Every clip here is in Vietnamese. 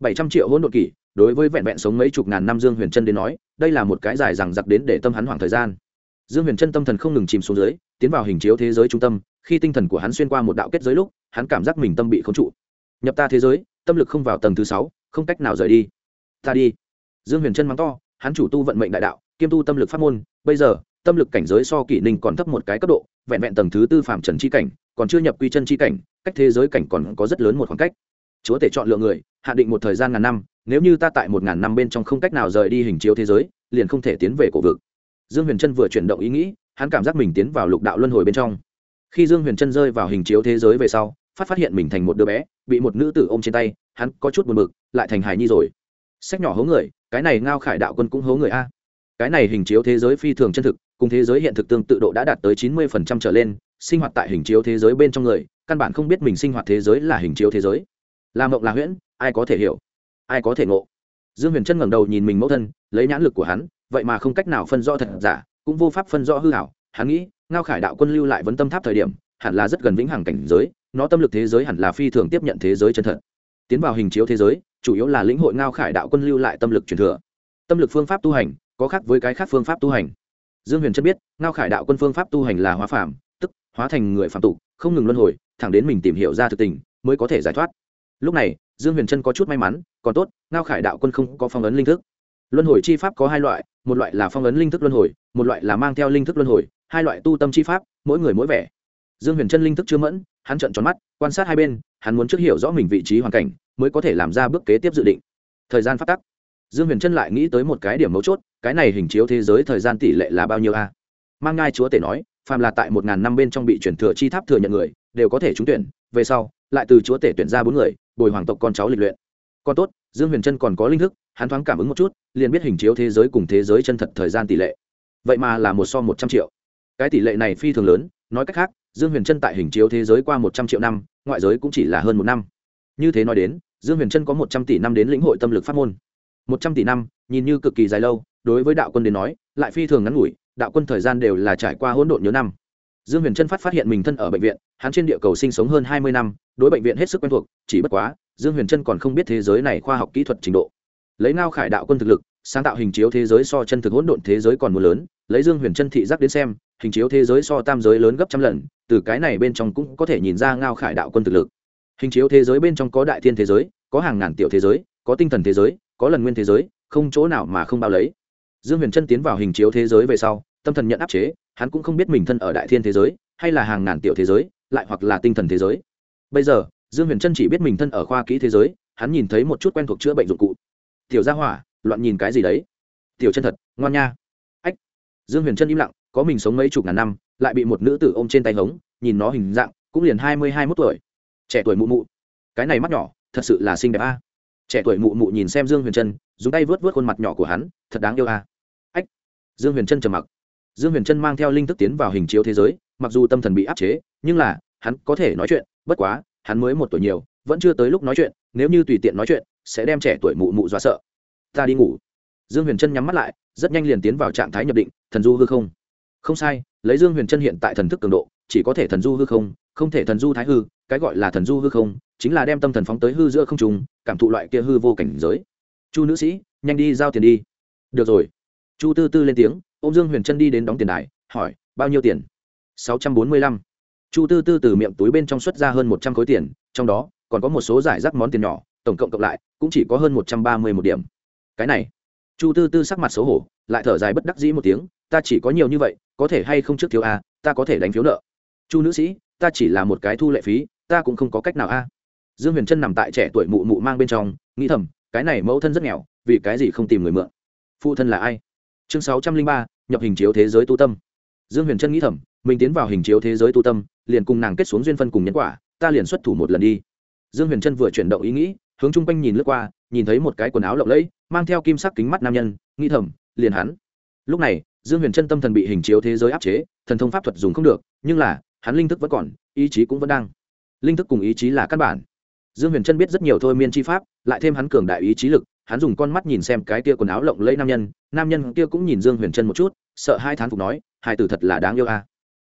bảy trăm triệu hỗn độn kỷ, đối với vẹn vẹn sống mấy chục ngàn năm dương huyền trân đến nói, đây là một cái dài rằng giặc đến để tâm hắn hoảng thời gian. Dương huyền trân tâm thần không ngừng chìm xuống dưới, tiến vào hình chiếu thế giới trung tâm, khi tinh thần của hắn xuyên qua một đạo kết giới lúc, hắn cảm giác mình tâm bị khống trụ. Nhập ta thế giới, tâm lực không vào tầng thứ sáu, không cách nào rời đi. Ta đi. Dương huyền trân mắng to, hắn chủ tu vận mệnh đại đạo, kiêm tu tâm lực pháp môn, bây giờ, tâm lực cảnh giới so kỷ ninh còn thấp một cái cấp độ, vẹn vẹn tầng thứ tư phạm trần chi cảnh, còn chưa nhập quy chân chi cảnh, cách thế giới cảnh còn có rất lớn một khoảng cách chúa tể chọn lựa người hạn định một thời gian ngàn năm, nếu như ta tại một ngàn năm bên trong không cách nào rời đi hình chiếu thế giới, liền không thể tiến về cổ vực. Dương huyền trân vừa chuyển động ý nghĩ, hắn cảm giác mình tiến vào lục đạo luân hồi bên trong. Khi dương huyền trân rơi vào hình chiếu thế giới về sau, phát phát hiện mình thành một đứa bé, bị một nữ tử ôm trên tay, hắn có chút buồn bực, lại thành hài nhi rồi. Sách nhỏ hố người, cái này ngao khải đạo quân cũng hố người a. Cái này hình chiếu thế giới phi thường chân thực, cùng thế giới hiện thực tương tự độ đã đạt tới chín mươi phần trăm trở lên, sinh hoạt tại hình chiếu thế giới bên trong người, căn bản không biết mình sinh hoạt thế giới là hình chiếu thế giới là mộng là huyễn, ai có thể hiểu? Ai có thể ngộ? Dương huyền trân ngẩng đầu nhìn mình mẫu thân, lấy nhãn lực của hắn, vậy mà không cách nào phân rõ thật giả, cũng vô pháp phân rõ hư hảo hắn nghĩ, ngao khải đạo quân lưu lại vấn tâm tháp thời điểm, hẳn là rất gần vĩnh hằng cảnh giới, nó tâm lực thế giới hẳn là phi thường tiếp nhận thế giới chân thật. Tiến vào hình chiếu thế giới, chủ yếu là lĩnh hội ngao khải đạo quân lưu lại tâm lực truyền thừa. Tâm lực phương pháp tu hành, có khác với cái khác phương pháp tu hành. Dương huyền chân biết, ngao khải đạo quân phương pháp tu hành là hóa phàm, tức hóa thành người phạm tục, không ngừng luân hồi, thẳng đến mình tìm hiểu ra thực tình, mới có thể giải thoát lúc này, dương huyền trân có chút may mắn, còn tốt, ngao khải đạo quân không có phong ấn linh thức. Luân hồi chi pháp có hai loại, một loại là phong ấn linh thức luân hồi, một loại là mang theo linh thức luân hồi, hai loại tu tâm chi pháp, mỗi người mỗi vẻ. Dương huyền trân linh thức chưa mẫn, hắn trợn tròn mắt, quan sát hai bên, hắn muốn trước hiểu rõ mình vị trí hoàn cảnh, mới có thể làm ra bước kế tiếp dự định. Thời gian phát tắc. Dương huyền trân lại nghĩ tới một cái điểm mấu chốt, cái này hình chiếu thế giới thời gian tỷ lệ là bao nhiêu a? Mang ngai chúa tể nói, phàm là tại một ngàn năm bên trong bị chuyển thừa chi tháp thừa nhận người, đều có thể trúng tuyển, về sau lại từ chúa tể tuyển ra bốn người, bồi hoàng tộc con cháu lịch luyện. Còn tốt, dương huyền trân còn có linh thức, hắn thoáng cảm ứng một chút, liền biết hình chiếu thế giới cùng thế giới chân thật thời gian tỷ lệ. Vậy mà là một so một trăm triệu. Cái tỷ lệ này phi thường lớn, nói cách khác, dương huyền trân tại hình chiếu thế giới qua một trăm triệu năm, ngoại giới cũng chỉ là hơn một năm. Như thế nói đến, dương huyền trân có một trăm tỷ năm đến lĩnh hội tâm lực pháp môn. Một trăm tỷ năm, nhìn như cực kỳ dài lâu, đối với đạo quân đến nói, lại phi thường ngắn ngủi, đạo quân thời gian đều là trải qua hỗn độn nhớ năm. Dương huyền trân phát phát hiện mình thân ở bệnh viện, hắn trên địa cầu sinh sống hơn hai mươi năm đối bệnh viện hết sức quen thuộc, chỉ bất quá, dương huyền trân còn không biết thế giới này khoa học kỹ thuật trình độ. Lấy ngao khải đạo quân thực lực, sáng tạo hình chiếu thế giới so chân thực hỗn độn thế giới còn mưa lớn, lấy dương huyền trân thị giác đến xem, hình chiếu thế giới so tam giới lớn gấp trăm lần, từ cái này bên trong cũng có thể nhìn ra ngao khải đạo quân thực lực. Hình chiếu thế giới bên trong có đại thiên thế giới, có hàng ngàn tiểu thế giới, có tinh thần thế giới, có lần nguyên thế giới, không chỗ nào mà không bao lấy. Dương huyền trân tiến vào hình chiếu thế giới về sau, tâm thần nhận áp chế, hắn cũng không biết mình thân ở đại thiên thế giới, hay là hàng ngàn tiểu thế giới, lại hoặc là tinh thần thế giới bây giờ, dương huyền trân chỉ biết mình thân ở khoa kỹ thế giới, hắn nhìn thấy một chút quen thuộc chữa bệnh dụng cụ. Tiểu gia hỏa, loạn nhìn cái gì đấy? Tiểu chân thật, ngoan nha. Ách. Dương huyền trân im lặng, có mình sống mấy chục ngàn năm, lại bị một nữ tử ôm trên tay hống, nhìn nó hình dạng, cũng liền hai mươi hai mốt tuổi. Trẻ tuổi mụ mụ. Cái này mắt nhỏ, thật sự là xinh đẹp a. Trẻ tuổi mụ mụ nhìn xem dương huyền trân, dùng tay vớt vớt khuôn mặt nhỏ của hắn, thật đáng yêu a. Ách. Dương huyền trân trầm mặc. Dương huyền trân mang theo linh thức tiến vào hình chiếu thế giới, mặc dù tâm thần bị áp chế, nhưng là, hắn có thể nói chuyện bất quá, hắn mới một tuổi nhiều, vẫn chưa tới lúc nói chuyện, nếu như tùy tiện nói chuyện, sẽ đem trẻ tuổi mụ mụ dọa sợ. Ta đi ngủ. Dương huyền trân nhắm mắt lại, rất nhanh liền tiến vào trạng thái nhập định, thần du hư không. Không sai, lấy dương huyền trân hiện tại thần thức cường độ, chỉ có thể thần du hư không không thể thần du thái hư, cái gọi là thần du hư không, chính là đem tâm thần phóng tới hư giữa không trùng cảm thụ loại kia hư vô cảnh giới. Chu nữ sĩ, nhanh đi giao tiền đi. Được rồi. Chu tư tư lên tiếng ô m dương huyền trân đi đến đóng tiền đài, hỏi, bao nhiêu tiền? Sáu trăm bốn mươi lăm chu tư tư từ miệng túi bên trong xuất ra hơn một trăm khối tiền, trong đó còn có một số giải rác món tiền nhỏ, tổng cộng cộng lại cũng chỉ có hơn một trăm ba mươi một điểm. Cái này, chu tư tư sắc mặt xấu hổ, lại thở dài bất đắc dĩ một tiếng, ta chỉ có nhiều như vậy, có thể hay không trước thiếu a, ta có thể đánh phiếu nợ. Chu nữ sĩ, ta chỉ là một cái thu lệ phí, ta cũng không có cách nào a. Dương huyền trân nằm tại trẻ tuổi mụ mụ mang bên trong, nghĩ thầm, cái này mẫu thân rất nghèo, vì cái gì không tìm người mượn? Phụ thân là ai? Chương sáu trăm linh ba, nhập hình chiếu thế giới tu tâm. Dương huyền trân nghĩ thầm, mình tiến vào hình chiếu thế giới tu tâm liền cùng nàng kết xuống duyên phân cùng nhân quả, ta liền xuất thủ một lần đi. Dương huyền trân vừa chuyển động ý nghĩ, hướng chung quanh nhìn lướt qua, nhìn thấy một cái quần áo lộng lẫy, mang theo kim sắc kính mắt nam nhân, nghĩ thầm, liền hắn. Lúc này, dương huyền trân tâm thần bị hình chiếu thế giới áp chế, thần thông pháp thuật dùng không được, nhưng là, hắn linh thức vẫn còn, ý chí cũng vẫn đang. Linh thức cùng ý chí là căn bản. Dương huyền trân biết rất nhiều thôi miên chi pháp, lại thêm hắn cường đại ý chí lực, hắn dùng con mắt nhìn xem cái kia quần áo lộng lẫy nam nhân nam nhân kia cũng nhìn dương huyền trân một chút, sợ hai thán phục nói hai từ thật là đáng yêu a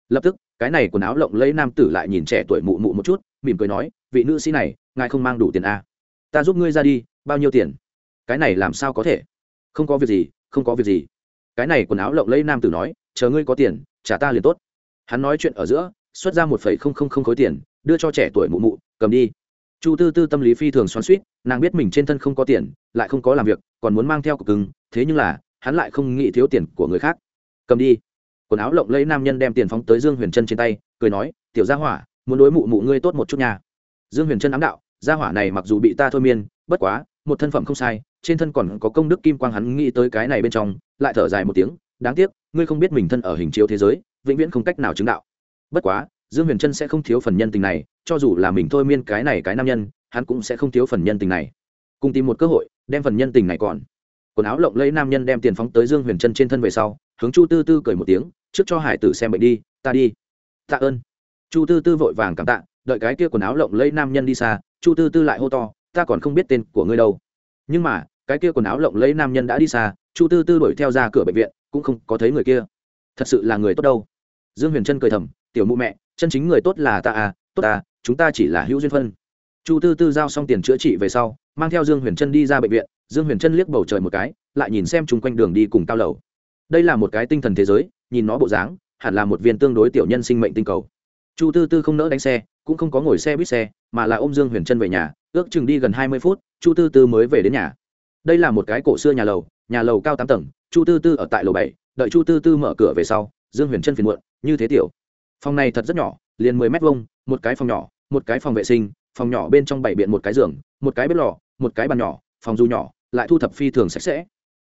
lập tức, cái này quần áo lộng lẫy nam tử lại nhìn trẻ tuổi mụ mụ một chút, mỉm cười nói, vị nữ sĩ này, ngài không mang đủ tiền à? ta giúp ngươi ra đi, bao nhiêu tiền? Cái này làm sao có thể? Không có việc gì, không có việc gì. Cái này quần áo lộng lẫy nam tử nói, chờ ngươi có tiền, trả ta liền tốt. Hắn nói chuyện ở giữa, xuất ra một phẩy không không không khối tiền, đưa cho trẻ tuổi mụ mụ, cầm đi. Chu tư tư tâm lý phi thường xoắn suýt nàng biết mình trên thân không có tiền, lại không có làm việc, còn muốn mang theo cục cứng, thế nhưng là, hắn lại không nghĩ thiếu tiền của người khác. Cầm đi quần áo lộng lẫy nam nhân đem tiền phóng tới dương huyền trân trên tay, cười nói, tiểu gia hỏa, muốn đối mụ mụ ngươi tốt một chút nha. Dương huyền trân ám đạo, gia hỏa này mặc dù bị ta thôi miên, bất quá, một thân phẩm không sai, trên thân còn có công đức kim quang hắn nghĩ tới cái này bên trong, lại thở dài một tiếng, đáng tiếc, ngươi không biết mình thân ở hình chiếu thế giới, vĩnh viễn không cách nào chứng đạo. Bất quá, dương huyền trân sẽ không thiếu phần nhân tình này, cho dù là mình thôi miên cái này cái nam nhân, hắn cũng sẽ không thiếu phần nhân tình này. Cùng tìm một cơ hội, đem phần nhân tình này còn. Quần áo lộng lẫy nam nhân đem tiền phóng tới dương huyền trân trên thân về sau hướng chu tư tư cười một tiếng, trước cho hải tử xem bệnh đi, ta đi. Tạ ơn. Chu tư tư vội vàng cảm tạ, đợi cái kia quần áo lộng lẫy nam nhân đi xa, chu tư tư lại hô to, ta còn không biết tên của ngươi đâu. Nhưng mà, cái kia quần áo lộng lẫy nam nhân đã đi xa, chu tư tư đuổi theo ra cửa bệnh viện, cũng không có thấy người kia. Thật sự là người tốt đâu. Dương huyền trân cười thầm, tiểu mụ mẹ, chân chính người tốt là ta à tốt à chúng ta chỉ là hữu duyên phân. Chu tư tư giao xong tiền chữa trị về sau, mang theo dương huyền trân đi ra bệnh viện. Dương huyền trân liếc bầu trời một cái, lại nhìn xem chung quanh đường đi cùng cao lầu đây là một cái tinh thần thế giới, nhìn nó bộ dáng, hẳn là một viên tương đối tiểu nhân sinh mệnh tinh cầu. Chu tư tư không nỡ đánh xe, cũng không có ngồi xe buýt xe, mà là ôm dương huyền chân về nhà, ước chừng đi gần hai mươi phút, chu tư tư mới về đến nhà. Đây là một cái cổ xưa nhà lầu nhà lầu cao tám tầng, chu tư tư ở tại lầu bảy, đợi chu tư tư mở cửa về sau, dương huyền chân phiền muộn, như thế tiểu, phòng này thật rất nhỏ, liền mười mét vuông, một cái phòng nhỏ, một cái phòng vệ sinh, phòng nhỏ bên trong bảy biện một cái giường, một cái bếp lò, một cái bàn nhỏ, phòng du nhỏ, lại thu thập phi thường sạch sẽ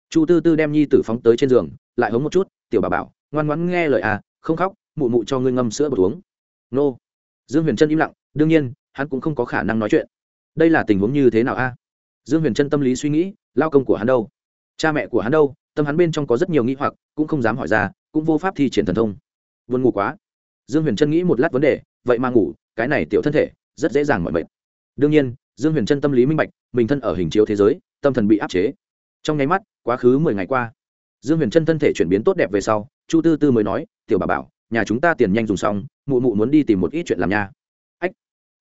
chu tư tư đem nhi tử phóng tới trên giường, lại hống một chút, tiểu bà bảo, ngoan ngoãn nghe lời à không khóc, mụ mụ cho ngươi ngâm sữa bột uống. Nô. Dương huyền trân im lặng, đương nhiên, hắn cũng không có khả năng nói chuyện. Đây là tình huống như thế nào a? Dương huyền trân tâm lý suy nghĩ, lao công của hắn đâu? Cha mẹ của hắn đâu? Tâm hắn bên trong có rất nhiều nghĩ hoặc, cũng không dám hỏi ra, cũng vô pháp thi triển thần thông. Vườn ngủ quá. Dương huyền trân nghĩ một lát vấn đề, vậy mà ngủ, cái này tiểu thân thể, rất dễ dàng mọi bệnh đương nhiên, dương huyền trân tâm lý minh bạch, mình thân ở hình chiếu thế giới, tâm thần bị áp chế trong nháy mắt, quá khứ mười ngày qua, dương huyền trân thân thể chuyển biến tốt đẹp về sau, chu tư tư mới nói, tiểu bà bảo, nhà chúng ta tiền nhanh dùng xong, mụ mụ muốn đi tìm một ít chuyện làm nha. Ách.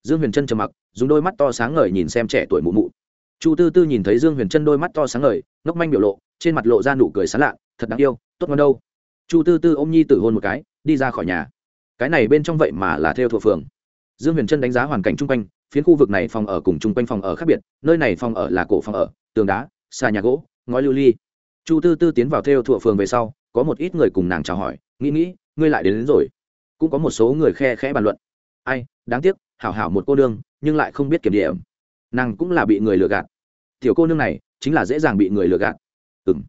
Dương huyền trân trầm mặc, dùng đôi mắt to sáng ngời nhìn xem trẻ tuổi mụ mụ. Chu tư tư nhìn thấy dương huyền trân đôi mắt to sáng ngời, ngốc manh biểu lộ, trên mặt lộ ra nụ cười sán lạ, thật đáng yêu, tốt ngon đâu. Chu tư tư ôm nhi tử hôn một cái, đi ra khỏi nhà. Cái này bên trong vậy mà là theo thuộc phường. Dương huyền trân đánh giá hoàn cảnh chung quanh, phiến khu vực này phòng ở cùng chung quanh phòng ở khác biệt, nơi này phòng ở là cổ phòng ở, tường đá xà nhà gỗ ngói lưu ly. Chu tư tư tiến vào theo thuộc phường về sau có một ít người cùng nàng chào hỏi nghĩ nghĩ ngươi lại đến, đến rồi. Cũng có một số người khe khẽ bàn luận. Ai đáng tiếc hảo hảo một cô nương nhưng lại không biết kiểm điểm. Nàng cũng là bị người lừa gạt. Tiểu cô nương này chính là dễ dàng bị người lừa gạt. Ừ m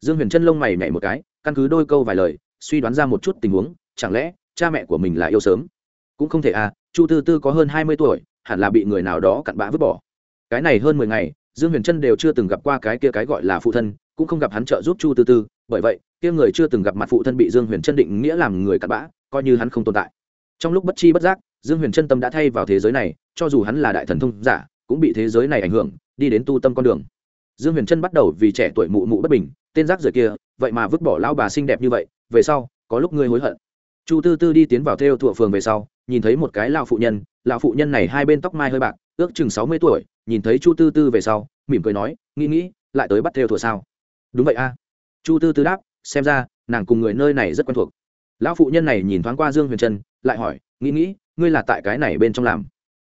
dương huyền chân lông mày nhảy một cái căn cứ đôi câu vài lời suy đoán ra một chút tình huống chẳng lẽ cha mẹ của mình là yêu sớm? Cũng không thể à chu tư tư có hơn hai mươi tuổi hẳn là bị người nào đó cặn bã vứt bỏ. Cái này hơn mười ngày dương huyền trân đều chưa từng gặp qua cái kia cái gọi là phụ thân, cũng không gặp hắn trợ giúp chu tư tư, bởi vậy, kia người chưa từng gặp mặt phụ thân bị dương huyền trân định nghĩa làm người cặn bã, coi như hắn không tồn tại. Trong lúc bất chi bất giác, dương huyền Chân tâm đã thay vào thế giới này, cho dù hắn là đại thần thông giả, cũng bị thế giới này ảnh hưởng, đi đến tu tâm con đường. Dương huyền Chân bắt đầu vì trẻ tuổi mụ mụ bất bình, tên giác rời kia, vậy mà vứt bỏ lao bà xinh đẹp như vậy, về sau, có lúc ngươi hối hận chu tư tư đi tiến vào theo thụa phường về sau, nhìn thấy một cái lao phụ nhân, lão phụ nhân này hai bên tóc mai hơi bạc, ước chừng sáu mươi tuổi, nhìn thấy chu tư tư về sau, mỉm cười nói, nghĩ nghĩ, lại tới bắt theo thụa sao? Đúng vậy a. Chu tư tư đáp, xem ra, nàng cùng người nơi này rất quen thuộc. Lão phụ nhân này nhìn thoáng qua dương huyền trân, lại hỏi, nghĩ nghĩ, ngươi là tại cái này bên trong làm?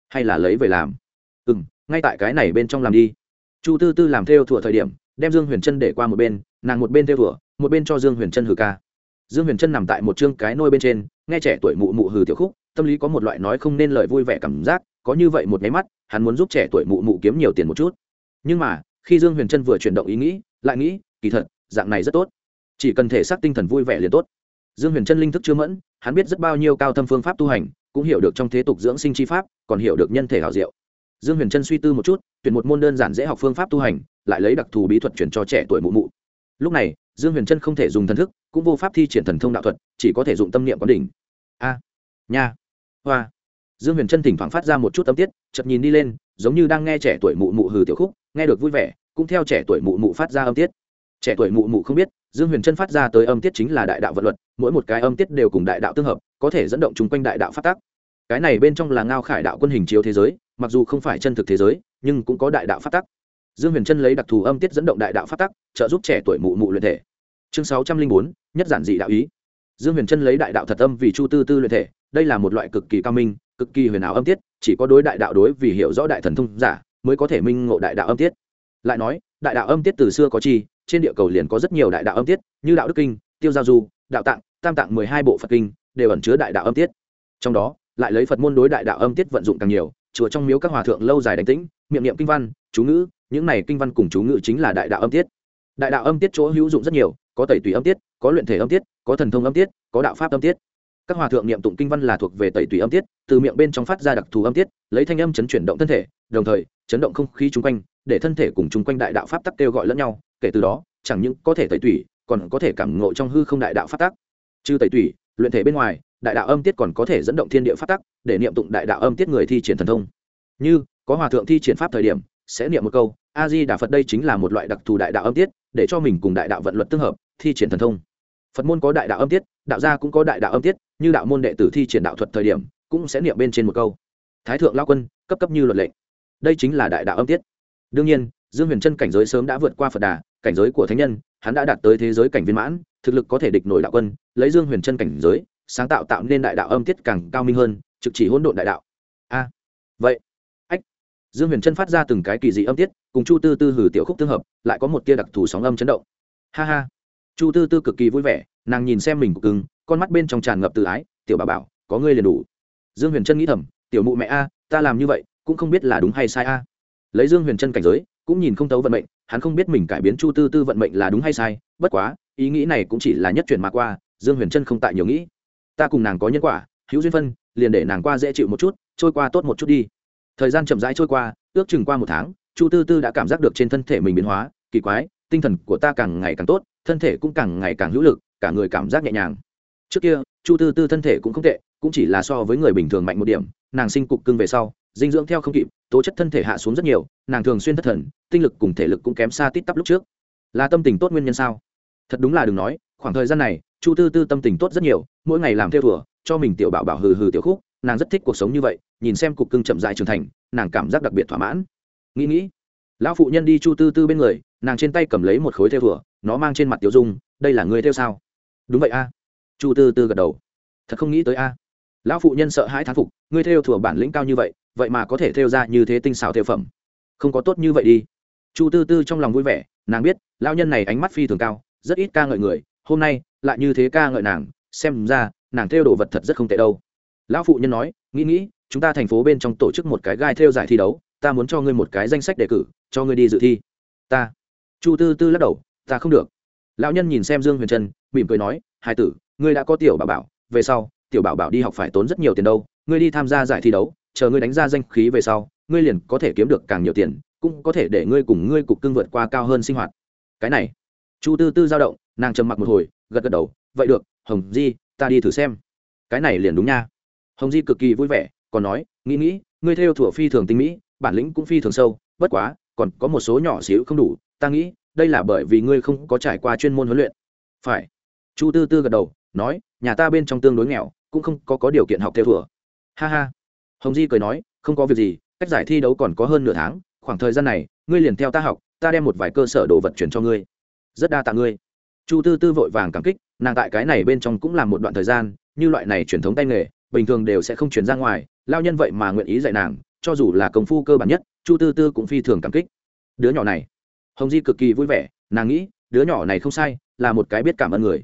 Hay là lấy về làm? Ừ m ngay tại cái này bên trong làm đi. Chu tư tư làm theo thủa thời điểm, đem dương huyền trân để qua một bên, nàng một bên theo thủa một bên cho dương huyền trân hử ca dương huyền trân nằm tại một chương cái nôi bên trên, nghe trẻ tuổi mụ mụ hừ tiểu khúc, tâm lý có một loại nói không nên lời vui vẻ cảm giác, có như vậy một nháy mắt, hắn muốn giúp trẻ tuổi mụ mụ kiếm nhiều tiền một chút. Nhưng mà, khi dương huyền trân vừa chuyển động ý nghĩ, lại nghĩ, kỳ thật, dạng này rất tốt. Chỉ cần thể xác tinh thần vui vẻ liền tốt. Dương huyền trân linh thức chưa mẫn, hắn biết rất bao nhiêu cao thâm phương pháp tu hành, cũng hiểu được trong thế tục dưỡng sinh chi pháp, còn hiểu được nhân thể hảo diệu. Dương huyền trân suy tư một chút, tuyển một môn đơn giản dễ học phương pháp tu hành, lại lấy đặc thù bí thuật chuyển cho trẻ tuổi mụ mụ lúc này, dương huyền trân không thể dùng thần thức, cũng vô pháp thi triển thần thông đạo thuật, chỉ có thể dùng tâm niệm quán đỉnh. A, nha, hoa. Dương huyền trân thỉnh thoảng phát ra một chút âm tiết chật nhìn đi lên, giống như đang nghe trẻ tuổi mụ mụ hừ tiểu khúc, nghe được vui vẻ, cũng theo trẻ tuổi mụ mụ phát ra âm tiết. Trẻ tuổi mụ mụ không biết, dương huyền trân phát ra tới âm tiết chính là đại đạo vận luật, mỗi một cái âm tiết đều cùng đại đạo tương hợp, có thể dẫn động chung quanh đại đạo phát tác. Cái này bên trong là ngao khải đạo quân hình chiếu thế giới, mặc dù không phải chân thực thế giới, nhưng cũng có đại đạo phát tác dương huyền trân lấy đặc thù âm tiết dẫn động đại đạo phát tắc, trợ giúp trẻ tuổi mụ mụ luyện thể. Chương sáu trăm linh bốn, nhất giản dị đạo ý. Dương huyền trân lấy đại đạo thật âm vì chu tư tư luyện thể, đây là một loại cực kỳ cao minh, cực kỳ huyền ảo âm tiết, chỉ có đối đại đạo đối vì hiểu rõ đại thần thông giả mới có thể minh ngộ đại đạo âm tiết. Lại nói, đại đạo âm tiết từ xưa có chi, trên địa cầu liền có rất nhiều đại đạo âm tiết, như đạo đức kinh, tiêu giao du, đạo tạng, tam tạng mười hai bộ phật kinh, đều ẩn chứa đại đạo âm tiết. Trong đó, lại lấy phật môn đối đại đạo âm tiết vận dụng càng nhiều, chùa trong miếu các hòa thượng lâu dài đánh tĩnh, miệng niệm kinh văn, chú ngữ những này kinh văn cùng chú ngữ chính là đại đạo âm tiết. Đại đạo âm tiết chỗ hữu dụng rất nhiều, có tẩy tùy âm tiết, có luyện thể âm tiết, có thần thông âm tiết, có đạo pháp âm tiết. Các hòa thượng niệm tụng kinh văn là thuộc về tẩy tùy âm tiết, từ miệng bên trong phát ra đặc thù âm tiết, lấy thanh âm chấn chuyển động thân thể, đồng thời, chấn động không khí chung quanh, để thân thể cùng chung quanh đại đạo pháp tắc kêu gọi lẫn nhau. Kể từ đó, chẳng những có thể tẩy tủy, còn có thể cảm ngộ trong hư không đại đạo pháp tắc. Trừ tẩy tủy, luyện thể bên ngoài, đại đạo âm tiết còn có thể dẫn động thiên địa pháp tắc, để niệm tụng đại đạo âm tiết người thi triển thần thông. Như, có hòa thượng thi triển pháp thời điểm, sẽ niệm một câu a di đà phật đây chính là một loại đặc thù đại đạo âm tiết, để cho mình cùng đại đạo vận luật tương hợp, thi triển thần thông. Phật môn có đại đạo âm tiết, đạo gia cũng có đại đạo âm tiết, như đạo môn đệ tử thi triển đạo thuật thời điểm, cũng sẽ niệm bên trên một câu. Thái thượng lao quân, cấp cấp như luật lệnh. Đây chính là đại đạo âm tiết. Đương nhiên, dương huyền trân cảnh giới sớm đã vượt qua phật đà, cảnh giới của thánh nhân, hắn đã đạt tới thế giới cảnh viên mãn, thực lực có thể địch nổi đạo quân, lấy dương huyền trân cảnh giới, sáng tạo tạo nên đại đạo âm tiết càng cao minh hơn, trực chỉ hỗn độn đại đạo. A, vậy dương huyền Chân phát ra từng cái kỳ dị âm tiết, cùng chu tư tư hử tiểu khúc tương hợp, lại có một tia đặc thù sóng âm chấn động. Ha ha. Chu tư tư cực kỳ vui vẻ, nàng nhìn xem mình cục cưng con mắt bên trong tràn ngập tự ái, tiểu bà bảo, có ngươi liền đủ. Dương huyền trân nghĩ thầm, tiểu mụ mẹ a, ta làm như vậy, cũng không biết là đúng hay sai a. Lấy dương huyền trân cảnh giới, cũng nhìn không tấu vận mệnh, hắn không biết mình cải biến chu tư tư vận mệnh là đúng hay sai, bất quá, ý nghĩ này cũng chỉ là nhất chuyển mà qua, dương huyền trân không tại nhiều nghĩ. Ta cùng nàng có nhân quả, hữu duyên phân, liền để nàng qua dễ chịu một chút, trôi qua tốt một chút đi thời gian chậm rãi trôi qua, ước chừng qua một tháng, chu tư tư đã cảm giác được trên thân thể mình biến hóa, kỳ quái, tinh thần của ta càng ngày càng tốt, thân thể cũng càng ngày càng hữu lực, cả người cảm giác nhẹ nhàng. Trước kia, chu tư tư thân thể cũng không tệ, cũng chỉ là so với người bình thường mạnh một điểm, nàng sinh cục cưng về sau, dinh dưỡng theo không kịp, tố chất thân thể hạ xuống rất nhiều, nàng thường xuyên thất thần, tinh lực cùng thể lực cũng kém xa tít tắp lúc trước. Là tâm tình tốt nguyên nhân sao? Thật đúng là đừng nói, khoảng thời gian này, chu tư tư tâm tình tốt rất nhiều, mỗi ngày làm theo thùa cho mình tiểu bảo bảo hừ hừ tiểu khúc nàng rất thích cuộc sống như vậy nhìn xem cục cưng chậm dại trưởng thành nàng cảm giác đặc biệt thỏa mãn. Nghĩ nghĩ lão phụ nhân đi chu tư tư bên người nàng trên tay cầm lấy một khối theo vừa, nó mang trên mặt tiểu dung đây là người theo sao? Đúng vậy a. Chu tư tư gật đầu. Thật không nghĩ tới a. Lão phụ nhân sợ hãi thán phục ngươi theo thừa bản lĩnh cao như vậy vậy mà có thể theo ra như thế tinh xảo theo phẩm. Không có tốt như vậy đi. Chu tư tư trong lòng vui vẻ nàng biết lao nhân này ánh mắt phi thường cao rất ít ca ngợi người hôm nay lại như thế ca ngợi nàng xem ra nàng theo đồ vật thật rất không tệ đâu lão phụ nhân nói, nghĩ nghĩ, chúng ta thành phố bên trong tổ chức một cái gai theo giải thi đấu, ta muốn cho ngươi một cái danh sách đề cử, cho ngươi đi dự thi. Ta. Chu tư tư lắc đầu, ta không được. Lão nhân nhìn xem dương huyền trân, mỉm cười nói hai tử, ngươi đã có tiểu bảo bảo, về sau, tiểu bảo bảo đi học phải tốn rất nhiều tiền đâu, ngươi đi tham gia giải thi đấu, chờ ngươi đánh ra danh khí về sau, ngươi liền có thể kiếm được càng nhiều tiền, cũng có thể để ngươi cùng ngươi cục cưng vượt qua cao hơn sinh hoạt. Cái này, chu tư tư dao động, nàng trầm mặc một hồi, gật gật đầu, vậy được, hồng di, ta đi thử xem. Cái này liền đúng nha hồng di cực kỳ vui vẻ còn nói nghĩ nghĩ ngươi theo thủa phi thường tinh mỹ bản lĩnh cũng phi thường sâu bất quá còn có một số nhỏ xíu không đủ ta nghĩ đây là bởi vì ngươi không có trải qua chuyên môn huấn luyện. Phải. Chu tư tư gật đầu nói nhà ta bên trong tương đối nghèo cũng không có, có điều kiện học theo thủa. Ha ha. Hồng di cười nói không có việc gì cách giải thi đấu còn có hơn nửa tháng khoảng thời gian này ngươi liền theo ta học ta đem một vài cơ sở đồ vật chuyển cho ngươi. Rất đa tạ ngươi. Chu tư tư vội vàng cảm kích nàng tại cái này bên trong cũng là một đoạn thời gian như loại này truyền thống tay nghề bình thường đều sẽ không chuyển ra ngoài, lao nhân vậy mà nguyện ý dạy nàng, cho dù là công phu cơ bản nhất, chu tư tư cũng phi thường cảm kích. Đứa nhỏ này, hồng di cực kỳ vui vẻ, nàng nghĩ, đứa nhỏ này không sai, là một cái biết cảm ơn người.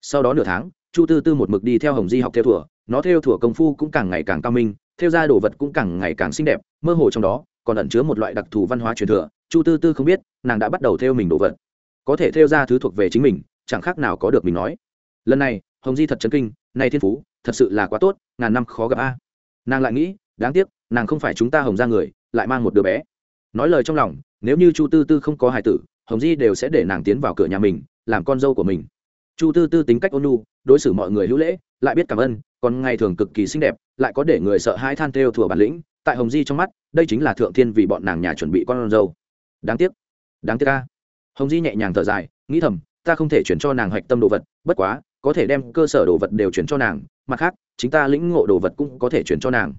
Sau đó nửa tháng, chu tư tư một mực đi theo hồng di học theo thủa, nó theo thủa công phu cũng càng ngày càng cao minh, theo ra đồ vật cũng càng ngày càng xinh đẹp, mơ hồ trong đó còn ẩn chứa một loại đặc thù văn hóa truyền thừa, chu tư tư không biết, nàng đã bắt đầu theo mình đồ vật. Có thể theo ra thứ thuộc về chính mình, chẳng khác nào có được mình nói. Lần này, hồng di thật chấn kinh, này thiên phú, thật sự là quá tốt ngàn năm khó gặp a. Nàng lại nghĩ, đáng tiếc, nàng không phải chúng ta hồng ra người, lại mang một đứa bé. Nói lời trong lòng, nếu như chu tư tư không có hài tử, hồng di đều sẽ để nàng tiến vào cửa nhà mình, làm con dâu của mình. Chu tư tư tính cách ôn nhu, đối xử mọi người hữu lễ, lại biết cảm ơn, còn ngày thường cực kỳ xinh đẹp, lại có để người sợ hãi than theo thùa bản lĩnh, tại hồng di trong mắt, đây chính là thượng thiên vì bọn nàng nhà chuẩn bị con dâu. Đáng tiếc đáng tiếc ca hồng di nhẹ nhàng thở dài, nghĩ thầm, ta không thể chuyển cho nàng hạch tâm đồ vật, bất quá, có thể đem cơ sở đồ vật đều chuyển cho nàng mặt khác, chính ta lĩnh ngộ đồ vật cũng có thể chuyển cho nàng.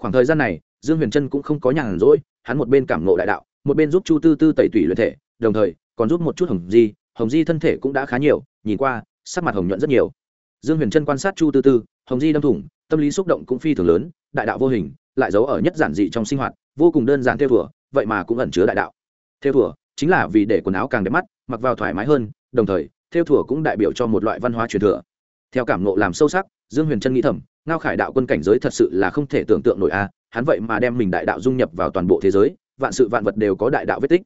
Khoảng thời gian này, dương huyền trân cũng không có nhàn rỗi, hắn một bên cảm ngộ đại đạo, một bên giúp chu tư tư tẩy tủy luyện thể, đồng thời, còn giúp một chút hồng di hồng di thân thể cũng đã khá nhiều, nhìn qua, sắc mặt hồng nhuận rất nhiều. Dương huyền trân quan sát chu tư tư, hồng di đâm thủng, tâm lý xúc động cũng phi thường lớn, đại đạo vô hình, lại giấu ở nhất giản dị trong sinh hoạt, vô cùng đơn giản theo thùa vậy mà cũng ẩn chứa đại đạo. Theo thùa chính là vì để quần áo càng đẹp mắt, mặc vào thoải mái hơn, đồng thời, theo thùa cũng đại biểu cho một loại văn hóa truyền thừa theo cảm nộ làm sâu sắc, dương huyền trân nghĩ thầm, ngao khải đạo quân cảnh giới thật sự là không thể tưởng tượng nổi a, hắn vậy mà đem mình đại đạo dung nhập vào toàn bộ thế giới, vạn sự vạn vật đều có đại đạo vết tích.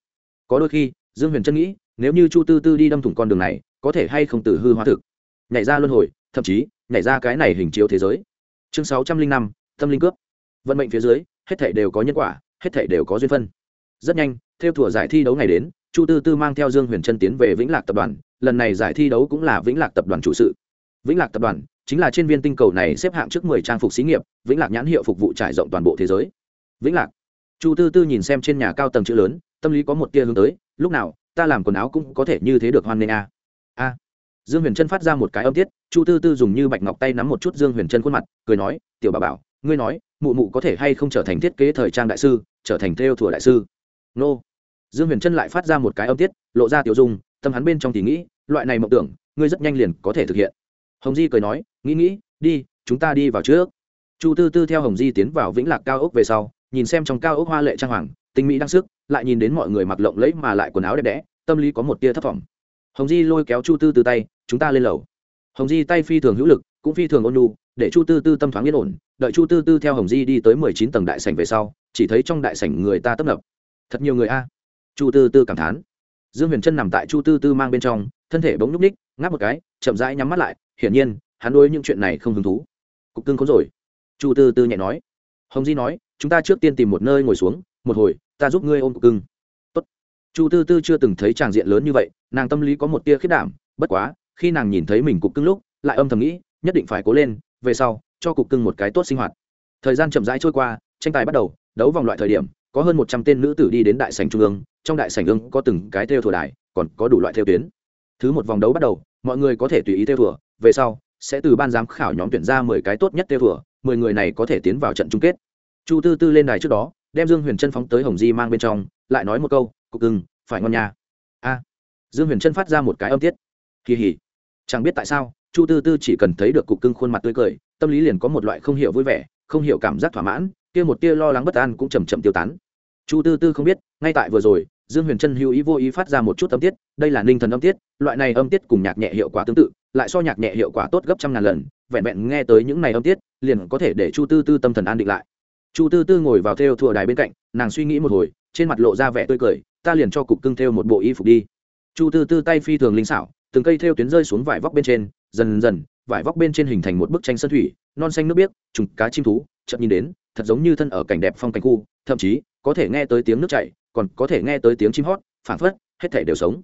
Có đôi khi, dương huyền trân nghĩ, nếu như chu tư tư đi đâm thủng con đường này, có thể hay không từ hư hóa thực. Nhảy ra luân hồi, thậm chí, nhảy ra cái này hình chiếu thế giới. Chương sáu trăm linh năm, tâm linh cướp. Vận mệnh phía dưới, hết thể đều có nhân quả, hết thể đều có duyên phân. Rất nhanh, theo thủa giải thi đấu ngày đến, chu tư tư mang theo dương huyền trân tiến về vĩnh lạc tập đoàn, lần này giải thi đấu cũng là vĩnh lạc tập đoàn chủ sự vĩnh lạc tập đoàn chính là trên viên tinh cầu này xếp hạng trước mười trang phục xí nghiệp, vĩnh lạc nhãn hiệu phục vụ trải rộng toàn bộ thế giới. Vĩnh lạc. Chu tư tư nhìn xem trên nhà cao tầng chữ lớn, tâm lý có một tia hướng tới, lúc nào, ta làm quần áo cũng có thể như thế được hoan nghênh a. A. Dương huyền trân phát ra một cái âm tiết, chu tư tư dùng như bạch ngọc tay nắm một chút dương huyền trân khuôn mặt, cười nói, tiểu bà bảo, ngươi nói, mụ mụ có thể hay không trở thành thiết kế thời trang đại sư, trở thành theo thủa đại sư? Nô. Dương huyền trân lại phát ra một cái âm tiết, lộ ra tiểu dung, tâm hắn bên trong thì nghĩ, loại này mộng tưởng, ngươi rất nhanh liền có thể thực hiện hồng di cười nói, nghĩ nghĩ, đi, chúng ta đi vào trước. Chu tư tư theo hồng di tiến vào vĩnh lạc cao ốc về sau, nhìn xem trong cao ốc hoa lệ trang hoàng, tinh mỹ đăng sức, lại nhìn đến mọi người mặc lộng lẫy mà lại quần áo đẹp đẽ, tâm lý có một tia thất vọng hồng di lôi kéo chu tư tư tay, chúng ta lên lầu. Hồng di tay phi thường hữu lực, cũng phi thường ôn nhu, để chu tư tư tâm thoáng yên ổn, đợi chu tư tư theo hồng di đi tới mười chín tầng đại sảnh về sau, chỉ thấy trong đại sảnh người ta tấp nập. Thật nhiều người a. Chu tư tư cảm thán. Dương huyền trân nằm tại chu tư tư mang bên trong, thân thể bỗng nhúc ních ngáp một cái, chậm rãi nhắm mắt lại hiển nhiên, hắn đối những chuyện này không hứng thú. Cục cưng khốn rồi. Chu tư tư nhẹ nói. Hồng di nói, chúng ta trước tiên tìm một nơi ngồi xuống, một hồi, ta giúp ngươi ôm cục cưng. Tốt. chu tư tư chưa từng thấy tràng diện lớn như vậy, nàng tâm lý có một tia khiết đảm, bất quá, khi nàng nhìn thấy mình cục cưng lúc, lại âm thầm nghĩ, nhất định phải cố lên, về sau, cho cục cưng một cái tốt sinh hoạt. Thời gian chậm rãi trôi qua, tranh tài bắt đầu, đấu vòng loại thời điểm, có hơn một trăm tên nữ tử đi đến đại sảnh trung ương, trong đại sảnh ương có từng cái theo thừa đài, còn có đủ loại theo tuyến. Thứ một vòng đấu bắt đầu, mọi người có thể tùy ý theo thừa về sau sẽ từ ban giám khảo nhóm tuyển ra mười cái tốt nhất tê vừa, mười người này có thể tiến vào trận chung kết. Chu tư tư lên đài trước đó đem dương huyền trân phóng tới hồng di mang bên trong lại nói một câu cục cưng phải ngon nhà a. Dương huyền trân phát ra một cái âm tiết. Kỳ hỉ. Chẳng biết tại sao chu tư tư chỉ cần thấy được cục cưng khuôn mặt tươi cười tâm lý liền có một loại không hiểu vui vẻ không hiểu cảm giác thỏa mãn kia một tia lo lắng bất an cũng chầm chậm tiêu tán. Chu tư tư không biết ngay tại vừa rồi dương huyền trân hữu ý vô ý phát ra một chút âm tiết đây là ninh thần âm tiết loại này âm tiết cùng nhạc nhẹ hiệu quả tương tự lại so nhạc nhẹ hiệu quả tốt gấp trăm ngàn lần, vẹn vẹn nghe tới những này âm tiết, liền có thể để chu tư tư tâm thần an định lại. Chu tư tư ngồi vào theo thùa đài bên cạnh, nàng suy nghĩ một hồi, trên mặt lộ ra vẻ tươi cười, ta liền cho cục cưng theo một bộ y phục đi. Chu tư tư tay phi thường linh xảo, từng cây theo tuyến rơi xuống vải vóc bên trên, dần dần, vải vóc bên trên hình thành một bức tranh sân thủy, non xanh nước biếc, trùng cá chim thú chậm nhìn đến, thật giống như thân ở cảnh đẹp phong cảnh khu, thậm chí, có thể nghe tới tiếng nước chảy, còn có thể nghe tới tiếng chim hót, phảng phất, hết thể đều sống.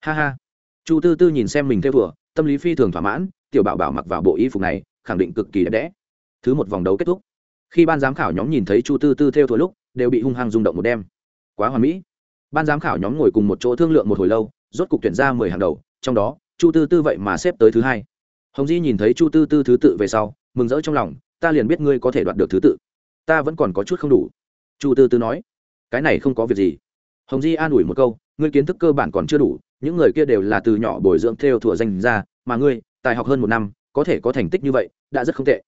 Ha ha. Chu tư tư nhìn xem mình theo vừa tâm lý phi thường thỏa mãn, tiểu bảo bảo mặc vào bộ y phục này, khẳng định cực kỳ đẹp đẽ. Thứ một vòng đấu kết thúc. Khi ban giám khảo nhóm nhìn thấy chu tư tư theo thua lúc, đều bị hung hăng rung động một đêm. Quá hoàn mỹ. Ban giám khảo nhóm ngồi cùng một chỗ thương lượng một hồi lâu, rốt cục tuyển ra mười hàng đầu, trong đó, chu tư tư vậy mà xếp tới thứ hai. Hồng di nhìn thấy chu tư tư thứ tự về sau, mừng rỡ trong lòng, ta liền biết ngươi có thể đoạt được thứ tự. Ta vẫn còn có chút không đủ. Chu tư tư nói, cái này không có việc gì. Hồng di an ủi một câu, ngươi kiến thức cơ bản còn chưa đủ những người kia đều là từ nhỏ bồi dưỡng theo thủa danh ra, mà ngươi, tài học hơn một năm, có thể có thành tích như vậy, đã rất không tệ.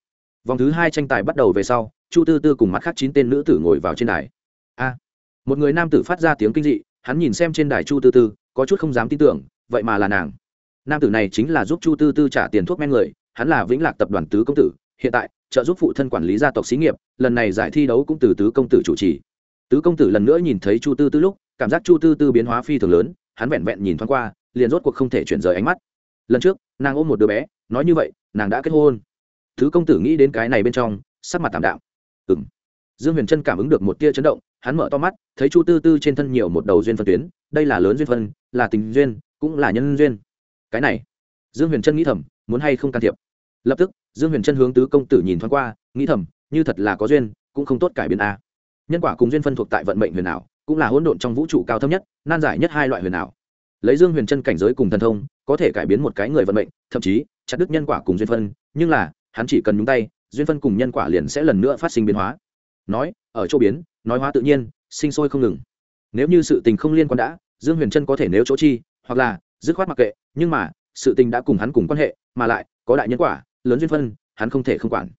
Vòng thứ hai tranh tài bắt đầu về sau, chu tư tư cùng mặt khác chín tên nữ tử ngồi vào trên đài. A, một người nam tử phát ra tiếng kinh dị, hắn nhìn xem trên đài chu tư tư, có chút không dám tin tưởng, vậy mà là nàng. Nam tử này chính là giúp chu tư tư trả tiền thuốc men người, hắn là vĩnh lạc tập đoàn tứ công tử, hiện tại, trợ giúp phụ thân quản lý gia tộc xí nghiệp, lần này giải thi đấu cũng từ tứ công tử chủ trì. Tứ công tử lần nữa nhìn thấy chu tư tư lúc, cảm giác chu tư tư biến hóa phi thường lớn hắn vẹn vẹn nhìn thoáng qua, liền rốt cuộc không thể chuyển rời ánh mắt. Lần trước, nàng ôm một đứa bé, nói như vậy, nàng đã kết hôn. Thứ công tử nghĩ đến cái này bên trong, sắc mặt tảm đạm. Ừng dương huyền trân cảm ứng được một tia chấn động, hắn mở to mắt, thấy chu tư tư trên thân nhiều một đầu duyên phân tuyến, đây là lớn duyên phân, là tình duyên, cũng là nhân duyên. Cái này, dương huyền trân nghĩ thầm, muốn hay không can thiệp. Lập tức, dương huyền trân hướng tứ công tử nhìn thoáng qua, nghĩ thầm, như thật là có duyên, cũng không tốt cải biến a. Nhân quả cùng duyên phân thuộc tại vận mệnh huyền ảo cũng là hỗn độn trong vũ trụ cao thấp nhất, nan giải nhất hai loại huyền ảo. Lấy dương huyền chân cảnh giới cùng thần thông, có thể cải biến một cái người vận mệnh, thậm chí, chặt đứt nhân quả cùng duyên phân, nhưng là, hắn chỉ cần nhúng tay, duyên phân cùng nhân quả liền sẽ lần nữa phát sinh biến hóa. Nói, ở chỗ biến, nói hóa tự nhiên, sinh sôi không ngừng. Nếu như sự tình không liên quan đã, dương huyền chân có thể nếu chỗ chi, hoặc là, dứt khoát mặc kệ, nhưng mà, sự tình đã cùng hắn cùng quan hệ, mà lại, có đại nhân quả, lớn duyên phân, hắn không thể không quản.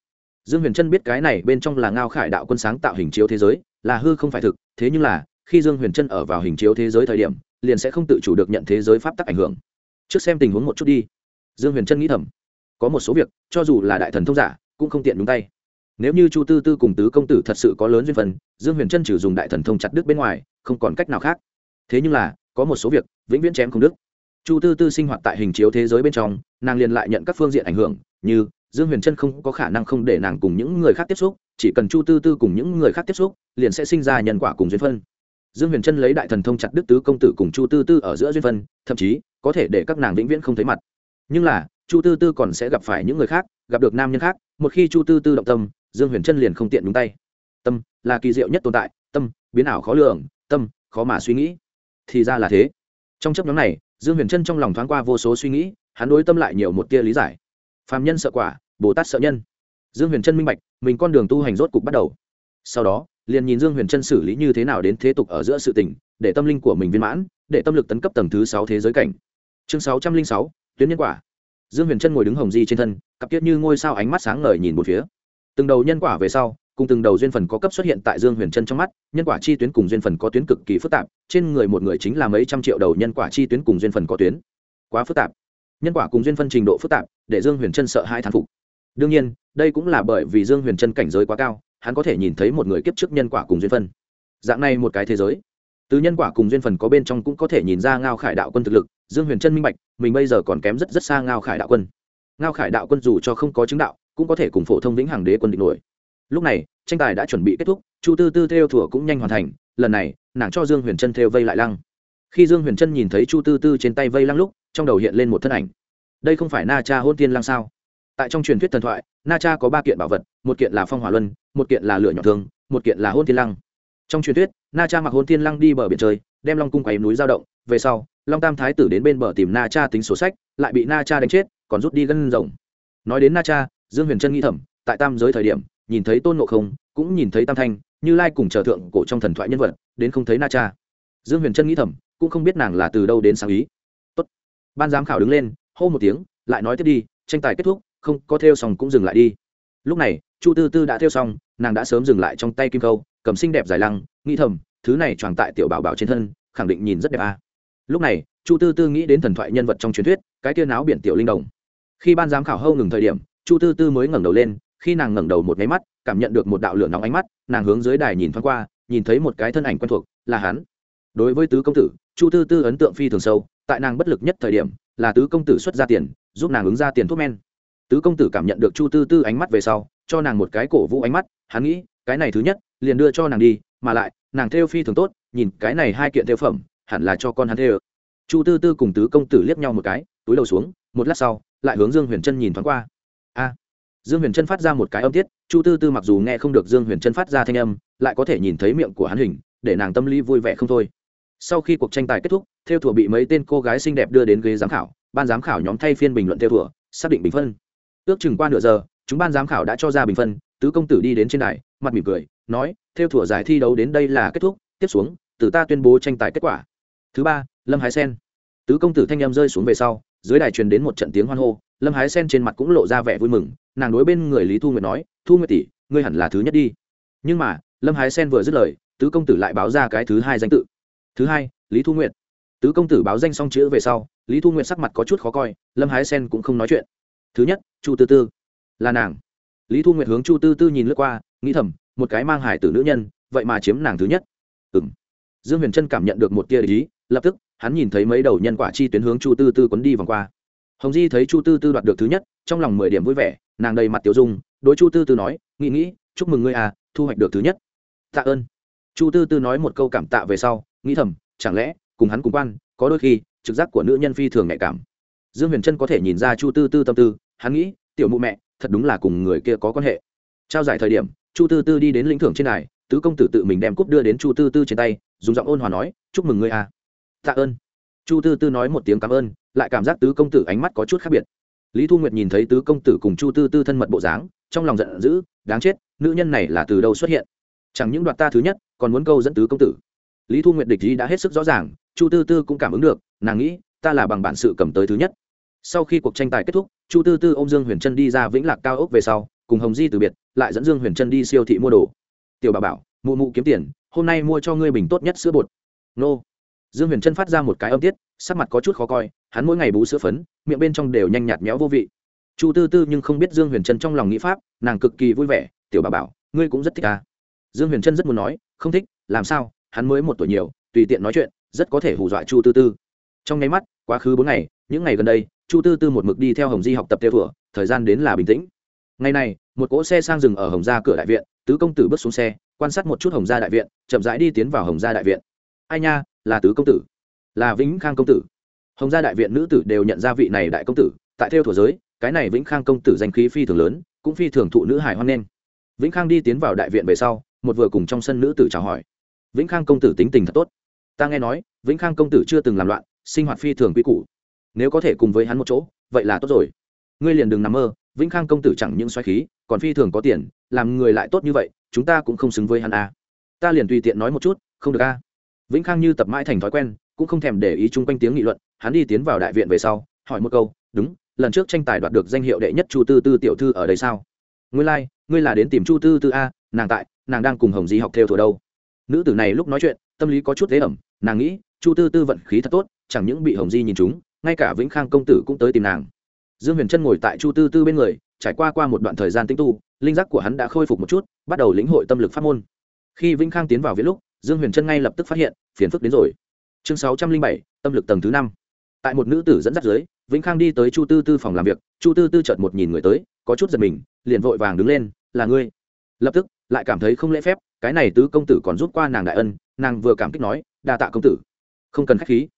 Dương huyền chân biết cái này bên trong là ngao khải đạo quân sáng tạo hình chiếu thế giới, là hư không phải thực, thế nhưng là khi dương huyền trân ở vào hình chiếu thế giới thời điểm, liền sẽ không tự chủ được nhận thế giới pháp tắc ảnh hưởng. Trước xem tình huống một chút đi. Dương huyền trân nghĩ thầm. Có một số việc, cho dù là đại thần thông giả, cũng không tiện nhúng tay. Nếu như chu tư tư cùng tứ công tử thật sự có lớn duyên phần dương huyền trân trừ dùng đại thần thông chặt đứt bên ngoài, không còn cách nào khác. Thế nhưng là, có một số việc, vĩnh viễn chém không đứt. Chu tư tư sinh hoạt tại hình chiếu thế giới bên trong, nàng liền lại nhận các phương diện ảnh hưởng, như dương huyền trân không có khả năng không để nàng cùng những người khác tiếp xúc, chỉ cần chu tư tư cùng những người khác tiếp xúc, liền sẽ sinh ra nhân quả cùng duyên phân dương huyền trân lấy đại thần thông chặt đức tứ công tử cùng chu tư tư ở giữa duyên phân, thậm chí có thể để các nàng vĩnh viễn không thấy mặt. Nhưng là, chu tư tư còn sẽ gặp phải những người khác, gặp được nam nhân khác, một khi chu tư tư động tâm, dương huyền trân liền không tiện đúng tay. Tâm là kỳ diệu nhất tồn tại, tâm biến ảo khó lường, tâm khó mà suy nghĩ. Thì ra là thế. Trong chấp nhóm này, dương huyền trân trong lòng thoáng qua vô số suy nghĩ, hắn đối tâm lại nhiều một tia lý giải. Phàm nhân sợ quả, bồ tát sợ nhân. Dương huyền trân minh bạch, mình con đường tu hành rốt cục bắt đầu. Sau đó liền nhìn dương huyền chân xử lý như thế nào đến thế tục ở giữa sự tình, để tâm linh của mình viên mãn, để tâm lực tấn cấp tầng thứ sáu thế giới cảnh. Chương sáu trăm linh sáu, tuyến nhân quả. Dương huyền chân ngồi đứng hồng di trên thân, cặp kiết như ngôi sao ánh mắt sáng ngời nhìn một phía. Từng đầu nhân quả về sau, cùng từng đầu duyên phần có cấp xuất hiện tại dương huyền chân trong mắt, nhân quả chi tuyến cùng duyên phần có tuyến cực kỳ phức tạp, trên người một người chính là mấy trăm triệu đầu nhân quả chi tuyến cùng duyên phần có tuyến. Quá phức tạp. Nhân quả cùng duyên phân trình độ phức tạp, để dương huyền chân sợ hai thán phục. Đương nhiên, đây cũng là bởi vì dương huyền chân cảnh giới quá cao hắn có thể nhìn thấy một người kiếp trước nhân quả cùng duyên phân. Dạng này một cái thế giới, từ nhân quả cùng duyên phần có bên trong cũng có thể nhìn ra ngao khải đạo quân thực lực, dương huyền trân minh bạch, mình bây giờ còn kém rất rất xa ngao khải đạo quân. Ngao khải đạo quân dù cho không có chứng đạo, cũng có thể cùng phổ thông vĩnh hằng đế quân địch nổi. Lúc này, tranh tài đã chuẩn bị kết thúc, chu tư tư theo thủa cũng nhanh hoàn thành, lần này, nàng cho dương huyền trân theo vây lại lăng. Khi dương huyền trân nhìn thấy chu tư tư trên tay vây lăng lúc, trong đầu hiện lên một thân ảnh. Đây không phải na cha hôn tiên lăng sao? Tại trong truyền thuyết thần thoại, na cha có ba kiện bảo vật, một kiện là phong hỏa luân, một kiện là lửa nhỏ thương một kiện là hôn thiên lăng. Trong truyền thuyết, na cha mặc hôn thiên lăng đi bờ biển trời đem long cung quầy núi giao động, về sau, long tam thái tử đến bên bờ tìm na cha tính sổ sách, lại bị na cha đánh chết, còn rút đi gân rồng. Nói đến na cha, dương huyền trân nghĩ thầm, tại tam giới thời điểm, nhìn thấy tôn ngộ không, cũng nhìn thấy tam thanh, như lai cùng chờ thượng cổ trong thần thoại nhân vật, đến không thấy na cha. Dương huyền trân nghĩ thầm, cũng không biết nàng là từ đâu đến sáng ý. Tốt. ban giám khảo đứng lên, hô một tiếng, lại nói tiếp đi, tranh tài kết thúc không có theo xong cũng dừng lại đi. Lúc này, chu tư tư đã theo xong nàng đã sớm dừng lại trong tay kim câu, cầm xinh đẹp dài lăng, nghĩ thầm, thứ này tròn tại tiểu bảo bảo trên thân, khẳng định nhìn rất đẹp à. lúc này, chu tư tư nghĩ đến thần thoại nhân vật trong truyền thuyết, cái tia áo biển tiểu linh đồng. Khi ban giám khảo hâu ngừng thời điểm, chu tư tư mới ngẩng đầu lên, khi nàng ngẩng đầu một nháy mắt, cảm nhận được một đạo lửa nóng ánh mắt, nàng hướng dưới đài nhìn thoáng qua, nhìn thấy một cái thân ảnh quen thuộc, là hắn. Đối với tứ công tử, chu tư tư ấn tượng phi thường sâu, tại nàng bất lực nhất thời điểm, là tứ công tử xuất ra tiền, giúp nàng ứng ra tiền thuốc men tứ công tử cảm nhận được chu tư tư ánh mắt về sau, cho nàng một cái cổ vũ ánh mắt, hắn nghĩ, cái này thứ nhất, liền đưa cho nàng đi, mà lại, nàng theo phi thường tốt, nhìn cái này hai kiện theo phẩm, hẳn là cho con hắn theo. Chu tư tư cùng tứ công tử liếc nhau một cái, túi đầu xuống, một lát sau, lại hướng dương huyền trân nhìn thoáng qua. A! Dương huyền trân phát ra một cái âm tiết, chu tư tư mặc dù nghe không được dương huyền trân phát ra thanh âm, lại có thể nhìn thấy miệng của hắn hình, để nàng tâm lý vui vẻ không thôi. Sau khi cuộc tranh tài kết thúc, theo thủa bị mấy tên cô gái xinh đẹp đưa đến ghế giám khảo, ban giám khảo nhóm thay phiên bình luận theo thủa, xác định bình phân ước chừng qua nửa giờ, chúng ban giám khảo đã cho ra bình phân, tứ công tử đi đến trên đài, mặt mỉm cười, nói, theo thủa giải thi đấu đến đây là kết thúc, tiếp xuống, từ ta tuyên bố tranh tài kết quả. Thứ ba, lâm hái sen. Tứ công tử thanh em rơi xuống về sau, dưới đài truyền đến một trận tiếng hoan hô, lâm hái sen trên mặt cũng lộ ra vẻ vui mừng, nàng đối bên người lý thu nguyệt nói, thu nguyệt tỷ, ngươi hẳn là thứ nhất đi. Nhưng mà, lâm hái sen vừa dứt lời, tứ công tử lại báo ra cái thứ hai danh tự. Thứ hai, lý thu nguyệt. Tứ công tử báo danh xong chữ về sau, lý thu nguyệt sắc mặt có chút khó coi, lâm hái sen cũng không nói chuyện thứ nhất, chu tư tư. Là nàng. Lý thu nguyệt hướng chu tư tư nhìn lướt qua, nghĩ thầm, một cái mang hải tử nữ nhân, vậy mà chiếm nàng thứ nhất. Ừ m dương huyền trân cảm nhận được một tia ý, lập tức, hắn nhìn thấy mấy đầu nhân quả chi tuyến hướng chu tư tư quấn đi vòng qua. Hồng di thấy chu tư tư đoạt được thứ nhất, trong lòng mười điểm vui vẻ, nàng đầy mặt tiểu dung, đối chu tư tư nói, nghĩ nghĩ, chúc mừng ngươi à thu hoạch được thứ nhất. Tạ ơn. Chu tư tư nói một câu cảm tạ về sau, nghĩ thầm, chẳng lẽ, cùng hắn cùng quan, có đôi khi, trực giác của nữ nhân phi thường nhạy cảm. Dương huyền trân có thể nhìn ra chu tư tư tâm tư hắn nghĩ, tiểu mụ mẹ, thật đúng là cùng người kia có quan hệ. Trao giải thời điểm, chu tư tư đi đến lĩnh thưởng trên đài, tứ công tử tự mình đem cúp đưa đến chu tư tư trên tay, dùng giọng ôn hòa nói, chúc mừng ngươi à. Tạ ơn. Chu tư tư nói một tiếng cảm ơn, lại cảm giác tứ công tử ánh mắt có chút khác biệt. Lý thu nguyệt nhìn thấy tứ công tử cùng chu tư tư thân mật bộ dáng, trong lòng giận dữ, đáng chết, nữ nhân này là từ đâu xuất hiện? Chẳng những đoạt ta thứ nhất, còn muốn câu dẫn tứ công tử. Lý thu nguyệt địch gì đã hết sức rõ ràng, chu tư tư cũng cảm ứng được, nàng nghĩ, ta là bằng bản sự cầm tới thứ nhất. Sau khi cuộc tranh tài kết thúc chu tư tư ô m dương huyền trân đi ra vĩnh lạc cao ốc về sau, cùng hồng di từ biệt, lại dẫn dương huyền trân đi siêu thị mua đồ. Tiểu bà bảo, mụ mụ kiếm tiền, hôm nay mua cho ngươi bình tốt nhất sữa bột. Nô. Dương huyền trân phát ra một cái âm tiết, sắc mặt có chút khó coi, hắn mỗi ngày bú sữa phấn, miệng bên trong đều nhanh nhạt méo vô vị. Chu tư tư nhưng không biết dương huyền trân trong lòng nghĩ pháp, nàng cực kỳ vui vẻ, tiểu bà bảo, ngươi cũng rất thích ta. Dương huyền trân rất muốn nói, không thích, làm sao, hắn mới một tuổi nhiều, tùy tiện nói chuyện, rất có thể hù dọa chu tư tư. Trong nháy mắt, quá khứ bốn ngày, những ngày gần đây chu tư tư một mực đi theo hồng di học tập theo thủa, thời gian đến là bình tĩnh. Ngày này, một cỗ xe sang dừng ở hồng gia cửa đại viện, tứ công tử bước xuống xe, quan sát một chút hồng gia đại viện, chậm rãi đi tiến vào hồng gia đại viện. Ai nha, là tứ công tử. Là vĩnh khang công tử. Hồng gia đại viện nữ tử đều nhận ra vị này đại công tử, tại theo thủa giới, cái này vĩnh khang công tử danh khí phi thường lớn, cũng phi thường thụ nữ hải hoan nghênh. Vĩnh khang đi tiến vào đại viện về sau, một vừa cùng trong sân nữ tử chào hỏi. Vĩnh khang công tử tính tình thật tốt. Ta nghe nói, vĩnh khang công tử chưa từng làm loạn, sinh hoạt phi thường quy củ nếu có thể cùng với hắn một chỗ vậy là tốt rồi ngươi liền đừng nằm mơ vĩnh khang công tử chẳng những xoáy khí còn phi thường có tiền làm người lại tốt như vậy chúng ta cũng không xứng với hắn à. ta liền tùy tiện nói một chút không được a à. vĩnh khang như tập mãi thành thói quen cũng không thèm để ý chung quanh tiếng nghị luận hắn đi tiến vào đại viện về sau hỏi một câu đúng lần trước tranh tài đoạt được danh hiệu đệ nhất chu tư tư tiểu thư ở đây sao ngươi lai、like, ngươi là đến tìm chu tư tư a nàng tại nàng đang cùng hồng di học theo thủ đâu nữ tử này lúc nói chuyện tâm lý có chút thế ẩm nàng nghĩ chu tư tư vận khí thật tốt chẳng những bị hồng di nhìn chúng ngay cả vĩnh khang công tử cũng tới tìm nàng. Dương huyền trân ngồi tại chu tư tư bên người, trải qua qua một đoạn thời gian tinh tu, linh giác của hắn đã khôi phục một chút, bắt đầu lĩnh hội tâm lực pháp môn. Khi vĩnh khang tiến vào viết lúc, dương huyền trân ngay lập tức phát hiện, phiền phức đến rồi. Chương sáu trăm linh bảy, tâm lực tầng thứ năm. Tại một nữ tử dẫn dắt dưới, vĩnh khang đi tới chu tư tư phòng làm việc, chu tư tư chợt một nhìn người tới, có chút giật mình, liền vội vàng đứng lên, là ngươi. Lập tức, lại cảm thấy không lễ phép, cái này tứ công tử còn rút qua nàng đại ân, nàng vừa cảm kích nói, đa tạ công tử. Không cần k h á c h khí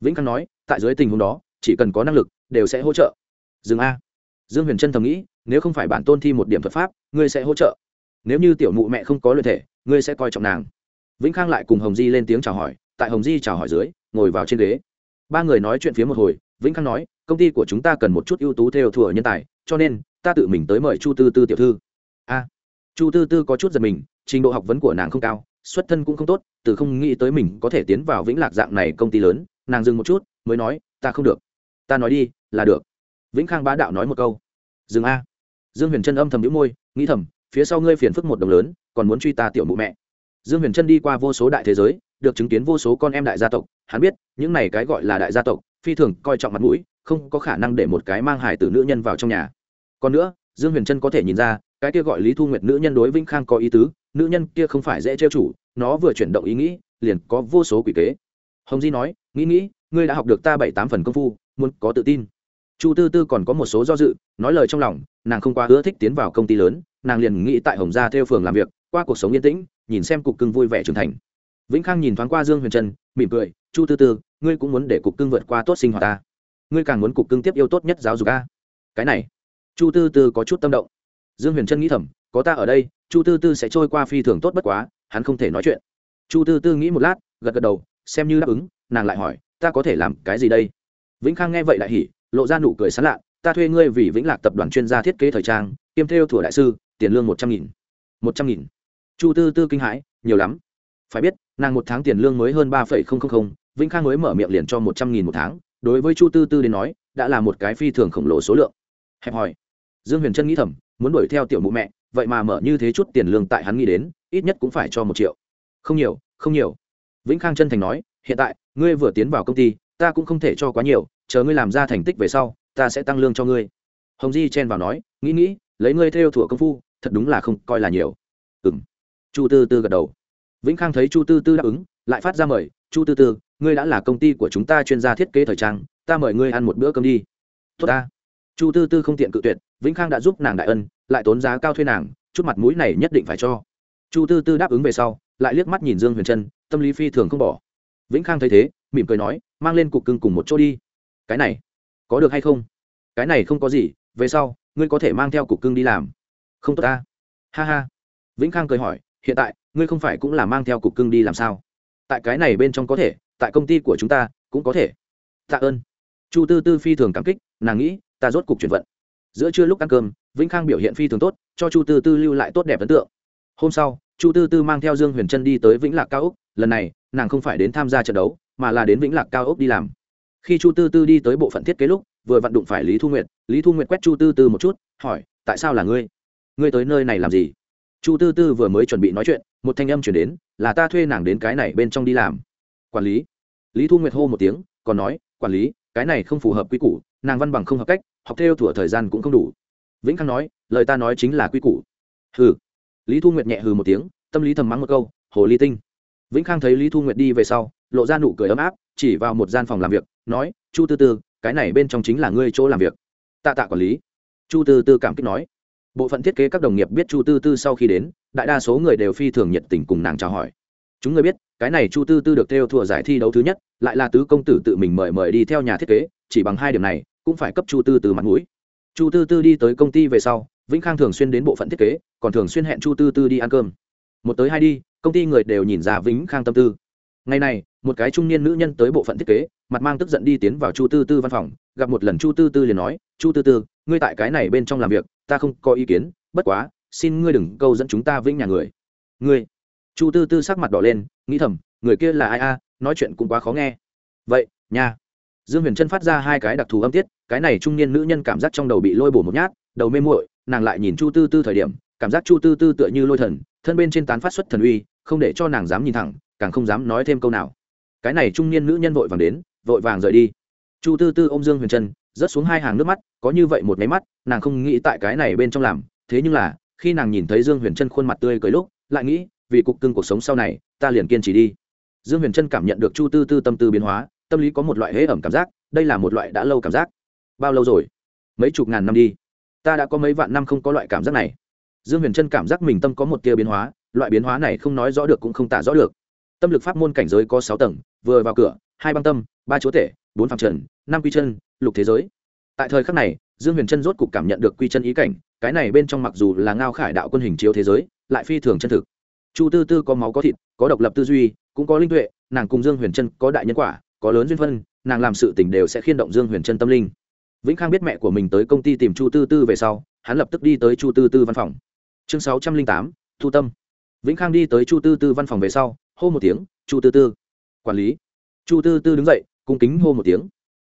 vĩnh khang nói, tại dưới tình huống đó, chỉ cần có năng lực, đều sẽ hỗ trợ. Dừng a. Dương huyền trân thầm nghĩ, nếu không phải bản tôn thi một điểm thuật pháp, ngươi sẽ hỗ trợ. Nếu như tiểu mụ mẹ không có lợi thể, ngươi sẽ coi trọng nàng. Vĩnh khang lại cùng hồng di lên tiếng chào hỏi, tại hồng di chào hỏi dưới, ngồi vào trên ghế. Ba người nói chuyện phía một hồi, vĩnh khang nói, công ty của chúng ta cần một chút ưu tú theo thừa nhân tài, cho nên, ta tự mình tới mời chu tư tư tiểu thư. A. Chu tư tư có chút giật mình, trình độ học vấn của nàng không cao, xuất thân cũng không tốt, từ không nghĩ tới mình có thể tiến vào vĩnh lạc dạng này công ty lớn nàng dừng một chút, mới nói, ta không được. Ta nói đi, là được. Vĩnh khang bá đạo nói một câu. Dừng a. Dương huyền trân âm thầm đĩu môi, nghĩ thầm, phía sau ngươi phiền phức một đồng lớn, còn muốn truy ta tiểu mụ mẹ. Dương huyền trân đi qua vô số đại thế giới, được chứng kiến vô số con em đại gia tộc, hắn biết, những này cái gọi là đại gia tộc, phi thường coi trọng mặt mũi, không có khả năng để một cái mang hải tử nữ nhân vào trong nhà. Còn nữa, dương huyền trân có thể nhìn ra, cái kia gọi lý thu nguyệt nữ nhân đối vĩnh khang có ý tứ, nữ nhân kia không phải dễ trêu chủ nó vừa chuyển động ý nghĩ, liền có vô số quỷ kế. Hồng di nói nghĩ nghĩ, ngươi đã học được ta bảy tám phần công phu, muốn có tự tin. Chu tư tư còn có một số do dự, nói lời trong lòng, nàng không quá ưa thích tiến vào công ty lớn, nàng liền nghĩ tại hồng gia theo phường làm việc, qua cuộc sống yên tĩnh, nhìn xem cục cưng vui vẻ trưởng thành. Vĩnh khang nhìn thoáng qua dương huyền trân, mỉm cười, chu tư tư, ngươi cũng muốn để cục cưng vượt qua tốt sinh hoạt ta? Ngươi càng muốn cục cưng tiếp yêu tốt nhất giáo dục ta. cái này, chu tư tư có chút tâm động. Dương huyền trân nghĩ thầm, có ta ở đây, chu tư tư sẽ trôi qua phi thường tốt bất quá, hắn không thể nói chuyện. Chu tư tư nghĩ một lát, gật gật đầu, xem như đáp ứng nàng lại hỏi, ta có thể làm cái gì đây? Vĩnh khang nghe vậy lại hỉ, lộ ra nụ cười sán lạ, ta thuê ngươi vì vĩnh lạc tập đoàn chuyên gia thiết kế thời trang, kiêm theo thủ đại sư, tiền lương một trăm nghìn. Một trăm nghìn. Chu tư tư kinh hãi, nhiều lắm. Phải biết, nàng một tháng tiền lương mới hơn ba phẩy không không không, vĩnh khang mới mở miệng liền cho một trăm nghìn một tháng, đối với chu tư tư đến nói, đã là một cái phi thường khổng lồ số lượng. Hẹp hòi. Dương huyền trân nghĩ thầm, muốn đuổi theo tiểu mụ mẹ, vậy mà mở như thế chút tiền lương tại hắn nghĩ đến, ít nhất cũng phải cho một triệu. Không nhiều không nhiều. Vĩnh khang chân thành nói hiện tại, ngươi vừa tiến vào công ty, ta cũng không thể cho quá nhiều, chờ ngươi làm ra thành tích về sau, ta sẽ tăng lương cho ngươi. Hồng di chen vào nói, nghĩ nghĩ, lấy ngươi theo thủa công phu, thật đúng là không coi là nhiều. Ừ m chu tư tư gật đầu. Vĩnh khang thấy chu tư tư đáp ứng, lại phát ra mời, chu tư tư, ngươi đã là công ty của chúng ta chuyên gia thiết kế thời trang, ta mời ngươi ăn một bữa cơm đi. Tốt ta. Chu tư tư không tiện cự tuyệt, vĩnh khang đã giúp nàng đại ân, lại tốn giá cao thuê nàng, chút mặt mũi này nhất định phải cho. Chu tư tư đáp ứng về sau, lại liếc mắt nhìn dương huyền trân, tâm lý phi thường không bỏ vĩnh khang thấy thế, mỉm cười nói, mang lên cục cưng cùng một chỗ đi. Cái này, có được hay không? Cái này không có gì, về sau, ngươi có thể mang theo cục cưng đi làm. Không tốt ta. Ha ha. Vĩnh khang cười hỏi, hiện tại, ngươi không phải cũng là mang theo cục cưng đi làm sao? Tại cái này bên trong có thể, tại công ty của chúng ta cũng có thể. Tạ ơn. Chu tư tư phi thường cảm kích, nàng nghĩ, ta rốt cục chuyển vận. Giữa trưa lúc ăn cơm, vĩnh khang biểu hiện phi thường tốt, cho chu tư tư lưu lại tốt đẹp ấn tượng hôm sau, chu tư tư mang theo dương huyền trân đi tới vĩnh lạc cao úc. Lần này, nàng không phải đến tham gia trận đấu, mà là đến vĩnh lạc cao úc đi làm. Khi chu tư tư đi tới bộ phận thiết kế lúc, vừa vặn đụng phải lý thu nguyệt. Lý thu nguyệt quét chu tư tư một chút, hỏi, tại sao là ngươi? Ngươi tới nơi này làm gì? Chu tư tư vừa mới chuẩn bị nói chuyện, một thanh âm chuyển đến, là ta thuê nàng đến cái này bên trong đi làm. Quản lý? Lý thu nguyệt hô một tiếng, còn nói, quản lý, cái này không phù hợp quy củ, nàng văn bằng không hợp cách, học theo thủa thời gian cũng không đủ. Vĩnh khang nói, lời ta nói chính là quy củ. Hừ lý thu nguyệt nhẹ hừ một tiếng, tâm lý thầm mắng một câu, hồ ly tinh. Vĩnh khang thấy lý thu nguyệt đi về sau, lộ ra nụ cười ấm áp, chỉ vào một gian phòng làm việc, nói, chu tư tư, cái này bên trong chính là ngươi chỗ làm việc. Tạ tạ quản lý. Chu tư tư cảm kích nói. Bộ phận thiết kế các đồng nghiệp biết chu tư tư sau khi đến, đại đa số người đều phi thường nhiệt tình cùng nàng chào hỏi. Chúng người biết, cái này chu tư tư được theo thua giải thi đấu thứ nhất, lại là tứ công tử tự mình mời mời đi theo nhà thiết kế, chỉ bằng hai điểm này, cũng phải cấp chu tư tư mặt mũi. Chu tư tư đi tới công ty về sau vĩnh khang thường xuyên đến bộ phận thiết kế, còn thường xuyên hẹn chu tư tư đi ăn cơm. Một tới hai đi, công ty người đều nhìn ra vĩnh khang tâm tư. Ngày này, một cái trung niên nữ nhân tới bộ phận thiết kế, mặt mang tức giận đi tiến vào chu tư tư văn phòng, gặp một lần chu tư tư liền nói, chu tư tư, ngươi tại cái này bên trong làm việc, ta không có ý kiến, bất quá, xin ngươi đừng câu dẫn chúng ta vĩnh nhà người. Ngươi? Chu tư tư sắc mặt đỏ lên, nghĩ thầm, người kia là ai a, nói chuyện cũng quá khó nghe. Vậy, nha. Dương huyền trân phát ra hai cái đặc thù âm tiết, cái này trung niên nữ nhân cảm giác trong đầu bị lôi bổ một nhát, đầu mê muội nàng lại nhìn chu tư tư thời điểm, cảm giác chu tư tư tựa như lôi thần, thân bên trên tán phát xuất thần uy, không để cho nàng dám nhìn thẳng, càng không dám nói thêm câu nào. Cái này trung niên nữ nhân vội vàng đến, vội vàng rời đi. Chu tư tư ô m dương huyền trân, rớt xuống hai hàng nước mắt, có như vậy một máy mắt, nàng không nghĩ tại cái này bên trong làm, thế nhưng là, khi nàng nhìn thấy dương huyền trân khuôn mặt tươi cười lúc, lại nghĩ, vì cục cưng cuộc sống sau này, ta liền kiên trì đi. Dương huyền trân cảm nhận được chu tư tư tâm tư biến hóa, tâm lý có một loại hễ ẩm cảm giác, đây là một loại đã lâu cảm giác. Bao lâu rồi? Mấy chục ngàn năm đi ta đã có mấy vạn năm không có loại cảm giác này. Dương huyền trân cảm giác mình tâm có một tia biến hóa, loại biến hóa này không nói rõ được cũng không tả rõ được. Tâm lực pháp môn cảnh giới có sáu tầng, vừa vào cửa, hai băng tâm, ba chúa tể, bốn phạm trần, năm quy chân, lục thế giới. Tại thời khắc này, dương huyền trân rốt cục cảm nhận được quy chân ý cảnh, cái này bên trong mặc dù là ngao khải đạo quân hình chiếu thế giới, lại phi thường chân thực. Chu tư tư có máu có thịt, có độc lập tư duy, cũng có linh tuệ, nàng cùng dương huyền trân có đại nhân quả, có lớn duyên phân, nàng làm sự tình đều sẽ khiên động dương huyền trân tâm linh vĩnh khang biết mẹ của mình tới công ty tìm chu tư tư về sau, hắn lập tức đi tới chu tư tư văn phòng. Chương sáu trăm linh tám, thu tâm. Vĩnh khang đi tới chu tư tư văn phòng về sau, hô một tiếng, chu tư tư. Quản lý. Chu tư tư đứng dậy, cung kính hô một tiếng.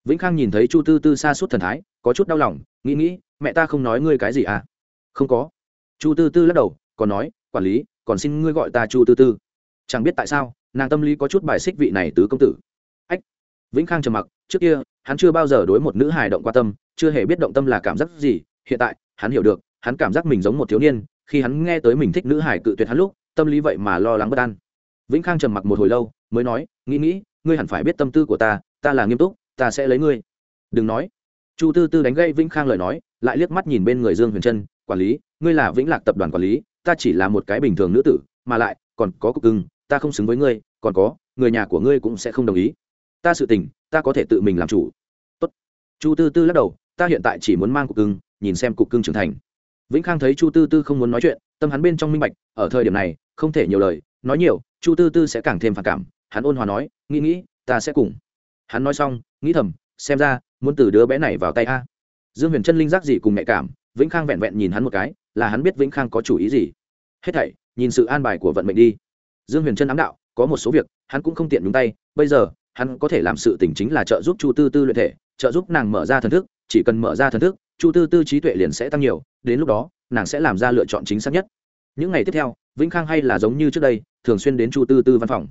Vĩnh khang nhìn thấy chu tư tư xa suốt thần thái, có chút đau lòng, nghĩ nghĩ, mẹ ta không nói ngươi cái gì à? Không có. Chu tư tư lắc đầu, còn nói, quản lý, còn xin ngươi gọi ta chu tư tư. Chẳng biết tại sao, nàng tâm lý có chút bài xích vị này tứ công tử vĩnh khang trầm mặc, trước kia, hắn chưa bao giờ đối một nữ hài động qua tâm, chưa hề biết động tâm là cảm giác gì, hiện tại, hắn hiểu được, hắn cảm giác mình giống một thiếu niên, khi hắn nghe tới mình thích nữ hải cự tuyệt hắn lúc, tâm lý vậy mà lo lắng bất an. Vĩnh khang trầm mặc một hồi lâu, mới nói, nghĩ nghĩ, ngươi hẳn phải biết tâm tư của ta ta là nghiêm túc, ta sẽ lấy ngươi. Đừng nói. Chu tư tư đánh gây vĩnh khang lời nói, lại liếc mắt nhìn bên người dương huyền trân, quản lý, ngươi là vĩnh lạc tập đoàn quản lý, ta chỉ là một cái bình thường nữ tử, mà lại, còn có cục cưng, ta không xứng với ngươi, còn có, người nhà của ngươi cũng sẽ không đồng ý ta sự tình, ta có thể tự mình làm chủ. Tốt. chu tư tư lắc đầu, ta hiện tại chỉ muốn mang cục cưng, nhìn xem cục cưng trưởng thành. Vĩnh khang thấy chu tư tư không muốn nói chuyện, tâm hắn bên trong minh bạch, ở thời điểm này, không thể nhiều lời, nói nhiều, chu tư tư sẽ càng thêm phản cảm, hắn ôn hòa nói, nghĩ nghĩ, ta sẽ cùng. Hắn nói xong, nghĩ thầm, xem ra, muốn từ đứa bé này vào tay a. Dương huyền chân linh giác gì cùng nhạy cảm, vĩnh khang vẹn vẹn nhìn hắn một cái, là hắn biết vĩnh khang có chủ ý gì. Hết thảy, nhìn sự an bài của vận mệnh đi. Dương huyền chân ám đạo, có một số việc, hắn cũng không tiện nhúng tay, bây giờ hắn có thể làm sự tình chính là trợ giúp chu tư tư luyện thể, trợ giúp nàng mở ra thần thức, chỉ cần mở ra thần thức, chu tư tư trí tuệ liền sẽ tăng nhiều, đến lúc đó, nàng sẽ làm ra lựa chọn chính xác nhất. Những ngày tiếp theo, vĩnh khang hay là giống như trước đây, thường xuyên đến chu tư tư văn phòng.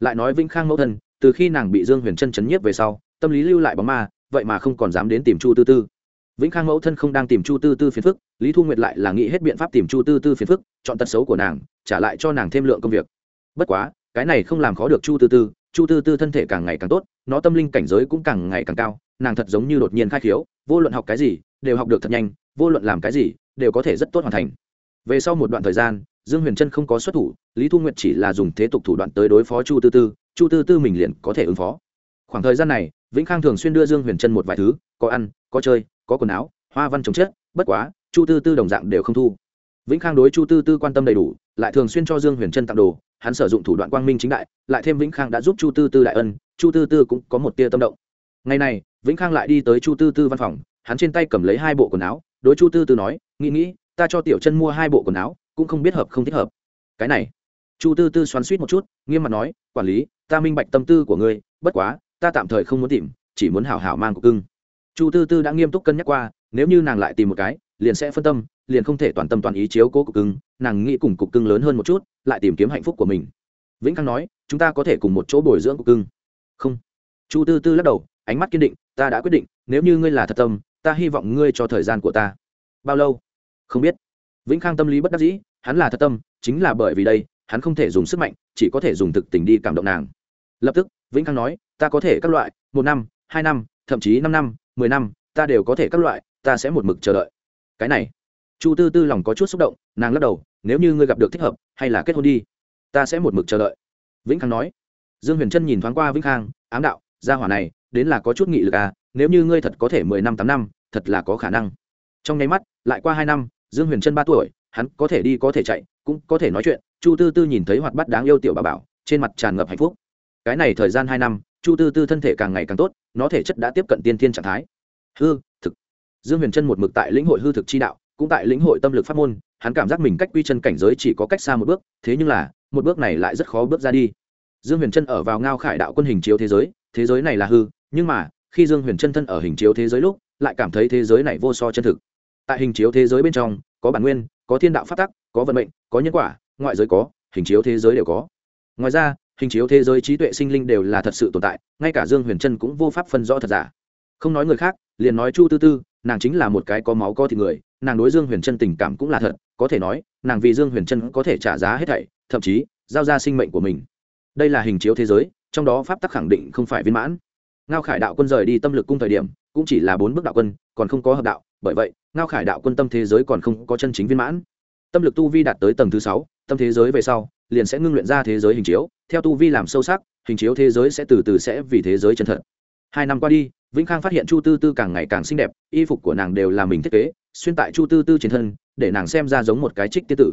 Lại nói vĩnh khang mẫu thân, từ khi nàng bị dương huyền trân chấn nhiếp về sau, tâm lý lưu lại bóng ma, vậy mà không còn dám đến tìm chu tư tư. Vĩnh khang mẫu thân không đang tìm chu tư tư phiền phức, lý thu nguyệt lại là nghĩ hết biện pháp tìm chu tư tư phiền phức, chọn tật xấu của nàng, trả lại cho nàng thêm lượng công việc. Bất quá, cái này không làm khó được chu tư tư chu tư tư thân thể càng ngày càng tốt, nó tâm linh cảnh giới cũng càng ngày càng cao, nàng thật giống như đột nhiên khai khiếu, vô luận học cái gì, đều học được thật nhanh, vô luận làm cái gì, đều có thể rất tốt hoàn thành. Về sau một đoạn thời gian, dương huyền trân không có xuất thủ, lý thu nguyệt chỉ là dùng thế tục thủ đoạn tới đối phó chu tư tư, chu tư tư mình liền có thể ứng phó. Khoảng thời gian này, vĩnh khang thường xuyên đưa dương huyền trân một vài thứ, có ăn, có chơi, có quần áo, hoa văn trồng chết bất quá, chu tư tư đồng dạng đều không thu. Vĩnh khang đối chu tư tư quan tâm đầy đủ, lại thường xuyên cho dương huyền trân tặng đồ hắn sử dụng thủ đoạn quang minh chính đại, lại thêm vĩnh khang đã giúp chu tư tư đại ân, chu tư tư cũng có một tia tâm động. Ngày này, vĩnh khang lại đi tới chu tư tư văn phòng, hắn trên tay cầm lấy hai bộ quần áo, đối chu tư tư nói, nghĩ nghĩ, ta cho tiểu chân mua hai bộ quần áo, cũng không biết hợp không thích hợp. Cái này, chu tư tư xoắn suýt một chút, nghiêm mặt nói, quản lý, ta minh bạch tâm tư của ngươi, bất quá, ta tạm thời không muốn tìm, chỉ muốn hảo hảo mang cục cưng. Chu tư tư đã nghiêm túc cân nhắc qua, nếu như nàng lại tìm một cái, liền sẽ phân tâm, liền không thể toàn tâm toàn ý chiếu cố cục cưng, nàng nghĩ cùng cục cưng lớn hơn một chút lại tìm kiếm hạnh phúc của mình. Vĩnh khang nói, chúng ta có thể cùng một chỗ bồi dưỡng cục cưng. Không. Chu tư tư lắc đầu, ánh mắt kiên định, ta đã quyết định, nếu như ngươi là thật tâm, ta hy vọng ngươi cho thời gian của ta. Bao lâu? Không biết. Vĩnh khang tâm lý bất đắc dĩ, hắn là thật tâm, chính là bởi vì đây, hắn không thể dùng sức mạnh, chỉ có thể dùng thực tình đi cảm động nàng. Lập tức, vĩnh khang nói, ta có thể các loại, một năm, hai năm, thậm chí năm năm, mười năm, ta đều có thể các loại, ta sẽ một mực chờ đợi. Cái này chu tư tư lòng có chút xúc động, nàng lắc đầu, nếu như ngươi gặp được thích hợp, hay là kết hôn đi, ta sẽ một mực chờ đợi. Vĩnh khang nói. Dương huyền trân nhìn thoáng qua vĩnh khang, ám đạo, gia hỏa này, đến là có chút nghị lực à nếu như ngươi thật có thể mười năm tám năm, thật là có khả năng. Trong nháy mắt, lại qua hai năm, dương huyền trân ba tuổi, hắn có thể đi có thể chạy, cũng có thể nói chuyện, chu tư tư nhìn thấy hoạt bát đáng yêu tiểu bà bảo, trên mặt tràn ngập hạnh phúc. Cái này thời gian hai năm, chu tư tư thân thể càng ngày càng tốt, nó thể chất đã tiếp cận tiên thiên trạng thái. Hư, thực. Dương huyền trân một mực tại lĩnh hội hư thực chi đạo cũng tại lĩnh hội tâm lực pháp môn, hắn cảm giác mình cách quy chân cảnh giới chỉ có cách xa một bước, thế nhưng là, một bước này lại rất khó bước ra đi. Dương huyền Chân ở vào ngao khải đạo quân hình chiếu thế giới thế giới này là hư, nhưng mà, khi dương huyền Chân thân ở hình chiếu thế giới lúc, lại cảm thấy thế giới này vô so chân thực. Tại hình chiếu thế giới bên trong, có bản nguyên, có thiên đạo phát tắc, có vận mệnh, có nhân quả, ngoại giới có, hình chiếu thế giới đều có. Ngoài ra, hình chiếu thế giới trí tuệ sinh linh đều là thật sự tồn tại, ngay cả dương huyền Chân cũng vô pháp phân rõ thật giả. Không nói người khác, liền nói chu tư tư nàng chính là một cái có máu có thịt người, nàng đối dương huyền trân tình cảm cũng là thật, có thể nói, nàng vì dương huyền trân có thể trả giá hết thảy, thậm chí, giao ra sinh mệnh của mình. Đây là hình chiếu thế giới, trong đó pháp tắc khẳng định không phải viên mãn. Ngao khải đạo quân rời đi tâm lực cung thời điểm, cũng chỉ là bốn bước đạo quân, còn không có hợp đạo, bởi vậy, ngao khải đạo quân tâm thế giới còn không có chân chính viên mãn. Tâm lực tu vi đạt tới tầng thứ sáu, tâm thế giới về sau, liền sẽ ngưng luyện ra thế giới hình chiếu, theo tu vi làm sâu sắc, hình chiếu thế giới sẽ từ từ sẽ vì thế giới chân thật. Hai năm qua đi vĩnh khang phát hiện chu tư tư càng ngày càng xinh đẹp, y phục của nàng đều là mình thiết kế, xuyên tại chu tư tư trên thân, để nàng xem ra giống một cái trích tiết tử.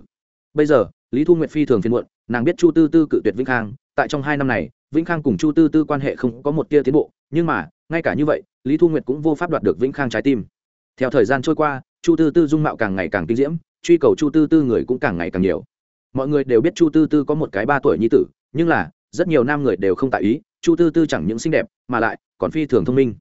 Bây giờ, lý thu nguyệt phi thường phiên muộn, nàng biết chu tư tư cự tuyệt vĩnh khang, tại trong hai năm này, vĩnh khang cùng chu tư tư quan hệ không có một tia tiến bộ, nhưng mà, ngay cả như vậy, lý thu nguyệt cũng vô pháp đoạt được vĩnh khang trái tim. Theo thời gian trôi qua, chu tư tư dung mạo càng ngày càng kinh diễm, truy cầu chu tư tư người cũng càng ngày càng nhiều. Mọi người đều biết chu tư tư có một cái ba tuổi nhi tử, nhưng là, rất nhiều nam người đều không tại ý, chu tư tư chẳng những xinh đẹp, mà lại còn phi thường thông minh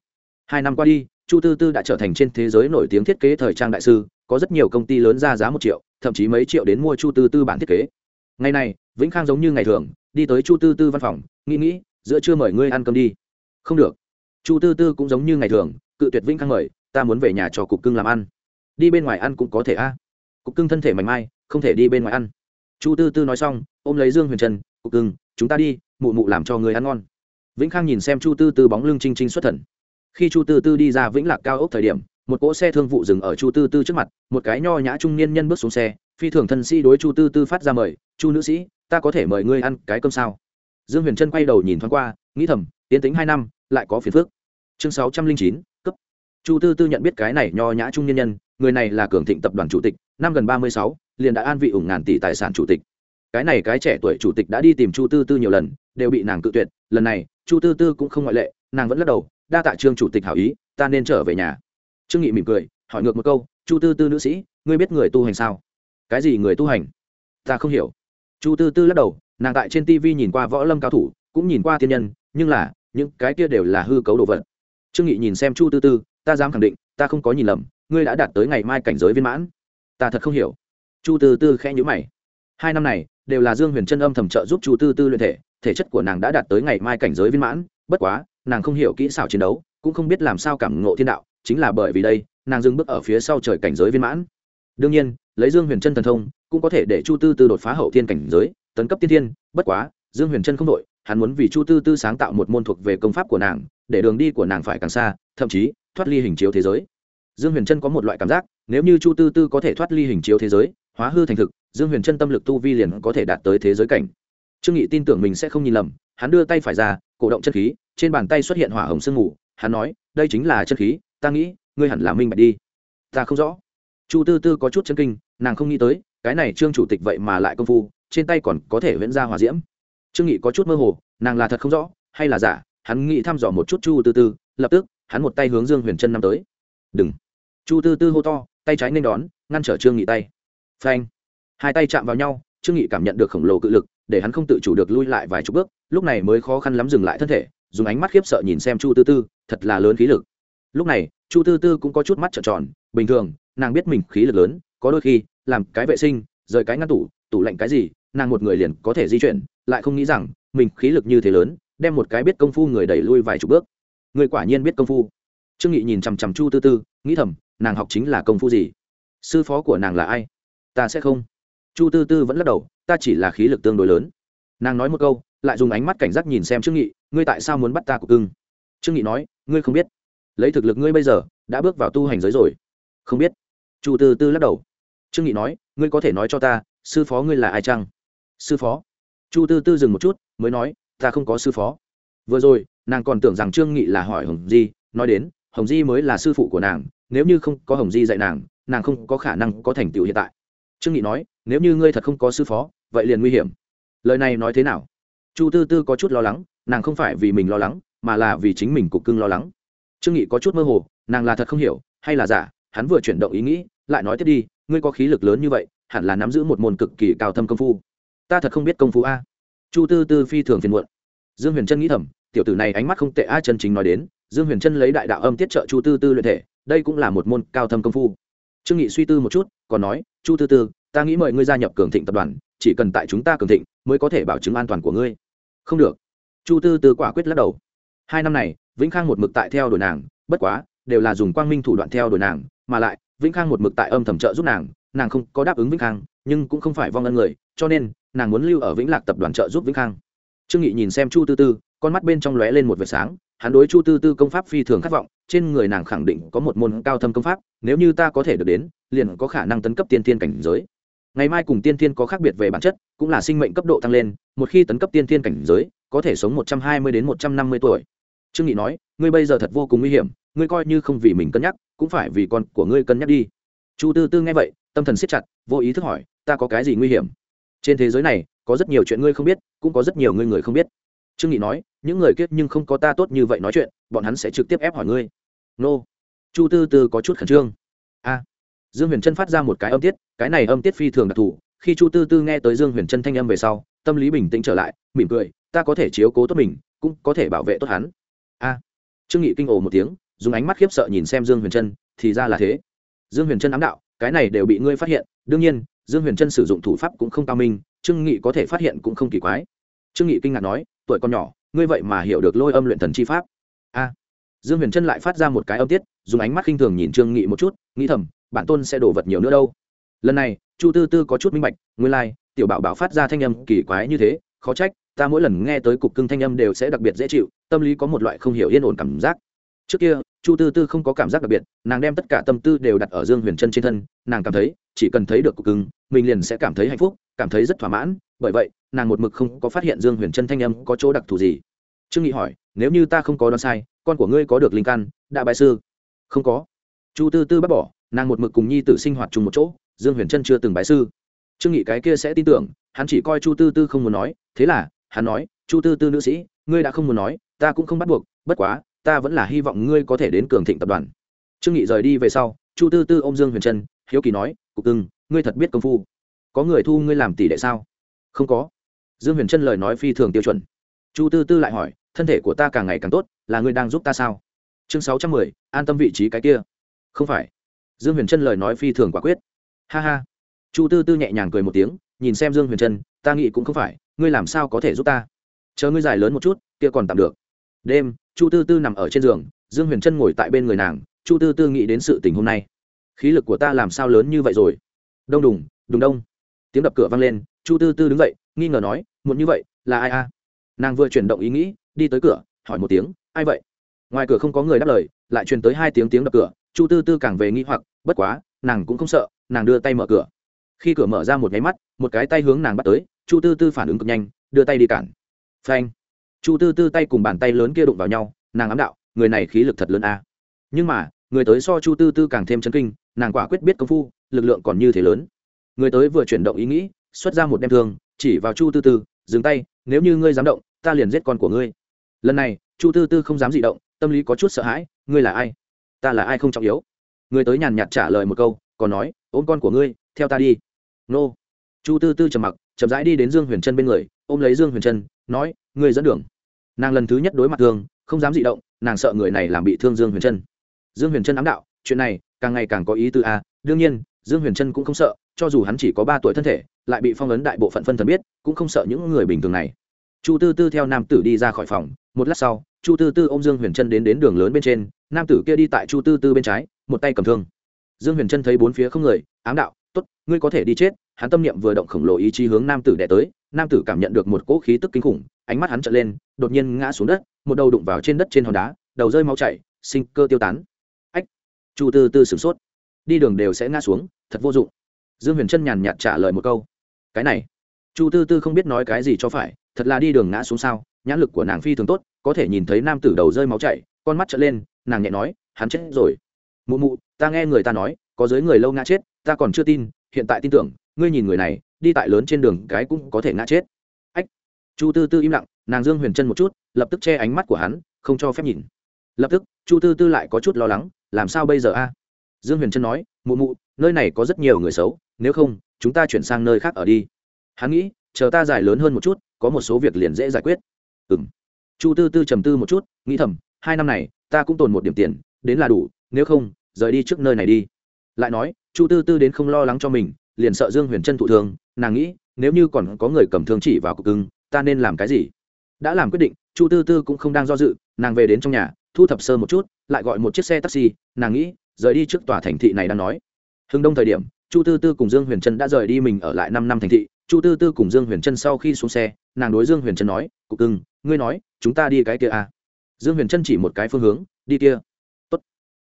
hai năm qua đi, chu tư tư đã trở thành trên thế giới nổi tiếng thiết kế thời trang đại sư, có rất nhiều công ty lớn ra giá một triệu, thậm chí mấy triệu đến mua chu tư tư bản thiết kế. Ngày này, vĩnh khang giống như ngày thường, đi tới chu tư tư văn phòng, nghĩ nghĩ, giữa trưa mời ngươi ăn cơm đi. Không được. Chu tư tư cũng giống như ngày thường, cự tuyệt vĩnh khang mời, ta muốn về nhà cho cục cưng làm ăn. Đi bên ngoài ăn cũng có thể a. Cục cưng thân thể mạnh mai, không thể đi bên ngoài ăn. Chu tư tư nói xong, ôm lấy dương huyền trần cục cưng, chúng ta đi, mụ mụ làm cho người ăn ngon. Vĩnh khang nhìn xem chu tư tư bóng lưng chinh chinh xuất thần khi chu tư tư đi ra vĩnh lạc cao ốc thời điểm, một cỗ xe thương vụ dừng ở chu tư tư trước mặt, một cái nho nhã trung niên nhân bước xuống xe, phi thường thân sĩ đối chu tư tư phát ra mời, chu nữ sĩ, ta có thể mời ngươi ăn cái cơm sao? Dương huyền trân quay đầu nhìn thoáng qua, nghĩ thầm, tiến tính hai năm, lại có phiền phước chương sáu trăm linh chín, cấp. Chu tư tư nhận biết cái này nho nhã trung niên nhân, người này là cường thịnh tập đoàn chủ tịch, năm gần ba mươi sáu, liền đã an vị ủng ngàn tỷ tài sản chủ tịch. Cái này cái trẻ tuổi chủ tịch đã đi tìm chu tư tư nhiều lần, đều bị nàng cự tuyệt, lần này, chu tư tư cũng không ngoại lệ, nàng vẫn lắc đầu đa tạ trương chủ tịch hảo ý, ta nên trở về nhà. Trương nghị mỉm cười, hỏi ngược một câu, chu tư tư nữ sĩ, ngươi biết người tu hành sao? Cái gì người tu hành? Ta không hiểu. Chu tư tư lắc đầu, nàng tại trên tv nhìn qua võ lâm cao thủ, cũng nhìn qua tiên nhân, nhưng là, những cái kia đều là hư cấu đồ vật. Trương nghị nhìn xem chu tư tư, ta dám khẳng định, ta không có nhìn lầm, ngươi đã đạt tới ngày mai cảnh giới viên mãn. Ta thật không hiểu. Chu tư tư khẽ nhíu mày. Hai năm này, đều là dương huyền chân âm thầm trợ giúp chu tư tư luyện thể thể chất của nàng đã đạt tới ngày mai cảnh giới viên mãn, bất quá nàng không hiểu kỹ xảo chiến đấu, cũng không biết làm sao cảm ngộ thiên đạo, chính là bởi vì đây, nàng dừng bước ở phía sau trời cảnh giới viên mãn. Đương nhiên, lấy dương huyền chân thần thông, cũng có thể để chu tư tư đột phá hậu thiên cảnh giới, tấn cấp tiên thiên, bất quá, dương huyền chân không đội hắn muốn vì chu tư tư sáng tạo một môn thuộc về công pháp của nàng, để đường đi của nàng phải càng xa, thậm chí, thoát ly hình chiếu thế giới. Dương huyền trân có một loại cảm giác, nếu như chu tư tư có thể thoát ly hình chiếu thế giới, hóa hư thành thực, dương huyền trân tâm lực tu vi liền có thể đạt tới thế giới cảnh. Trương nghị tin tưởng mình sẽ không nhìn lầm, hắn đưa tay phải ra, cổ động chân khí trên bàn tay xuất hiện hỏa hồng sương mù, hắn nói, đây chính là chân khí, ta nghĩ, ngươi hẳn là minh bạch đi. Ta không rõ. Chu tư tư có chút chân kinh, nàng không nghĩ tới, cái này trương chủ tịch vậy mà lại công phu, trên tay còn có thể viễn ra hỏa diễm. Trương nghị có chút mơ hồ, nàng là thật không rõ, hay là giả, hắn nghĩ thăm dò một chút chu tư tư, lập tức, hắn một tay hướng dương huyền chân năm tới. Đừng. Chu tư tư hô to, tay trái nên đón, ngăn trở trương nghị tay. Phanh. Hai tay chạm vào nhau, trương nghị cảm nhận được khổng lồ cự lực, để hắn không tự chủ được lui lại vài chục bước, lúc này mới khó khăn lắm dừng lại thân thể dùng ánh mắt khiếp sợ nhìn xem chu tư tư, thật là lớn khí lực. Lúc này, chu tư tư cũng có chút mắt trợn tròn, bình thường, nàng biết mình khí lực lớn, có đôi khi, làm cái vệ sinh, rời cái ngăn tủ tủ lạnh cái gì, nàng một người liền có thể di chuyển, lại không nghĩ rằng, mình khí lực như thế lớn, đem một cái biết công phu người đẩy lui vài chục bước. Người quả nhiên biết công phu. Trương nghị nhìn chằm chằm chu tư tư, nghĩ thầm, nàng học chính là công phu gì? Sư phó của nàng là ai? Ta sẽ không. Chu tư tư vẫn lắc đầu, ta chỉ là khí lực tương đối lớn. Nàng nói một câu lại dùng ánh mắt cảnh giác nhìn xem trương nghị, ngươi tại sao muốn bắt ta của cưng? Trương nghị nói, ngươi không biết. Lấy thực lực ngươi bây giờ, đã bước vào tu hành giới rồi. Không biết. Chu tư tư lắc đầu. Trương nghị nói, ngươi có thể nói cho ta, sư phó ngươi là ai chăng? Sư phó? Chu tư tư dừng một chút, mới nói, ta không có sư phó. Vừa rồi, nàng còn tưởng rằng trương nghị là hỏi hồng di, nói đến, hồng di mới là sư phụ của nàng, nếu như không có hồng di dạy nàng nàng không có khả năng có thành tựu hiện tại. Trương nghị nói, nếu như ngươi thật không có sư phó, vậy liền nguy hiểm. Lời này nói thế nào? Chu tư tư có chút lo lắng, nàng không phải vì mình lo lắng, mà là vì chính mình cục cưng lo lắng. Trương nghị có chút mơ hồ, nàng là thật không hiểu, hay là giả, hắn vừa chuyển động ý nghĩ, lại nói tiếp đi, ngươi có khí lực lớn như vậy, hẳn là nắm giữ một môn cực kỳ cao thâm công phu. Ta thật không biết công phu a. Chu tư tư phi thường phiền muộn. Dương huyền trân nghĩ thầm, tiểu tử này ánh mắt không tệ a, chân chính nói đến, dương huyền trân lấy đại đạo âm tiết trợ chu tư tư luyện thể, đây cũng là một môn cao thâm công phu. Trương nghị suy tư một chút, còn nói, chu tư tư, ta nghĩ mời ngươi gia nhập cường thịnh tập đoàn, chỉ cần tại chúng ta cường thịnh, mới có thể bảo chứng an toàn của ngươi không được. Chu tư tư quả quyết lắc đầu. Hai năm này, vĩnh khang một mực tại theo đuổi nàng, bất quá, đều là dùng quang minh thủ đoạn theo đuổi nàng, mà lại, vĩnh khang một mực tại âm thầm trợ giúp nàng nàng không có đáp ứng vĩnh khang, nhưng cũng không phải vong ân người, cho nên, nàng muốn lưu ở vĩnh lạc tập đoàn trợ giúp vĩnh khang. Trương nghị nhìn xem chu tư tư, con mắt bên trong lóe lên một vệt sáng, hắn đối chu tư tư công pháp phi thường khát vọng, trên người nàng khẳng định có một môn cao thâm công pháp, nếu như ta có thể được đến, liền có khả năng tấn cấp tiên thiên cảnh giới ngày mai cùng tiên thiên có khác biệt về bản chất, cũng là sinh mệnh cấp độ tăng lên, một khi tấn cấp tiên thiên cảnh giới, có thể sống một trăm hai mươi đến một trăm năm mươi tuổi. Trương nghị nói, ngươi bây giờ thật vô cùng nguy hiểm, ngươi coi như không vì mình cân nhắc, cũng phải vì con của ngươi cân nhắc đi. Chu tư tư nghe vậy, tâm thần siết chặt, vô ý thức hỏi, ta có cái gì nguy hiểm? Trên thế giới này, có rất nhiều chuyện ngươi không biết, cũng có rất nhiều ngươi người không biết. Trương nghị nói, những người kiết nhưng không có ta tốt như vậy nói chuyện, bọn hắn sẽ trực tiếp ép hỏi ngươi. Nô. Chu tư tư có chút khẩn trương. A dương huyền trân phát ra một cái âm tiết, cái này âm tiết phi thường đặc thù, khi chu tư tư nghe tới dương huyền trân thanh âm về sau, tâm lý bình tĩnh trở lại, mỉm cười, ta có thể chiếu cố tốt mình, cũng có thể bảo vệ tốt hắn. A. Trương nghị kinh ồ một tiếng, dùng ánh mắt khiếp sợ nhìn xem dương huyền trân thì ra là thế. Dương huyền trân ám đạo, cái này đều bị ngươi phát hiện, đương nhiên, dương huyền trân sử dụng thủ pháp cũng không cao minh, trương nghị có thể phát hiện cũng không kỳ quái. Trương nghị kinh ngạc nói, tuổi con nhỏ, ngươi vậy mà hiểu được lôi âm luyện thần chi pháp. A. Dương huyền trân lại phát ra một cái âm tiết, dùng ánh mắt khinh thường nhìn trương nghị một chút, nghĩ thầm bản tôn sẽ đổ vật nhiều nữa đâu. Lần này chu tư tư có chút minh bạch nguyên lai、like, tiểu bảo bảo phát ra thanh âm kỳ quái như thế khó trách ta mỗi lần nghe tới cục cưng thanh âm đều sẽ đặc biệt dễ chịu tâm lý có một loại không hiểu yên ổn cảm giác. Trước kia chu tư tư không có cảm giác đặc biệt nàng đem tất cả tâm tư đều đặt ở dương huyền chân trên thân nàng cảm thấy chỉ cần thấy được cục cưng mình liền sẽ cảm thấy hạnh phúc cảm thấy rất thỏa mãn bởi vậy nàng một mực không có phát hiện dương huyền chân thanh âm có chỗ đặc thù gì. Trương nghị hỏi nếu như ta không có đoán sai con của ngươi có được linh căn đã bại sư? Không có. Chu tư tư bác bỏ nàng một mực cùng nhi tử sinh hoạt chung một chỗ, dương huyền trân chưa từng bái sư. Trương nghị cái kia sẽ tin tưởng, hắn chỉ coi chu tư tư không muốn nói, thế là, hắn nói, chu tư tư nữ sĩ, ngươi đã không muốn nói, ta cũng không bắt buộc, bất quá, ta vẫn là hy vọng ngươi có thể đến cường thịnh tập đoàn. Trương nghị rời đi về sau, chu tư tư ô m dương huyền trân, hiếu kỳ nói, cục cưng ngươi thật biết công phu. Có người thu ngươi làm tỷ đệ sao? Không có. Dương huyền trân lời nói phi thường tiêu chuẩn. Chu tư tư lại hỏi, thân thể của ta càng ngày càng tốt, là ngươi đang giúp ta sao? Chương sáu trăm mười, an tâm vị trí cái kia. Không phải dương huyền trân lời nói phi thường quả quyết. Ha ha. Chu tư tư nhẹ nhàng cười một tiếng, nhìn xem dương huyền trân, ta nghĩ cũng không phải, ngươi làm sao có thể giúp ta? Chờ ngươi dài lớn một chút, kia còn tạm được. Đêm, chu tư tư nằm ở trên giường, dương huyền trân ngồi tại bên người nàng, chu tư tư nghĩ đến sự tình hôm nay. Khí lực của ta làm sao lớn như vậy rồi? Đông đùng đùng đông. Tiếng đập cửa vang lên, chu tư tư đứng dậy, nghi ngờ nói, muộn như vậy, là ai a? Nàng vừa chuyển động ý nghĩ, đi tới cửa, hỏi một tiếng, ai vậy? Ngoài cửa không có người đáp lời, lại truyền tới hai tiếng tiếng đập cửa, chu tư tư càng về nghi hoặc bất quá, nàng cũng không sợ, nàng đưa tay mở cửa. Khi cửa mở ra một nháy mắt, một cái tay hướng nàng bắt tới, chu tư tư phản ứng cực nhanh, đưa tay đi cản. Phanh! Chu tư tư tay cùng bàn tay lớn kia đụng vào nhau, nàng ám đạo, người này khí lực thật lớn a. À. nhưng mà, người tới so chu tư tư càng thêm chấn kinh, nàng quả quyết biết công phu, lực lượng còn như thế lớn. Người tới vừa chuyển động ý nghĩ, xuất ra một đem thương, chỉ vào chu tư tư, dừng tay, nếu như ngươi dám động, ta liền giết con của ngươi. Lần này, chu tư tư không dám dị động, tâm lý có chút sợ hãi, ngươi là ai? Ta là ai không trọng yếu người tới nhàn nhạt trả lời một câu, còn nói, ôm con của ngươi, theo ta đi. Nô. Chu tư tư trầm mặc, chậm rãi đi đến dương huyền trân bên người, ôm lấy dương huyền trân, nói, ngươi dẫn đường. Nàng lần thứ nhất đối mặt thương, không dám dị động, nàng sợ người này làm bị thương dương huyền trân. Dương huyền trân ám đạo, chuyện này, càng ngày càng có ý tư a. Đương nhiên, dương huyền trân cũng không sợ, cho dù hắn chỉ có ba tuổi thân thể, lại bị phong ấn đại bộ phận phân thần biết, cũng không sợ những người bình thường này. Chu tư tư theo nam tử đi ra khỏi phòng, một lát sau, chu tư tư ô m dương huyền trân đến đến đường lớn bên trên nam tử kia đi tại chu tư tư bên trái, một tay cầm thương. Dương huyền trân thấy bốn phía không người, ám đạo t ố t ngươi có thể đi chết. Hắn tâm niệm vừa động khổng lồ ý chí hướng nam tử đẻ tới, nam tử cảm nhận được một cỗ khí tức kinh khủng, ánh mắt hắn trở lên, đột nhiên ngã xuống đất, một đầu đụng vào trên đất trên hòn đá, đầu rơi máu chảy, sinh cơ tiêu tán. Ách, chu tư tư sửng sốt. Đi đường đều sẽ ngã xuống, thật vô dụng. Dương huyền trân nhàn nhạt trả lời một câu. Cái này, chu tư tư không biết nói cái gì cho phải, thật là đi đường ngã xuống sao? Nhãn lực của nàng phi thường tốt, có thể nhìn thấy nam tử đầu rơi máu chảy, con mắt trở lên nàng nhẹ nói, hắn chết rồi. Mụ mụ, ta nghe người ta nói, có giới người lâu ngã chết, ta còn chưa tin, hiện tại tin tưởng, ngươi nhìn người này, đi tại lớn trên đường cái cũng có thể ngã chết. Ách. Chu tư tư im lặng, nàng dương huyền chân một chút, lập tức che ánh mắt của hắn, không cho phép nhìn. Lập tức, chu tư tư lại có chút lo lắng, làm sao bây giờ a? Dương huyền trân nói, mụ mụ, nơi này có rất nhiều người xấu, nếu không, chúng ta chuyển sang nơi khác ở đi. Hắn nghĩ, chờ ta dài lớn hơn một chút, có một số việc liền dễ giải quyết. Ừ m chu tư tư trầm tư một chút, nghĩ thầm, hai năm này ta cũng tồn một điểm tiền, đến là đủ, nếu không, rời đi trước nơi này đi. Lại nói, chu tư tư đến không lo lắng cho mình, liền sợ dương huyền trân thụ thương, nàng nghĩ, nếu như còn có người cầm thương chỉ vào cục cưng, ta nên làm cái gì? Đã làm quyết định, chu tư tư cũng không đang do dự, nàng về đến trong nhà, thu thập sơ một chút, lại gọi một chiếc xe taxi, nàng nghĩ, rời đi trước tòa thành thị này đang nói. Hưng đông thời điểm, chu tư tư cùng dương huyền trân đã rời đi mình ở lại năm năm thành thị. Chu tư tư cùng dương huyền trân sau khi xuống xe, nàng đối dương huyền trân nói, cục cưng, ngươi nói, chúng ta đi cái kia à dương huyền trân chỉ một cái phương hướng, đi kia. Tốt.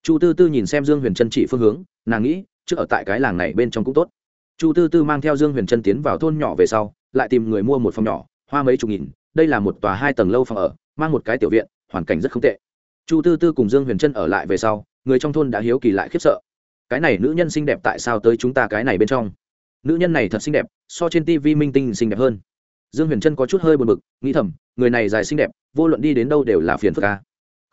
Chu tư tư nhìn xem dương huyền trân chỉ phương hướng, nàng nghĩ, trước ở tại cái làng này bên trong cũng tốt. Chu tư tư mang theo dương huyền trân tiến vào thôn nhỏ về sau, lại tìm người mua một phòng nhỏ, hoa mấy chục nghìn, đây là một tòa hai tầng lâu phòng ở, mang một cái tiểu viện, hoàn cảnh rất không tệ. Chu tư tư cùng dương huyền trân ở lại về sau, người trong thôn đã hiếu kỳ lại khiếp sợ. Cái này nữ nhân xinh đẹp tại sao tới chúng ta cái này bên trong? Nữ nhân này thật xinh đẹp, so trên tv minh tinh xinh đẹp hơn dương huyền trân có chút hơi buồn bực, nghĩ thầm, người này dài xinh đẹp, vô luận đi đến đâu đều là phiền phức ca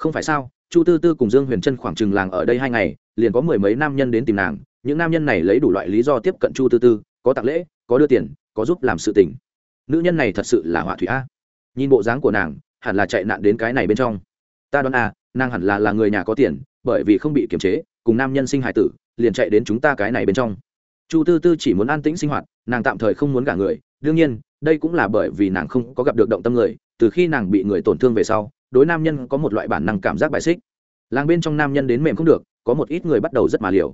không phải sao, chu tư tư cùng dương huyền trân khoảng chừng làng ở đây hai ngày, liền có mười mấy nam nhân đến tìm nàng, những nam nhân này lấy đủ loại lý do tiếp cận chu tư tư, có tặng lễ, có đưa tiền, có giúp làm sự tình. Nữ nhân này thật sự là họa thủy a. Nhìn bộ dáng của nàng, hẳn là chạy nạn đến cái này bên trong. Ta đoán a, nàng hẳn là là người nhà có tiền, bởi vì không bị kiềm chế, cùng nam nhân sinh hải tử, liền chạy đến chúng ta cái này bên trong. Chu tư tư chỉ muốn an tĩnh sinh hoạt, nàng tạm thời không muốn cả người, đương nhiên đây cũng là bởi vì nàng không có gặp được động tâm người, từ khi nàng bị người tổn thương về sau, đối nam nhân có một loại bản năng cảm giác bài xích. Làng bên trong nam nhân đến mềm không được, có một ít người bắt đầu rất mà liều.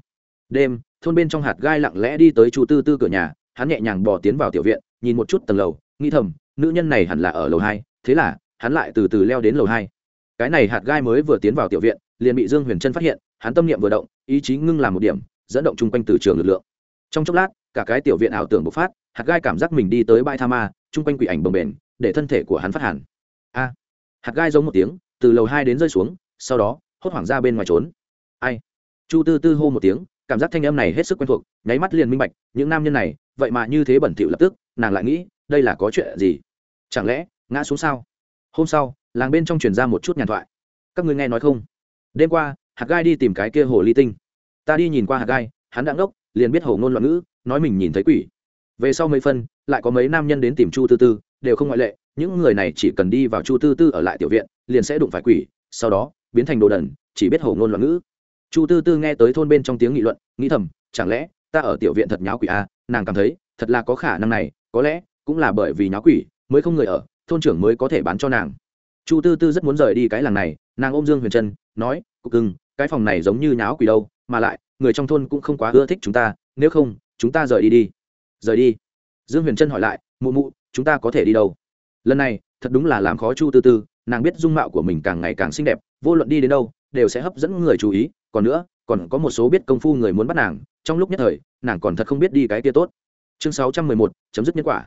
Đêm, thôn bên trong hạt gai lặng lẽ đi tới chu tư tư cửa nhà, hắn nhẹ nhàng bỏ tiến vào tiểu viện, nhìn một chút tầng lầu, nghĩ thầm, nữ nhân này hẳn là ở lầu hai, thế là, hắn lại từ từ leo đến lầu hai. Cái này hạt gai mới vừa tiến vào tiểu viện, liền bị dương huyền trân phát hiện, hắn tâm niệm vừa động, ý chí ngưng làm một điểm, dẫn động chung quanh từ trường lực lượng. Trong chốc lát, cả cái tiểu viện ảo tưởng bộc phát hạt gai cảm giác mình đi tới bãi tha ma, chung quanh quỷ ảnh bồng bềnh, để thân thể của hắn phát hẳn a, hạt gai giống một tiếng, từ lầu hai đến rơi xuống, sau đó, hốt hoảng ra bên ngoài trốn. Ai? Chu tư tư hô một tiếng, cảm giác thanh âm này hết sức quen thuộc, nháy mắt liền minh bạch, những nam nhân này, vậy mà như thế bẩn thỉu lập tức, nàng lại nghĩ, đây là có chuyện gì? Chẳng lẽ, ngã xuống sao? Hôm sau, làng bên trong truyền ra một chút nhàn thoại. Các ngươi nghe nói không? Đêm qua, hạt gai đi tìm cái kia hồ ly tinh. Ta đi nhìn qua hạt gai, hắn đã ngốc, liền biết hồ ngôn loạn ngữ, nói mình nhìn thấy quỷ về sau mấy phân, lại có mấy nam nhân đến tìm chu tư tư, đều không ngoại lệ, những người này chỉ cần đi vào chu tư tư ở lại tiểu viện, liền sẽ đụng phải quỷ, sau đó, biến thành đồ đần, chỉ biết hồ ngôn loạn ngữ chu tư tư nghe tới thôn bên trong tiếng nghị luận, nghĩ thầm, chẳng lẽ, ta ở tiểu viện thật nháo quỷ à? nàng cảm thấy, thật là có khả năng này, có lẽ, cũng là bởi vì nháo quỷ, mới không người ở, thôn trưởng mới có thể bán cho nàng chu tư tư rất muốn rời đi cái làng này, nàng ôm dương huyền trân, nói, cục cưng, cái phòng này giống như nháo quỷ đâu, mà lại, người trong thôn cũng không quá ưa thích chúng ta, nếu không, chúng ta rời đi đi rời đi. Dương huyền trân hỏi lại, mụ mụ, chúng ta có thể đi đâu? Lần này, thật đúng là làm khó chu tư tư, nàng biết dung mạo của mình càng ngày càng xinh đẹp, vô luận đi đến đâu, đều sẽ hấp dẫn người chú ý, còn nữa, còn có một số biết công phu người muốn bắt nàng, trong lúc nhất thời, nàng còn thật không biết đi cái kia tốt. Chương sáu trăm mười một, chấm dứt nhân quả.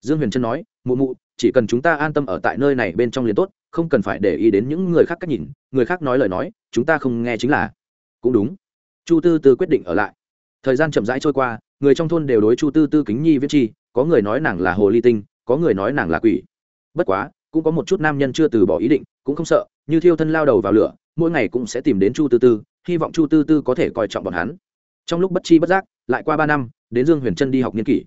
Dương huyền trân nói, mụ mụ, chỉ cần chúng ta an tâm ở tại nơi này bên trong liền tốt, không cần phải để ý đến những người khác cách nhìn, người khác nói lời nói, chúng ta không nghe chính là. Cũng đúng. Chu tư tư quyết định ở lại. Thời gian chậm rãi trôi qua người trong thôn đều đối chu tư tư kính nhi viết chi, có người nói nàng là hồ ly tinh, có người nói nàng là quỷ. Bất quá, cũng có một chút nam nhân chưa từ bỏ ý định, cũng không sợ, như thiêu thân lao đầu vào lửa, mỗi ngày cũng sẽ tìm đến chu tư tư, hy vọng chu tư tư có thể coi trọng bọn hắn. Trong lúc bất chi bất giác, lại qua ba năm, đến dương huyền trân đi học nghiên kỷ.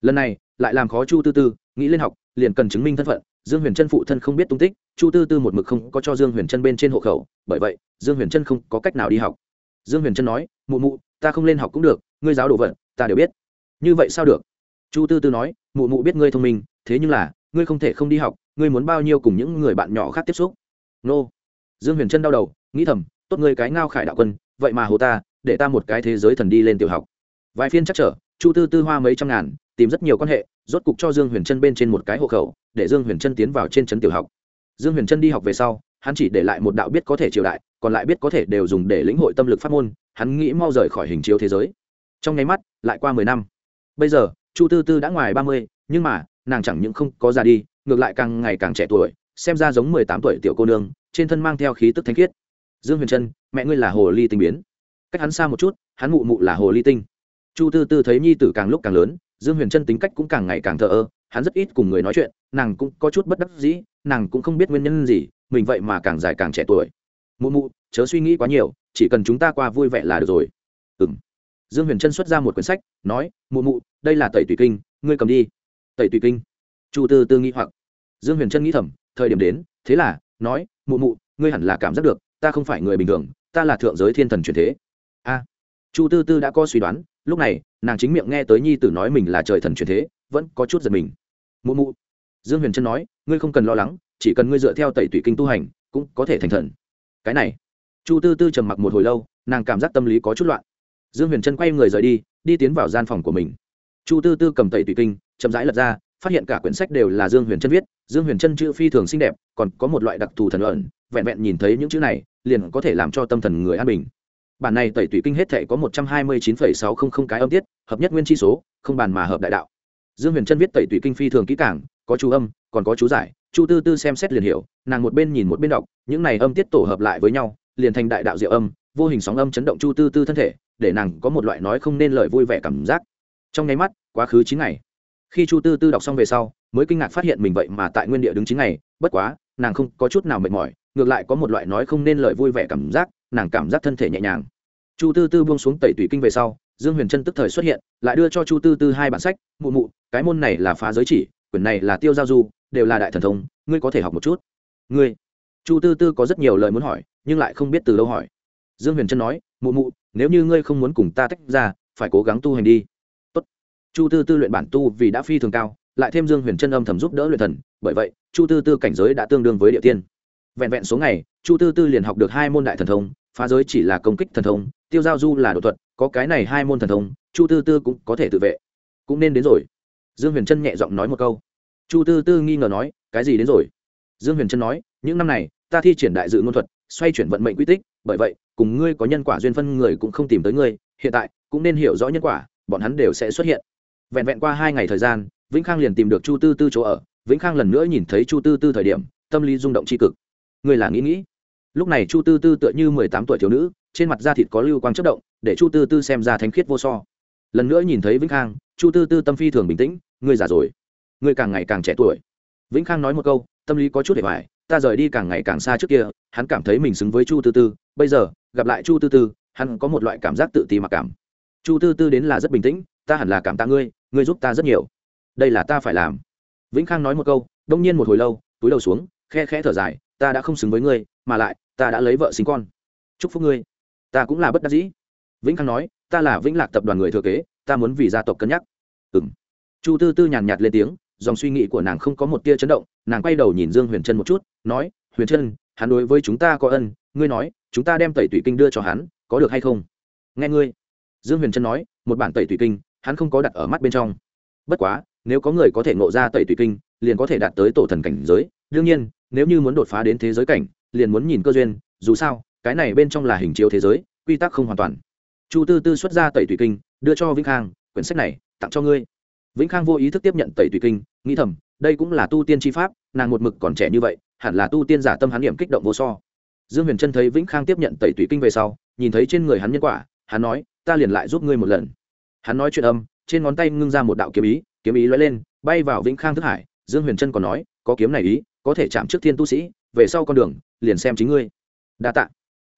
Lần này, lại làm khó chu tư tư, nghĩ lên học, liền cần chứng minh thân phận. Dương huyền trân phụ thân không biết tung tích, chu tư tư một mực không có cho dương huyền trân bên trên hộ khẩu, bởi vậy, dương huyền trân không có cách nào đi học. Dương huyền trân nói, mụ mụ, ta không lên học cũng được, ngươi giáo đồ vật ta đều biết. Như vậy sao được? Chu tư tư nói, mụ mụ biết ngươi thông minh, thế nhưng là, ngươi không thể không đi học, ngươi muốn bao nhiêu cùng những người bạn nhỏ khác tiếp xúc? Nô. Dương huyền trân đau đầu, nghĩ thầm, tốt ngươi cái ngao khải đạo quân, vậy mà hồ ta, để ta một cái thế giới thần đi lên tiểu học. Vài phiên chắc trở, chu tư tư hoa mấy trăm ngàn, tìm rất nhiều quan hệ, rốt cục cho dương huyền trân bên trên một cái hộ khẩu, để dương huyền trân tiến vào trên trấn tiểu học. Dương huyền trân đi học về sau, hắn chỉ để lại một đạo biết có thể triều đại, còn lại biết có thể đều dùng để lĩnh hội tâm lực pháp môn, hắn nghĩ mau rời khỏi hình chiếu thế giới trong nháy mắt, lại qua mười năm. Bây giờ, chu tư tư đã ngoài ba mươi, nhưng mà, nàng chẳng những không có già đi, ngược lại càng ngày càng trẻ tuổi, xem ra giống mười tám tuổi tiểu cô nương, trên thân mang theo khí tức thanh khiết. Dương huyền trân, mẹ ngươi là hồ ly tinh biến. Cách hắn xa một chút, hắn mụ mụ là hồ ly tinh. Chu tư tư thấy nhi tử càng lúc càng lớn, dương huyền trân tính cách cũng càng ngày càng thờ ơ, hắn rất ít cùng người nói chuyện, nàng cũng có chút bất đắc dĩ, nàng cũng không biết nguyên nhân gì, mình vậy mà càng dài càng trẻ tuổi. Mụ mụ, chớ suy nghĩ quá nhiều, chỉ cần chúng ta qua vui vẻ là được rồi dương huyền trân xuất ra một quyển sách, nói, mụ mụ, đây là tẩy tùy kinh, ngươi cầm đi. Tẩy tùy kinh. Chu tư tư nghĩ hoặc. Dương huyền trân nghĩ thầm, thời điểm đến, thế là, nói, mụ mụ, ngươi hẳn là cảm giác được, ta không phải người bình thường, ta là thượng giới thiên thần truyền thế. A. Chu tư tư đã có suy đoán, lúc này, nàng chính miệng nghe tới nhi tử nói mình là trời thần truyền thế, vẫn có chút giật mình. Mụ mụ. Dương huyền trân nói, ngươi không cần lo lắng, chỉ cần ngươi dựa theo tẩy tủy kinh tu hành, cũng có thể thành thần. Cái này, chu tư tư trầm mặc một hồi lâu, nàng cảm giác tâm lý có chút loạn dương huyền trân quay người rời đi đi tiến vào gian phòng của mình. Chu tư tư cầm tẩy tùy kinh, chậm rãi lật ra, phát hiện cả quyển sách đều là dương huyền trân viết, dương huyền trân chữ phi thường xinh đẹp, còn có một loại đặc thù thần ẩn, vẹn vẹn nhìn thấy những chữ này, liền có thể làm cho tâm thần người an bình. Bản này tẩy tùy kinh hết thể có một trăm hai mươi chín phẩy sáu không không cái âm tiết, hợp nhất nguyên chi số, không bàn mà hợp đại đạo. Dương huyền trân viết tẩy tùy kinh phi thường kỹ cảng có chú âm, còn có chú giải, chu tư tư xem xét liền hiểu, nàng một bên nhìn một bên đọc, những này âm tiết tổ hợp lại với nhau, liền thành đại đạo diệu âm, vô hình sóng âm chấn động chu tư tư thân thể để nàng có một loại nói không nên lời vui vẻ cảm giác. Trong nháy mắt, quá khứ chín ngày. Khi chu tư tư đọc xong về sau, mới kinh ngạc phát hiện mình vậy mà tại nguyên địa đứng chín ngày, bất quá, nàng không có chút nào mệt mỏi, ngược lại có một loại nói không nên lời vui vẻ cảm giác, nàng cảm giác thân thể nhẹ nhàng. Chu tư tư buông xuống tẩy tủy kinh về sau, dương huyền trân tức thời xuất hiện, lại đưa cho chu tư tư hai bản sách, mụ mụ, cái môn này là phá giới chỉ, quyển này là tiêu giao du, đều là đại thần thông, ngươi có thể học một chút. Ngươi? Chu tư tư có rất nhiều lời muốn hỏi, nhưng lại không biết từ đâu hỏi. Dương huyền trân nói mụ mụ, nếu như ngươi không muốn cùng ta tách ra, phải cố gắng tu hành đi. Tốt. chu tư tư luyện bản tu vì đã phi thường cao, lại thêm dương huyền trân âm thầm giúp đỡ luyện thần, bởi vậy, chu tư tư cảnh giới đã tương đương với địa tiên. Vẹn vẹn số ngày, chu tư tư liền học được hai môn đại thần thông, phá giới chỉ là công kích thần thông, tiêu giao du là đột thuật, có cái này hai môn thần thông, chu tư tư cũng có thể tự vệ. Cũng nên đến rồi. Dương huyền trân nhẹ giọng nói một câu. Chu tư tư nghi ngờ nói, cái gì đến rồi? Dương huyền trân nói, những năm này, ta thi triển đại dự ngôn thuật, xoay chuyển vận mệnh quy tích, bởi vậy cùng ngươi có nhân quả duyên phân người cũng không tìm tới ngươi, hiện tại cũng nên hiểu rõ nhân quả, bọn hắn đều sẽ xuất hiện. Vẹn vẹn qua hai ngày thời gian, vĩnh khang liền tìm được chu tư tư chỗ ở, vĩnh khang lần nữa nhìn thấy chu tư tư thời điểm, tâm lý rung động c h i cực. Ngươi là nghĩ nghĩ. Lúc này chu tư tư tựa như mười tám tuổi thiếu nữ, trên mặt da thịt có lưu quang chất động, để chu tư tư xem ra thánh khiết vô so. Lần nữa nhìn thấy vĩnh khang, chu tư tư tâm phi thường bình tĩnh, ngươi già rồi. Ngươi càng ngày càng trẻ tuổi. Vĩnh khang nói một câu, tâm lý có chút để hoài ta rời đi càng ngày càng xa trước kia, hắn cảm thấy mình xứng với chu tư tư. Bây giờ, gặp lại chu tư tư, hắn có một loại cảm giác tự ti mặc cảm. Chu tư tư đến là rất bình tĩnh, ta hẳn là cảm tạ ngươi ngươi giúp ta rất nhiều. Đây là ta phải làm. Vĩnh khang nói một câu, đông nhiên một hồi lâu, túi đầu xuống, khe khẽ thở dài, ta đã không xứng với ngươi, mà lại, ta đã lấy vợ sinh con. Chúc phúc ngươi. Ta cũng là bất đắc dĩ. Vĩnh khang nói, ta là vĩnh lạc tập đoàn người thừa kế, ta muốn vì gia tộc cân nhắc. Ừ m chu tư tư nhàn nhạt lên tiếng dòng suy nghĩ của nàng không có một tia chấn động, nàng quay đầu nhìn dương huyền trân một chút, nói, huyền trân, hắn đối với chúng ta có ân, ngươi nói, chúng ta đem tẩy tủy kinh đưa cho hắn, có được hay không? Nghe ngươi. Dương huyền trân nói, một bản tẩy tủy kinh, hắn không có đặt ở mắt bên trong. Bất quá, nếu có người có thể ngộ ra tẩy tủy kinh, liền có thể đạt tới tổ thần cảnh giới. Đương nhiên, nếu như muốn đột phá đến thế giới cảnh, liền muốn nhìn cơ duyên, dù sao, cái này bên trong là hình chiếu thế giới, quy tắc không hoàn toàn. Chu tư tư xuất ra tẩy thủy kinh, đưa cho vĩnh khang, quyển sách này, tặng cho ngươi vĩnh khang vô ý thức tiếp nhận tẩy tùy kinh, nghĩ thầm, đây cũng là tu tiên tri pháp, nàng một mực còn trẻ như vậy, hẳn là tu tiên giả tâm hắn điểm kích động vô so. Dương huyền trân thấy vĩnh khang tiếp nhận tẩy tùy kinh về sau, nhìn thấy trên người hắn nhân quả, hắn nói, ta liền lại giúp ngươi một lần. Hắn nói chuyện âm, trên ngón tay ngưng ra một đạo kiếm ý kiếm ý lóe lên, bay vào vĩnh khang thức hải. Dương huyền trân còn nói, có kiếm này ý, có thể chạm trước thiên tu sĩ, về sau con đường, liền xem chính ngươi. Đa tạ.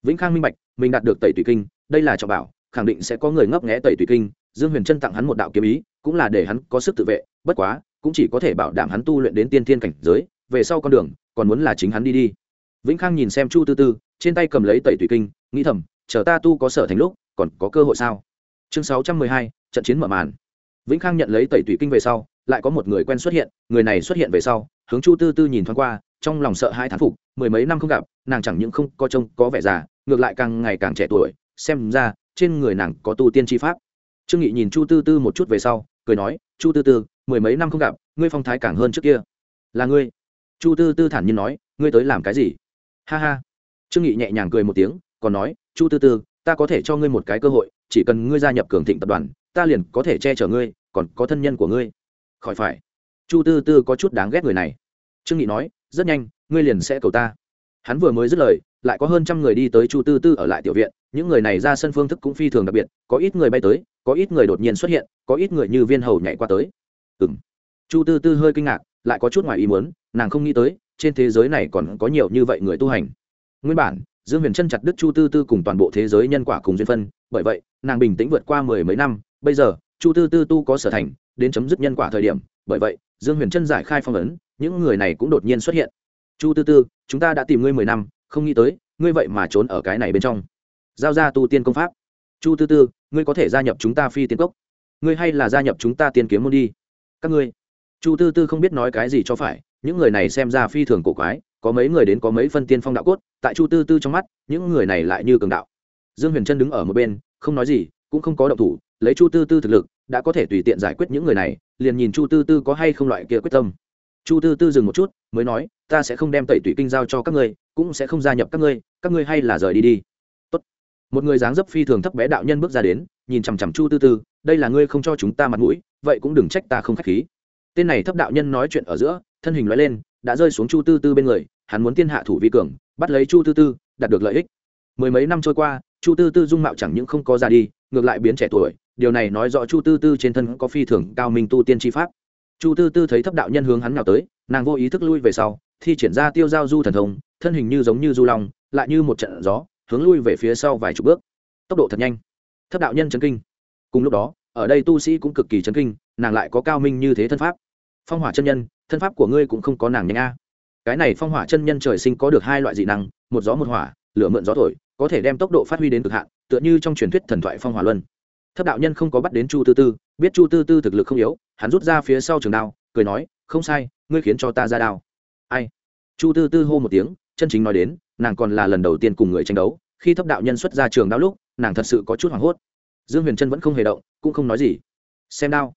Vĩnh khang minh bạch, mình đạt được tẩy tùy kinh, đây là trọng bảo, khẳng định sẽ có người ngấp nghé tẩy tùy kinh dương huyền trân tặng hắn một đạo kiếm ý, cũng là để hắn có sức tự vệ, bất quá, cũng chỉ có thể bảo đảm hắn tu luyện đến tiên thiên cảnh giới, về sau con đường, còn muốn là chính hắn đi đi. Vĩnh khang nhìn xem chu tư tư, trên tay cầm lấy tẩy tùy kinh, nghĩ thầm, chờ ta tu có sở thành lúc, còn có cơ hội sao? Chương sáu trăm mười hai, trận chiến mở màn. Vĩnh khang nhận lấy tẩy tùy kinh về sau, lại có một người quen xuất hiện, người này xuất hiện về sau, hướng chu tư tư nhìn thoáng qua, trong lòng sợ hai thán phục, mười mấy năm không gặp, nàng chẳng những không có trông có vẻ già, ngược lại càng ngày càng trẻ tuổi, xem ra, trên người nàng có tu tiên tri pháp trương nghị nhìn chu tư tư một chút về sau, cười nói, chu tư tư, mười mấy năm không gặp, ngươi phong thái càng hơn trước kia. Là ngươi? Chu tư tư thản nhiên nói, ngươi tới làm cái gì? Ha ha. Trương nghị nhẹ nhàng cười một tiếng, còn nói, chu tư tư, ta có thể cho ngươi một cái cơ hội, chỉ cần ngươi gia nhập cường thịnh tập đoàn, ta liền có thể che chở ngươi, còn có thân nhân của ngươi. Khỏi phải. Chu tư tư có chút đáng ghét người này. Trương nghị nói, rất nhanh, ngươi liền sẽ cầu ta. Hắn vừa mới dứt lời, lại có hơn trăm người đi tới chu tư tư ở lại tiểu viện, những người này ra sân phương thức cũng phi thường đặc biệt, có ít người bay tới có ít người đột nhiên xuất hiện, có ít người như viên hầu nhảy qua tới. Ừng chu tư tư hơi kinh ngạc, lại có chút ngoài ý muốn, nàng không nghĩ tới, trên thế giới này còn có nhiều như vậy người tu hành. Nguyên bản, dương huyền chân chặt đức chu tư tư cùng toàn bộ thế giới nhân quả cùng duyên phân, bởi vậy, nàng bình tĩnh vượt qua mười mấy năm, bây giờ, chu tư tư tu có sở thành, đến chấm dứt nhân quả thời điểm, bởi vậy, dương huyền chân giải khai phong ấn, những người này cũng đột nhiên xuất hiện. Chu tư tư, chúng ta đã tìm ngươi mười năm, không nghĩ tới, ngươi vậy mà trốn ở cái này bên trong. Giao ra tu tiên công pháp chu tư tư, ngươi có thể gia nhập chúng ta phi tiên cốc. Ngươi hay là gia nhập chúng ta tiên kiếm môn đi. Các ngươi. Chu tư tư không biết nói cái gì cho phải, những người này xem ra phi thường cổ quái, có mấy người đến có mấy phân tiên phong đạo cốt, tại chu tư tư trong mắt, những người này lại như cường đạo. Dương huyền trân đứng ở một bên, không nói gì, cũng không có động thủ, lấy chu tư tư thực lực, đã có thể tùy tiện giải quyết những người này, liền nhìn chu tư tư có hay không loại kia quyết tâm. Chu tư tư dừng một chút, mới nói, ta sẽ không đem tẩy tủy kinh giao cho các ngươi, cũng sẽ không gia nhập các ngươi các ngươi hay là rời đi đi một người dáng dấp phi thường thấp bé đạo nhân bước ra đến, nhìn chằm chằm chu tư tư, đây là ngươi không cho chúng ta mặt mũi, vậy cũng đừng trách ta không k h á c h khí. Tên này thấp đạo nhân nói chuyện ở giữa, thân hình nói lên, đã rơi xuống chu tư tư bên người, hắn muốn tiên hạ thủ vi cường, bắt lấy chu tư tư, đạt được lợi ích. Mười mấy năm trôi qua, chu tư tư dung mạo chẳng những không có ra đi, ngược lại biến trẻ tuổi, điều này nói rõ chu tư tư trên thân có phi thường cao minh tu tiên tri pháp. Chu tư tư thấy thấp đạo nhân hướng hắn nào tới, nàng vô ý thức lui về sau, thi triển ra tiêu giao du thần thông, thân hình như giống như du long, lại như một trận gió hướng lui về phía sau vài chục bước. Tốc độ thật nhanh. Thấp đạo nhân chấn kinh. Cùng lúc đó, ở đây tu sĩ cũng cực kỳ chấn kinh, nàng lại có cao minh như thế thân pháp. Phong hỏa chân nhân, thân pháp của ngươi cũng không có nàng nhanh a. Cái này phong hỏa chân nhân trời sinh có được hai loại dị năng, một gió một hỏa, lửa mượn gió thổi, có thể đem tốc độ phát huy đến cực hạn, tựa như trong truyền thuyết thần thoại phong hỏa luân. Thấp đạo nhân không có bắt đến chu tư tư, biết chu tư tư thực lực không yếu, hắn rút ra phía sau trường đao, cười nói, không sai, ngươi khiến cho ta ra đao. Ai? Chu tư tư hô một tiếng, chân chính nói đến nàng còn là lần đầu tiên cùng người tranh đấu, khi thấp đạo nhân xuất ra trường đao lúc, nàng thật sự có chút hoảng hốt. Dương huyền trân vẫn không hề động, cũng không nói gì. Xem đao.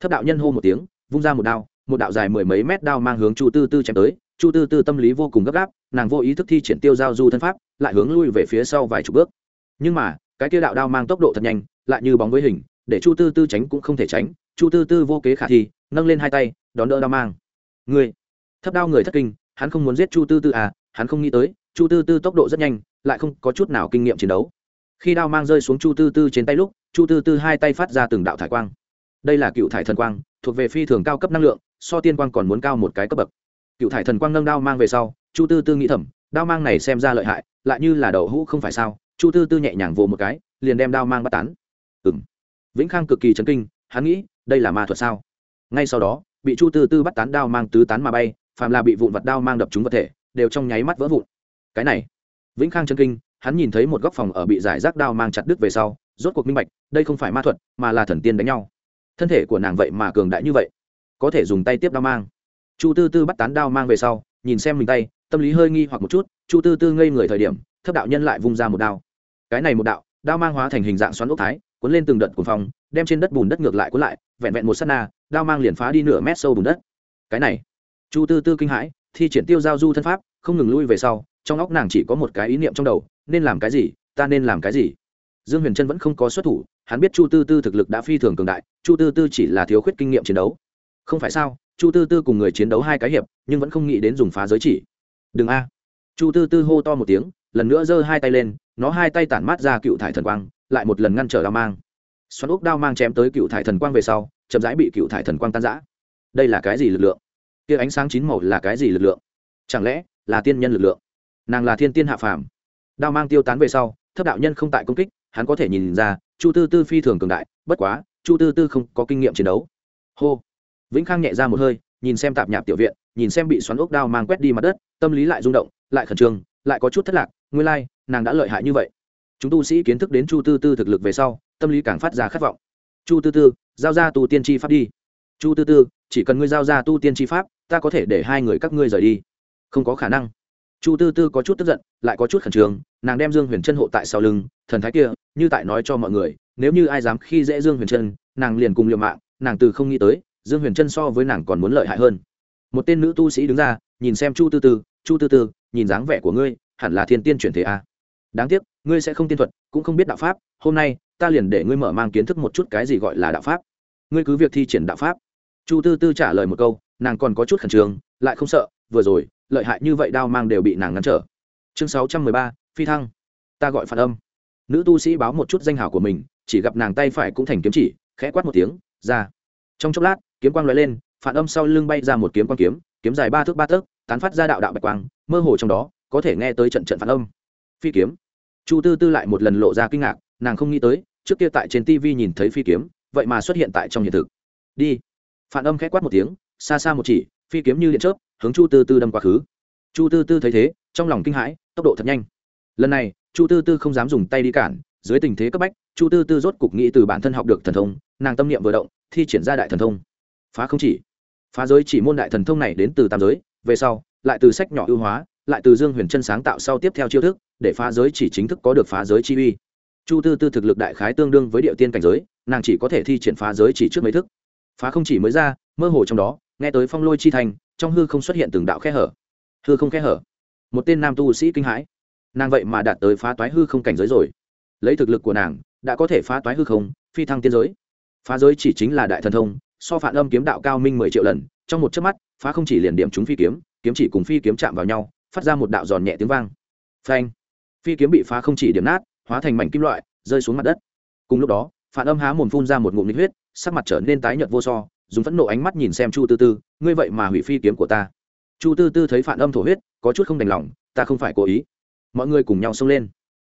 Thấp đạo nhân hô một tiếng, vung ra một đao, một đạo dài mười mấy mét đao mang hướng chu tư tư chém tới. Chu tư tư tâm lý vô cùng gấp gáp, nàng vô ý thức thi triển tiêu giao du thân pháp, lại hướng lui về phía sau vài chục bước. Nhưng mà, cái tiêu đạo đao mang tốc độ thật nhanh, lại như bóng với hình, để chu tư tư tránh cũng không thể tránh. Chu tư tư vô kế khả thi, nâng lên hai tay, đón đỡ đao mang. Người. Thấp đao người thất kinh, hắn không muốn giết chu tư tư à hắn không nghĩ tới chu tư tư tốc độ rất nhanh, lại không có chút nào kinh nghiệm chiến đấu. Khi đao mang rơi xuống chu tư tư trên tay lúc, chu tư tư hai tay phát ra từng đạo thải quang. Đây là cựu thải thần quang, thuộc về phi thường cao cấp năng lượng, so tiên quang còn muốn cao một cái cấp bậc. Cựu thải thần quang nâng đao mang về sau, chu tư tư nghĩ thầm, đao mang này xem ra lợi hại, lại như là đậu hũ không phải sao? Chu tư tư nhẹ nhàng vồ một cái, liền đem đao mang bắt tán. Ừ m vĩnh khang cực kỳ chấn kinh, hắn nghĩ, đây là ma thuật sao? Ngay sau đó, bị chu tư tư bắt tán đao mang tứ tán mà bay, phàm là bị vụn vật đao mang đập trúng vật thể, đều trong nháy mắt vỡ vụn cái này. Vĩnh khang chân kinh, hắn nhìn thấy một góc phòng ở bị giải rác đao mang chặt đứt về sau, rốt cuộc minh bạch, đây không phải ma thuật, mà là thần tiên đánh nhau. Thân thể của nàng vậy mà cường đại như vậy, có thể dùng tay tiếp đao mang. Chu tư tư bắt tán đao mang về sau, nhìn xem mình tay, tâm lý hơi nghi hoặc một chút, chu tư tư ngây người thời điểm, thấp đạo nhân lại vung ra một đao. Cái này một đạo, đao mang hóa thành hình dạng xoắn ốc thái, cuốn lên từng đợt cuồng phong, đem trên đất bùn đất ngược lại cuốn lại, vẹn vẹn một s á t na, đao mang liền phá đi nửa mét sâu bùn đất. Cái này, chu tư tư kinh hãi, thi triển tiêu giao du thân pháp, không ngừng lui về sau trong óc nàng chỉ có một cái ý niệm trong đầu, nên làm cái gì, ta nên làm cái gì? Dương huyền trân vẫn không có xuất thủ, hắn biết chu tư tư thực lực đã phi thường cường đại, chu tư tư chỉ là thiếu khuyết kinh nghiệm chiến đấu. Không phải sao, chu tư tư cùng người chiến đấu hai cái hiệp, nhưng vẫn không nghĩ đến dùng phá giới chỉ. Đừng a. Chu tư tư hô to một tiếng, lần nữa giơ hai tay lên, nó hai tay tản mát ra cựu thải thần quang, lại một lần ngăn trở đao mang. Xoắn úc đao mang chém tới cựu thải thần quang về sau, chậm rãi bị cựu thải thần quang tan giã đây là cái gì lực lượng? Kia ánh sáng chín màu là cái gì lực lượng? Chẳng lẽ là tiên nhân lực lượng? Nàng là thiên tiên hạ phàm. Đao mang tiêu tán về sau, thấp đạo nhân không tại công kích, hắn có thể nhìn ra, chu tư tư phi thường cường đại, bất quá, chu tư tư không có kinh nghiệm chiến đấu. Hô. Vĩnh khang nhẹ ra một hơi, nhìn xem tạp nhạp tiểu viện, nhìn xem bị xoắn ốc đao mang quét đi mặt đất, tâm lý lại rung động, lại khẩn trương, lại có chút thất lạc, nguyên lai, nàng đã lợi hại như vậy. Chúng tu sĩ kiến thức đến chu tư tư thực lực về sau, tâm lý càng phát ra khát vọng. Chu tư tư, giao ra tu tiên tri pháp đi. Chu tư tư, chỉ cần ngươi giao ra tu tiên tri pháp, ta có thể để hai người các ngươi rời đi. Không có khả năng chu tư tư có chút tức giận, lại có chút khẩn trương, nàng đem dương huyền chân hộ tại sau lưng, thần thái kia, như tại nói cho mọi người, nếu như ai dám khi dễ dương huyền chân nàng liền cùng liều mạng, nàng từ không nghĩ tới, dương huyền chân so với nàng còn muốn lợi hại hơn. Một tên nữ tu sĩ đứng ra, nhìn xem chu tư tư, chu tư tư, nhìn dáng vẻ của ngươi, hẳn là thiên tiên chuyển thế a. À. đáng tiếc, ngươi sẽ không tiên thuật, cũng không biết đạo pháp, hôm nay, ta liền để ngươi mở mang kiến thức một chút cái gì gọi là đạo pháp. Ngươi cứ việc thi triển đạo pháp. Chu tư tư trả lời một câu, nàng còn có chút khẩn trương, lại không sợ vừa rồi, lợi hại như vậy đao mang đều bị nàng ngăn trở. Chương sáu trăm mười ba, phi thăng. Ta gọi phản âm. Nữ tu sĩ báo một chút danh hảo của mình, chỉ gặp nàng tay phải cũng thành kiếm chỉ, khẽ quát một tiếng, ra. Trong chốc lát, kiếm quang l lên, phản âm sau lưng bay ra một kiếm quang kiếm kiếm dài ba thước ba tấc tán phát ra đạo đạo bạch quang, mơ hồ trong đó, có thể nghe tới trận trận phản âm. Phi kiếm. Chu tư tư lại một lần lộ ra kinh ngạc, nàng không nghĩ tới, trước kia tại trên tv nhìn thấy phi kiếm, vậy mà xuất hiện tại trong hiện thực. Đi. Phản âm khẽ quát một tiếng, xa xa một chỉ, phi kiếm như điện chớp hướng chu tư tư đâm quá khứ. Chu tư tư thấy thế, trong lòng kinh hãi, tốc độ thật nhanh. Lần này, chu tư tư không dám dùng tay đi cản, dưới tình thế cấp bách, chu tư tư rốt cục nghĩ từ bản thân học được thần thông, nàng tâm niệm vừa động, thi triển ra đại thần thông. Phá không chỉ. Phá giới chỉ môn đại thần thông này đến từ tam giới, về sau, lại từ sách nhỏ ưu hóa, lại từ dương huyền chân sáng tạo sau tiếp theo chiêu thức, để phá giới chỉ chính thức có được phá giới chi uy. Chu tư tư thực lực đại khái tương đương với địa tiên cảnh giới, nàng chỉ có thể thi triển phá giới chỉ trước mấy thức. Phá không chỉ mới ra, mơ hồ trong đó, nghe tới phong lôi chi thành trong hư không xuất hiện từng đạo khe hở. Hư không khe hở. Một tên nam tu sĩ kinh hãi. Nàng vậy mà đạt tới phá toái hư không cảnh giới rồi. Lấy thực lực của nàng, đã có thể phá toái hư không, phi thăng tiên giới. Phá giới chỉ chính là đại thần thông, so phản âm kiếm đạo cao minh mười triệu lần, trong một chớp mắt, phá không chỉ liền điểm chúng phi kiếm kiếm chỉ cùng phi kiếm chạm vào nhau, phát ra một đạo giòn nhẹ tiếng vang. Phanh. Phi kiếm bị phá không chỉ điểm nát, hóa thành mảnh kim loại, rơi xuống mặt đất. Cùng lúc đó, phản âm há mồm phun ra một ngụm nhiệt huyết, sắc mặt trở nên tái nhợt vô so dùng phẫn nộ ánh mắt nhìn xem chu tư tư, ngươi vậy mà hủy phi kiếm của ta. Chu tư tư thấy phản âm thổ huyết, có chút không đành lòng, ta không phải cố ý. Mọi người cùng nhau xông lên.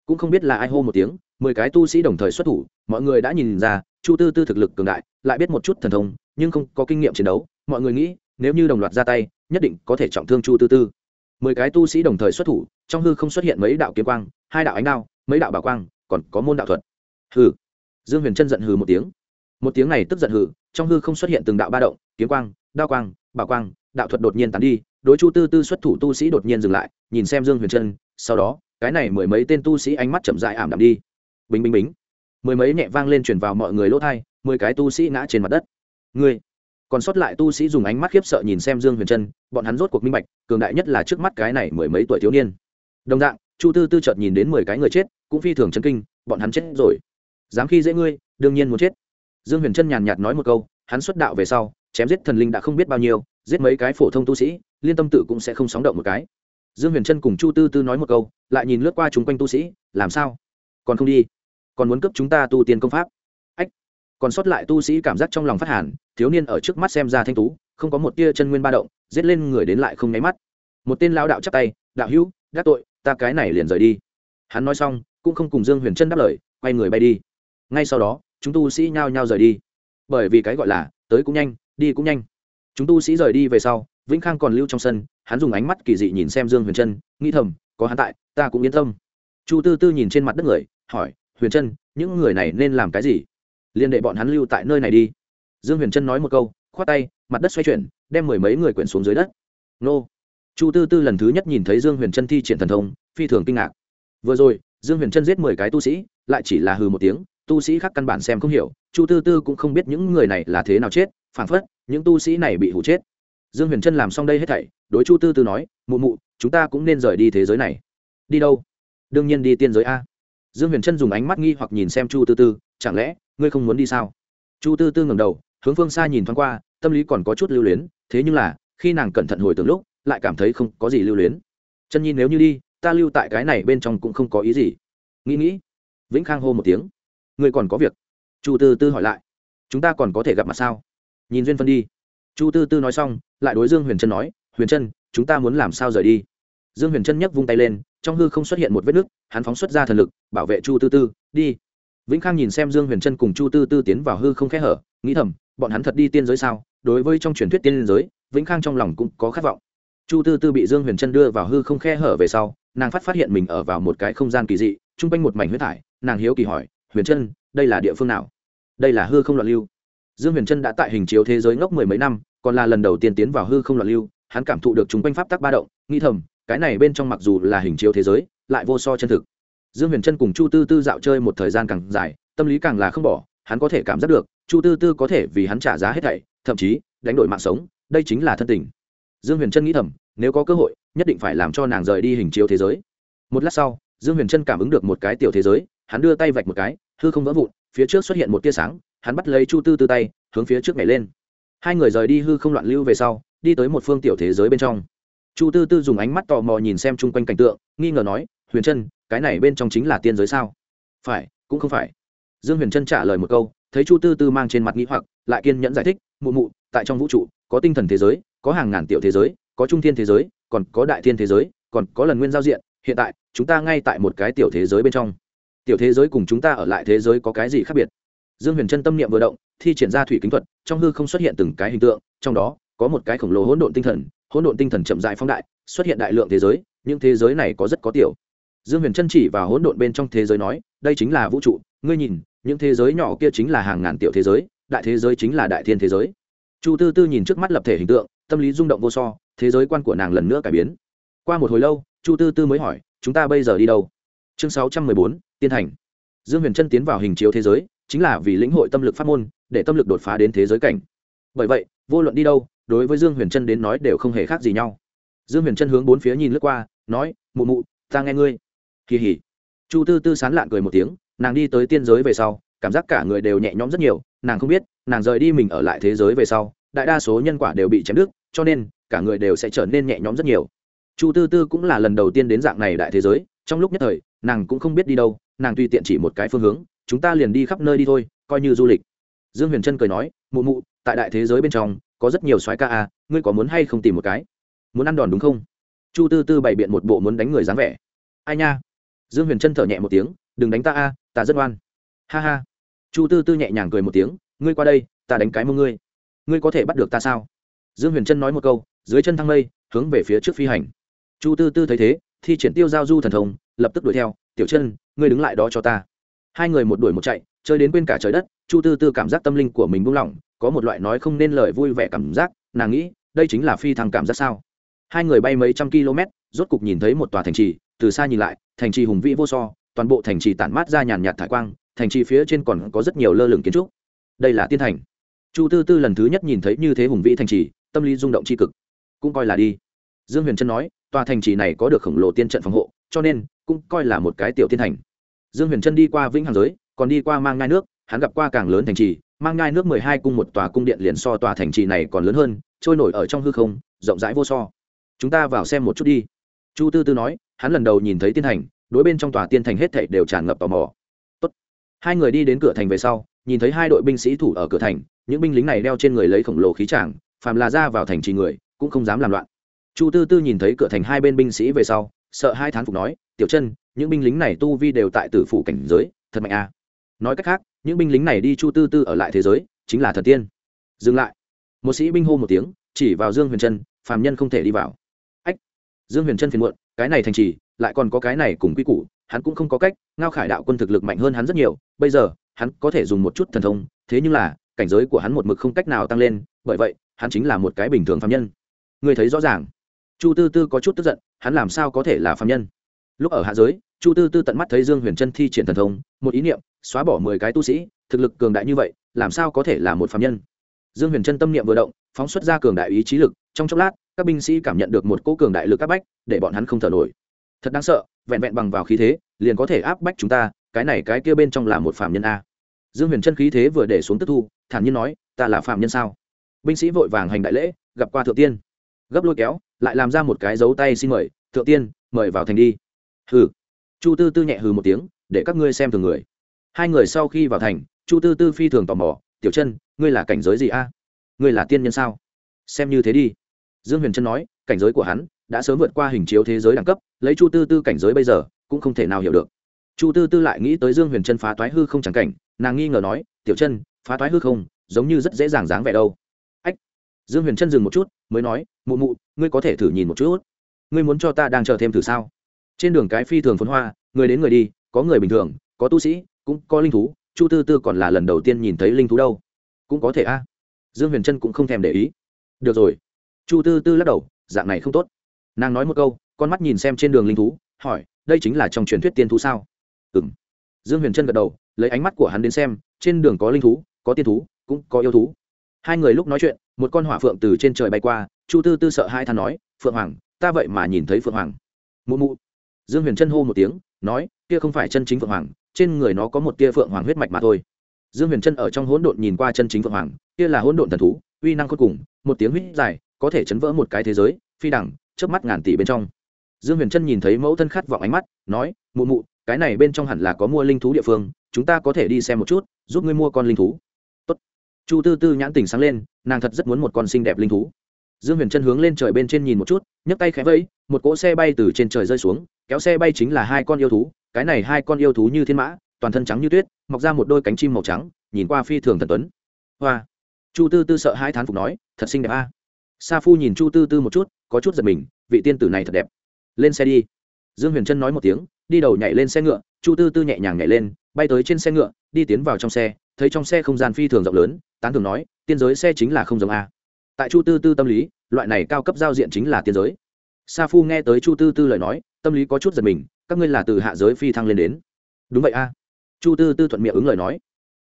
Cũng không biết là ai hô một tiếng, mười cái tu sĩ đồng thời xuất thủ, mọi người đã nhìn ra, chu tư tư thực lực cường đại, lại biết một chút thần thông, nhưng không có kinh nghiệm chiến đấu, mọi người nghĩ, nếu như đồng loạt ra tay, nhất định có thể trọng thương chu tư tư. Mười cái tu sĩ đồng thời xuất thủ, trong hư không xuất hiện mấy đạo kiếm quang, hai đạo ánh đao, mấy đạo bảo quang, còn có môn đạo thuật. Hừ. Dương huyền trân giận hừ một tiếng một tiếng này tức giận hừ trong hư không xuất hiện từng đạo ba động, kiếm quang, đao quang, bảo quang, đạo thuật đột nhiên tán đi, đối chu tư tư xuất thủ tu sĩ đột nhiên dừng lại, nhìn xem dương huyền trân, sau đó, cái này mười mấy tên tu sĩ ánh mắt chậm dại ảm đạm đi. Bình bình bình mười mấy nhẹ vang lên chuyển vào mọi người lỗ thai mười cái tu sĩ ngã trên mặt đất. Ngươi, còn sót lại tu sĩ dùng ánh mắt khiếp sợ nhìn xem dương huyền trân, bọn hắn rốt cuộc minh bạch, cường đại nhất là trước mắt cái này mười mấy tuổi thiếu niên. Đồng dạng, chu tư tư chợt nhìn đến mười cái người chết, cũng phi thường chấn kinh, bọn hắn chết rồi. Dám khi dễ ngươi, đương nhiên muốn chết dương huyền trân nhàn nhạt nói một câu, hắn xuất đạo về sau, chém giết thần linh đã không biết bao nhiêu, giết mấy cái phổ thông tu sĩ, liên tâm tự cũng sẽ không sóng động một cái. Dương huyền trân cùng chu tư tư nói một câu, lại nhìn lướt qua chúng quanh tu sĩ, làm sao? Còn không đi? Còn muốn cấp chúng ta tu tiên công pháp? Ách! Còn sót lại tu sĩ cảm giác trong lòng phát hàn, thiếu niên ở trước mắt xem ra thanh tú, không có một tia chân nguyên ba động, giết lên người đến lại không nháy mắt. Một tên lao đạo chắp tay, đạo hữu gác tội, ta cái này liền rời đi. Hắn nói xong, cũng không cùng dương huyền trân đáp lời, quay người bay đi. Ngay sau đó chúng tu sĩ nhao nhao rời đi. Bởi vì cái gọi là, tới cũng nhanh, đi cũng nhanh. Chúng tu sĩ rời đi về sau, vĩnh khang còn lưu trong sân, hắn dùng ánh mắt kỳ dị nhìn xem dương huyền trân, nghĩ thầm, có hắn tại, ta cũng yên tâm. Chu tư tư nhìn trên mặt đất người, hỏi, huyền trân, những người này nên làm cái gì? Liên đệ bọn hắn lưu tại nơi này đi. Dương huyền trân nói một câu, khoát tay, mặt đất xoay chuyển, đem mười mấy người quyển xuống dưới đất. Nô. Chu tư tư lần thứ nhất nhìn thấy dương huyền trân thi triển thần thông, phi thường kinh ngạc. Vừa rồi, dương huyền trân giết mười cái tu sĩ, lại chỉ là hừ một tiếng tu sĩ khác căn bản xem không hiểu, chu tư tư cũng không biết những người này là thế nào chết phản phất, những tu sĩ này bị hủ chết. Dương huyền trân làm xong đây hết thảy, đối chu tư tư nói, mụ mụ, chúng ta cũng nên rời đi thế giới này. Đi đâu? Đương nhiên đi tiên giới a. Dương huyền trân dùng ánh mắt nghi hoặc nhìn xem chu tư tư, chẳng lẽ, ngươi không muốn đi sao? Chu tư tư ngầm đầu, hướng phương xa nhìn thoáng qua, tâm lý còn có chút lưu luyến, thế nhưng là, khi nàng cẩn thận hồi tưởng lúc, lại cảm thấy không có gì lưu luyến. Chân nhìn nếu như đi, ta lưu tại cái này bên trong cũng không có ý gì. Nghĩ nghĩ, vĩnh khang hô một tiếng ngươi còn có việc. Chu tư tư hỏi lại. Chúng ta còn có thể gặp mặt sao? Nhìn duyên phân đi. Chu tư tư nói xong, lại đối dương huyền trân nói, huyền trân, chúng ta muốn làm sao rời đi? Dương huyền trân nhấc vung tay lên, trong hư không xuất hiện một vết nứt hắn phóng xuất ra thần lực, bảo vệ chu tư tư, đi. Vĩnh khang nhìn xem dương huyền trân cùng chu tư tư tiến vào hư không khẽ hở, nghĩ thầm, bọn hắn thật đi tiên giới sao? Đối với trong truyền thuyết tiên giới, vĩnh khang trong lòng cũng có khát vọng. Chu tư tư bị dương huyền trân đưa vào hư không khe hở về sau, nàng phát phát hiện mình ở vào một cái không gian kỳ dị, chung quanh một mảnh huyết thải, nàng hiếu kỳ hỏi huyền trân, đây là địa phương nào? Đây là hư không loạn lưu. Dương huyền trân đã tại hình chiếu thế giới ngốc mười mấy năm, còn là lần đầu tiên tiến vào hư không loạn lưu, hắn cảm thụ được chúng quanh pháp tắc ba động nghi thầm, cái này bên trong mặc dù là hình chiếu thế giới, lại vô so chân thực. Dương huyền trân cùng chu tư tư dạo chơi một thời gian càng dài, tâm lý càng là không bỏ, hắn có thể cảm giác được, chu tư tư có thể vì hắn trả giá hết thảy, thậm chí, đánh đổi mạng sống, đây chính là thân tình. Dương huyền trân nghĩ thầm, nếu có cơ hội, nhất định phải làm cho nàng rời đi hình chiếu thế giới. Một lát sau, dương huyền trân cảm ứng được một cái tiểu thế giới, hắn đưa tay vạch một cái hư không vỡ vụn, phía trước xuất hiện một tia sáng, hắn bắt lấy chu tư tư tay, hướng phía trước nhảy lên. Hai người rời đi hư không loạn lưu về sau, đi tới một phương tiểu thế giới bên trong. Chu tư tư dùng ánh mắt tò mò nhìn xem chung quanh cảnh tượng, nghi ngờ nói, huyền trân, cái này bên trong chính là tiên giới sao? Phải, cũng không phải. Dương huyền trân trả lời một câu, thấy chu tư tư mang trên mặt nghĩ hoặc, lại kiên nhẫn giải thích, mụ mụ, tại trong vũ trụ, có tinh thần thế giới, có hàng ngàn tiểu thế giới, có trung thiên thế giới, còn có đại thiên thế giới, còn có lần nguyên giao diện, hiện tại, chúng ta ngay tại một cái tiểu thế giới bên trong tiểu thế giới cùng chúng ta ở lại thế giới có cái gì khác biệt? Dương huyền trân tâm niệm vừa động, thi triển ra thủy kính thuật, trong hư không xuất hiện từng cái hình tượng, trong đó, có một cái khổng lồ hỗn độn tinh thần, hỗn độn tinh thần chậm dại phóng đại, xuất hiện đại lượng thế giới, những thế giới này có rất có tiểu. Dương huyền trân chỉ vào hỗn độn bên trong thế giới nói, đây chính là vũ trụ, ngươi nhìn, những thế giới nhỏ kia chính là hàng ngàn tiểu thế giới, đại thế giới chính là đại thiên thế giới. Chu tư tư nhìn trước mắt lập thể hình tượng, tâm lý rung động vô so, thế giới quan của nàng lần nữa cải biến. Qua một hồi lâu, chu tư tư mới hỏi, chúng ta bây giờ đi đâu? Chương sáu trăm mười bốn tiên thành. Dương huyền trân tiến vào hình chiếu thế giới, chính là vì lĩnh hội tâm lực pháp môn, để tâm lực đột phá đến thế giới cảnh. Bởi vậy, vô luận đi đâu, đối với dương huyền trân đến nói đều không hề khác gì nhau. Dương huyền trân hướng bốn phía nhìn lướt qua, nói, mụ mụ, ta nghe ngươi. Kỳ hỉ. Chu tư tư sán lạn cười một tiếng, nàng đi tới tiên giới về sau, cảm giác cả người đều nhẹ nhõm rất nhiều, nàng không biết, nàng rời đi mình ở lại thế giới về sau, đại đa số nhân quả đều bị chém đứt, cho nên, cả người đều sẽ trở nên nhẹ nhõm rất nhiều. Chu tư tư cũng là lần đầu tiên đến dạng này đại thế giới, trong lúc nhất thời, nàng cũng không biết đi đâu nàng tùy tiện chỉ một cái phương hướng, chúng ta liền đi khắp nơi đi thôi, coi như du lịch. Dương huyền trân cười nói, mụ mụ, tại đại thế giới bên trong, có rất nhiều soái ca a ngươi có muốn hay không tìm một cái? Muốn ăn đòn đúng không? Chu tư tư bày biện một bộ muốn đánh người dáng vẻ. Ai nha? Dương huyền trân thở nhẹ một tiếng, đừng đánh ta a ta rất ngoan. Ha ha. Chu tư tư nhẹ nhàng cười một tiếng, ngươi qua đây, ta đánh cái mông ngươi. Ngươi có thể bắt được ta sao? Dương huyền trân nói một câu, dưới chân thăng lây hướng về phía trước phi hành. Chu tư tư thấy thế, thi triển tiêu giao du thần thông lập tức đuổi theo, tiểu chân ngươi đứng lại đó cho ta. Hai người một đuổi một chạy, chơi đến quên cả trời đất, chu tư tư cảm giác tâm linh của mình buông lỏng, có một loại nói không nên lời vui vẻ cảm giác, nàng nghĩ, đây chính là phi thăng cảm giác sao? Hai người bay mấy trăm km, rốt cục nhìn thấy một tòa thành trì, từ xa nhìn lại, thành trì hùng vĩ vô so, toàn bộ thành trì tản mát ra nhàn nhạt thải quang, thành trì phía trên còn có rất nhiều lơ lửng kiến trúc. Đây là tiên thành. Chu tư tư lần thứ nhất nhìn thấy như thế hùng vĩ thành trì, tâm lý rung động c h i cực. Cũng coi là đi. Dương huyền trân nói, tòa thành trì này có được khổng lồ tiên trận phòng hộ, cho nên cũng coi là một cái tiểu thiên thành. Dương huyền trân đi qua vĩnh hằng giới, còn đi qua mang ngai nước, hắn gặp qua càng lớn thành trì. Mang ngai nước mười hai cung một tòa cung điện liền so tòa thành trì này còn lớn hơn, trôi nổi ở trong hư không, rộng rãi vô so. Chúng ta vào xem một chút đi. Chu tư tư nói, hắn lần đầu nhìn thấy tiên thành, đối bên trong tòa tiên thành hết thảy đều tràn ngập tò mò. Tốt. hai người đi đến cửa thành về sau, nhìn thấy hai đội binh sĩ thủ ở cửa thành, những binh lính này đeo trên người lấy khổng lồ khí tràng, phàm là ra vào thành trì người, cũng không dám làm loạn. Chu tư tư nhìn thấy cửa thành hai bên binh sĩ về sau sợ hai thán phục nói, tiểu chân những binh lính này tu vi đều tại tử phủ cảnh giới, thật mạnh à. nói cách khác, những binh lính này đi chu tư tư ở lại thế giới, chính là thần tiên. Dừng lại. Một sĩ binh hô một tiếng, chỉ vào dương huyền trân, phàm nhân không thể đi vào. Ách! Dương huyền trân phiền muộn, cái này thành trì, lại còn có cái này cùng quy củ, hắn cũng không có cách, ngao khải đạo quân thực lực mạnh hơn hắn rất nhiều, bây giờ, hắn có thể dùng một chút thần thông, thế nhưng là, cảnh giới của hắn một mực không cách nào tăng lên, bởi vậy, hắn chính là một cái bình thường phạm nhân. Người thấy rõ ràng. Chu tư tư có chút tức giận hắn làm sao có thể là phạm nhân? Lúc ở hạ giới, chu tư tư tận mắt thấy dương huyền trân thi triển thần thông, một ý niệm, xóa bỏ mười cái tu sĩ, thực lực cường đại như vậy, làm sao có thể là một phạm nhân? Dương huyền trân tâm niệm vừa động, phóng xuất ra cường đại ý trí lực, trong chốc lát, các binh sĩ cảm nhận được một cỗ cường đại lực áp bách, để bọn hắn không thở nổi. Thật đáng sợ, vẹn vẹn bằng vào khí thế, liền có thể áp bách chúng ta, cái này cái kia bên trong là một phạm nhân a. Dương huyền Trân khí thế vừa để xuống tức thu, thản nhiên nói, ta là phạm nhân sao? Binh sĩ vội vàng hành đại lễ, gặp qua thượng tiên gấp lôi kéo, lại làm ra một cái dấu tay xin mời, thượng tiên, mời vào thành đi. Hừ. Chu tư tư nhẹ hừ một tiếng, để các ngươi xem thường người. Hai người sau khi vào thành, chu tư tư phi thường tò mò, tiểu chân ngươi là cảnh giới gì a? Ngươi là tiên nhân sao? Xem như thế đi. Dương huyền trân nói, cảnh giới của hắn đã sớm vượt qua hình chiếu thế giới đẳng cấp, lấy chu tư tư cảnh giới bây giờ cũng không thể nào hiểu được. Chu tư tư lại nghĩ tới dương huyền trân phá toái hư không chẳng cảnh, nàng nghi ngờ nói, tiểu chân phá toái hư không giống như rất dễ dàng dáng vẻ đâu. Ách. Dương huyền trân dừng một chút mới nói, mụ mụ, ngươi có thể thử nhìn một chút. Ngươi muốn cho ta đang chờ thêm thử sao? Trên đường cái phi thường phấn hoa, người đến người đi, có người bình thường, có tu sĩ, cũng có linh thú. Chu tư tư còn là lần đầu tiên nhìn thấy linh thú đâu. Cũng có thể a. Dương huyền trân cũng không thèm để ý. Được rồi. Chu tư tư lắc đầu, dạng này không tốt. Nàng nói một câu, con mắt nhìn xem trên đường linh thú, hỏi, đây chính là trong truyền thuyết tiên thú sao? Ừ m dương huyền trân gật đầu, lấy ánh mắt của hắn đến xem, trên đường có linh thú, có tiên thú, cũng có yêu thú. Hai người lúc nói chuyện một con hỏa phượng từ trên trời bay qua, chu tư tư sợ hai than nói, phượng hoàng, ta vậy mà nhìn thấy phượng hoàng. Mụ mụ. Dương huyền chân hô một tiếng, nói, kia không phải chân chính phượng hoàng, trên người nó có một tia phượng hoàng huyết mạch mà thôi. Dương huyền chân ở trong hỗn độn nhìn qua chân chính phượng hoàng, kia là hỗn độn thần thú, uy năng cuối cùng, một tiếng huyết dài, có thể chấn vỡ một cái thế giới, phi đẳng trước mắt ngàn tỷ bên trong. Dương huyền chân nhìn thấy mẫu thân khát vọng ánh mắt, nói, mụ mụ, cái này bên trong hẳn là có mua linh thú địa phương, chúng ta có thể đi xem một chút, giúp ngươi mua con linh thú chu tư tư nhãn tình sáng lên, nàng thật rất muốn một con xinh đẹp linh thú. Dương huyền trân hướng lên trời bên trên nhìn một chút, nhấc tay khẽ vẫy, một cỗ xe bay từ trên trời rơi xuống, kéo xe bay chính là hai con yêu thú, cái này hai con yêu thú như thiên mã, toàn thân trắng như tuyết, mọc ra một đôi cánh chim màu trắng, nhìn qua phi thường thần tuấn. Hoa! Chu tư tư sợ hai thán phục nói, thật xinh đẹp a. Sa phu nhìn chu tư tư một chút, có chút giật mình, vị tiên tử này thật đẹp. Lên xe đi. Dương huyền trân nói một tiếng, đi đầu nhảy lên xe ngựa, chu tư tư nhẹ nhàng nhảy lên, bay tới trên xe ngựa, đi tiến vào trong xe thấy trong xe không gian phi thường rộng lớn, tán thường nói, tiên giới xe chính là không giống a. Tại chu tư tư tâm lý, loại này cao cấp giao diện chính là tiên giới. Sa phu nghe tới chu tư tư lời nói, tâm lý có chút giật mình, các ngươi là từ hạ giới phi thăng lên đến. Đúng vậy a. Chu tư tư thuận miệng ứng lời nói.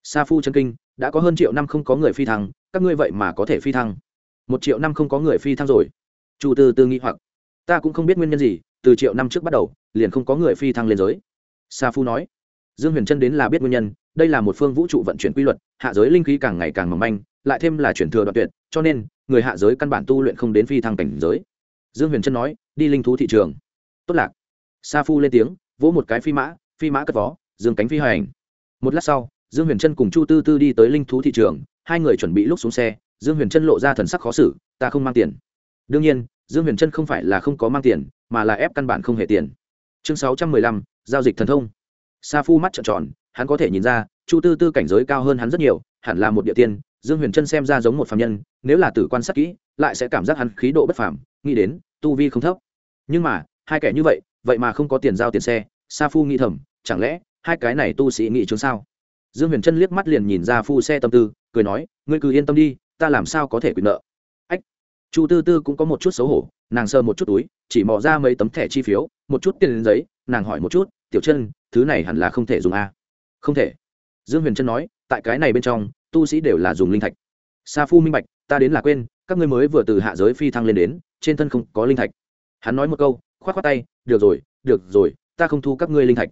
Sa phu chân kinh, đã có hơn triệu năm không có người phi thăng, các ngươi vậy mà có thể phi thăng. Một triệu năm không có người phi thăng rồi. Chu tư tư nghĩ hoặc. Ta cũng không biết nguyên nhân gì, từ triệu năm trước bắt đầu, liền không có người phi thăng lên giới. Sa phu nói dương huyền Chân đến là biết nguyên nhân, đây là một phương vũ trụ vận chuyển quy luật, hạ giới linh khí càng ngày càng mỏng manh, lại thêm là chuyển thừa đoạn tuyệt, cho nên, người hạ giới căn bản tu luyện không đến phi thăng cảnh giới. Dương huyền Chân nói, đi linh thú thị trường. Tốt lạc. Sa phu lên tiếng, vỗ một cái phi mã phi mã cất vó, dương cánh phi hoành. một lát sau, dương huyền trân cùng chu tư tư đi tới linh thú thị trường, hai người chuẩn bị lúc xuống xe, dương huyền trân lộ ra thần sắc khó xử, ta không mang tiền. Đương nhiên, dương huyền trân không phải là không có mang tiền, mà là ép căn bản không hề tiền. Chương sáu trăm mười lăm, giao dịch thần thông sa phu mắt trợn tròn, hắn có thể nhìn ra, chu tư tư cảnh giới cao hơn hắn rất nhiều, hẳn là một địa tiên, dương huyền trân xem ra giống một phạm nhân, nếu là tử quan sát kỹ, lại sẽ cảm giác hắn khí độ bất phàm, nghĩ đến, tu vi không thấp. Nhưng mà, hai kẻ như vậy vậy mà không có tiền giao tiền xe, sa phu nghĩ thầm, chẳng lẽ, hai cái này tu sĩ nghĩ chúng sao? Dương huyền trân liếc mắt liền nhìn ra phu xe tâm tư, cười nói, ngươi cứ yên tâm đi, ta làm sao có thể quyền nợ? Ách. Chu tư tư cũng có một chút xấu hổ, nàng sờ một chút túi, chỉ mò ra mấy tấm thẻ chi phiếu, một chút tiền giấy, nàng hỏi một chút tiểu chân, thứ này hẳn là không thể dùng a. Không thể. Dương huyền trân nói, tại cái này bên trong, tu sĩ đều là dùng linh thạch. Sa phu minh bạch, ta đến là quên, các ngươi mới vừa từ hạ giới phi thăng lên đến, trên thân không có linh thạch. Hắn nói một câu k h o á t k h o á tay, được rồi được rồi, ta không thu các ngươi linh thạch.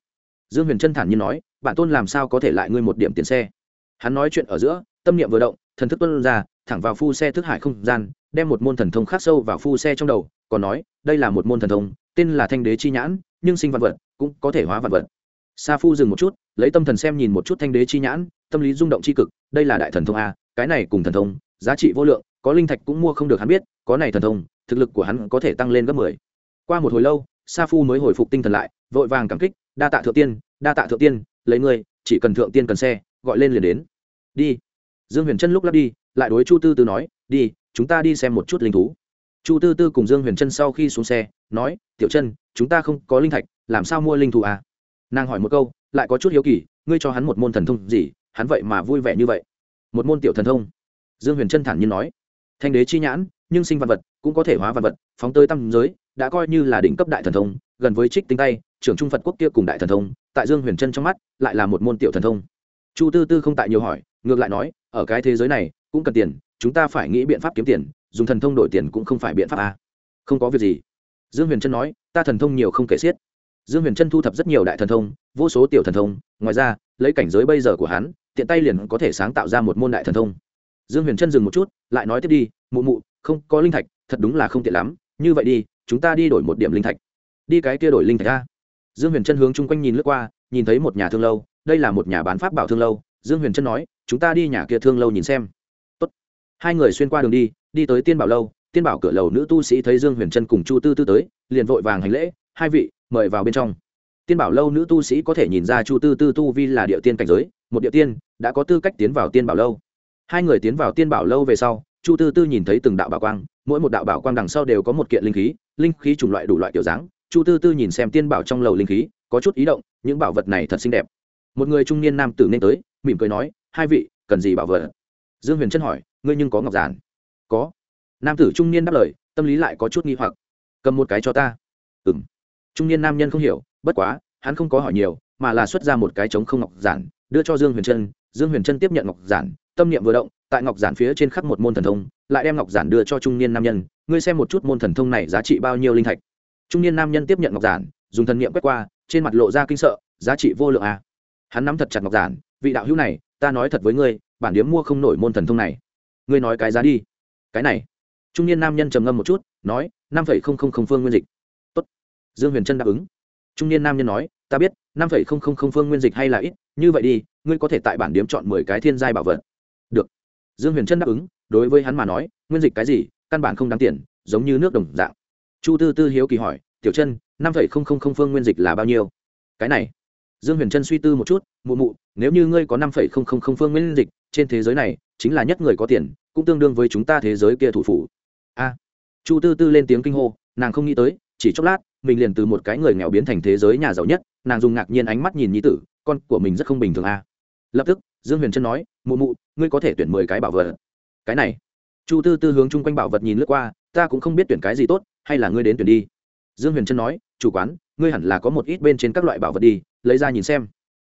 Dương huyền trân thản nhiên nói bản tôn làm sao có thể lại ngươi một điểm tiền xe? Hắn nói chuyện ở giữa, tâm niệm vừa động, thần thức tuân ra, thẳng vào phu xe thức hải không gian, đem một môn thần thông khác sâu vào phu xe trong đầu, còn nói, đây là một môn thần thông, tên là thanh đế chi nhãn, nhưng sinh văn vật cũng có thể hóa vật vật. Sa phu dừng một chút, lấy tâm thần xem nhìn một chút thanh đế chi nhãn, tâm lý rung động chi cực, đây là đại thần thông a, cái này cùng thần thông, giá trị vô lượng, có linh thạch cũng mua không được hắn biết, có này thần thông, thực lực của hắn có thể tăng lên gấp mười. Qua một hồi lâu, sa phu mới hồi phục tinh thần lại, vội vàng cảm kích, đa tạ thượng tiên, đa tạ thượng tiên, lấy người chỉ cần thượng tiên cần xe, gọi lên liền đến. Đi. Dương huyền trân lúc lắp đi, lại đối chu tư tư nói, đi, chúng ta đi xem một chút linh thú chu tư tư cùng dương huyền trân sau khi xuống xe, nói, tiểu chân chúng ta không có linh thạch, làm sao mua linh thú à? nàng hỏi một câu, lại có chút hiếu kỳ, ngươi cho hắn một môn thần thông gì, hắn vậy mà vui vẻ như vậy? Một môn tiểu thần thông? Dương huyền trân thản nhiên nói, thanh đế chi nhãn, nhưng sinh vật vật, cũng có thể hóa vật vật, phóng tới tâm giới, đã coi như là đỉnh cấp đại thần thông, gần với trích tinh tay, trưởng trung phật quốc kia cùng đại thần thông, tại dương huyền trân trong mắt, lại là một môn tiểu thần thông. Chu tư tư không tại nhiều hỏi, ngược lại nói, ở cái thế giới này, cũng cần tiền, chúng ta phải nghĩ biện pháp kiếm tiền dùng thần thông đổi tiền cũng không phải biện pháp à. không có việc gì. Dương huyền trân nói, ta thần thông nhiều không kể xiết. Dương huyền trân thu thập rất nhiều đại thần thông, vô số tiểu thần thông, ngoài ra, lấy cảnh giới bây giờ của hắn, tiện tay liền có thể sáng tạo ra một môn đại thần thông. Dương huyền trân dừng một chút, lại nói tiếp đi, mụ mụ, không, có linh thạch, thật đúng là không tiện lắm, như vậy đi, chúng ta đi đổi một điểm linh thạch. Đi cái kia đổi linh thạch ra dương huyền trân hướng chung quanh nhìn lướt qua, nhìn thấy một nhà thương lâu, đây là một nhà bán pháp bảo thương lâu. Dương huyền trân nói, chúng ta đi nhà kia thương lâu nhìn xem. Tốt. hai người xuyên qua đường đi đi tới tiên bảo lâu, tiên bảo cửa lầu nữ tu sĩ thấy dương huyền trân cùng chu tư tư tới, liền vội vàng hành lễ, hai vị, mời vào bên trong. Tiên bảo lâu nữ tu sĩ có thể nhìn ra chu tư tư tu vi là địa tiên cảnh giới, một địa tiên, đã có tư cách tiến vào tiên bảo lâu. Hai người tiến vào tiên bảo lâu về sau, chu tư tư nhìn thấy từng đạo bảo quang, mỗi một đạo bảo quang đằng sau đều có một kiện linh khí linh khí chủng loại đủ loại kiểu dáng. Chu tư tư nhìn xem tiên bảo trong lầu linh khí, có chút ý động, những bảo vật này thật xinh đẹp. Một người trung niên nam tử nên tới, mỉm cười nói, hai vị, cần gì bảo vật? Dương huyền trân hỏi, ngươi nhưng có ngọc giản? Có. Nam tử trung niên đáp lời, tâm lý lại có chút nghi hoặc. Cầm một cái cho ta. Ừ m trung niên nam nhân không hiểu, bất quá, hắn không có hỏi nhiều, mà là xuất ra một cái trống không ngọc giản, đưa cho dương huyền trân. Dương huyền trân tiếp nhận ngọc giản, tâm niệm vừa động, tại ngọc giản phía trên khắc một môn thần thông, lại đem ngọc giản đưa cho trung niên nam nhân. Ngươi xem một chút môn thần thông này giá trị bao nhiêu linh thạch. Trung niên nam nhân tiếp nhận ngọc giản, dùng thần niệm quét qua, trên mặt lộ ra kinh sợ, giá trị vô lượng à. hắn nắm thật chặt ngọc giản, vị đạo hữu này, ta nói thật với ngươi, bản điếm mua không nổi môn thần thông này. Ngươi nói cái giá đi cái này. Trung niên nam nhân trầm ngâm một chút, nói, năm phẩy không không không phương nguyên dịch. Tốt. dương huyền trân đáp ứng. Trung niên nam nhân nói, ta biết, năm phẩy không không không phương nguyên dịch hay là ít, như vậy đi, ngươi có thể tại bản điếm chọn mười cái thiên giai bảo vật. Được. Dương huyền trân đáp ứng, đối với hắn mà nói, nguyên dịch cái gì, căn bản không đáng tiền, giống như nước đồng dạng. Chu tư tư hiếu kỳ hỏi, tiểu chân năm phẩy không không không phương nguyên dịch là bao nhiêu? Cái này. Dương huyền trân suy tư một chút, mụ mụ, nếu như ngươi có năm phẩy không không không phương nguyên dịch, trên thế giới này, chính là nhất người có tiền cũng tương đương với chúng ta thế giới kia thủ phủ. A. Chu tư tư lên tiếng kinh hô, nàng không nghĩ tới, chỉ chốc lát, mình liền từ một cái người nghèo biến thành thế giới nhà giàu nhất, nàng dùng ngạc nhiên ánh mắt nhìn nhi tử, con của mình rất không bình thường a. Lập tức, dương huyền trân nói, mụ mụ, ngươi có thể tuyển mười cái bảo vật. Cái này? Chu tư tư hướng chung quanh bảo vật nhìn lướt qua, ta cũng không biết tuyển cái gì tốt, hay là ngươi đến tuyển đi? Dương huyền trân nói, chủ quán, ngươi hẳn là có một ít bên trên các loại bảo vật đi, lấy ra nhìn xem.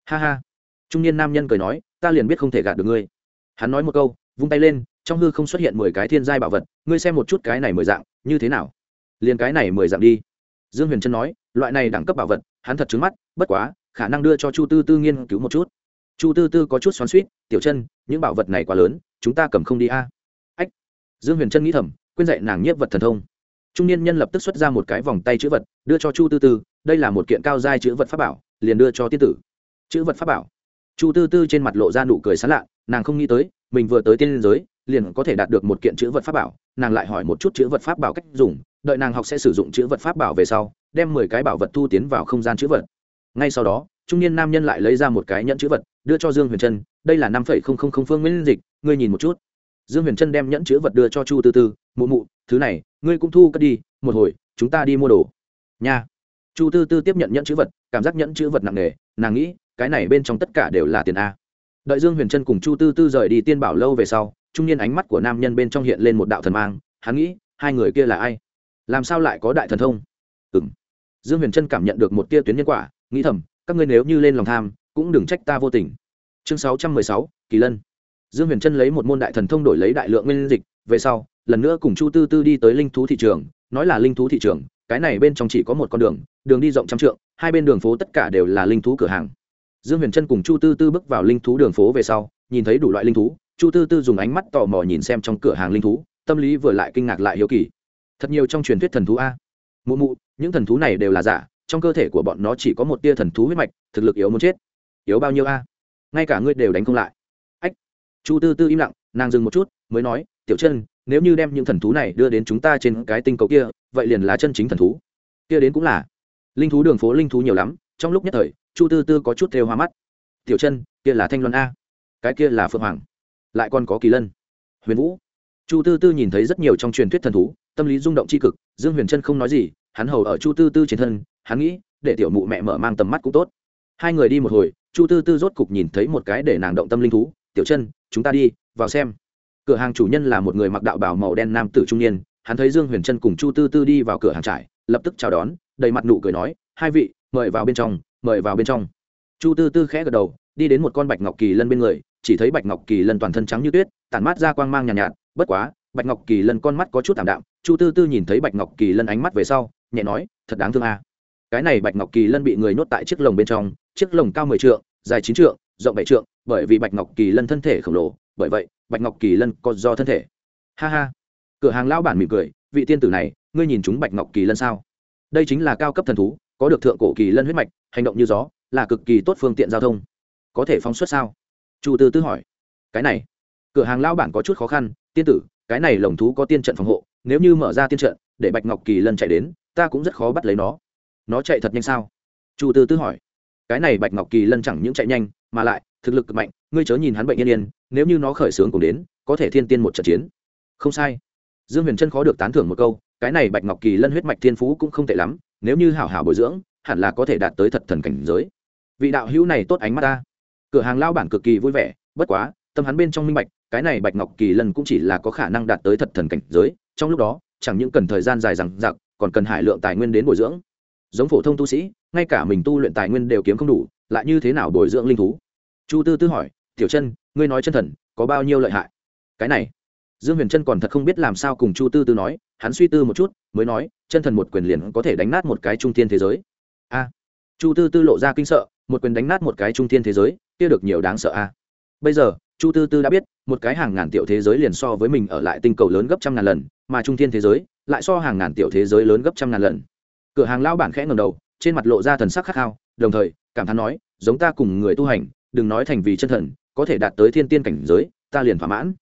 Ha ha. Trung niên nam nhân cười nói, ta liền biết không thể gạt được ngươi. Hắn nói một câu, vung tay lên trong hư không xuất hiện mười cái thiên giai bảo vật, ngươi xem một chút cái này mười dạng, như thế nào? Liền cái này mười dạng đi. Dương huyền trân nói, loại này đẳng cấp bảo vật, hắn thật trứng mắt, bất quá, khả năng đưa cho chu tư tư nghiên cứu một chút. Chu tư tư có chút xoắn suýt tiểu chân những bảo vật này quá lớn, chúng ta cầm không đi a. Ách. Dương huyền trân nghĩ thầm, quên dạy nàng nhiếp vật thần thông. Trung niên nhân lập tức xuất ra một cái vòng tay chữ vật, đưa cho chu tư tư, đây là một kiện cao giai chữ vật pháp bảo, liền đưa cho tiên tử. Chữ vật pháp bảo. Chu tư tư trên mặt lộ ra nụ cười sán lạ, nàng không nghĩ tới, mình vừa tới tiên liên giới liền có thể đạt được một kiện chữ vật pháp bảo, nàng lại hỏi một chút chữ vật pháp bảo cách dùng, đợi nàng học sẽ sử dụng chữ vật pháp bảo về sau, đem mười cái bảo vật thu tiến vào không gian chữ vật. Ngay sau đó, trung niên nam nhân lại lấy ra một cái nhẫn chữ vật, đưa cho dương huyền trân, đây là năm phẩy không không không phương nguyên dịch, ngươi nhìn một chút. Dương huyền trân đem nhẫn chữ vật đưa cho chu tư tư, mụ mụ, thứ này, ngươi cũng thu cất đi, một hồi, chúng ta đi mua đồ. Nha. Chu tư tư tiếp nhận nhẫn chữ vật, cảm giác nhẫn chữ vật nặng nề, nàng nghĩ, cái này bên trong tất cả đều là tiền a. Đợi dương huyền trân cùng chu tư tư rời đi tiên bảo lâu về sau trung niên ánh mắt của nam nhân bên trong hiện lên một đạo thần mang, hắn nghĩ, hai người kia là ai? Làm sao lại có đại thần thông? Ừ m dương huyền trân cảm nhận được một tia tuyến nhân quả, nghĩ thầm, các ngươi nếu như lên lòng tham, cũng đừng trách ta vô tình. Chương sáu trăm mười sáu, kỳ lân. Dương huyền trân lấy một môn đại thần thông đổi lấy đại lượng nguyên dịch, về sau, lần nữa cùng chu tư tư đi tới linh thú thị trường, nói là linh thú thị trường, cái này bên trong chỉ có một con đường đường đi rộng trăm trượng, hai bên đường phố tất cả đều là linh thú cửa hàng. Dương huyền trân cùng chu tư tư bước vào linh thú đường phố về sau, nhìn thấy đủ loại linh thú chu tư tư dùng ánh mắt tò mò nhìn xem trong cửa hàng linh thú, tâm lý vừa lại kinh ngạc lại hiếu kỳ. Thật nhiều trong truyền thuyết thần thú a. Mụ mụ, những thần thú này đều là giả, trong cơ thể của bọn nó chỉ có một tia thần thú huyết mạch, thực lực yếu muốn chết. Yếu bao nhiêu a? Ngay cả ngươi đều đánh không lại. Ách. Chu tư tư im lặng, nàng dừng một chút, mới nói, tiểu chân, nếu như đem những thần thú này đưa đến chúng ta trên cái tinh cầu kia, vậy liền là chân chính thần thú. Kia đến cũng là. Linh thú đường phố linh thú nhiều lắm, trong lúc nhất thời, chu tư tư có chút thêu hoa mắt. Tiểu chân, kia là thanh loan a. Cái kia là phượng hoàng lại còn có kỳ lân, huyền vũ. Chu tư tư nhìn thấy rất nhiều trong truyền thuyết thần thú, tâm lý rung động c h i cực, dương huyền trân không nói gì, hắn hầu ở chu tư tư trên thân, hắn nghĩ, để tiểu mụ mẹ mở mang tầm mắt cũng tốt. Hai người đi một hồi, chu tư tư rốt cục nhìn thấy một cái để nàng động tâm linh thú, tiểu chân, chúng ta đi, vào xem. Cửa hàng chủ nhân là một người mặc đạo bảo màu đen nam tử trung niên, hắn thấy dương huyền trân cùng chu tư tư đi vào cửa hàng trải lập tức chào đón, đầy mặt nụ cười nói, hai vị, mời vào bên trong, mời vào bên trong. Chu tư tư khẽ gật đầu, đi đến một con bạch ngọc kỳ lân bên người chỉ thấy bạch ngọc kỳ lân toàn thân trắng như tuyết tản mát ra quang mang nhàn nhạt, nhạt bất quá bạch ngọc kỳ lân con mắt có chút t ạ m đạm chu tư tư nhìn thấy bạch ngọc kỳ lân ánh mắt về sau nhẹ nói thật đáng thương a. Cái này bạch ngọc kỳ lân bị người nhốt tại chiếc lồng bên trong chiếc lồng cao mười trượng dài chín trượng rộng bảy trượng bởi vì bạch ngọc kỳ lân thân thể khổng lồ bởi vậy bạch ngọc kỳ lân có do thân thể. Ha ha. Cửa hàng lao bản mỉm cười vị tiên tử này ngươi nhìn chúng bạch ngọc kỳ lân sao? Đây chính là cao cấp thần thú có được thượng cổ kỳ lân huyết mạch hành động như gió là cực kỳ tốt phương tiện giao thông. Có thể phóng xuất sao? Chu tư tư hỏi. Cái này, cửa hàng lao bản có chút khó khăn, tiên tử, cái này lồng thú có tiên trận phòng hộ, nếu như mở ra tiên trận, để bạch ngọc kỳ lân chạy đến, ta cũng rất khó bắt lấy nó. Nó chạy thật nhanh sao? Chu tư tư hỏi. Cái này bạch ngọc kỳ lân chẳng những chạy nhanh, mà lại, thực lực cực mạnh, ngươi chớ nhìn hắn bệnh yên yên, nếu như nó khởi xướng cùng đến, có thể thiên tiên một trận chiến. Không sai. Dương huyền trân khó được tán thưởng một câu, cái này bạch ngọc kỳ lân huyết mạch thiên phú cũng không tệ lắm, nếu như hảo hảo bồi dưỡng, hẳn là có thể đạt tới thật thần cảnh giới. Vị đạo hữu này tốt ánh mắt ta cửa hàng lao bản cực kỳ vui vẻ, bất quá, tâm hắn bên trong minh bạch, cái này bạch ngọc kỳ lân cũng chỉ là có khả năng đạt tới thật thần cảnh giới, trong lúc đó, chẳng những cần thời gian dài rằng giặc còn cần hải lượng tài nguyên đến bồi dưỡng. Giống phổ thông tu sĩ, ngay cả mình tu luyện tài nguyên đều kiếm không đủ, lại như thế nào bồi dưỡng linh thú? Chu tư tư hỏi, tiểu chân, ngươi nói chân thần, có bao nhiêu lợi hại? Cái này, dương huyền Chân còn thật không biết làm sao cùng chu tư tư nói, hắn suy tư một chút, mới nói, chân thần một quyền liền có thể đánh nát một cái trung thiên thế giới. A. Chu tư tư lộ ra kinh sợ, một quyền đánh nát một cái trung thiên thế giới kia được nhiều đáng sợ a. Bây giờ, chu tư tư đã biết, một cái hàng ngàn tiểu thế giới liền so với mình ở lại tinh cầu lớn gấp trăm ngàn lần, mà trung thiên thế giới lại so hàng ngàn tiểu thế giới lớn gấp trăm ngàn lần. Cửa hàng lao bản khẽ ngầm đầu, trên mặt lộ ra thần sắc khát khao, đồng thời, cảm thán nói, giống ta cùng người tu hành, đừng nói thành vì chân thần, có thể đạt tới thiên tiên cảnh giới, ta liền thỏa mãn.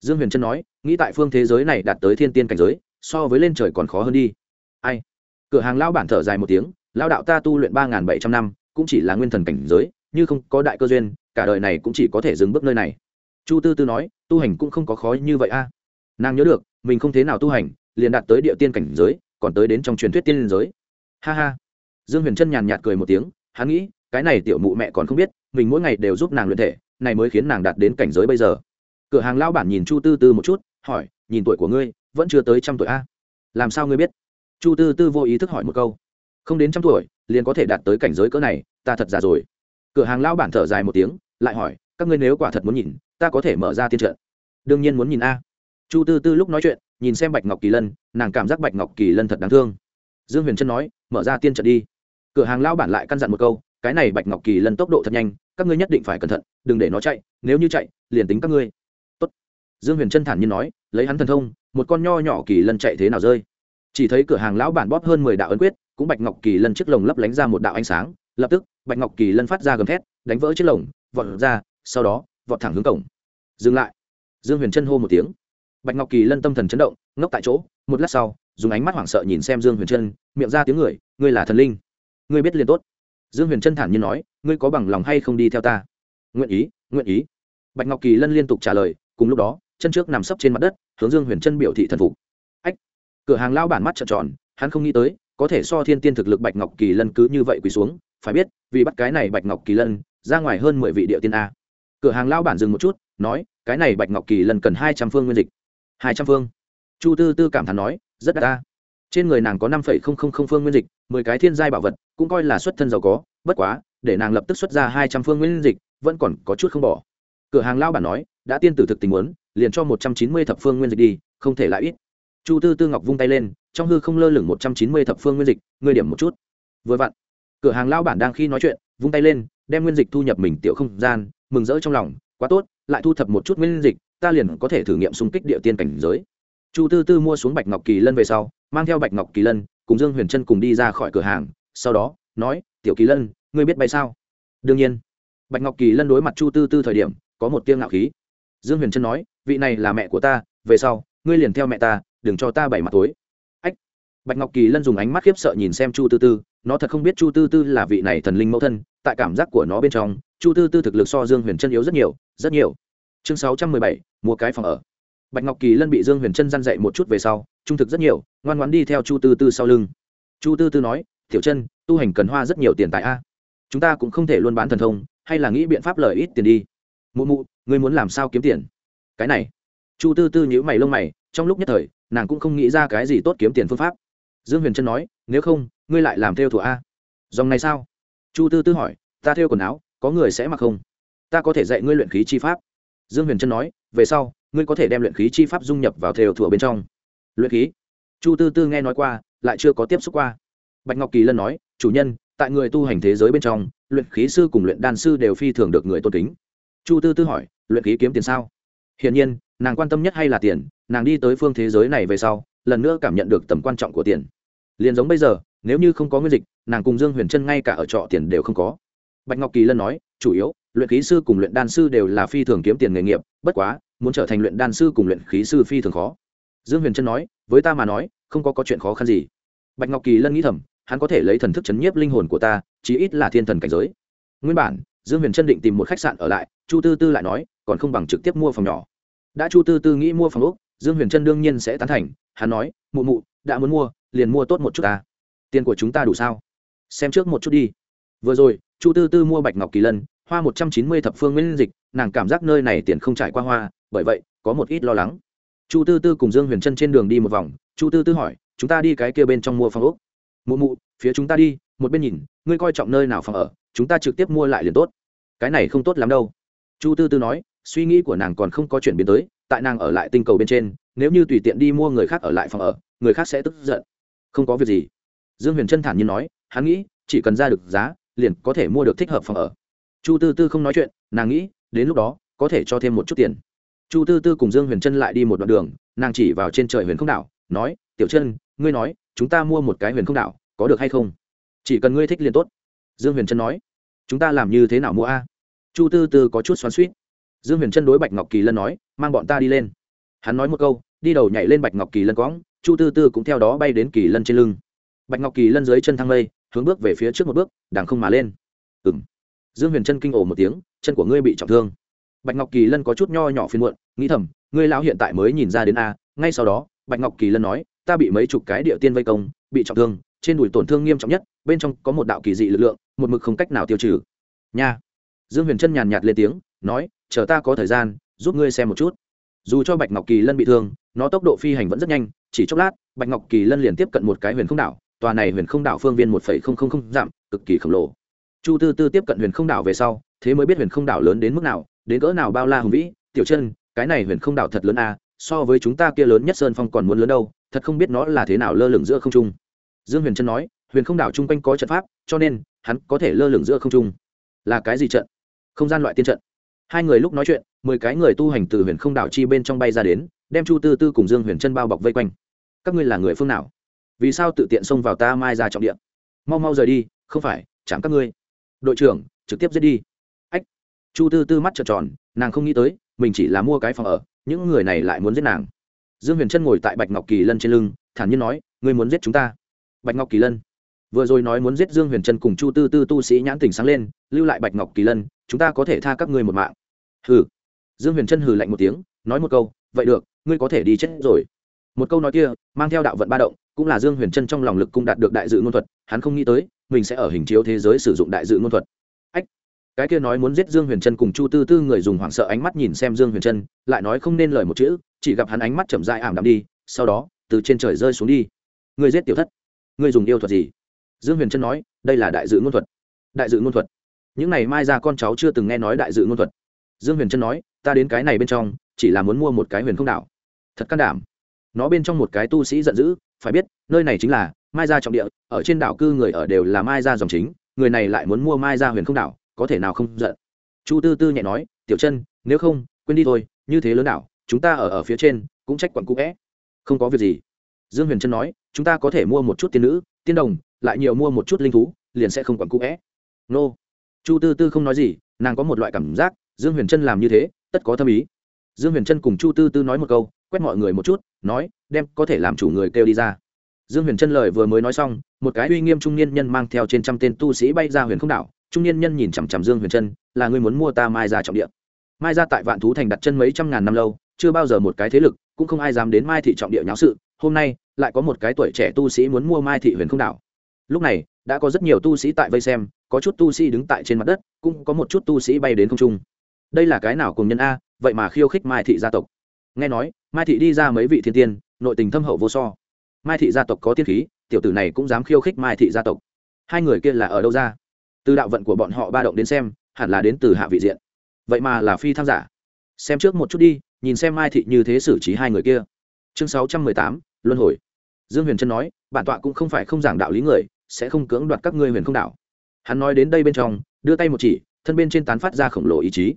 Dương huyền trân nói, nghĩ tại phương thế giới này đạt tới thiên tiên cảnh giới, so với lên trời còn khó hơn đi. Ai? Cửa hàng lao bản thở dài một tiếng lao đạo ta tu luyện ba n bảy trăm năm, cũng chỉ là nguyên thần cảnh giới như không có đại cơ duyên, cả đời này cũng chỉ có thể dừng bước nơi này. Chu tư tư nói, tu hành cũng không có khó như vậy a. Nàng nhớ được, mình không thế nào tu hành, liền đạt tới địa tiên cảnh giới, còn tới đến trong truyền thuyết tiên liên giới. Ha ha. Dương huyền trân nhàn nhạt cười một tiếng, hắn nghĩ, cái này tiểu mụ mẹ còn không biết, mình mỗi ngày đều giúp nàng luyện thể, này mới khiến nàng đạt đến cảnh giới bây giờ. Cửa hàng lao bản nhìn chu tư tư một chút, hỏi, nhìn tuổi của ngươi, vẫn chưa tới trăm tuổi a? Làm sao ngươi biết? Chu tư tư vô ý thức hỏi một câu. Không đến trăm tuổi, liền có thể đạt tới cảnh giới cỡ này, ta thật già rồi cửa hàng lao bản thở dài một tiếng, lại hỏi, các ngươi nếu quả thật muốn nhìn, ta có thể mở ra tiên trận? Đương nhiên muốn nhìn a. Chu tư tư lúc nói chuyện, nhìn xem bạch ngọc kỳ lân, nàng cảm giác bạch ngọc kỳ lân thật đáng thương. Dương huyền trân nói, mở ra tiên trận đi. Cửa hàng lao bản lại căn dặn một câu, cái này bạch ngọc kỳ lân tốc độ thật nhanh, các ngươi nhất định phải cẩn thận, đừng để nó chạy, nếu như chạy, liền tính các ngươi. Tốt. dương huyền trân thản nhiên nói, lấy hắn thần thông, một con nho nhỏ kỳ lân chạy thế nào rơi? Chỉ thấy cửa hàng lão bản bóp hơn mười đạo ấn quyết, cũng bạch ngọc kỳ lân chiếc lồng lấp lánh ra một đạo ánh sáng lập tức, bạch ngọc kỳ lân phát ra gầm thét, đánh vỡ chiếc lồng, vọt ra, sau đó, vọt thẳng hướng cổng. Dừng lại. Dương huyền trân hô một tiếng. Bạch ngọc kỳ lân tâm thần chấn động, ngốc tại chỗ. Một lát sau, dùng ánh mắt hoảng sợ nhìn xem dương huyền trân miệng ra tiếng người, ngươi là thần linh. Ngươi biết liền tốt. Dương huyền trân thản nhiên nói, ngươi có bằng lòng hay không đi theo ta? Nguyện ý nguyện ý. Bạch ngọc kỳ lân liên tục trả lời, cùng lúc đó, chân trước nằm sấp trên mặt đất, hướng dương huyền trân biểu thị thần phục. Ách! Cửa hàng lao bản mắt trợn tròn, hắn không nghĩ tới, có thể so thiên tiên thực lực bạch ngọc kỳ lân cứ như vậy quỳ xuống phải biết, vì bắt cái này bạch ngọc kỳ lân, ra ngoài hơn mười vị địa tiên a. Cửa hàng lao bản dừng một chút, nói, cái này bạch ngọc kỳ lân cần hai trăm phương nguyên dịch. Hai trăm phương? Chu tư tư cảm thán nói, rất đắt ta. Trên người nàng có năm phẩy không không không phương nguyên dịch, mười cái thiên giai bảo vật, cũng coi là xuất thân giàu có, bất quá, để nàng lập tức xuất ra hai trăm phương nguyên dịch, vẫn còn có chút không bỏ. Cửa hàng lao bản nói, đã tiên tử thực tình muốn, liền cho một trăm chín mươi thập phương nguyên dịch đi, không thể lại ít. Chu tư tư ngọc vung tay lên, trong hư không lơ lửng một trăm chín mươi thập phương nguyên dịch, ngươi điểm một chút. Vừa vặn cửa hàng lao bản đang khi nói chuyện, vung tay lên, đem nguyên dịch thu nhập mình tiểu không gian, mừng rỡ trong lòng, quá tốt, lại thu thập một chút nguyên dịch, ta liền có thể thử nghiệm xung kích địa tiên cảnh giới. Chu tư tư mua xuống bạch ngọc kỳ lân về sau, mang theo bạch ngọc kỳ lân, cùng dương huyền trân cùng đi ra khỏi cửa hàng, sau đó, nói, tiểu kỳ lân, ngươi biết bay sao? Đương nhiên. Bạch ngọc kỳ lân đối mặt chu tư tư thời điểm, có một tiếng ngạo khí. Dương huyền trân nói, vị này là mẹ của ta, về sau, ngươi liền theo mẹ ta, đừng cho ta bảy mặt tối bạch ngọc kỳ lân dùng ánh mắt khiếp sợ nhìn xem chu tư tư, nó thật không biết chu tư tư là vị này thần linh mẫu thân, tại cảm giác của nó bên trong, chu tư tư thực lực so dương huyền trân yếu rất nhiều rất nhiều. Chương sáu trăm mười bảy, mua cái phòng ở. Bạch ngọc kỳ lân bị dương huyền trân dăn dậy một chút về sau, trung thực rất nhiều, ngoan ngoan đi theo chu tư tư sau lưng. Chu tư tư nói, tiểu chân tu hành cần hoa rất nhiều tiền tại a. Chúng ta cũng không thể luôn bán thần thông, hay là nghĩ biện pháp lời ít tiền đi. Mụ mụ, ngươi muốn làm sao kiếm tiền? Cái này. Chu tư tư nhữ mày lông mày, trong lúc nhất thời, nàng cũng không nghĩ ra cái gì tốt kiếm tiền phương pháp dương huyền trân nói, nếu không, ngươi lại làm theo thủ a. Dòng này sao? Chu tư tư hỏi, ta theo quần áo, có người sẽ mặc không? Ta có thể dạy ngươi luyện khí chi pháp. Dương huyền trân nói, về sau, ngươi có thể đem luyện khí chi pháp dung nhập vào theo thủa bên trong. Luyện khí? Chu tư tư nghe nói qua, lại chưa có tiếp xúc qua. Bạch ngọc kỳ lân nói, chủ nhân, tại người tu hành thế giới bên trong, luyện khí sư cùng luyện đan sư đều phi thường được người tôn kính. Chu tư tư hỏi, luyện khí kiếm tiền sao? Hiển nhiên, nàng quan tâm nhất hay là tiền, nàng đi tới phương thế giới này về sau, lần nữa cảm nhận được tầm quan trọng của tiền liền giống bây giờ nếu như không có nguyên dịch nàng cùng dương huyền trân ngay cả ở trọ tiền đều không có. Bạch ngọc kỳ lân nói chủ yếu luyện khí sư cùng luyện đan sư đều là phi thường kiếm tiền nghề nghiệp bất quá muốn trở thành luyện đan sư cùng luyện khí sư phi thường khó. Dương huyền trân nói với ta mà nói không có, có chuyện khó khăn gì. Bạch ngọc kỳ lân nghĩ thầm hắn có thể lấy thần thức chấn nhiếp linh hồn của ta chí ít là thiên thần cảnh giới. Nguyên bản dương huyền trân định tìm một khách sạn ở lại chu tư tư lại nói còn không bằng trực tiếp mua phòng nhỏ. Đã chu tư tư nghĩ mua phòng úc dương huyền trân đương nhiên sẽ tán thành hắn nói mụ mụ đã muốn mua liền mua tốt một chút ta. Tiền của chúng ta đủ sao? Xem trước một chút đi. Vừa rồi, chu tư tư mua bạch ngọc kỳ lân, hoa một trăm chín mươi thập phương nguyên dịch, nàng cảm giác nơi này tiền không trải qua hoa, bởi vậy, có một ít lo lắng. Chu tư tư cùng dương huyền trân trên đường đi một vòng, chu tư tư hỏi, chúng ta đi cái kia bên trong mua phòng ốc. mụ mụ, phía chúng ta đi, một bên nhìn, ngươi coi trọng nơi nào phòng ở, chúng ta trực tiếp mua lại liền tốt. Cái này không tốt lắm đâu. Chu tư tư nói, suy nghĩ của nàng còn không có chuyển biến tới, tại nàng ở lại tinh cầu bên trên, nếu như tùy tiện đi mua người khác ở lại phòng ở, người khác sẽ tức giận không có việc gì. Dương huyền trân thản nhiên nói, hắn nghĩ, chỉ cần ra được giá, liền có thể mua được thích hợp phòng ở. Chu tư tư không nói chuyện, nàng nghĩ, đến lúc đó, có thể cho thêm một chút tiền. Chu tư tư cùng dương huyền trân lại đi một đoạn đường, nàng chỉ vào trên trời huyền không đảo, nói, tiểu chân, ngươi nói, chúng ta mua một cái huyền không đảo, có được hay không? Chỉ cần ngươi thích liền tốt. Dương huyền trân nói, chúng ta làm như thế nào mua a? Chu tư tư có chút xoắn suýt dương huyền trân đối bạch ngọc kỳ lân nói, mang bọn ta đi lên. Hắn nói một câu, đi đầu nhảy lên bạch ngọc kỳ lân cõng chu tư tư cũng theo đó bay đến kỳ lân trên lưng. Bạch ngọc kỳ lân dưới chân thang lây hướng bước về phía trước một bước, đằng không mà lên. Ừ m dương huyền trân kinh ổ một tiếng, chân của ngươi bị trọng thương. Bạch ngọc kỳ lân có chút nho nhỏ phiên muộn, nghĩ thầm, ngươi lão hiện tại mới nhìn ra đến a, ngay sau đó, bạch ngọc kỳ lân nói, ta bị mấy chục cái địa tiên vây công, bị trọng thương, trên đùi tổn thương nghiêm trọng nhất, bên trong có một đạo kỳ dị lực lượng, một mực không cách nào tiêu trừ. Nha. Dương huyền trân nhàn nhạt lên tiếng, nói, chờ ta có thời gian, giúp ngươi xem một chút. Dù cho bạch ngọc kỳ lân bị thương, nó tốc độ phi hành vẫn rất nhanh chỉ chốc lát bạch ngọc kỳ lân liền tiếp cận một cái huyền không đảo tòa này huyền không đảo phương viên một phẩy không không không giảm cực kỳ khổng lồ. Chu tư tư tiếp cận huyền không đảo về sau thế mới biết huyền không đảo lớn đến mức nào đến cỡ nào bao la hùng vĩ tiểu chân cái này huyền không đảo thật lớn à, so với chúng ta kia lớn nhất sơn phong còn muốn lớn đâu thật không biết nó là thế nào lơ lửng giữa không trung. Dương huyền trân nói huyền không đảo chung quanh có trận pháp cho nên hắn có thể lơ lửng giữa không trung. Là cái gì trận? Không gian loại tiên trận. Hai người lúc nói chuyện mười cái người tu hành từ huyền không đảo chi bên trong bay ra đến đem chu tư tư cùng dương huyền trân bao bọc vây quanh các ngươi là người phương nào vì sao tự tiện xông vào ta mai ra trọng điện mau mau rời đi không phải chạm các ngươi đội trưởng trực tiếp giết đi ách chu tư tư mắt trợn tròn nàng không nghĩ tới mình chỉ là mua cái phòng ở những người này lại muốn giết nàng dương huyền trân ngồi tại bạch ngọc kỳ lân trên lưng thản nhiên nói ngươi muốn giết chúng ta bạch ngọc kỳ lân vừa rồi nói muốn giết dương huyền trân cùng chu tư tư tu sĩ nhãn tỉnh sáng lên lưu lại bạch ngọc kỳ lân chúng ta có thể tha các ngươi một mạng hừ dương huyền trân hừ lạnh một tiếng nói một câu vậy được ngươi có thể đi chết rồi. Một câu nói kia, mang theo đạo vận ba động, cũng là dương huyền trân trong lòng lực cung đạt được đại dự ngôn thuật, hắn không nghĩ tới, mình sẽ ở hình chiếu thế giới sử dụng đại dự ngôn thuật. Ách, cái kia nói muốn giết dương huyền trân cùng chu tư tư người dùng hoảng sợ ánh mắt nhìn xem dương huyền trân, lại nói không nên lời một chữ, chỉ gặp hắn ánh mắt chậm dại ảm đạm đi, sau đó, từ trên trời rơi xuống đi. Người giết tiểu thất người dùng yêu thuật gì? Dương huyền trân nói, đây là đại dự ngôn thuật. Đại dự ngôn thuật. Những này mai ra con cháu chưa từng nghe nói đại dự ngôn thuật. Dương huyền trân nói, ta đến cái này bên trong, chỉ là muốn mua một cái huyền không đảo thật can đảm. Nó bên trong một cái tu sĩ giận dữ, phải biết, nơi này chính là mai gia trọng địa, ở trên đảo cư người ở đều là mai gia dòng chính, người này lại muốn mua mai gia huyền không đảo, có thể nào không giận. Chu tư tư nhẹ nói, tiểu chân, nếu không, quên đi thôi, như thế lớn đảo, chúng ta ở ở phía trên, cũng trách quặn cũ vẽ không có việc gì. Dương huyền trân nói, chúng ta có thể mua một chút tiên nữ, tiên đồng, lại nhiều mua một chút linh thú, liền sẽ không quặn cũ vẽ nô. Chu tư tư không nói gì, nàng có một loại cảm giác, dương huyền trân làm như thế, tất có thâm ý. Dương huyền trân cùng chu tư tư nói một câu quét mọi người một chút, nói, đem có thể làm chủ người kêu đi ra. Dương huyền trân lời vừa mới nói xong, một cái uy nghiêm trung niên nhân mang theo trên trăm tên tu sĩ bay ra huyền không đảo. Trung niên nhân nhìn chằm chằm dương huyền trân là người muốn mua ta mai ra trọng địa. Mai ra tại vạn thú thành đặt chân mấy trăm ngàn năm lâu, chưa bao giờ một cái thế lực, cũng không ai dám đến mai thị trọng địa nháo sự. Hôm nay, lại có một cái tuổi trẻ tu sĩ muốn mua mai thị huyền không đảo. Lúc này, đã có rất nhiều tu sĩ tại vây xem, có chút tu sĩ đứng tại trên mặt đất, cũng có một chút tu sĩ bay đến không trung. Đây là cái nào cùng nhân a, vậy mà khiêu khích mai thị gia tộc? Nghe nói, mai thị đi ra mấy vị thiên tiên, nội tình thâm hậu vô so. Mai thị gia tộc có tiên khí, tiểu tử này cũng dám khiêu khích mai thị gia tộc. Hai người kia là ở đâu ra? Từ đạo vận của bọn họ ba động đến xem, hẳn là đến từ hạ vị diện. Vậy mà là phi tham giả. Xem trước một chút đi, nhìn xem mai thị như thế xử trí hai người kia. Chương sáu trăm mười tám, luân hồi. Dương huyền trân nói, bản tọa cũng không phải không giảng đạo lý người, sẽ không cưỡng đoạt các ngươi huyền không đạo. Hắn nói đến đây bên trong, đưa tay một chỉ, thân bên trên tán phát ra khổng lồ ý chí.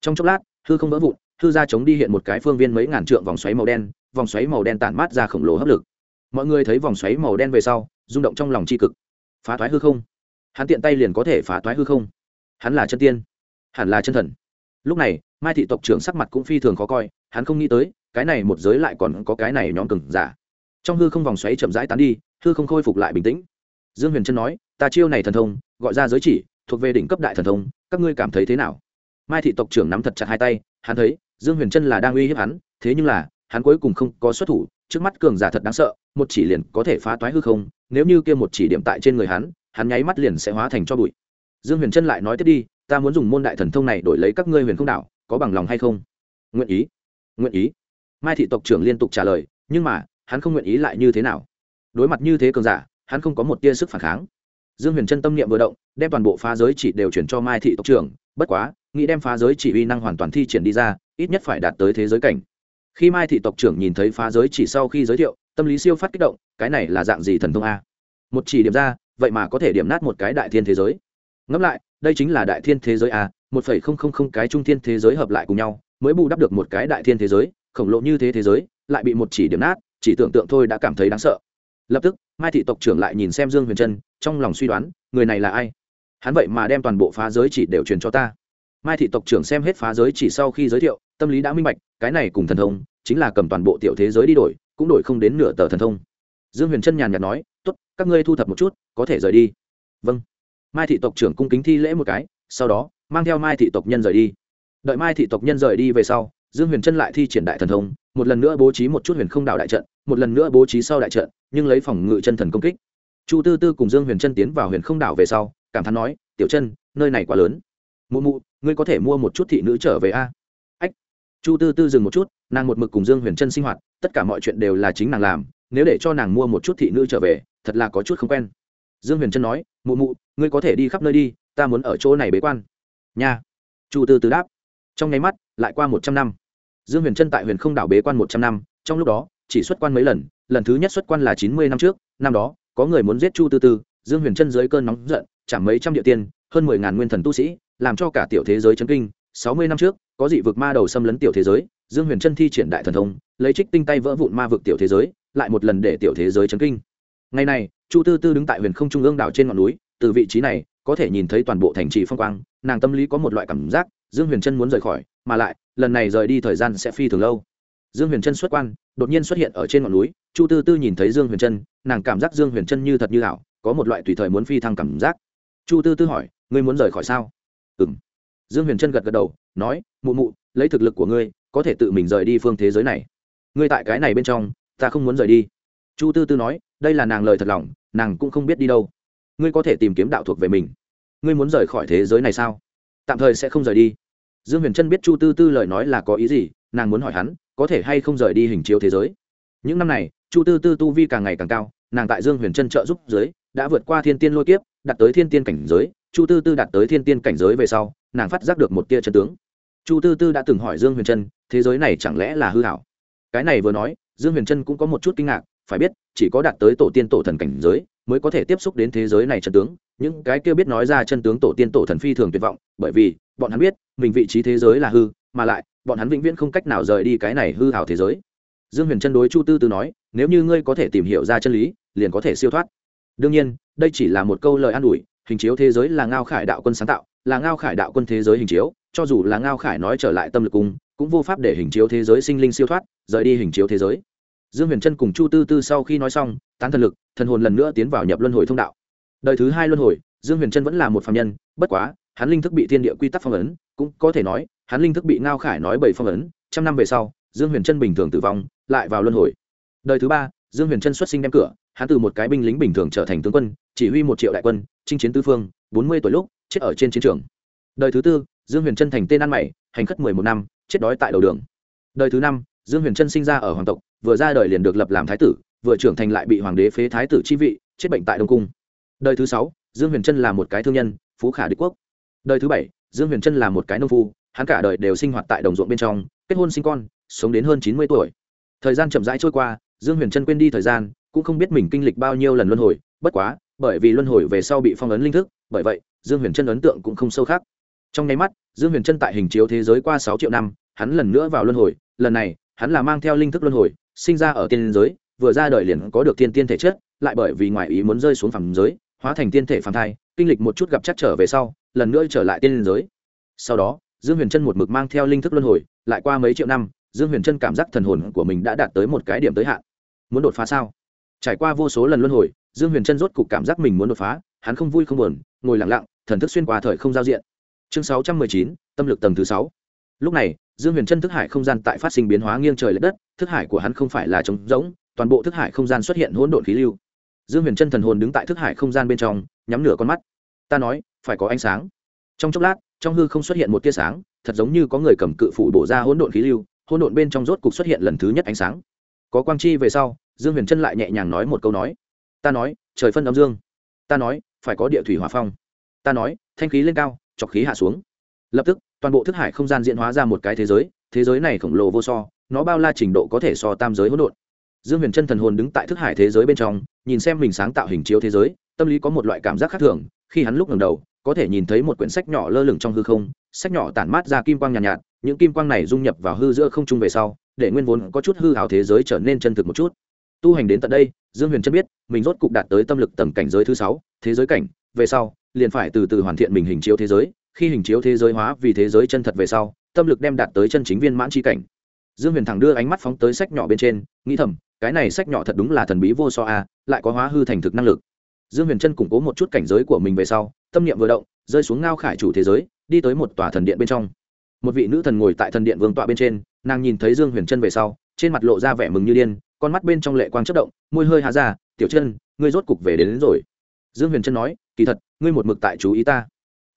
Trong chốc lát hư không vỡ vụn, hư ra chống đi hiện một cái phương viên mấy ngàn trượng vòng xoáy màu đen, vòng xoáy màu đen tản mát ra khổng lồ hấp lực. Mọi người thấy vòng xoáy màu đen về sau, rung động trong lòng tri cực. Phá thoái hư không. Hắn tiện tay liền có thể phá thoái hư không. Hắn là chân tiên. Hẳn là chân thần. Lúc này, mai thị tộc trưởng sắc mặt cũng phi thường khó coi, hắn không nghĩ tới, cái này một giới lại còn có cái này nhóm cừng giả. Trong hư không vòng xoáy chậm rãi tán đi, hư không khôi phục lại bình tĩnh. Dương huyền trân nói, ta chiêu này thần thông, gọi ra giới chỉ, thuộc về đỉnh cấp đại thần thông, các ngươi cảm thấy thế nào? Mai thị tộc trưởng nắm thật chặt hai tay, hắn thấy, dương huyền trân là đang uy hiếp hắn, thế nhưng là, hắn cuối cùng không có xuất thủ, trước mắt cường giả thật đáng sợ, một chỉ liền có thể phá toái hư không, nếu như kia một chỉ điểm tại trên người hắn hắn nháy mắt liền sẽ hóa thành cho bụi. Dương huyền trân lại nói tiếp đi, ta muốn dùng môn đại thần thông này đổi lấy các ngươi huyền không đảo có bằng lòng hay không? Nguyện ý nguyện ý. Mai thị tộc trưởng liên tục trả lời, nhưng mà, hắn không nguyện ý lại như thế nào. Đối mặt như thế cường giả, hắn không có một tia sức phản kháng. Dương huyền trân tâm niệm vừa động, đem toàn bộ phá giới chỉ đều chuyển cho mai thị tộc trưởng, bất quá nghĩ đem phá giới chỉ uy năng hoàn toàn thi triển đi ra, ít nhất phải đạt tới thế giới cảnh. Khi mai thị tộc trưởng nhìn thấy phá giới chỉ sau khi giới thiệu, tâm lý siêu phát kích động, cái này là dạng gì thần thông a? Một chỉ điểm ra, vậy mà có thể điểm nát một cái đại thiên thế giới. Ngẫm lại, đây chính là đại thiên thế giới a, một phẩy không không không cái trung thiên thế giới hợp lại cùng nhau, mới bù đắp được một cái đại thiên thế giới, khổng lồ như thế thế giới, lại bị một chỉ điểm nát, chỉ tưởng tượng thôi đã cảm thấy đáng sợ. Lập tức, mai thị tộc trưởng lại nhìn xem dương huyền trân, trong lòng suy đoán, người này là ai? Hắn vậy mà đem toàn bộ phá giới chỉ đều truyền cho ta mai thị tộc trưởng xem hết phá giới chỉ sau khi giới thiệu, tâm lý đã minh bạch, cái này cùng thần thông, chính là cầm toàn bộ tiểu thế giới đi đổi, cũng đổi không đến nửa tờ thần thông. Dương huyền trân nhàn nhạt nói t ố t các ngươi thu thập một chút, có thể rời đi. Vâng. Mai thị tộc trưởng cung kính thi lễ một cái, sau đó, mang theo mai thị tộc nhân rời đi. Đợi mai thị tộc nhân rời đi về sau, dương huyền trân lại thi triển đại thần thông, một lần nữa bố trí một chút huyền không đạo đại trận, một lần nữa bố trí sau đại trận, nhưng lấy phòng ngự chân thần công kích. Chu tư tư cùng dương huyền trân tiến vào huyền không đảo về sau, cảm thán nói, tiểu chân, nơi này quá lớn. Mụ mụ ngươi có thể mua một chút thị nữ trở về a? Ách. Chu tư tư dừng một chút, nàng một mực cùng dương huyền trân sinh hoạt, tất cả mọi chuyện đều là chính nàng làm, nếu để cho nàng mua một chút thị nữ trở về, thật là có chút không quen. Dương huyền trân nói, mụ mụ, ngươi có thể đi khắp nơi đi, ta muốn ở chỗ này bế quan. Nha. Chu tư tư đáp. Trong nháy mắt, lại qua một trăm năm. Dương huyền trân tại huyền không đảo bế quan một trăm năm, trong lúc đó, chỉ xuất quan mấy lần lần thứ nhất xuất quan là chín mươi năm trước, năm đó, có người muốn giết chu tư tư, dương huyền trân dưới cơn nóng giận chả mấy trăm địa tiên hơn mười ngàn nguyên thần tu sĩ làm cho cả tiểu thế giới chấn kinh. Sáu mươi năm trước, có dị vực ma đầu xâm lấn tiểu thế giới, dương huyền trân thi triển đại thần thông, lấy trích tinh tay vỡ vụn ma vực tiểu thế giới, lại một lần để tiểu thế giới chấn kinh. Ngày này, chu tư tư đứng tại huyền không trung ương đảo trên ngọn núi, từ vị trí này, có thể nhìn thấy toàn bộ thành trì phong quang, nàng tâm lý có một loại cảm giác, dương huyền trân muốn rời khỏi, mà lại, lần này rời đi thời gian sẽ phi thường lâu. Dương huyền trân xuất quan, đột nhiên xuất hiện ở trên ngọn núi, chu tư tư nhìn thấy dương huyền trân nàng cảm giác dương huyền trân như thật như ảo, có một loại tùy thời muốn phi thăng cảm giác. Chu tư tư hỏi, ngươi muốn rời khỏi sao? Ừ m dương huyền trân gật gật đầu, nói, mụ mụ, lấy thực lực của ngươi, có thể tự mình rời đi phương thế giới này. Ngươi tại cái này bên trong, ta không muốn rời đi. Chu tư tư nói, đây là nàng lời thật lòng, nàng cũng không biết đi đâu. Ngươi có thể tìm kiếm đạo thuộc về mình. Ngươi muốn rời khỏi thế giới này sao? Tạm thời sẽ không rời đi. Dương huyền trân biết chu tư tư lời nói là có ý gì, nàng muốn hỏi hắn, có thể hay không rời đi hình chiếu thế giới? Những năm này, chu tư tư tu vi càng ngày càng cao, nàng tại dương huyền trân trợ giúp giới đã vượt qua thiên tiên lôi kiếp, đạt tới thiên tiên cảnh giới, chu tư tư đạt tới thiên tiên cảnh giới về sau, nàng phát giác được một tia chân tướng. Chu tư tư đã từng hỏi dương huyền trân, thế giới này chẳng lẽ là hư hảo cái này vừa nói, dương huyền trân cũng có một chút kinh ngạc, phải biết, chỉ có đạt tới tổ tiên tổ thần cảnh giới, mới có thể tiếp xúc đến thế giới này chân tướng. Những cái kia biết nói ra chân tướng tổ tiên tổ thần phi thường tuyệt vọng, bởi vì, bọn hắn biết, mình vị trí thế giới là hư, mà lại, bọn hắn vĩnh viễn không cách nào rời đi cái này hư hảo thế giới. Dương huyền chân đối chu tư tư nói, nếu như ngươi có thể tìm hiểu ra chân lý, liền có thể siêu thoát đương nhiên, đây chỉ là một câu lời an ủi, hình chiếu thế giới là ngao khải đạo quân sáng tạo, là ngao khải đạo quân thế giới hình chiếu, cho dù là ngao khải nói trở lại tâm lực cung cũng vô pháp để hình chiếu thế giới sinh linh siêu thoát, rời đi hình chiếu thế giới. Dương huyền trân cùng chu tư tư sau khi nói xong, tán thần lực, thần hồn lần nữa tiến vào nhập luân hồi thông đạo. Đời thứ hai luân hồi, dương huyền trân vẫn là một phạm nhân, bất quá, hắn linh thức bị thiên địa quy tắc phong ấn, cũng có thể nói, hắn linh thức bị ngao khải nói bảy phong ấn, trăm năm về sau, dương huyền trân bình thường tử vong, lại vào luân hồi. Đời thứ ba, dương huyền trân xuất sinh đem cửa hắn từ một cái binh lính bình thường trở thành tướng quân, chỉ huy một triệu đại quân, chinh chiến tứ phương, bốn mươi tuổi lúc, chết ở trên chiến trường. Đời thứ tư, dương huyền trân thành tên ăn mày, hành khất mười một năm, chết đói tại đầu đường. Đời thứ năm, dương huyền trân sinh ra ở hoàng tộc, vừa ra đời liền được lập làm thái tử, vừa trưởng thành lại bị hoàng đế phế thái tử chi vị, chết bệnh tại đông cung. Đời thứ sáu, dương huyền trân là một cái thương nhân, phú khả đế quốc. Đời thứ bảy, dương huyền trân là một cái nông phu, hắn cả đời đều sinh hoạt tại đồng ruộng bên trong, kết hôn sinh con, sống đến hơn chín mươi tuổi. Thời gian chậm rãi trôi qua, dương huyền trân quên đi thời gian cũng không biết mình kinh lịch bao nhiêu lần luân hồi, bất quá, bởi vì luân hồi về sau bị phong ấn linh thức, bởi vậy, dương huyền chân ấn tượng cũng không sâu khác. Trong nháy mắt, dương huyền chân tại hình chiếu thế giới qua sáu triệu năm, hắn lần nữa vào luân hồi, lần này, hắn là mang theo linh thức luân hồi, sinh ra ở tiên giới, vừa ra đời liền có được thiên tiên thể chất, lại bởi vì ngoại ý muốn rơi xuống phàm giới, hóa thành tiên thể phàm thai, kinh lịch một chút gặp chắc trở về sau, lần nữa trở lại tiên giới. Sau đó, dương huyền chân một mực mang theo linh thức luân hồi, lại qua mấy triệu năm, dương huyền chân cảm giác thần hồn của mình đã đạt tới một cái điểm tới hạn. Muốn đột phá sao? Trải qua vô số lần luân hồi, dương huyền trân rốt cục cảm giác mình muốn đột phá, hắn không vui không buồn, ngồi lặng lặng, thần thức xuyên qua thời không giao diện. Chương sáu trăm mười chín, tâm lực tầng thứ sáu. Lúc này, dương huyền trân thức hải không gian tại phát sinh biến hóa nghiêng trời l ệ đất, thức hải của hắn không phải là trống rỗng, toàn bộ thức hải không gian xuất hiện hỗn độn khí lưu. Dương huyền trân thần hồn đứng tại thức hải không gian bên trong, nhắm nửa con mắt. Ta nói, phải có ánh sáng. Trong chốc lát, trong hư không xuất hiện một tia sáng, thật giống như có người cầm cự phủ bổ ra hỗn độn khí lưu, hỗn độn bên trong rốt cục xuất hiện lần thứ nhất ánh sáng. Có quang chi về sau dương huyền trân lại nhẹ nhàng nói một câu nói. Ta nói trời phân âm dương. Ta nói phải có địa thủy hỏa phong. Ta nói thanh khí lên cao chọc khí hạ xuống. Lập tức toàn bộ thức hải không gian diễn hóa ra một cái thế giới thế giới này khổng lồ vô so nó bao la trình độ có thể so tam giới hỗn độn. Dương huyền trân thần hồn đứng tại thức hải thế giới bên trong nhìn xem mình sáng tạo hình chiếu thế giới tâm lý có một loại cảm giác khác thường khi hắn lúc ngầm đầu có thể nhìn thấy một quyển sách nhỏ lơ lửng trong hư không sách nhỏ tản mát ra kim quang nhàn nhạt, nhạt những kim quang này dung nhập vào hư giữa không trung về sau để nguyên vốn có chút hư hào thế giới trở nên chân thực một chút tu hành đến tận đây, dương huyền chân biết, mình rốt cục đạt tới tâm lực tầm cảnh giới thứ sáu, thế giới cảnh, về sau, liền phải từ từ hoàn thiện mình hình chiếu thế giới, khi hình chiếu thế giới hóa vì thế giới chân thật về sau, tâm lực đem đạt tới chân chính viên mãn tri cảnh. Dương huyền thẳng đưa ánh mắt phóng tới sách nhỏ bên trên, nghĩ thầm, cái này sách nhỏ thật đúng là thần bí vô so a, lại có hóa hư thành thực năng lực. Dương huyền trân củng cố một chút cảnh giới của mình về sau, tâm niệm vừa động, rơi xuống ngao khải chủ thế giới, đi tới một tòa thần điện bên trong. Một vị nữ thần ngồi tại thần điện vương tọa bên trên, nàng nhìn thấy dương huyền trân về sau, trên mặt lộ ra vẻ mừng như điên con mắt bên trong lệ quang chất động môi hơi hạ ra tiểu chân ngươi rốt cục về đến, đến rồi. Dương huyền trân nói kỳ thật ngươi một mực tại chú ý ta.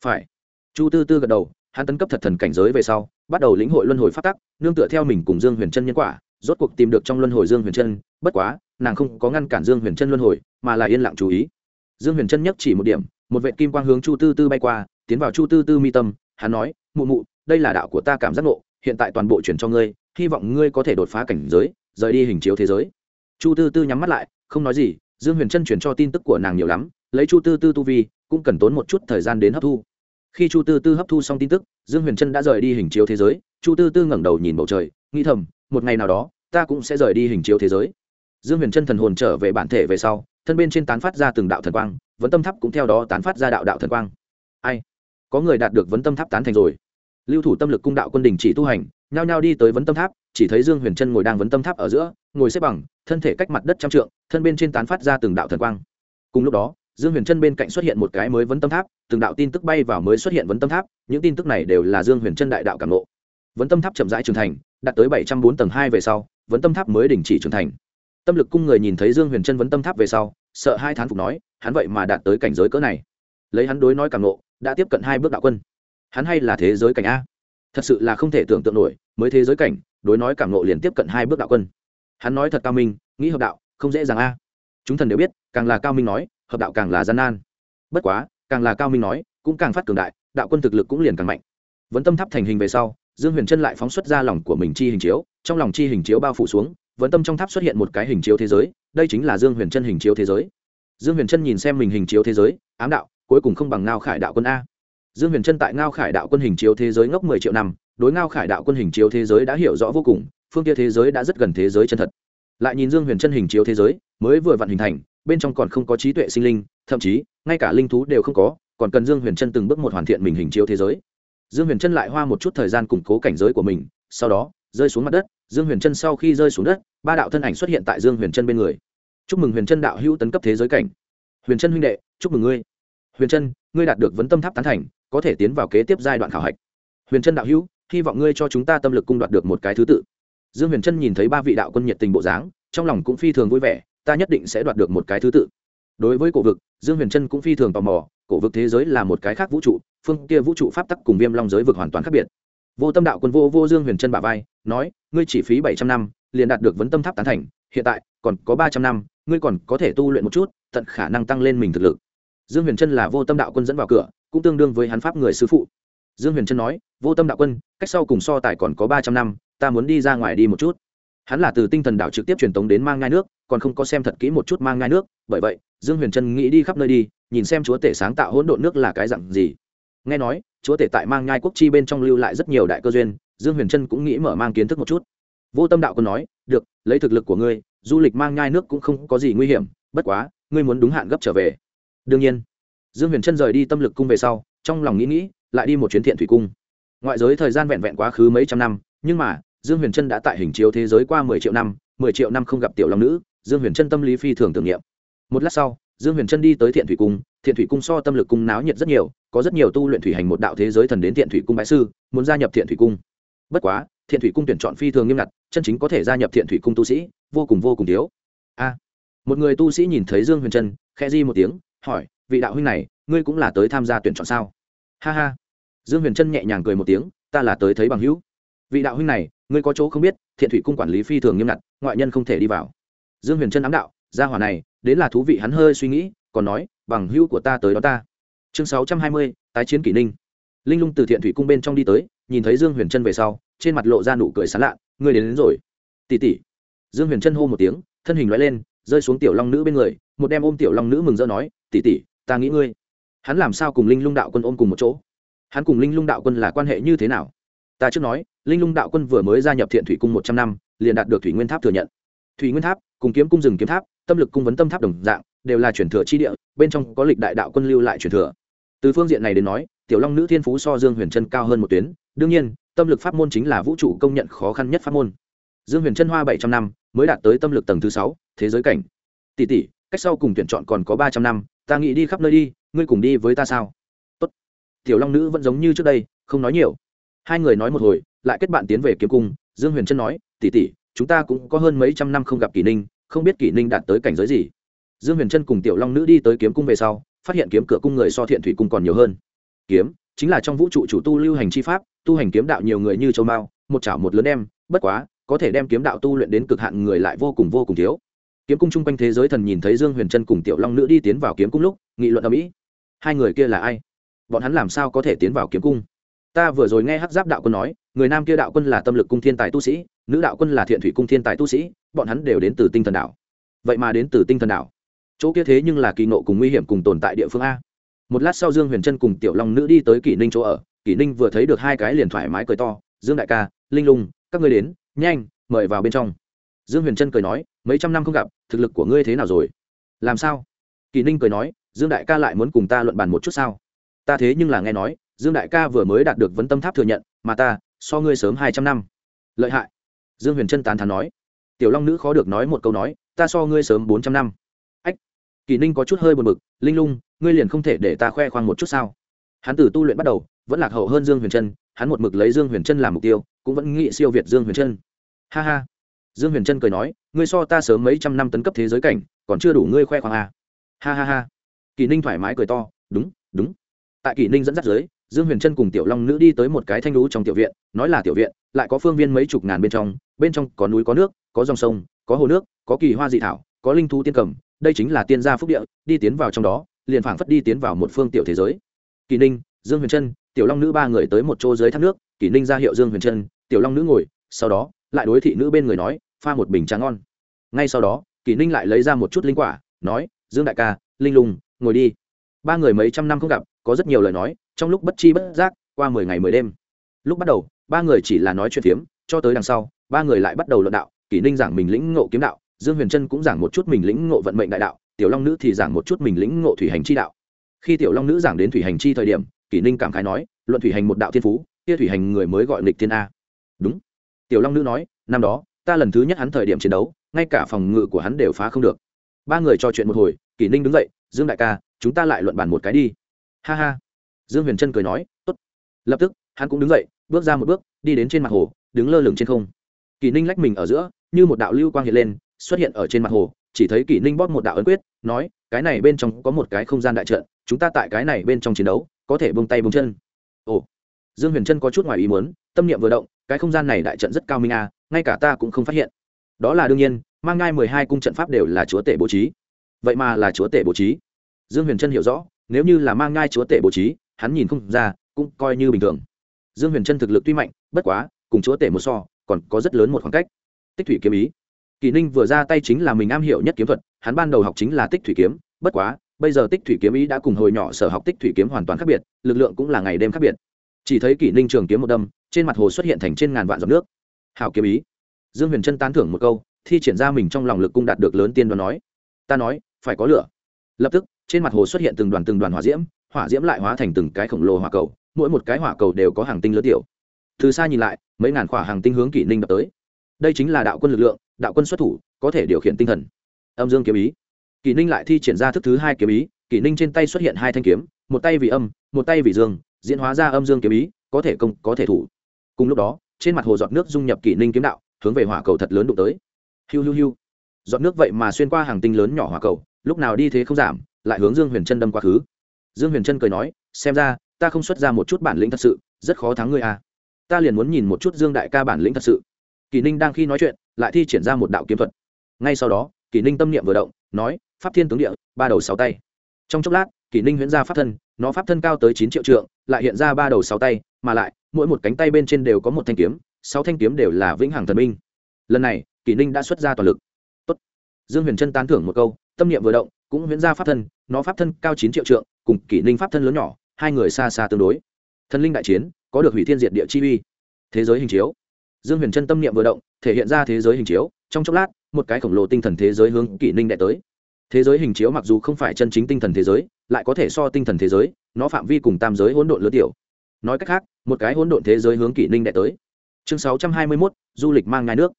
Phải. Chu tư tư gật đầu hắn tấn cấp thật thần cảnh giới về sau bắt đầu lĩnh hội luân hồi phát tắc nương tựa theo mình cùng dương huyền trân nhân quả rốt cuộc tìm được trong luân hồi dương huyền trân bất quá nàng không có ngăn cản dương huyền trân luân hồi mà là yên lặng chú ý. Dương huyền trân nhắc chỉ một điểm một vệ kim quang hướng chu tư tư bay qua tiến vào chu tư tư mi tâm hắn nói mụ mụ đây là đạo của ta cảm giác ngộ hiện tại toàn bộ chuyển cho ngươi hy vọng ngươi có thể đột phá cảnh giới rời đi hình chiếu thế giới. Chu tư tư nhắm mắt lại, không nói gì, dương huyền trân chuyển cho tin tức của nàng nhiều lắm, lấy chu tư tư tu vi, cũng cần tốn một chút thời gian đến hấp thu. Khi chu tư tư hấp thu xong tin tức, dương huyền trân đã rời đi hình chiếu thế giới. Chu tư tư ngẩng đầu nhìn bầu trời, nghĩ thầm, một ngày nào đó, ta cũng sẽ rời đi hình chiếu thế giới. Dương huyền trân thần hồn trở về bản thể về sau, thân bên trên tán phát ra từng đạo thần quang, vấn tâm tháp cũng theo đó tán phát ra đạo đạo thần quang. Ai? Có người đạt được vấn tâm tháp tán thành rồi. Lưu thủ tâm lực cung đạo quân đình chỉ tu hành, nhao nhao đi tới vấn tâm tháp chỉ thấy dương huyền trân ngồi đang vấn tâm tháp ở giữa ngồi xếp bằng thân thể cách mặt đất trăm trượng thân bên trên tán phát ra từng đạo thần quang. Cùng lúc đó dương huyền trân bên cạnh xuất hiện một cái mới vấn tâm tháp từng đạo tin tức bay vào mới xuất hiện vấn tâm tháp những tin tức này đều là dương huyền trân đại đạo cảm lộ vấn tâm tháp chậm rãi trưởng thành đạt tới bảy trăm bốn tầng hai về sau vấn tâm tháp mới đình chỉ trưởng thành. Tâm lực cung người nhìn thấy dương huyền trân vấn tâm tháp về sau sợ hai thán phục nói hắn vậy mà đạt tới cảnh giới cỡ này. Lấy hắn đối nói cảm ngộ, đã tiếp cận hai bước đạo quân. Hắn hay là thế giới cảnh a? Thật sự là không thể tưởng tượng nổi mới thế giới cảnh đối nói cảm ngộ liền tiếp cận hai bước đạo quân. Hắn nói thật cao minh, nghĩ hợp đạo, không dễ dàng a. Chúng thần đều biết, càng là cao minh nói, hợp đạo càng là gian nan. Bất quá, càng là cao minh nói, cũng càng phát cường đại, đạo quân thực lực cũng liền càng mạnh. Vẫn tâm tháp thành hình về sau, dương huyền chân lại phóng xuất ra lòng của mình chi hình chiếu, trong lòng chi hình chiếu bao phủ xuống vẫn tâm trong tháp xuất hiện một cái hình chiếu thế giới, đây chính là dương huyền chân hình chiếu thế giới. Dương huyền chân nhìn xem mình hình chiếu thế giới, ám đạo, cuối cùng không bằng ngao khải đạo quân a. Dương huyền chân tại ngao khải đạo quân hình chiếu thế giới ngốc mười triệu năm đối ngao khải đạo quân hình chiếu thế giới đã hiểu rõ vô cùng phương kia thế giới đã rất gần thế giới chân thật. Lại nhìn dương huyền chân hình chiếu thế giới mới vừa vặn hình thành bên trong còn không có trí tuệ sinh linh thậm chí ngay cả linh thú đều không có còn cần dương huyền chân từng bước một hoàn thiện mình hình chiếu thế giới. Dương huyền chân lại hoa một chút thời gian củng cố cảnh giới của mình sau đó rơi xuống mặt đất dương huyền chân sau khi rơi xuống đất ba đạo thân ảnh xuất hiện tại dương huyền chân bên người. Chúc mừng huyền chân đạo hữu tấn cấp thế giới cảnh. Huyền chân huynh đệ chúc mừng ngươi. Huyền chân, ngươi đạt được vấn tâm tháp tán thành có thể tiến vào kế tiếp giai đoạn khảo hạch. Huyền chân đạo hữu hy vọng ngươi cho chúng ta tâm lực cung đoạt được một cái thứ tự. Dương huyền trân nhìn thấy ba vị đạo quân nhiệt tình bộ dáng, trong lòng cũng phi thường vui vẻ, ta nhất định sẽ đoạt được một cái thứ tự. Đối với cổ vực, dương huyền trân cũng phi thường tò mò, cổ vực thế giới là một cái khác vũ trụ, phương kia vũ trụ pháp tắc cùng viêm long giới vực hoàn toàn khác biệt. Vô tâm đạo quân vô vô dương huyền trân bà vai, nói, ngươi chỉ phí bảy trăm năm, liền đạt được vấn tâm tháp tán thành, hiện tại còn có ba trăm năm, ngươi còn có thể tu luyện một chút, tận khả năng tăng lên mình thực lực. Dương huyền trân là vô tâm đạo quân dẫn vào cửa, cũng tương đương với hắn pháp người sư phụ dương huyền trân nói, vô tâm đạo quân, cách sau cùng so tài còn có ba trăm năm, ta muốn đi ra ngoài đi một chút. Hắn là từ tinh thần đạo trực tiếp truyền tống đến mang ngai nước, còn không có xem thật kỹ một chút mang ngai nước, bởi vậy, dương huyền trân nghĩ đi khắp nơi đi, nhìn xem chúa tể sáng tạo hỗn độn nước là cái dặn gì. Nghe nói, chúa tể tại mang ngai quốc chi bên trong lưu lại rất nhiều đại cơ duyên, dương huyền trân cũng nghĩ mở mang kiến thức một chút. Vô tâm đạo quân nói, được, lấy thực lực của ngươi, du lịch mang ngai nước cũng không có gì nguy hiểm, bất quá, ngươi muốn đúng hạn gấp trở về. Đương nhiên, dương huyền trân rời đi tâm lực cung về sau, trong lòng nghĩ nghĩ lại đi một chuyến thiện thủy cung. Ngoại giới thời gian vẹn vẹn quá khứ mấy trăm năm, nhưng mà, dương huyền trân đã tại hình chiếu thế giới qua mười triệu năm, mười triệu năm không gặp tiểu long nữ, dương huyền trân tâm lý phi thường tưởng niệm. Một lát sau, dương huyền trân đi tới thiện thủy cung, thiện thủy cung so tâm lực cung náo nhiệt rất nhiều, có rất nhiều tu luyện thủy hành một đạo thế giới thần đến thiện thủy cung bãi sư, muốn gia nhập thiện thủy cung. Bất quá, thiện thủy cung tuyển chọn phi thường nghiêm ngặt, chân chính có thể gia nhập thiện thủy cung tu sĩ, vô cùng vô cùng thiếu. A, một người tu sĩ nhìn thấy dương huyền trân khẽ di một tiếng, hỏi, vị đạo huynh này, ngươi cũng là tới tham gia tuyển chọn sao? Ha ha. Dương huyền trân nhẹ nhàng cười một tiếng ta là tới thấy bằng hữu. Vị đạo huynh này ngươi có chỗ không biết thiện thủy cung quản lý phi thường nghiêm ngặt ngoại nhân không thể đi vào. Dương huyền trân ám đạo gia hỏa này đến là thú vị hắn hơi suy nghĩ còn nói bằng hữu của ta tới đó ta. Chương sáu trăm hai mươi tái chiến kỷ ninh. Linh lung từ thiện thủy cung bên trong đi tới nhìn thấy dương huyền trân về sau trên mặt lộ ra nụ cười sán lạ ngươi đến, đến rồi. Tỉ tỉ dương huyền trân hô một tiếng thân hình loại lên rơi xuống tiểu long nữ bên người một đem ôm tiểu long nữ mừng rỡ nói tỉ tỉ ta nghĩ ngươi hắn làm sao cùng linh lung đạo quân ôm cùng một chỗ? Hắn cùng linh lung đạo quân là quan hệ như thế nào? Ta trước nói, linh lung đạo quân vừa mới gia nhập thiện thủy cung một trăm năm, liền đạt được thủy nguyên tháp thừa nhận. Thủy nguyên tháp, cùng kiếm cung rừng kiếm tháp, tâm lực cung vấn tâm tháp đồng dạng, đều là chuyển thừa chi địa, bên trong có lịch đại đạo quân lưu lại chuyển thừa. Từ phương diện này đến nói, tiểu long nữ thiên phú so dương huyền trân cao hơn một tuyến, đương nhiên, tâm lực pháp môn chính là vũ trụ công nhận khó khăn nhất pháp môn. Dương huyền trân hoa bảy trăm năm, mới đạt tới tâm lực tầng thứ sáu, thế giới cảnh. Tỷ tỷ, cách sau cùng tuyển chọn còn có ba trăm năm, ta nghĩ đi khắp nơi đi ngươi cùng đi với ta sao? Tốt. tiểu long nữ vẫn giống như trước đây, không nói nhiều. Hai người nói một hồi, lại kết bạn tiến về kiếm cung. Dương huyền trân nói, tỷ tỷ, chúng ta cũng có hơn mấy trăm năm không gặp kỷ ninh, không biết kỷ ninh đạt tới cảnh giới gì. Dương huyền trân cùng tiểu long nữ đi tới kiếm cung về sau, phát hiện kiếm cửa cung người so thiện thủy cung còn nhiều hơn. Kiếm chính là trong vũ trụ chủ tu lưu hành chi pháp, tu hành kiếm đạo nhiều người như châu mao, một chảo một lớn đem, bất quá, có thể đem kiếm đạo tu luyện đến cực hạn người lại vô cùng vô cùng thiếu. Kiếm cung chung quanh thế giới thần nhìn thấy dương huyền trân cùng tiểu long nữ đi tiến vào kiếm cung lúc nghị luận ở mỹ hai người kia là ai bọn hắn làm sao có thể tiến vào kiếm cung ta vừa rồi nghe hắc giáp đạo quân nói người nam kia đạo quân là tâm lực cung thiên tài tu sĩ nữ đạo quân là thiện thủy cung thiên tài tu sĩ bọn hắn đều đến từ tinh thần đảo vậy mà đến từ tinh thần đảo chỗ kia thế nhưng là kỳ nộ cùng nguy hiểm cùng tồn tại địa phương a một lát sau dương huyền trân cùng tiểu long nữ đi tới kỷ ninh chỗ ở kỷ ninh vừa thấy được hai cái liền thoải mái cười to dương đại ca linh lung các ngươi đến nhanh mời vào bên trong dương huyền trân cười nói mấy trăm năm không gặp thực lực của ngươi thế nào rồi làm sao kỷ ninh cười nói dương đại ca lại muốn cùng ta luận bàn một chút sao? Ta thế nhưng là nghe nói, dương đại ca vừa mới đạt được vấn tâm tháp thừa nhận, mà ta, so ngươi sớm hai trăm năm. Lợi hại. Dương huyền trân tán thán nói. Tiểu long nữ khó được nói một câu nói, ta so ngươi sớm bốn trăm năm. Ách. Kỳ ninh có chút hơi buồn bực, linh lung, ngươi liền không thể để ta khoe khoang một chút sao? Hắn từ tu luyện bắt đầu, vẫn lạc hậu hơn dương huyền trân, hắn một mực lấy dương huyền trân làm mục tiêu, cũng vẫn nghĩ siêu việt dương huyền trân. Ha ha. Dương huyền trân cười nói, ngươi so ta sớm mấy trăm năm tấn cấp thế giới cảnh, còn chưa đủ ngươi khoe khoang à. ha ha ha kỳ ninh thoải mái cười to, đúng đúng. Tại kỳ ninh dẫn dắt giới, dương huyền trân cùng tiểu long nữ đi tới một cái thanh lũ trong tiểu viện, nói là tiểu viện, lại có phương viên mấy chục ngàn bên trong bên trong có núi, có nước, có dòng sông, có hồ nước, có kỳ hoa dị thảo, có linh thú tiên cầm, đây chính là tiên gia phúc địa, đi tiến vào trong đó, liền phảng phất đi tiến vào một phương tiểu thế giới. Kỳ ninh, dương huyền trân, tiểu long nữ ba người tới một chỗ dưới thác nước, kỳ ninh ra hiệu dương huyền trân, tiểu long nữ ngồi, sau đó, lại đối thị nữ bên người nói, pha một bình trà ngon. Ngay sau đó, kỳ ninh lại lấy ra một chút linh quả, nói, dương đại ca, linh lùng ngồi đi. Ba người mấy trăm năm không gặp, có rất nhiều lời nói, trong lúc bất chi bất giác, qua mười ngày mười đêm. Lúc bắt đầu, ba người chỉ là nói chuyện phiếm, cho tới đằng sau, ba người lại bắt đầu luận đạo, kỷ ninh giảng mình lĩnh ngộ kiếm đạo, dương huyền trân cũng giảng một chút mình lĩnh ngộ vận mệnh đại đạo, tiểu long nữ thì giảng một chút mình lĩnh ngộ thủy hành chi đạo. Khi tiểu long nữ giảng đến thủy hành chi thời điểm, kỷ ninh cảm khái nói, luận thủy hành một đạo thiên phú, kia thủy hành người mới gọi lịch thiên a. Đúng. Tiểu long nữ nói, năm đó, ta lần thứ nhất hắn thời điểm chiến đấu, ngay cả phòng ngự của hắn đều phá không được. Ba người trò chuyện một hồi, kỷ ninh đứng dậy dương đại ca, chúng ta lại luận bàn một cái đi. Ha ha. Dương huyền trân cười nói, tốt. Lập tức, hắn cũng đứng dậy, bước ra một bước, đi đến trên mặt hồ, đứng lơ lửng trên không. Kỷ ninh lách mình ở giữa, như một đạo lưu quang hiện lên, xuất hiện ở trên mặt hồ, chỉ thấy kỷ ninh bóp một đạo ấn quyết, nói, cái này bên trong có một cái không gian đại trận, chúng ta tại cái này bên trong chiến đấu, có thể bông tay bông chân. Ồ. Dương huyền trân có chút ngoài ý muốn, tâm niệm vừa động, cái không gian này đại trận rất cao minh à ngay cả ta cũng không phát hiện. Đó là đương nhiên, mang ngai mười hai cung trận pháp đều là chúa tể bố trí vậy mà là chúa tể bố trí. Dương huyền trân hiểu rõ, nếu như là mang ngai chúa tể bố trí, hắn nhìn không ra, cũng coi như bình thường. Dương huyền trân thực lực tuy mạnh, bất quá, cùng chúa tể một so, còn có rất lớn một khoảng cách. Tích thủy kiếm ý. Kỳ ninh vừa ra tay chính là mình am hiểu nhất kiếm thuật, hắn ban đầu học chính là tích thủy kiếm, bất quá, bây giờ tích thủy kiếm ý đã cùng hồi nhỏ sở học tích thủy kiếm hoàn toàn khác biệt, lực lượng cũng là ngày đêm khác biệt. Chỉ thấy kỷ ninh trường kiếm một đâm, trên mặt hồ xuất hiện thành trên ngàn vạn giọt nước. Hảo kiếm ý. Dương huyền trân tán thưởng một câu, thi triển ra mình trong lòng lực cung đạt được lớn tiên đoán nói. Ta nói phải có lửa. Lập tức, trên mặt hồ xuất hiện từng đoàn từng đoàn hỏa diễm hỏa diễm lại hóa thành từng cái khổng lồ hỏa cầu, mỗi một cái hỏa cầu đều có hàng tinh lớn tiểu. Từ xa nhìn lại, mấy ngàn khỏa hàng tinh hướng kỷ ninh đập tới. Đây chính là đạo quân lực lượng, đạo quân xuất thủ, có thể điều khiển tinh thần. Âm dương kiếm ý. Kỷ ninh lại thi triển ra thức thứ hai kiếm ý, kỷ ninh trên tay xuất hiện hai thanh kiếm, một tay vì âm, một tay vì dương, diễn hóa ra âm dương kiếm ý, có thể công, có thể thủ. Cùng lúc đó, trên mặt hồ giọt nước dung nhập kỷ ninh kiếm đạo, hướng về hỏa cầu thật lớn đụng tới. Hiu hiu hiu giọt nước vậy mà xuyên qua hàng tinh lớn nhỏ hỏa cầu, lúc nào đi thế không giảm, lại hướng dương huyền trân đâm quá khứ. Dương huyền trân cười nói, xem ra, ta không xuất ra một chút bản lĩnh thật sự, rất khó thắng ngươi à. ta liền muốn nhìn một chút dương đại ca bản lĩnh thật sự. Kỳ ninh đang khi nói chuyện, lại thi triển ra một đạo kiếm thuật. Ngay sau đó, kỳ ninh tâm niệm vừa động, nói, pháp thiên tướng địa, ba đầu sáu tay. Trong chốc lát, kỳ ninh huyễn ra pháp thân, nó pháp thân cao tới chín triệu trượng, lại hiện ra ba đầu sáu tay, mà lại, mỗi một cánh tay bên trên đều có một thanh kiếm, sáu thanh kiếm đều là vĩnh hằng thần minh. Lần này, kỳ ninh đã xuất ra toàn lực dương huyền trân tán thưởng một câu, tâm niệm vừa động, cũng huyễn ra pháp thân, nó pháp thân cao chín triệu trượng, cùng kỷ ninh pháp thân lớn nhỏ, hai người xa xa tương đối. Thần linh đại chiến, có được hủy thiên diệt địa chi uy. Thế giới hình chiếu. Dương huyền trân tâm niệm vừa động, thể hiện ra thế giới hình chiếu, trong chốc lát, một cái khổng lồ tinh thần thế giới hướng kỷ ninh đại tới. Thế giới hình chiếu mặc dù không phải chân chính tinh thần thế giới, lại có thể so tinh thần thế giới, nó phạm vi cùng tam giới hỗn độn lớn tiểu. Nói cách khác, một cái hỗn độn thế giới hướng kỷ ninh đại tới. Chương sáu trăm hai mươi mốt, du lịch mang ngai nước.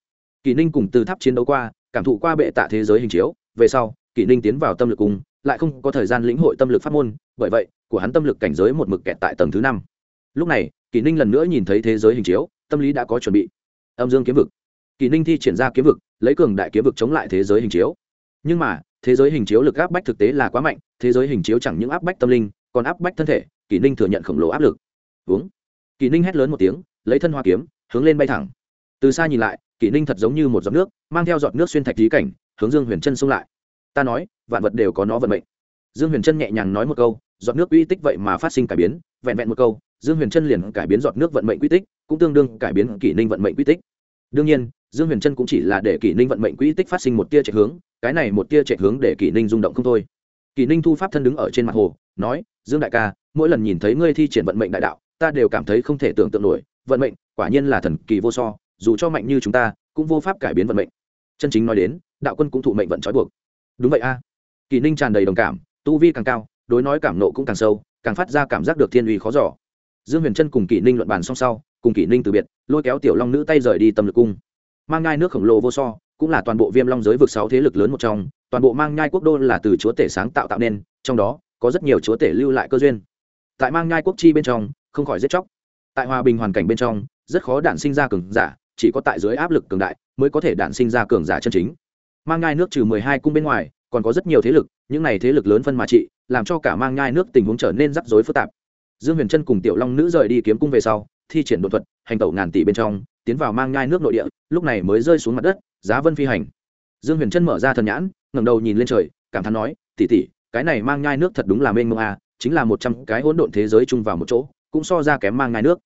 Kỷ ninh cùng từ tháp chiến đấu qua cảm thụ qua bệ tạ thế giới hình chiếu, về sau, kỷ ninh tiến vào tâm lực cung, lại không có thời gian lĩnh hội tâm lực pháp môn, bởi vậy, của hắn tâm lực cảnh giới một mực kẹt tại tầng thứ năm. Lúc này, kỷ ninh lần nữa nhìn thấy thế giới hình chiếu, tâm lý đã có chuẩn bị. Âm dương kiếm vực. Kỷ ninh thi triển ra kiếm vực, lấy cường đại kiếm vực chống lại thế giới hình chiếu. Nhưng mà, thế giới hình chiếu lực áp bách thực tế là quá mạnh, thế giới hình chiếu chẳng những áp bách tâm linh, còn áp bách thân thể, kỷ ninh thừa nhận khổng lồ áp lực. Uống kỷ ninh hét lớn một tiếng, lấy thân hoa kiếm, hướng lên bay thẳng. Từ xa nhìn lại kỷ ninh thật giống như một giọt nước, mang theo giọt nước xuyên thạch trí cảnh, hướng dương huyền chân xông lại. Ta nói, vạn vật đều có nó vận mệnh. Dương huyền chân nhẹ nhàng nói một câu, giọt nước uy tích vậy mà phát sinh cải biến, vẹn vẹn một câu, dương huyền chân liền cải biến giọt nước vận mệnh quy tích, cũng tương đương cải biến kỷ ninh vận mệnh quy tích. Đương nhiên, dương huyền chân cũng chỉ là để kỷ ninh vận mệnh quy tích phát sinh một tia chạy hướng, cái này một tia chạy hướng để kỷ ninh rung động không thôi. Kỷ ninh thu pháp thân đứng ở trên mặt hồ, nói, dương đại ca, mỗi lần nhìn thấy ngươi thi triển vận mệnh đại đạo, ta đều cảm thấy không thể tưởng tượng nổi, vận mệnh quả nhiên là thần kỳ vô so dù cho mạnh như chúng ta, cũng vô pháp cải biến vận mệnh. Chân chính nói đến, đạo quân cũng thụ mệnh vận trói buộc. Đúng vậy a. À. kỳ ninh tràn đầy đồng cảm, tu vi càng cao, đối nói cảm nộ cũng càng sâu, càng phát ra cảm giác được thiên uy khó giỏ dương huyền trân cùng kỳ ninh luận bàn song sau, cùng kỳ ninh từ biệt, lôi kéo tiểu long nữ tay rời đi tâm lực cung. Mang ngai nước khổng lồ vô so, cũng là toàn bộ viêm long giới vực sáu thế lực lớn một trong, toàn bộ mang nhai quốc đô là từ chúa tể sáng tạo tạo nên, trong đó, có rất nhiều chúa tể lưu lại cơ duyên. Tại mang nhai quốc chi bên trong, không khỏi giết chóc. Tại hòa bình hoàn cảnh bên trong, rất khó đản sinh ra cường giả chỉ có tại dưới áp lực cường đại mới có thể đản sinh ra cường giả chân chính. Mang ngai nước trừ mười hai cung bên ngoài, còn có rất nhiều thế lực, những này thế lực lớn phân mà trị, làm cho cả mang ngai nước tình huống trở nên rắc rối phức tạp. Dương huyền trân cùng tiểu long nữ rời đi kiếm cung về sau, thi triển đột thuật, hành tẩu ngàn tỷ bên trong, tiến vào mang ngai nước nội địa, lúc này mới rơi xuống mặt đất, giá vân phi hành. Dương huyền trân mở ra thần nhãn, ngẩng đầu nhìn lên trời, cảm thán nói tỉ tỉ cái này mang ngai nước thật đúng là mênh mông a, chính là một trăm cái hỗn độn thế giới chung vào một chỗ, cũng so ra kém mang ngai nước.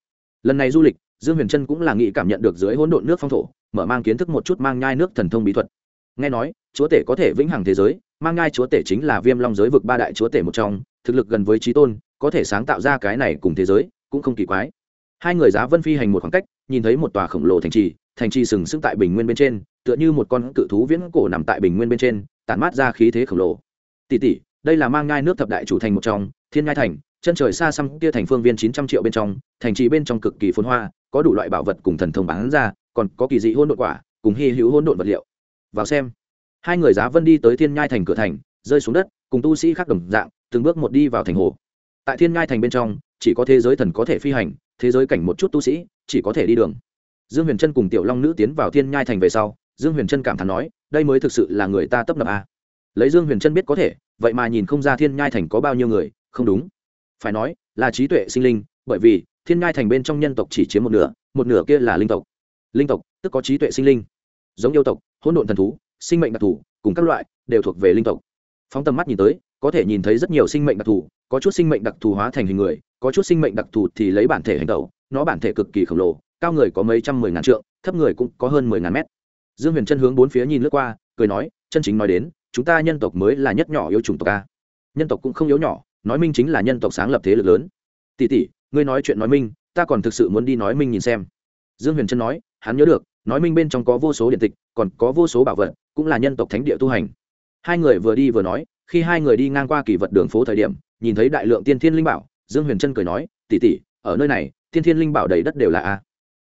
Lần này du lịch dương huyền trân cũng là nghĩ cảm nhận được dưới hỗn độn nước phong thổ, mở mang kiến thức một chút mang nhai nước thần thông bí thuật. Nghe nói, chúa tể có thể vĩnh hằng thế giới, mang nhai chúa tể chính là viêm long giới vực ba đại chúa tể một trong, thực lực gần với trí tôn, có thể sáng tạo ra cái này cùng thế giới, cũng không kỳ quái. Hai người giá vân phi hành một khoảng cách, nhìn thấy một tòa khổng lồ thành trì thành trì sừng sững tại bình nguyên bên trên, tựa như một con cự thú viễn cổ nằm tại bình nguyên bên trên, tản mát ra khí thế khổng lồ. Tỷ tỷ, đây là mang ngai nước thập đại chủ thành một trong, thiên ngai thành, chân trời xa xăm kia thành phương viên chín trăm triệu bên trong, thành trì bên trong cực kỳ phồn hoa có đủ loại bảo vật cùng thần thông bán ra, còn có kỳ dị hôn đột quả, cùng hy hữu hôn đột vật liệu. Vào xem. Hai người giá vân đi tới thiên nhai thành cửa thành, rơi xuống đất, cùng tu sĩ khác đồng dạng, từng bước một đi vào thành hồ. Tại thiên nhai thành bên trong, chỉ có thế giới thần có thể phi hành, thế giới cảnh một chút tu sĩ, chỉ có thể đi đường. Dương huyền trân cùng tiểu long nữ tiến vào thiên nhai thành về sau, dương huyền trân cảm thán nói, đây mới thực sự là người ta tấp nập a à. lấy dương huyền trân biết có thể, vậy mà nhìn không ra thiên nhai thành có bao nhiêu người, không đúng. Phải nói, là trí tuệ sinh linh, bởi vì thiên ngai thành bên trong nhân tộc chỉ chiếm một nửa một nửa kia là linh tộc. Linh tộc, tức có trí tuệ sinh linh, giống yêu tộc, hỗn độn thần thú, sinh mệnh đặc thù, cùng các loại, đều thuộc về linh tộc. Phóng tầm mắt nhìn tới, có thể nhìn thấy rất nhiều sinh mệnh đặc thù, có chút sinh mệnh đặc thù hóa thành hình người, có chút sinh mệnh đặc thù thì lấy bản thể hành tẩu, nó bản thể cực kỳ khổng lồ, cao người có mấy trăm mười ngàn trượng, thấp người cũng có hơn mười ngàn mét. Dương huyền chân hướng bốn phía nhìn lướt qua, cười nói, chân chính nói đến, chúng ta nhân tộc mới là nhất nhỏ yếu chủng tộc a. Nhân tộc cũng không yếu nhỏ, nói minh chính là nhân tộc sáng lập thế lực lớn. Tỷ tỷ ngươi nói chuyện nói minh, ta còn thực sự muốn đi nói minh nhìn xem. Dương huyền trân nói, hắn nhớ được, nói minh bên trong có vô số điện tịch, còn có vô số bảo vật, cũng là nhân tộc thánh địa tu hành. Hai người vừa đi vừa nói, khi hai người đi ngang qua kỳ vật đường phố thời điểm, nhìn thấy đại lượng tiên thiên linh bảo, dương huyền trân cười nói, tỷ tỷ, ở nơi này, tiên thiên linh bảo đầy đất đều là a.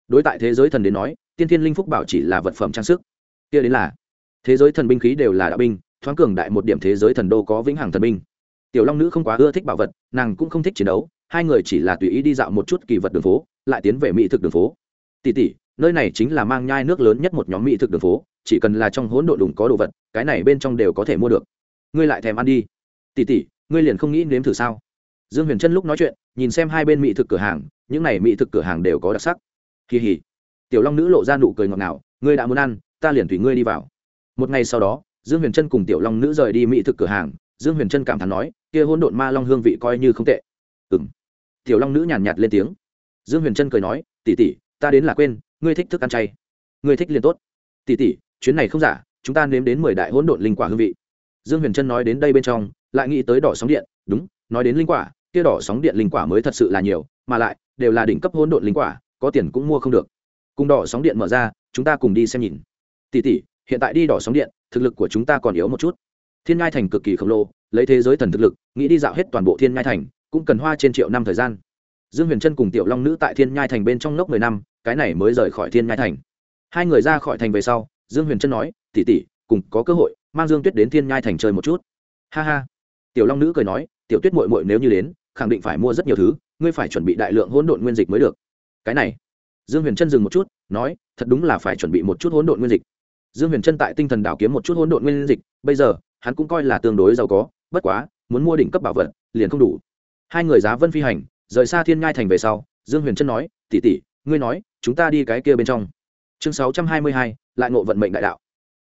Đối tại thế giới thần đến nói, tiên thiên linh phúc bảo chỉ là vật phẩm trang sức. Kia đến là, thế giới thần binh khí đều là đạo binh, thoáng cường đại một điểm thế giới thần đô có vĩnh hằng thần binh. Tiểu long nữ không quá ưa thích bảo vật, nàng cũng không thích chiến đấu hai người chỉ là tùy ý đi dạo một chút kỳ vật đường phố, lại tiến về mỹ thực đường phố. Tỷ tỷ nơi này chính là mang nhai nước lớn nhất một nhóm mỹ thực đường phố, chỉ cần là trong hỗn độ đủ có đồ vật, cái này bên trong đều có thể mua được. Ngươi lại thèm ăn đi. Tỷ tỷ ngươi liền không nghĩ nếm thử sao? Dương huyền trân lúc nói chuyện, nhìn xem hai bên mỹ thực cửa hàng, những này mỹ thực cửa hàng đều có đặc sắc. Kỳ hỉ tiểu long nữ lộ ra nụ cười ngọt ngào, ngươi đã muốn ăn, ta liền tùy ngươi đi vào. Một ngày sau đó, dương huyền trân cùng tiểu long nữ rời đi mỹ thực cửa hàng, dương huyền trân cảm thán nói, kia hỗn độn ma long hương vị coi như không tệ. Ừng tiểu long nữ nhàn nhạt, nhạt lên tiếng. Dương huyền trân cười nói tỉ tỉ ta đến là quên ngươi thích thức ăn chay. Ngươi thích liền tốt. Tỉ tỉ chuyến này không giả chúng ta nếm đến mười đại hỗn độn linh quả hương vị. Dương huyền trân nói đến đây bên trong lại nghĩ tới đỏ sóng điện. Đúng nói đến linh quả kia đỏ sóng điện linh quả mới thật sự là nhiều mà lại đều là đỉnh cấp hỗn độn linh quả có tiền cũng mua không được. Cùng đỏ sóng điện mở ra chúng ta cùng đi xem nhìn. Tỷ tỷ hiện tại đi đỏ sóng điện thực lực của chúng ta còn yếu một chút. Thiên ngai thành cực kỳ khổng lồ lấy thế giới thần thực lực nghĩ đi dạo hết toàn bộ thiên ngai thành cũng cần hoa trên triệu năm thời gian. Dương huyền trân cùng tiểu long nữ tại thiên nhai thành bên trong nốc mười năm, cái này mới rời khỏi thiên nhai thành. Hai người ra khỏi thành về sau, dương huyền trân nói tỉ tỉ cùng có cơ hội, mang dương tuyết đến thiên nhai thành chơi một chút. Ha ha. Tiểu long nữ cười nói, tiểu tuyết mội mội nếu như đến, khẳng định phải mua rất nhiều thứ, ngươi phải chuẩn bị đại lượng hỗn độn nguyên dịch mới được. Cái này. Dương huyền trân dừng một chút, nói, thật đúng là phải chuẩn bị một chút hỗn độn nguyên dịch. Dương huyền trân tại tinh thần đảo kiếm một chút hỗn độn nguyên dịch, bây giờ, hắn cũng coi là tương đối giàu có, bất quá, muốn mua đỉnh cấp bảo vật, liền không đủ hai người giá vân phi hành, rời xa thiên ngai thành về sau, dương huyền trân nói tỉ tỉ ngươi nói, chúng ta đi cái kia bên trong. Chương sáu trăm hai mươi hai, lại ngộ vận mệnh đại đạo.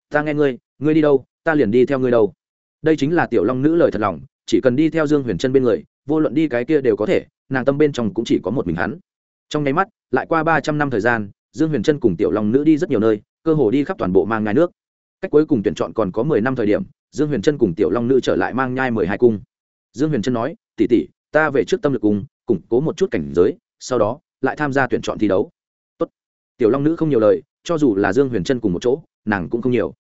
Ta nghe ngươi ngươi đi đâu, ta liền đi theo ngươi đâu. Đây chính là tiểu long nữ lời thật lòng, chỉ cần đi theo dương huyền trân bên người, vô luận đi cái kia đều có thể, nàng tâm bên trong cũng chỉ có một mình hắn. Trong nháy mắt, lại qua ba trăm năm thời gian, dương huyền trân cùng tiểu long nữ đi rất nhiều nơi, cơ hồ đi khắp toàn bộ mang ngai nước. Cách cuối cùng tuyển chọn còn có mười năm thời điểm, dương huyền trân cùng tiểu long nữ trở lại mang nhai mười hai cung. Dương huyền trân nói tỉ tỉ ta về trước tâm lực cung củng cố một chút cảnh giới, sau đó, lại tham gia tuyển chọn thi đấu. Tốt. tiểu long nữ không nhiều lời, cho dù là dương huyền trân cùng một chỗ, nàng cũng không nhiều.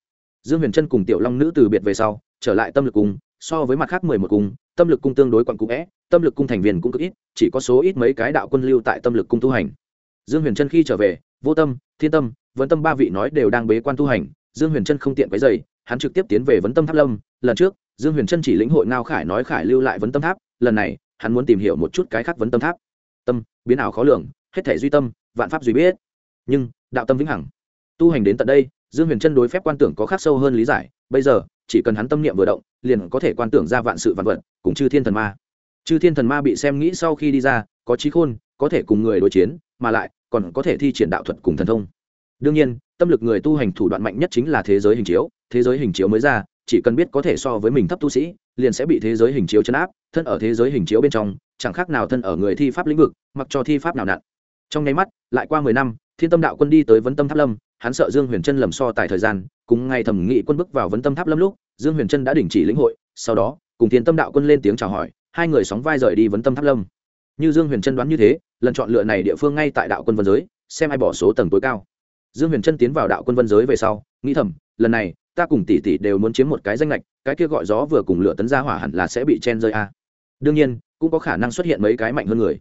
Dương huyền trân cùng tiểu long nữ từ biệt về sau, trở lại tâm lực cung so với mặt khác mười một cung tâm lực cung tương đối quặn cũ vẽ tâm lực cung thành viên cũng cực ít, chỉ có số ít mấy cái đạo quân lưu tại tâm lực cung tu hành. Dương huyền trân khi trở về, vô tâm, thiên tâm vấn tâm ba vị nói đều đang bế quan tu hành, dương huyền trân không tiện cái dày hắn trực tiếp tiến về vấn tâm tháp lâm. Lần trước, dương huyền trân chỉ lĩnh hội ngao khải nói khải lưu lại vấn tâm tháp, lần này hắn muốn tìm hiểu một chút cái khác vấn tâm tháp. Tâm, biến ảo khó lường, hết thể duy tâm, vạn pháp duy biết. Nhưng, đạo tâm vĩnh hằng. Tu hành đến tận đây, dương huyền trân đối phép quan tưởng có khác sâu hơn lý giải. Bây giờ, chỉ cần hắn tâm niệm vừa động, liền có thể quan tưởng ra vạn sự vạn vật cũng chư thiên thần ma. Chư thiên thần ma bị xem nghĩ sau khi đi ra, có trí khôn, có thể cùng người đối chiến, mà lại, còn có thể thi triển đạo thuật cùng thần thông. Đương nhiên, tâm lực người tu hành thủ đoạn mạnh nhất chính là thế giới hình chiếu. Thế giới hình chiếu mới ra, chỉ cần biết có thể so với mình thấp tu sĩ liền sẽ bị thế giới hình chiếu chấn áp, thân ở thế giới hình chiếu bên trong, chẳng khác nào thân ở người thi pháp lĩnh vực, mặc cho thi pháp nào nặn. Trong nháy mắt, lại qua mười năm, thiên tâm đạo quân đi tới vấn tâm tháp lâm, hắn sợ dương huyền trân lầm so tài thời gian, cùng ngay thẩm nghị quân bước vào vấn tâm tháp lâm lúc, dương huyền trân đã đình chỉ lĩnh hội, sau đó, cùng thiên tâm đạo quân lên tiếng chào hỏi, hai người sóng vai rời đi vấn tâm tháp lâm. Như dương huyền trân đoán như thế, lần chọn lựa này địa phương ngay tại đạo quân vân giới, xem ai bỏ số tầng tối cao. Dương huyền trân tiến vào đạo quân vân giới về sau, nghĩ thầm, lần này ta cùng tỷ tỷ đều muốn chiếm một cái danh lệch, cái kia gọi gió vừa cùng lửa tấn ra hỏa hẳn là sẽ bị chen rơi a. Đương nhiên, cũng có khả năng xuất hiện mấy cái mạnh hơn người.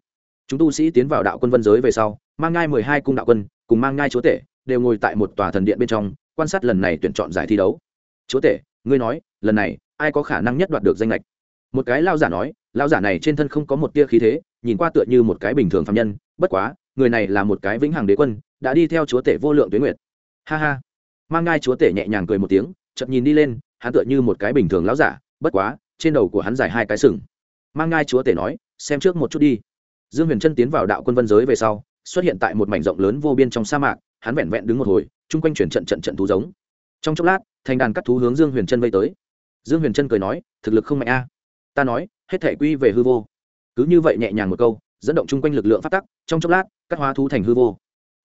Chúng tu sĩ tiến vào đạo quân vân giới về sau, mang ngai mười hai cung đạo quân, cùng mang ngai chúa tể, đều ngồi tại một tòa thần điện bên trong, quan sát lần này tuyển chọn giải thi đấu. Chúa tể, ngươi nói, lần này, ai có khả năng nhất đoạt được danh lệch? Một cái lao giả nói, lao giả này trên thân không có một tia khí thế, nhìn qua tựa như một cái bình thường phạm nhân, bất quá, người này là một cái vĩnh hằng đế quân, đã đi theo chúa tể vô lượng tuyến nguyệt. Ha ha mang ngai chúa tể nhẹ nhàng cười một tiếng chậm nhìn đi lên, hắn tựa như một cái bình thường láo giả, bất quá, trên đầu của hắn dài hai cái sừng. Mang ngai chúa tể nói, xem trước một chút đi. Dương huyền trân tiến vào đạo quân vân giới về sau, xuất hiện tại một mảnh rộng lớn vô biên trong sa mạc, hắn vẹn vẹn đứng một hồi, chung quanh chuyển trận trận trận thú giống. Trong chốc lát, thành đàn các thú hướng dương huyền trân vây tới. Dương huyền trân cười nói, thực lực không mạnh a. Ta nói, hết thể quy về hư vô. Cứ như vậy nhẹ nhàng một câu, dẫn động chung quanh lực lượng phát tắc, trong chốc lát các hóa thú thành hư vô.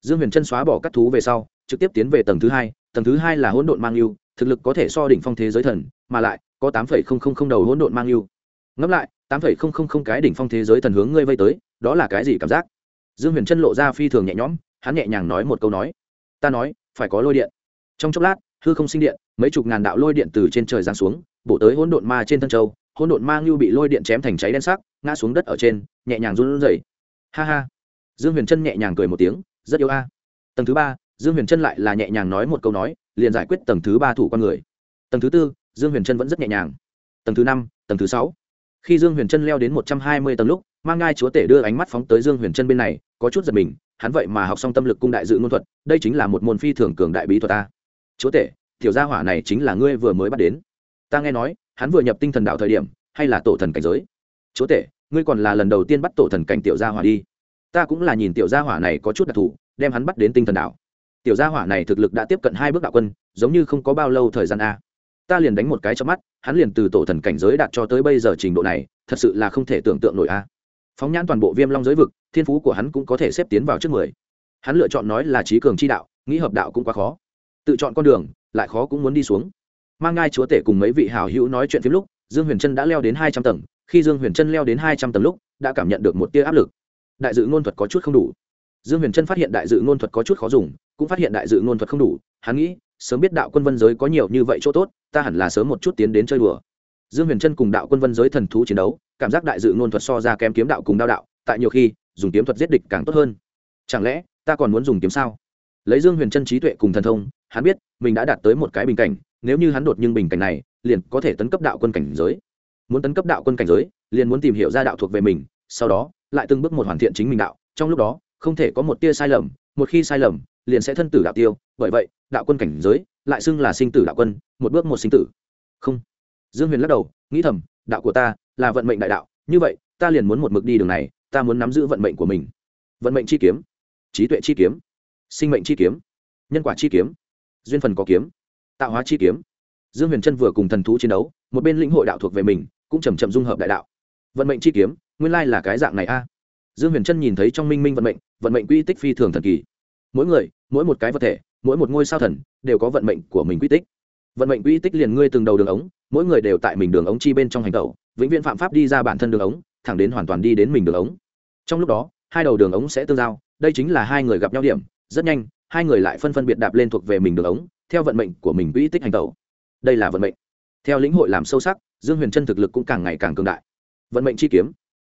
Dương huyền trân xóa bỏ các thú về sau, trực tiếp tiến về tầng thứ hai tầng thứ hai là hỗn độn mang yêu, thực lực có thể so đỉnh phong thế giới thần, mà lại, có tám phẩy không không không đầu hỗn độn mang yêu. Ngẫm lại, tám phẩy không không không cái đỉnh phong thế giới thần hướng ngươi vây tới, đó là cái gì cảm giác? Dương huyền trân lộ ra phi thường nhẹ nhõm, hắn nhẹ nhàng nói một câu nói. Ta nói, phải có lôi điện. Trong chốc lát, hư không sinh điện, mấy chục ngàn đạo lôi điện từ trên trời giáng xuống, bổ tới hỗn độn ma trên thân châu, hỗn độn ma ngưu bị lôi điện chém thành cháy đen sắc, ngã xuống đất ở trên, nhẹ nhàng run rẩy. Ha ha. Dương huyền trân nhẹ nhàng cười một tiếng, rất yêu a. Tầng thứ ba dương huyền trân lại là nhẹ nhàng nói một câu nói, liền giải quyết tầng thứ ba thủ con người. Tầng thứ tư, dương huyền trân vẫn rất nhẹ nhàng. Tầng thứ năm, tầng thứ sáu. Khi dương huyền trân leo đến một trăm hai mươi tầng lúc, mang ngai chúa tể đưa ánh mắt phóng tới dương huyền trân bên này, có chút giật mình, hắn vậy mà học xong tâm lực cung đại dự ngôn thuật, đây chính là một môn phi thường cường đại bí thuật ta. Chúa tể, tiểu gia hỏa này chính là ngươi vừa mới bắt đến. Ta nghe nói, hắn vừa nhập tinh thần đạo thời điểm, hay là tổ thần cảnh giới. Chúa tể, ngươi còn là lần đầu tiên bắt tổ thần cảnh tiểu gia hỏa đi. Ta cũng là nhìn tiểu gia hỏa này có chút đặc thù, đem hắn bắt đến tinh thần đạo tiểu gia hỏa này thực lực đã tiếp cận hai bước đạo quân, giống như không có bao lâu thời gian a. Ta liền đánh một cái cho mắt, hắn liền từ tổ thần cảnh giới đạt cho tới bây giờ trình độ này, thật sự là không thể tưởng tượng nổi a. Phóng nhãn toàn bộ viêm long giới vực, thiên phú của hắn cũng có thể xếp tiến vào trước mười. Hắn lựa chọn nói là trí cường chi đạo, nghĩ hợp đạo cũng quá khó. Tự chọn con đường, lại khó cũng muốn đi xuống. Mang ngai chúa tể cùng mấy vị hào hữu nói chuyện phim lúc, dương huyền trân đã leo đến hai trăm tầng, khi dương huyền trân leo đến hai trăm tầng lúc, đã cảm nhận được một tia áp lực. Đại dự ngôn thuật có chút không đủ. Dương huyền trân phát hiện đại dự ngôn thuật có chút khó dùng cũng phát hiện đại dự ngôn thuật không đủ, hắn nghĩ, sớm biết đạo quân vân giới có nhiều như vậy chỗ tốt, ta hẳn là sớm một chút tiến đến chơi đùa. Dương huyền trân cùng đạo quân vân giới thần thú chiến đấu, cảm giác đại dự ngôn thuật so ra kém kiếm đạo cùng đao đạo, tại nhiều khi, dùng kiếm thuật giết địch càng tốt hơn. Chẳng lẽ, ta còn muốn dùng kiếm sao? Lấy dương huyền trân trí tuệ cùng thần thông, hắn biết, mình đã đạt tới một cái bình cảnh, nếu như hắn đột nhưng bình cảnh này, liền có thể tấn cấp đạo quân cảnh giới. Muốn tấn cấp đạo quân cảnh giới, liền muốn tìm hiểu ra đạo thuộc về mình, sau đó, lại từng bước một hoàn thiện chính mình đạo, trong lúc đó, không thể có một tia sai lầm, một khi sai lầm liền sẽ thân tử đạo tiêu, bởi vậy, đạo quân cảnh giới lại xưng là sinh tử đạo quân, một bước một sinh tử. Không. Dương huyền lắc đầu, nghĩ thầm, đạo của ta là vận mệnh đại đạo, như vậy, ta liền muốn một mực đi đường này, ta muốn nắm giữ vận mệnh của mình. Vận mệnh chi kiếm. Trí tuệ chi kiếm. Sinh mệnh chi kiếm. Nhân quả chi kiếm. Duyên phần có kiếm. Tạo hóa chi kiếm. Dương huyền trân vừa cùng thần thú chiến đấu, một bên lĩnh hội đạo thuộc về mình, cũng chầm chậm dung hợp đại đạo. Vận mệnh chi kiếm, nguyên lai là cái dạng này a. Dương huyền trân nhìn thấy trong minh minh vận mệnh vận mệnh quy tích phi thường thần kỳ mỗi người, mỗi một cái vật thể, mỗi một ngôi sao thần đều có vận mệnh của mình quy tích. Vận mệnh quy tích liền ngươi từng đầu đường ống, mỗi người đều tại mình đường ống chi bên trong hành tẩu, vĩnh viễn phạm pháp đi ra bản thân đường ống, thẳng đến hoàn toàn đi đến mình đường ống. Trong lúc đó, hai đầu đường ống sẽ tương giao, đây chính là hai người gặp nhau điểm, rất nhanh, hai người lại phân phân biệt đạp lên thuộc về mình đường ống, theo vận mệnh của mình quỹ tích hành tẩu. Đây là vận mệnh. Theo lĩnh hội làm sâu sắc, dương huyền trân thực lực cũng càng ngày càng cường đại. Vận mệnh chi kiếm.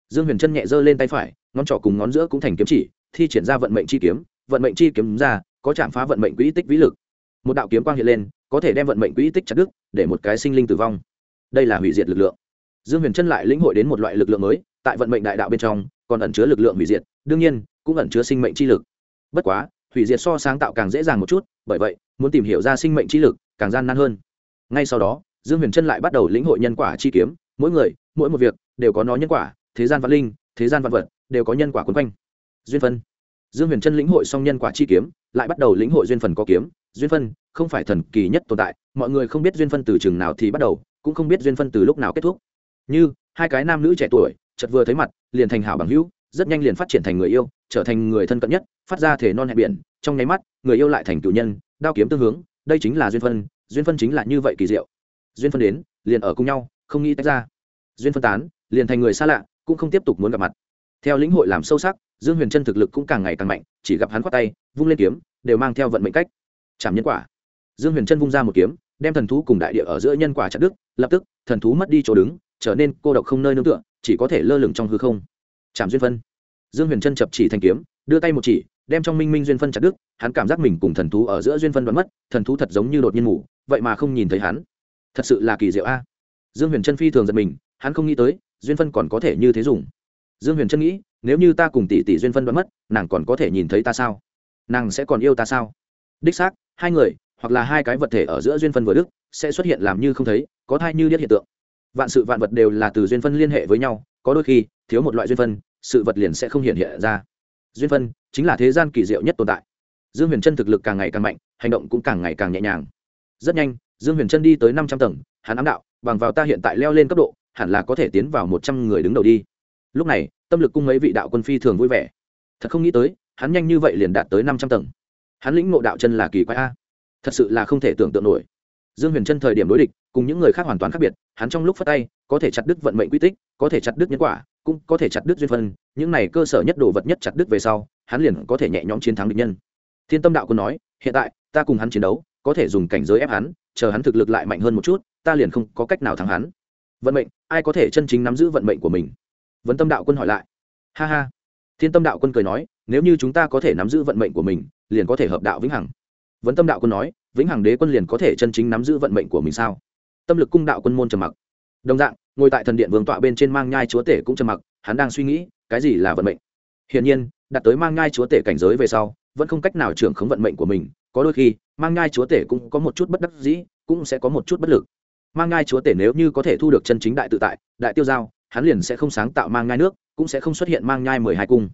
Dương huyền trân nhẹ giơ lên tay phải, ngón trỏ cùng ngón giữa cũng thành kiếm chỉ, thi triển ra vận mệnh chi kiếm vận mệnh chi kiếm ra, có chạm phá vận mệnh quỹ tích vĩ lực. Một đạo kiếm quang hiện lên, có thể đem vận mệnh quỹ tích chặt đứt, để một cái sinh linh tử vong. Đây là hủy diệt lực lượng. Dương huyền Chân lại lĩnh hội đến một loại lực lượng mới, tại vận mệnh đại đạo bên trong, còn ẩn chứa lực lượng hủy diệt, đương nhiên, cũng ẩn chứa sinh mệnh chi lực. Bất quá, hủy diệt so sáng tạo càng dễ dàng một chút, bởi vậy, muốn tìm hiểu ra sinh mệnh chi lực càng gian nan hơn. Ngay sau đó, dương huyền trân lại bắt đầu lĩnh hội nhân quả chi kiếm, mỗi người, mỗi một việc đều có nó nhân quả, thế gian văn linh, thế gian văn vật đều có nhân quả quấn quanh. Duyên phân dương huyền trân lĩnh hội xong nhân quả chi kiếm, lại bắt đầu lĩnh hội duyên phần có kiếm. Duyên phân không phải thần kỳ nhất tồn tại, mọi người không biết duyên phân từ chừng nào thì bắt đầu, cũng không biết duyên phân từ lúc nào kết thúc. Như, hai cái nam nữ trẻ tuổi, chợt vừa thấy mặt, liền thành hảo bằng hữu, rất nhanh liền phát triển thành người yêu, trở thành người thân cận nhất, phát ra thể non hẹn biển. Trong nháy mắt, người yêu lại thành cựu nhân, đao kiếm tương hướng, đây chính là duyên phân duyên phân chính là như vậy kỳ diệu. Duyên phân đến, liền ở cùng nhau, không nghĩ tách ra. Duyên phân tán, liền thành người xa lạ, cũng không tiếp tục muốn gặp mặt theo lĩnh hội làm sâu sắc, dương huyền trân thực lực cũng càng ngày càng mạnh, chỉ gặp hắn khoát tay, vung lên kiếm, đều mang theo vận mệnh cách. Chạm nhân quả. Dương huyền trân vung ra một kiếm, đem thần thú cùng đại địa ở giữa nhân quả chặt đức lập tức, thần thú mất đi chỗ đứng, trở nên cô độc không nơi nương tựa, chỉ có thể lơ lửng trong hư không. Chạm duyên phân. Dương huyền trân chập chỉ thành kiếm, đưa tay một chỉ, đem trong minh minh duyên phân chặt đức hắn cảm giác mình cùng thần thú ở giữa duyên phân đoán mất, thần thú thật giống như đột nhiên ngủ, vậy mà không nhìn thấy hắn. Thật sự là kỳ diệu a. Dương huyền trân phi thường giật mình, hắn không nghĩ tới, duyên phân còn có thể như thế dùng dương huyền trân nghĩ, nếu như ta cùng tỷ tỷ duyên phân đoán mất, nàng còn có thể nhìn thấy ta sao? Nàng sẽ còn yêu ta sao? Đích xác, hai người, hoặc là hai cái vật thể ở giữa duyên phân vừa đức, sẽ xuất hiện làm như không thấy, có thai như điết hiện tượng. Vạn sự vạn vật đều là từ duyên phân liên hệ với nhau, có đôi khi, thiếu một loại duyên phân, sự vật liền sẽ không hiện hiện ra. Duyên phân chính là thế gian kỳ diệu nhất tồn tại. Dương huyền trân thực lực càng ngày càng mạnh, hành động cũng càng ngày càng nhẹ nhàng. Rất nhanh, dương huyền trân đi tới năm trăm tầng, hắn ám đạo, bằng vào ta hiện tại leo lên cấp độ, hẳn là có thể tiến vào một trăm người đứng đầu đi lúc này, tâm lực cung mấy vị đạo quân phi thường vui vẻ. Thật không nghĩ tới, hắn nhanh như vậy liền đạt tới năm trăm tầng. Hắn lĩnh ngộ đạo chân là kỳ quái a. Thật sự là không thể tưởng tượng nổi. Dương huyền Chân thời điểm đối địch, cùng những người khác hoàn toàn khác biệt, hắn trong lúc phát tay, có thể chặt đứt vận mệnh quy tích, có thể chặt đứt nhân quả, cũng có thể chặt đứt duyên phân những này cơ sở nhất đồ vật nhất chặt đứt về sau, hắn liền có thể nhẹ nhõm chiến thắng địch nhân. Thiên tâm đạo quân nói, hiện tại, ta cùng hắn chiến đấu, có thể dùng cảnh giới ép hắn, chờ hắn thực lực lại mạnh hơn một chút, ta liền không có cách nào thắng hắn. Vận mệnh, ai có thể chân chính nắm giữ vận mệnh của mình? Vấn tâm đạo quân hỏi lại. Ha ha. Thiên tâm đạo quân cười nói, nếu như chúng ta có thể nắm giữ vận mệnh của mình, liền có thể hợp đạo vĩnh hằng. Vấn tâm đạo quân nói, vĩnh hằng đế quân liền có thể chân chính nắm giữ vận mệnh của mình sao? Tâm lực cung đạo quân môn trầm mặc. Đồng dạng, ngồi tại thần điện vương tọa bên trên mang nhai chúa tể cũng trầm mặc, hắn đang suy nghĩ, cái gì là vận mệnh? Hiển nhiên, đặt tới mang nhai chúa tể cảnh giới về sau, vẫn không cách nào trưởng khống vận mệnh của mình, có đôi khi, mang nhai chúa tể cũng có một chút bất đắc dĩ, cũng sẽ có một chút bất lực. Mang nhai chúa tể nếu như có thể thu được chân chính đại tự tại, đại tiêu giao hắn liền sẽ không sáng tạo mang nhai nước, cũng sẽ không xuất hiện mang nhai mười hai cung.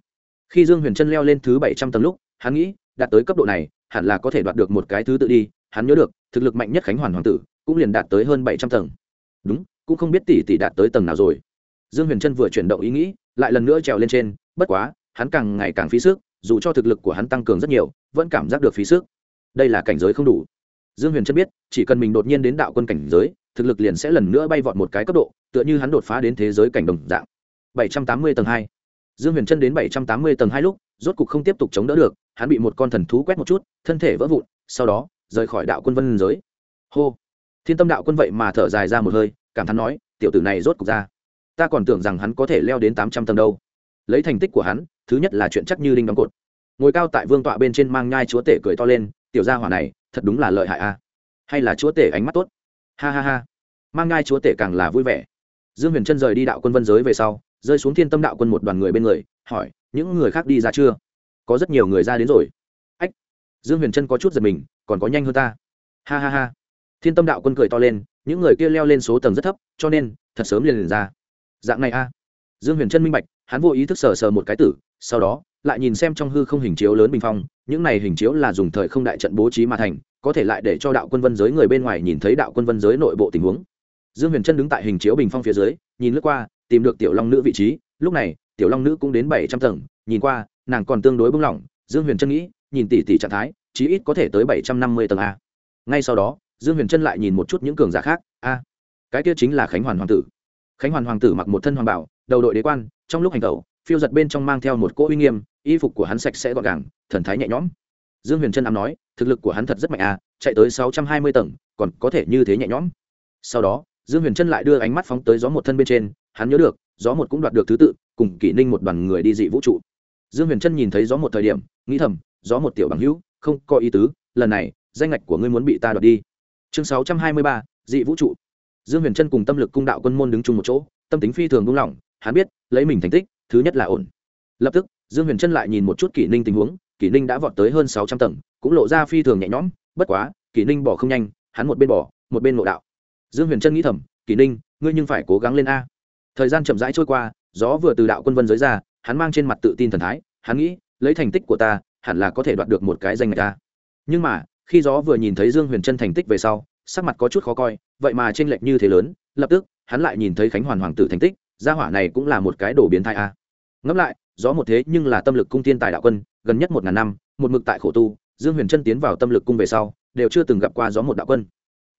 Khi dương huyền trân leo lên thứ bảy trăm tầng lúc, hắn nghĩ, đạt tới cấp độ này, hẳn là có thể đoạt được một cái thứ tự đi, hắn nhớ được, thực lực mạnh nhất khánh hoàn hoàng tử, cũng liền đạt tới hơn bảy trăm tầng. Đúng, cũng không biết tỷ tỷ đạt tới tầng nào rồi. Dương huyền trân vừa chuyển động ý nghĩ, lại lần nữa trèo lên trên, bất quá, hắn càng ngày càng phí sức, dù cho thực lực của hắn tăng cường rất nhiều, vẫn cảm giác được phí sức. Đây là cảnh giới không đủ. Dương huyền trân biết, chỉ cần mình đột nhiên đến đạo quân cảnh giới thực lực liền sẽ lần nữa bay vọt một cái cấp độ, tựa như hắn đột phá đến thế giới cảnh đồng dạng. Bảy trăm tám mươi tầng hai. Dương huyền trân đến bảy trăm tám mươi tầng hai lúc, rốt cục không tiếp tục chống đỡ được, hắn bị một con thần thú quét một chút, thân thể vỡ vụn, sau đó, rời khỏi đạo quân vân giới. Hô. Thiên tâm đạo quân vậy mà thở dài ra một hơi, cảm thán nói, tiểu tử này rốt cục ra. Ta còn tưởng rằng hắn có thể leo đến tám trăm tầng đâu. Lấy thành tích của hắn, thứ nhất là chuyện chắc như đinh đóng cột. Ngồi cao tại vương tọa bên trên mang nhai chúa tể cười to lên, tiểu gia hỏa này, thật đúng là lợi hại a. Hay là chúa tể ánh mắt tốt ha ha ha. Mang ngai chúa tể càng là vui vẻ. Dương huyền trân rời đi đạo quân vân giới về sau, rơi xuống thiên tâm đạo quân một đoàn người bên người, hỏi, những người khác đi ra chưa? Có rất nhiều người ra đến rồi. Ách. Dương huyền trân có chút giật mình, còn có nhanh hơn ta. Ha ha ha. Thiên tâm đạo quân cười to lên, những người kia leo lên số tầng rất thấp, cho nên, thật sớm liền liền ra. Dạng này a. Dương huyền trân minh bạch, hắn vô ý thức sờ sờ một cái tử, sau đó, lại nhìn xem trong hư không hình chiếu lớn bình phong, những này hình chiếu là dùng thời không đại trận bố trí mà thành có thể lại để cho đạo quân vân giới người bên ngoài nhìn thấy đạo quân vân giới nội bộ tình huống. Dương huyền trân đứng tại hình chiếu bình phong phía dưới, nhìn lướt qua, tìm được tiểu long nữ vị trí. Lúc này, tiểu long nữ cũng đến bảy trăm tầng, nhìn qua, nàng còn tương đối bưng lỏng dương huyền trân nghĩ, nhìn tỷ tỷ trạng thái, chí ít có thể tới bảy trăm năm mươi tầng a. Ngay sau đó, dương huyền trân lại nhìn một chút những cường giả khác. A, cái kia chính là khánh hoàn hoàng tử. Khánh hoàn hoàng tử mặc một thân hoàng bảo đầu đội đế quan, trong lúc hành tẩu, phiêu giật bên trong mang theo một cỗ uy nghiêm, y phục của hắn sạch sẽ gọn gàng, thần thái nhẹ nhõm dương huyền trân ám nói, thực lực của hắn thật rất mạnh à chạy tới sáu trăm hai mươi tầng, còn có thể như thế nhẹ nhõm. Sau đó, dương huyền trân lại đưa ánh mắt phóng tới gió một thân bên trên, hắn nhớ được, gió một cũng đoạt được thứ tự, cùng kỷ ninh một đoàn người đi dị vũ trụ. Dương huyền trân nhìn thấy gió một thời điểm, nghĩ thầm, gió một tiểu bằng hữu, không có ý tứ, lần này, danh ngạch của ngươi muốn bị ta đoạt đi. Chương sáu trăm hai mươi ba, dị vũ trụ. Dương huyền trân cùng tâm lực cung đạo quân môn đứng chung một chỗ, tâm tính phi thường buông lỏng, hắn biết, lấy mình thành tích, thứ nhất là ổn. Lập tức, dương huyền trân lại nhìn một chút kỷ ninh tình huống kỷ ninh đã vọt tới hơn sáu trăm tầng, cũng lộ ra phi thường nhẹ nhõm, bất quá, kỷ ninh bỏ không nhanh, hắn một bên bỏ, một bên ngộ đạo. Dương huyền trân nghĩ thầm, kỷ ninh, ngươi nhưng phải cố gắng lên a. Thời gian chậm rãi trôi qua, gió vừa từ đạo quân vân giới ra, hắn mang trên mặt tự tin thần thái, hắn nghĩ, lấy thành tích của ta, hẳn là có thể đoạt được một cái danh ngạch ta nhưng mà, khi gió vừa nhìn thấy dương huyền trân thành tích về sau, sắc mặt có chút khó coi, vậy mà t r ê n lệch như thế lớn, lập tức, hắn lại nhìn thấy khánh hoàn hoàng tử thành tích, gia hỏa này cũng là một cái đổ biến thai a. Ngẫm lại gió một thế nhưng là tâm lực cung tiên tài đạo quân, gần nhất một ngàn năm, một mực tại khổ tu, dương huyền trân tiến vào tâm lực cung về sau, đều chưa từng gặp qua gió một đạo quân.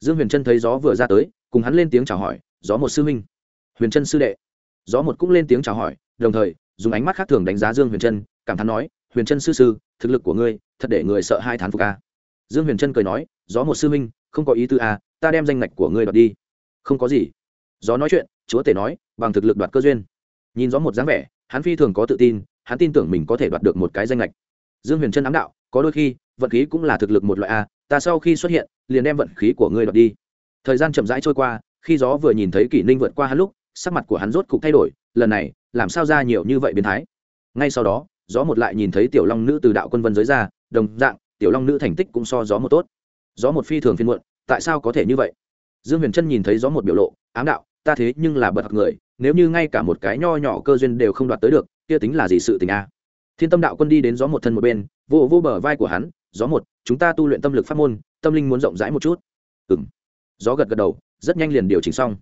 Dương huyền trân thấy gió vừa ra tới, cùng hắn lên tiếng chào hỏi, gió một sư huynh. Huyền trân sư đệ. Gió một cũng lên tiếng chào hỏi, đồng thời, dùng ánh mắt khác thường đánh giá dương huyền trân cảm thán nói, huyền trân sư sư, thực lực của ngươi, thật để người sợ hai thán phục a. Dương huyền trân cười nói, gió một sư huynh, không có ý tư à ta đem danh ngạch của ngươi đoạt đi. Không có gì. Gió nói chuyện, chúa tể nói, bằng thực lực đoạt cơ duyên. Nhìn gió một dáng vẻ hắn phi thường có tự tin, hắn tin tưởng mình có thể đoạt được một cái danh lệch dương huyền trân ám đạo, có đôi khi, vận khí cũng là thực lực một loại a, ta sau khi xuất hiện, liền đem vận khí của ngươi đoạt đi. Thời gian chậm rãi trôi qua, khi gió vừa nhìn thấy kỷ ninh vượt qua hắn lúc, sắc mặt của hắn rốt cục thay đổi, lần này, làm sao ra nhiều như vậy biến thái? Ngay sau đó, gió một lại nhìn thấy tiểu long nữ từ đạo quân vân giới ra, đồng dạng, tiểu long nữ thành tích cũng so gió một tốt. Gió một phi thường phiên muộn, tại sao có thể như vậy? Dương huyền trân nhìn thấy gió một biểu lộ, ám đạo, ta thế nhưng là bậc người nếu như ngay cả một cái nho nhỏ cơ duyên đều không đoạt tới được, kia tính là gì sự tình a? Thiên tâm đạo quân đi đến gió một thân một bên, vô vô bờ vai của hắn, gió một, chúng ta tu luyện tâm lực pháp môn, tâm linh muốn rộng rãi một chút. Ừ m gió gật gật đầu, rất nhanh liền điều chỉnh xong.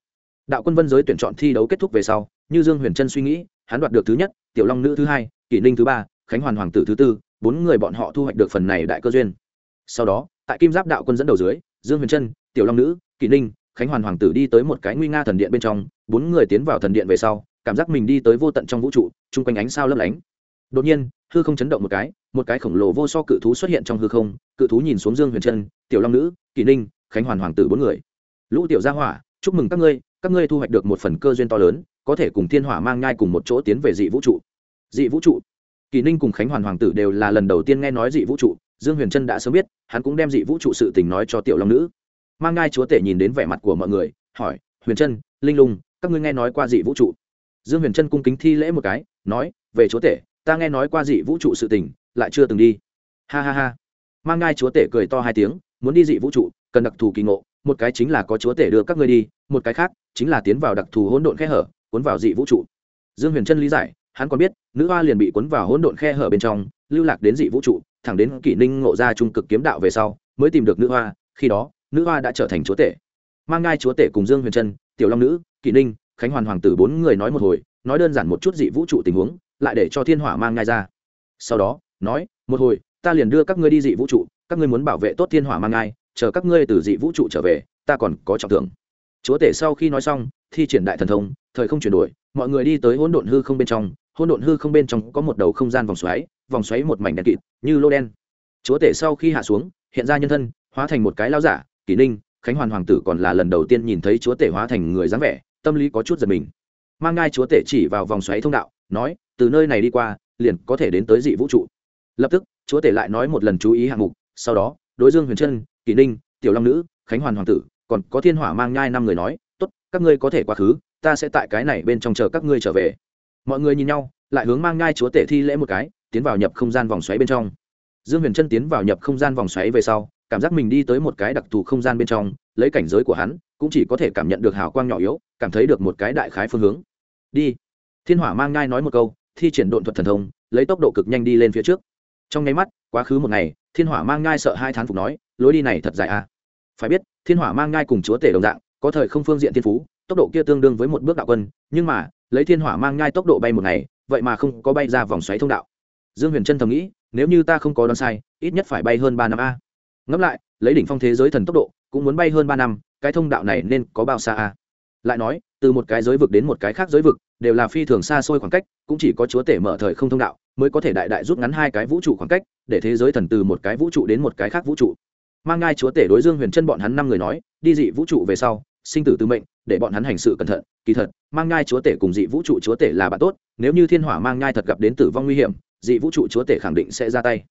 Đạo quân vân giới tuyển chọn thi đấu kết thúc về sau, như dương huyền trân suy nghĩ, hắn đoạt được thứ nhất, tiểu long nữ thứ hai, kỷ ninh thứ ba, khánh hoàn hoàng tử thứ tư, bốn người bọn họ thu hoạch được phần này đại cơ duyên. Sau đó, tại kim giáp đạo quân dẫn đầu dưới, dương huyền trân, tiểu long nữ, kỷ ninh khánh hoàn hoàng tử đi tới một cái nguy nga thần điện bên trong, bốn người tiến vào thần điện về sau, cảm giác mình đi tới vô tận trong vũ trụ, chung quanh ánh sao lấp lánh. Đột nhiên, hư không chấn động một cái một cái khổng lồ vô so cự thú xuất hiện trong hư không, cự thú nhìn xuống dương huyền trân, tiểu long nữ, kỷ ninh, khánh hoàn hoàng tử bốn người. Lũ tiểu gia hỏa, chúc mừng các ngươi các ngươi thu hoạch được một phần cơ duyên to lớn, có thể cùng thiên hỏa mang nhai cùng một chỗ tiến về dị vũ trụ. Dị vũ trụ? Kỳ ninh cùng khánh hoàn hoàng tử đều là lần đầu tiên nghe nói dị vũ trụ, dương huyền trân đã sớm biết, hắn cũng đem dị vũ trụ sự tình nói cho tiểu long nữ mang ngai chúa tể nhìn đến vẻ mặt của mọi người, hỏi, huyền trân, linh lung, các ngươi nghe nói qua dị vũ trụ? Dương huyền trân cung kính thi lễ một cái, nói, về chúa tể, ta nghe nói qua dị vũ trụ sự tình, lại chưa từng đi. Ha ha ha. Mang ngai chúa tể cười to hai tiếng, muốn đi dị vũ trụ, cần đặc thù kỳ ngộ, một cái chính là có chúa tể đưa các ngươi đi, một cái khác, chính là tiến vào đặc thù hỗn độn khe hở, cuốn vào dị vũ trụ. Dương huyền trân lý giải, hắn còn biết, nữ hoa liền bị cuốn vào hỗn độn khe hở bên trong, lưu lạc đến dị vũ trụ, thẳng đến kỷ ninh ngộ ra trung cực kiếm đạo về sau, mới tìm được nữ hoa, khi đó nữ hoa đã trở thành chúa tể. Mang ngai chúa tể cùng dương huyền trân, tiểu long nữ, kỷ ninh, khánh hoàn hoàng tử bốn người nói một hồi, nói đơn giản một chút dị vũ trụ tình huống, lại để cho thiên hỏa mang ngai ra. Sau đó, nói, một hồi, ta liền đưa các ngươi đi dị vũ trụ, các ngươi muốn bảo vệ tốt thiên hỏa mang ngai, chờ các ngươi từ dị vũ trụ trở về, ta còn có trọng thưởng. Chúa tể sau khi nói xong, thi triển đại thần thông, thời không chuyển đổi, mọi người đi tới hỗn độn hư không bên trong, hỗn độn hư không bên trong có một đầu không gian vòng xoáy vòng xoáy một mảnh đen kịt, như lô đen. Chúa tể sau khi hạ xuống, hiện ra nhân thân, hóa thành một cái lao giả kỷ ninh, khánh hoàn hoàng tử còn là lần đầu tiên nhìn thấy chúa tể hóa thành người dáng vẻ, tâm lý có chút giật mình. Mang ngai chúa tể chỉ vào vòng xoáy thông đạo, nói, từ nơi này đi qua, liền có thể đến tới dị vũ trụ. Lập tức, chúa tể lại nói một lần chú ý hạng mục, sau đó, đối dương huyền trân, kỷ ninh, tiểu long nữ, khánh hoàn hoàng tử, còn có thiên hỏa mang nhai năm người nói, tốt, các ngươi có thể quá khứ, ta sẽ tại cái này bên trong chờ các ngươi trở về. Mọi người nhìn nhau, lại hướng mang nhai chúa tể thi lễ một cái, tiến vào nhập không gian vòng xoáy bên trong. Dương huyền trân tiến vào nhập không gian vòng xoáy về sau cảm giác mình đi tới một cái đặc thù không gian bên trong, lấy cảnh giới của hắn, cũng chỉ có thể cảm nhận được hào quang nhỏ yếu, cảm thấy được một cái đại khái phương hướng. Đi. Thiên hỏa mang ngai nói một câu, thi triển độn thuật thần thông, lấy tốc độ cực nhanh đi lên phía trước. Trong nháy mắt, quá khứ một ngày, thiên hỏa mang ngai sợ hai thán phục nói, lối đi này thật dài à? Phải biết, thiên hỏa mang ngai cùng chúa tể đồng dạng, có thời không phương diện thiên phú, tốc độ kia tương đương với một bước đạo quân, nhưng mà, lấy thiên hỏa mang ngai tốc độ bay một ngày, vậy mà không có bay ra vòng xoáy thông đạo. Dương huyền trân thầm nghĩ, nếu như ta không có đoán sai, ít nhất phải bay hơn ba năm a ngẫm lại, lấy đỉnh phong thế giới thần tốc độ, cũng muốn bay hơn ba năm, cái thông đạo này nên có bao xa a lại nói, từ một cái giới vực đến một cái khác giới vực, đều là phi thường xa xôi khoảng cách, cũng chỉ có chúa tể mở thời không thông đạo, mới có thể đại đại rút ngắn hai cái vũ trụ khoảng cách, để thế giới thần từ một cái vũ trụ đến một cái khác vũ trụ. Mang ngai chúa tể đối dương huyền chân bọn hắn năm người nói, đi dị vũ trụ về sau, sinh tử tư mệnh, để bọn hắn hành sự cẩn thận, kỳ thật, mang ngai chúa tể cùng dị vũ trụ chúa tể là bạn tốt, nếu như thiên hỏa mang ngai thật gặp đến tử vong nguy hiểm, dị vũ trụ chúa tể khẳng định sẽ ra tay.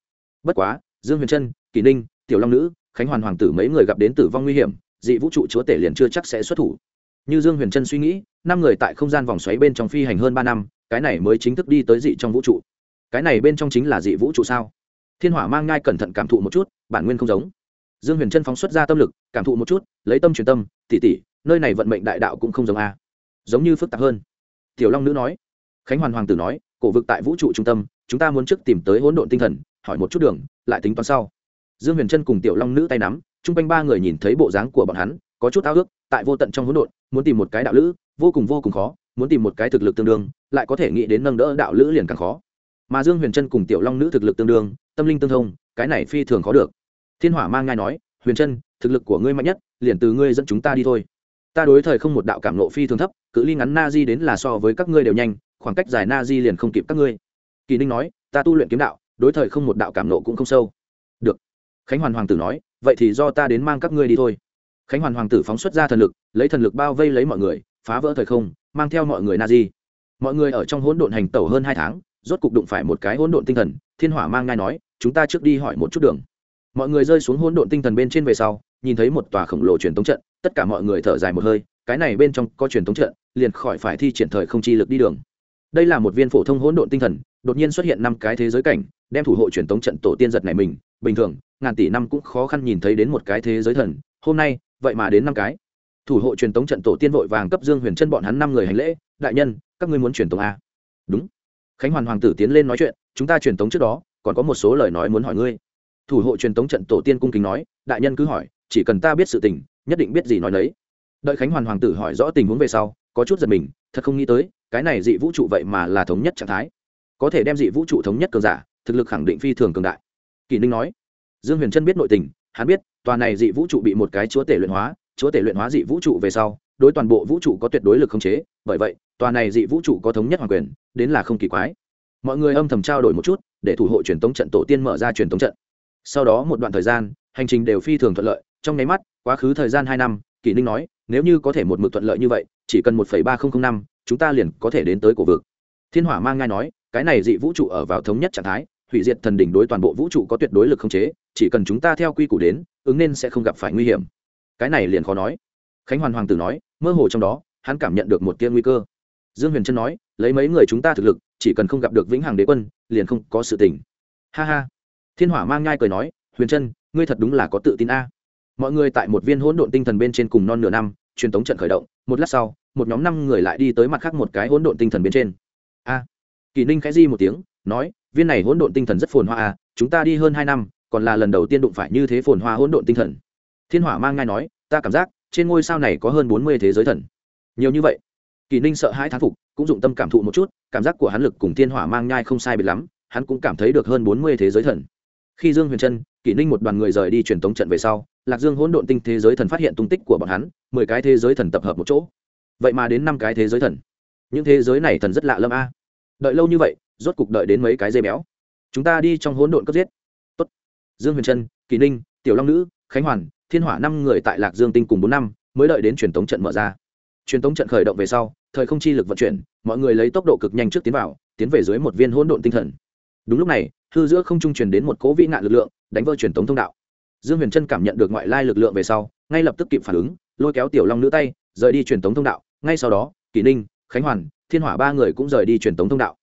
Bất quá, dương huyền trân kỳ ninh tiểu long nữ, khánh hoàn hoàng tử mấy người gặp đến tử vong nguy hiểm, dị vũ trụ chúa tể liền chưa chắc sẽ xuất thủ. Như dương huyền trân suy nghĩ, năm người tại không gian vòng xoáy bên trong phi hành hơn ba năm, cái này mới chính thức đi tới dị trong vũ trụ. Cái này bên trong chính là dị vũ trụ sao? Thiên hỏa mang ngai cẩn thận cảm thụ một chút, bản nguyên không giống. Dương huyền trân phóng xuất ra tâm lực, cảm thụ một chút, lấy tâm truyền tâm tỉ tỉ nơi này vận mệnh đại đạo cũng không giống a. Giống như phức tạp hơn. Tiểu long nữ nói. Khánh hoàn hoàng tử nói, cổ vực tại vũ trụ trung tâm, chúng ta muốn trước tìm tới hỗn độn tinh thần, hỏi một chút đường, lại tính toán sau dương huyền trân cùng tiểu long nữ tay nắm, chung quanh ba người nhìn thấy bộ dáng của bọn hắn, có chút ao ước, tại vô tận trong hỗn độn, muốn tìm một cái đạo lữ, vô cùng vô cùng khó, muốn tìm một cái thực lực tương đương, lại có thể nghĩ đến nâng đỡ đạo lữ liền càng khó. Mà dương huyền trân cùng tiểu long nữ thực lực tương đương, tâm linh tương thông, cái này phi thường khó được. Thiên hỏa mang ngai nói, huyền trân thực lực của ngươi mạnh nhất, liền từ ngươi dẫn chúng ta đi thôi. Ta đối thời không một đạo cảm nộ phi thường thấp, cự ly ngắn na di đến là so với các ngươi đều nhanh, khoảng cách dài na di liền không kịp các ngươi. Kỳ ninh nói, ta tu luyện kiếm đạo, đối thời không một đạo cảm nộ cũng không sâu khánh hoàn hoàng tử nói, vậy thì do ta đến mang các ngươi đi thôi. Khánh hoàn hoàng tử phóng xuất ra thần lực, lấy thần lực bao vây lấy mọi người, phá vỡ thời không, mang theo mọi người na di mọi người ở trong hỗn độn hành tẩu hơn hai tháng, rốt cục đụng phải một cái hỗn độn tinh thần, thiên hỏa mang ngai nói, chúng ta trước đi hỏi một chút đường. Mọi người rơi xuống hỗn độn tinh thần bên trên về sau, nhìn thấy một tòa khổng lồ truyền tống trận, tất cả mọi người thở dài một hơi, cái này bên trong có truyền tống trận, liền khỏi phải thi triển thời không chi lực đi đường. Đây là một viên phổ thông hỗn độn tinh thần đột nhiên xuất hiện năm cái thế giới cảnh, đem thủ hộ truyền tống trận tổ tiên giật này mình. Bình thường, ngàn tỷ năm cũng khó khăn nhìn thấy đến một cái thế giới thần. Hôm nay, vậy mà đến năm cái. Thủ hộ truyền tống trận tổ tiên vội vàng cấp dương huyền chân bọn hắn năm người hành lễ. Đại nhân, các ngươi muốn truyền tống a? Đúng. Khánh hoàn hoàng tử tiến lên nói chuyện. Chúng ta truyền tống trước đó, còn có một số lời nói muốn hỏi ngươi. Thủ hộ truyền tống trận tổ tiên cung kính nói. Đại nhân cứ hỏi, chỉ cần ta biết sự tình, nhất định biết gì nói đấy đợi khánh hoàn hoàng tử hỏi rõ tình huống về sau, có chút giật mình, thật không nghĩ tới, cái này dị vũ trụ vậy mà là thống nhất trạng thái có thể đem dị vũ trụ thống nhất cường giả, thực lực khẳng định phi thường cường đại. Kỳ ninh nói, dương huyền trân biết nội tình, hắn biết, tòa này dị vũ trụ bị một cái chúa tể luyện hóa, chúa tể luyện hóa dị vũ trụ về sau, đối toàn bộ vũ trụ có tuyệt đối lực khống chế, bởi vậy, tòa này dị vũ trụ có thống nhất hoàng quyền, đến là không kỳ quái. Mọi người âm thầm trao đổi một chút, để thủ hộ truyền tống trận tổ tiên mở ra truyền tống trận. Sau đó một đoạn thời gian, hành trình đều phi thường thuận lợi, trong nháy mắt, quá khứ thời gian hai năm, kỷ ninh nói, nếu như có thể một mực thuận lợi như vậy, chỉ cần một ba nghìn năm, chúng ta liền có thể đến tới cổ vực. Thiên hỏa mang ngai nói cái này dị vũ trụ ở vào thống nhất trạng thái hủy diệt thần đỉnh đối toàn bộ vũ trụ có tuyệt đối lực khống chế chỉ cần chúng ta theo quy củ đến ứng nên sẽ không gặp phải nguy hiểm. Cái này liền khó nói. Khánh hoàn hoàng tử nói mơ hồ trong đó hắn cảm nhận được một tia nguy cơ. Dương huyền trân nói lấy mấy người chúng ta thực lực chỉ cần không gặp được vĩnh hằng đế quân liền không có sự tình. ha ha. Thiên hỏa mang nhai cười nói huyền trân ngươi thật đúng là có tự tin a. Mọi người tại một viên hỗn độn tinh thần bên trên cùng non nửa năm truyền tống trận khởi động một lát sau một nhóm năm người lại đi tới mặt khác một cái hỗn độn tinh thần bên trên. A. à, kỳ ninh khẽ di một tiếng, nói, viên này hỗn độn tinh thần rất phồn hoa à? chúng ta đi hơn hai năm, còn là lần đầu tiên đụng phải như thế phồn hoa hỗn độn tinh thần. Thiên hỏa mang ngay nói, ta cảm giác, trên ngôi sao này có hơn bốn mươi thế giới thần. Nhiều như vậy, kỳ ninh sợ hãi thán phục, cũng dụng tâm cảm thụ một chút, cảm giác của hắn lực cùng thiên hỏa mang nhai không sai biệt lắm, hắn cũng cảm thấy được hơn bốn mươi thế giới thần. Khi dương huyền trân kỷ ninh một đoàn người rời đi truyền tống trận về sau, lạc dương hỗn độn tinh thế giới thần phát hiện tung tích của bọn hắn, mười cái thế giới thần tập hợp một chỗ. Vậy mà đến năm cái thế giới thần. Những thế giới này thần rất lạ lâm a đợi lâu như vậy, rốt cục đợi đến mấy cái dây béo. Chúng ta đi trong hỗn độn cấp giết. Tốt. dương huyền trân, kỳ ninh, tiểu long nữ, khánh hoàn, thiên hỏa năm người tại lạc dương tinh cùng bốn năm, mới đợi đến truyền tống trận mở ra. Truyền tống trận khởi động về sau, thời không chi lực vận chuyển, mọi người lấy tốc độ cực nhanh trước tiến vào, tiến về dưới một viên hỗn độn tinh thần. Đúng lúc này, hư giữa không trung truyền đến một cố vĩ nạn lực lượng, đánh vỡ truyền tống thông đạo. Dương huyền trân cảm nhận được ngoại lai lực lượng về sau, ngay lập tức kịp phản ứng, lôi kéo tiểu long nữ tay, rời đi truyền tống thông đạo. Ngay sau đó, kỳ ninh, khánh hoàn thiên hỏa ba người cũng rời đi truyền tống thông đạo.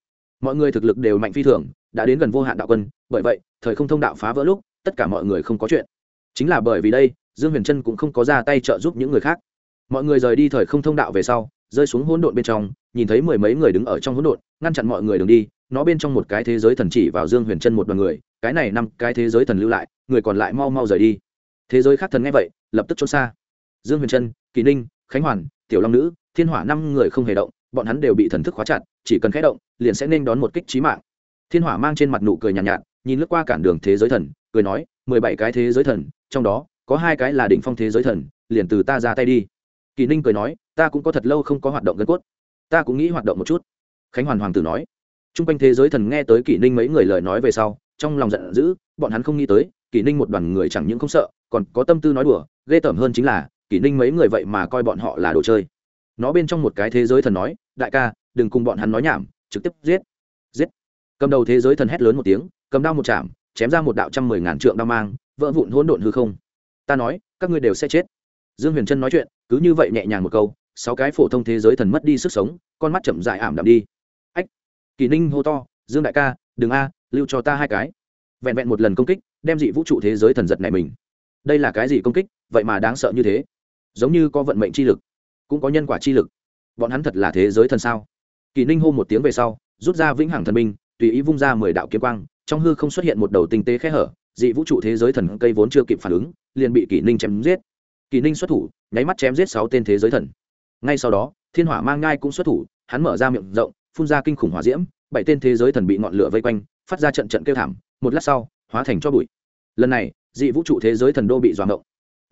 Mọi người thực lực đều mạnh phi thường, đã đến gần vô hạn đạo quân, bởi vậy, thời không thông đạo phá vỡ lúc, tất cả mọi người không có chuyện. Chính là bởi vì đây, dương huyền trân cũng không có ra tay trợ giúp những người khác. Mọi người rời đi thời không thông đạo về sau, rơi xuống hỗn độn bên trong, nhìn thấy mười mấy người đứng ở trong hỗn độn, ngăn chặn mọi người đường đi, nó bên trong một cái thế giới thần chỉ vào dương huyền trân một đoàn người, cái này năm cái thế giới thần lưu lại, người còn lại mau mau rời đi. Thế giới khác thần nghe vậy, lập tức trốn xa. Dương huyền trân, kỳ ninh, khánh hoàn, tiểu long nữ, thiên hỏa năm người không hề động bọn hắn đều bị thần thức khóa chặt chỉ cần khẽ động liền sẽ nên đón một kích trí mạng. Thiên hỏa mang trên mặt nụ cười nhàn nhạt, nhạt nhìn lướt qua cản đường thế giới thần cười nói mười bảy cái thế giới thần trong đó có hai cái là đỉnh phong thế giới thần liền từ ta ra tay đi. Kỳ ninh cười nói ta cũng có thật lâu không có hoạt động gân cốt. Ta cũng nghĩ hoạt động một chút. Khánh hoàn hoàng tử nói. T r u n g quanh thế giới thần nghe tới kỷ ninh mấy người lời nói về sau trong lòng giận dữ bọn hắn không nghĩ tới kỷ ninh một đoàn người chẳng những không sợ còn có tâm tư nói đùa ghê tởm hơn chính là kỷ ninh mấy người vậy mà coi bọn họ là đồ chơi nó bên trong một cái thế giới thần nói, đại ca, đừng cùng bọn hắn nói nhảm, trực tiếp giết. Giết. Cầm đầu thế giới thần hét lớn một tiếng, cầm đao một chạm, chém ra một đạo trăm mười ngàn trượng đao mang, vỡ vụn hỗn độn hư không. Ta nói, các ngươi đều sẽ chết. Dương huyền trân nói chuyện, cứ như vậy nhẹ nhàng một câu, sáu cái phổ thông thế giới thần mất đi sức sống, con mắt chậm dại ảm đạm đi. Ách, kỳ ninh hô to, dương đại ca, đừng a, lưu cho ta hai cái. Vẹn vẹn một lần công kích, đem dị vũ trụ thế giới thần giật này mình. Đây là cái gì công kích? Vậy mà đáng sợ như thế. Giống như có vận mệnh chi lực cũng có nhân quả chi lực. Bọn hắn thật là thế giới thần sao? Kỳ ninh hô một tiếng về sau, rút ra vĩnh hằng thần minh tùy ý vung ra mười đạo kiếm quang, trong hư không xuất hiện một đầu tinh tế khe hở, dị vũ trụ thế giới thần cây vốn chưa kịp phản ứng, liền bị kỷ ninh chém giết. Kỷ ninh xuất thủ, nháy mắt chém giết sáu tên thế giới thần. Ngay sau đó, thiên hỏa mang ngai cũng xuất thủ, hắn mở ra miệng rộng, phun ra kinh khủng hỏa diễm, bảy tên thế giới thần bị ngọn lửa vây quanh, phát ra trận trận kêu thảm, một lát sau, hóa thành cho bụi. Lần này, dị vũ trụ thế giới thần đô bị doạng động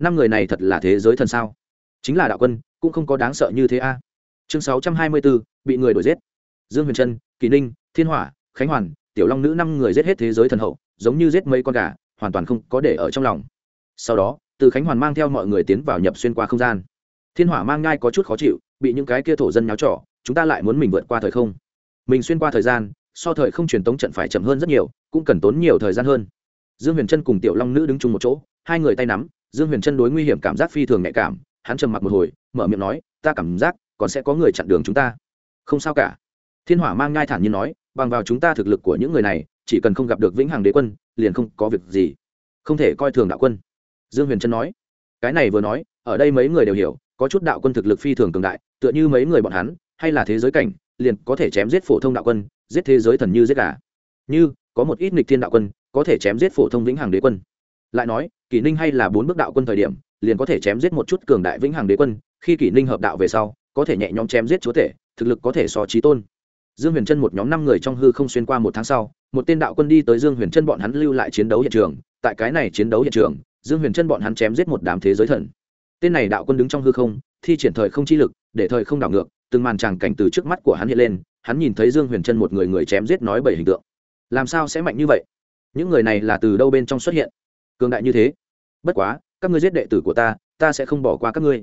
năm người này thật là thế giới thần sao? Chính là đạo quân cũng không có đáng sợ như thế a. Chương sáu trăm hai mươi bốn bị người đuổi giết. Dương huyền trân, kỳ ninh, thiên hỏa, khánh hoàn, tiểu long nữ năm người giết hết thế giới thần hậu, giống như giết mấy con gà, hoàn toàn không có để ở trong lòng. Sau đó, từ khánh hoàn mang theo mọi người tiến vào nhập xuyên qua không gian. Thiên hỏa mang ngai có chút khó chịu, bị những cái kia thổ dân nháo trỏ chúng ta lại muốn mình vượt qua thời không. Mình xuyên qua thời gian, so thời không truyền tống trận phải chậm hơn rất nhiều, cũng cần tốn nhiều thời gian hơn. Dương huyền trân cùng tiểu long nữ đứng chung một chỗ, hai người tay nắm, dương huyền trân đối nguy hiểm cảm giác phi thường nhạy cảm hắn trầm mặc một hồi, mở miệng nói, ta cảm giác còn sẽ có người chặn đường chúng ta. Không sao cả. Thiên hỏa mang ngai thản nhiên nói, bằng vào chúng ta thực lực của những người này, chỉ cần không gặp được vĩnh hằng đế quân, liền không có việc gì. Không thể coi thường đạo quân. Dương huyền trân nói. Cái này vừa nói, ở đây mấy người đều hiểu, có chút đạo quân thực lực phi thường cường đại, tựa như mấy người bọn hắn, hay là thế giới cảnh, liền có thể chém giết phổ thông đạo quân, giết thế giới thần như giết gà. Như, có một ít nghịch thiên đạo quân, có thể chém giết phổ thông vĩnh hằng đế quân. Lại nói kỷ ninh hay là bốn bước đạo quân thời điểm, liền có thể chém giết một chút cường đại vĩnh hằng đế quân, khi kỷ ninh hợp đạo về sau, có thể nhẹ nhõm chém giết chúa thể thực lực có thể so trí tôn. Dương huyền trân một nhóm năm người trong hư không xuyên qua một tháng sau, một tên đạo quân đi tới dương huyền trân bọn hắn lưu lại chiến đấu hiện trường. Tại cái này chiến đấu hiện trường, dương huyền trân bọn hắn chém giết một đám thế giới thần. Tên này đạo quân đứng trong hư không, thi triển thời không chi lực, để thời không đảo ngược, từng màn tràng cảnh từ trước mắt của hắn hiện lên, hắn nhìn thấy dương huyền trân một người người chém giết nói bảy hình tượng. Làm sao sẽ mạnh như vậy? Những người này là từ đâu bên trong xuất hiện? Cường đại như thế. Bất quá, các ngươi giết đệ tử của ta ta sẽ không bỏ qua các ngươi.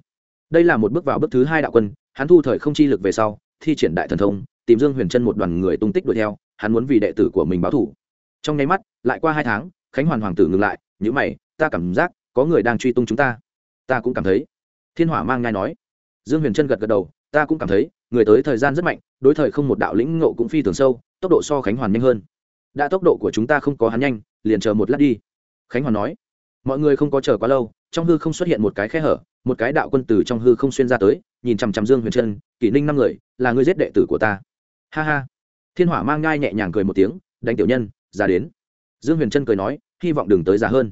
Đây là một bước vào bước thứ hai đạo quân, hắn thu thời không chi lực về sau, thi triển đại thần thông, tìm dương huyền trân một đoàn người tung tích đuổi theo, hắn muốn vì đệ tử của mình báo thủ. Trong nháy mắt, lại qua hai tháng, khánh hoàn hoàng tử ngừng lại, nhữ mày, ta cảm giác có người đang truy tung chúng ta. Ta cũng cảm thấy. Thiên hỏa mang ngai nói. Dương huyền trân gật gật đầu, ta cũng cảm thấy, người tới thời gian rất mạnh, đối thời không một đạo lĩnh ngộ cũng phi thường sâu, tốc độ so khánh hoàn nhanh hơn. Đã tốc độ của chúng ta không có hắn nhanh, liền chờ một lát đi khánh hoàn nói, mọi người không có chờ quá lâu, trong hư không xuất hiện một cái khe hở, một cái đạo quân tử trong hư không xuyên ra tới, nhìn chằm chằm dương huyền trân, kỷ ninh năm người, là người giết đệ tử của ta. Ha ha. Thiên hỏa mang ngai nhẹ nhàng cười một tiếng, đánh tiểu nhân, ra đến. Dương huyền trân cười nói, hy vọng đừng tới già hơn.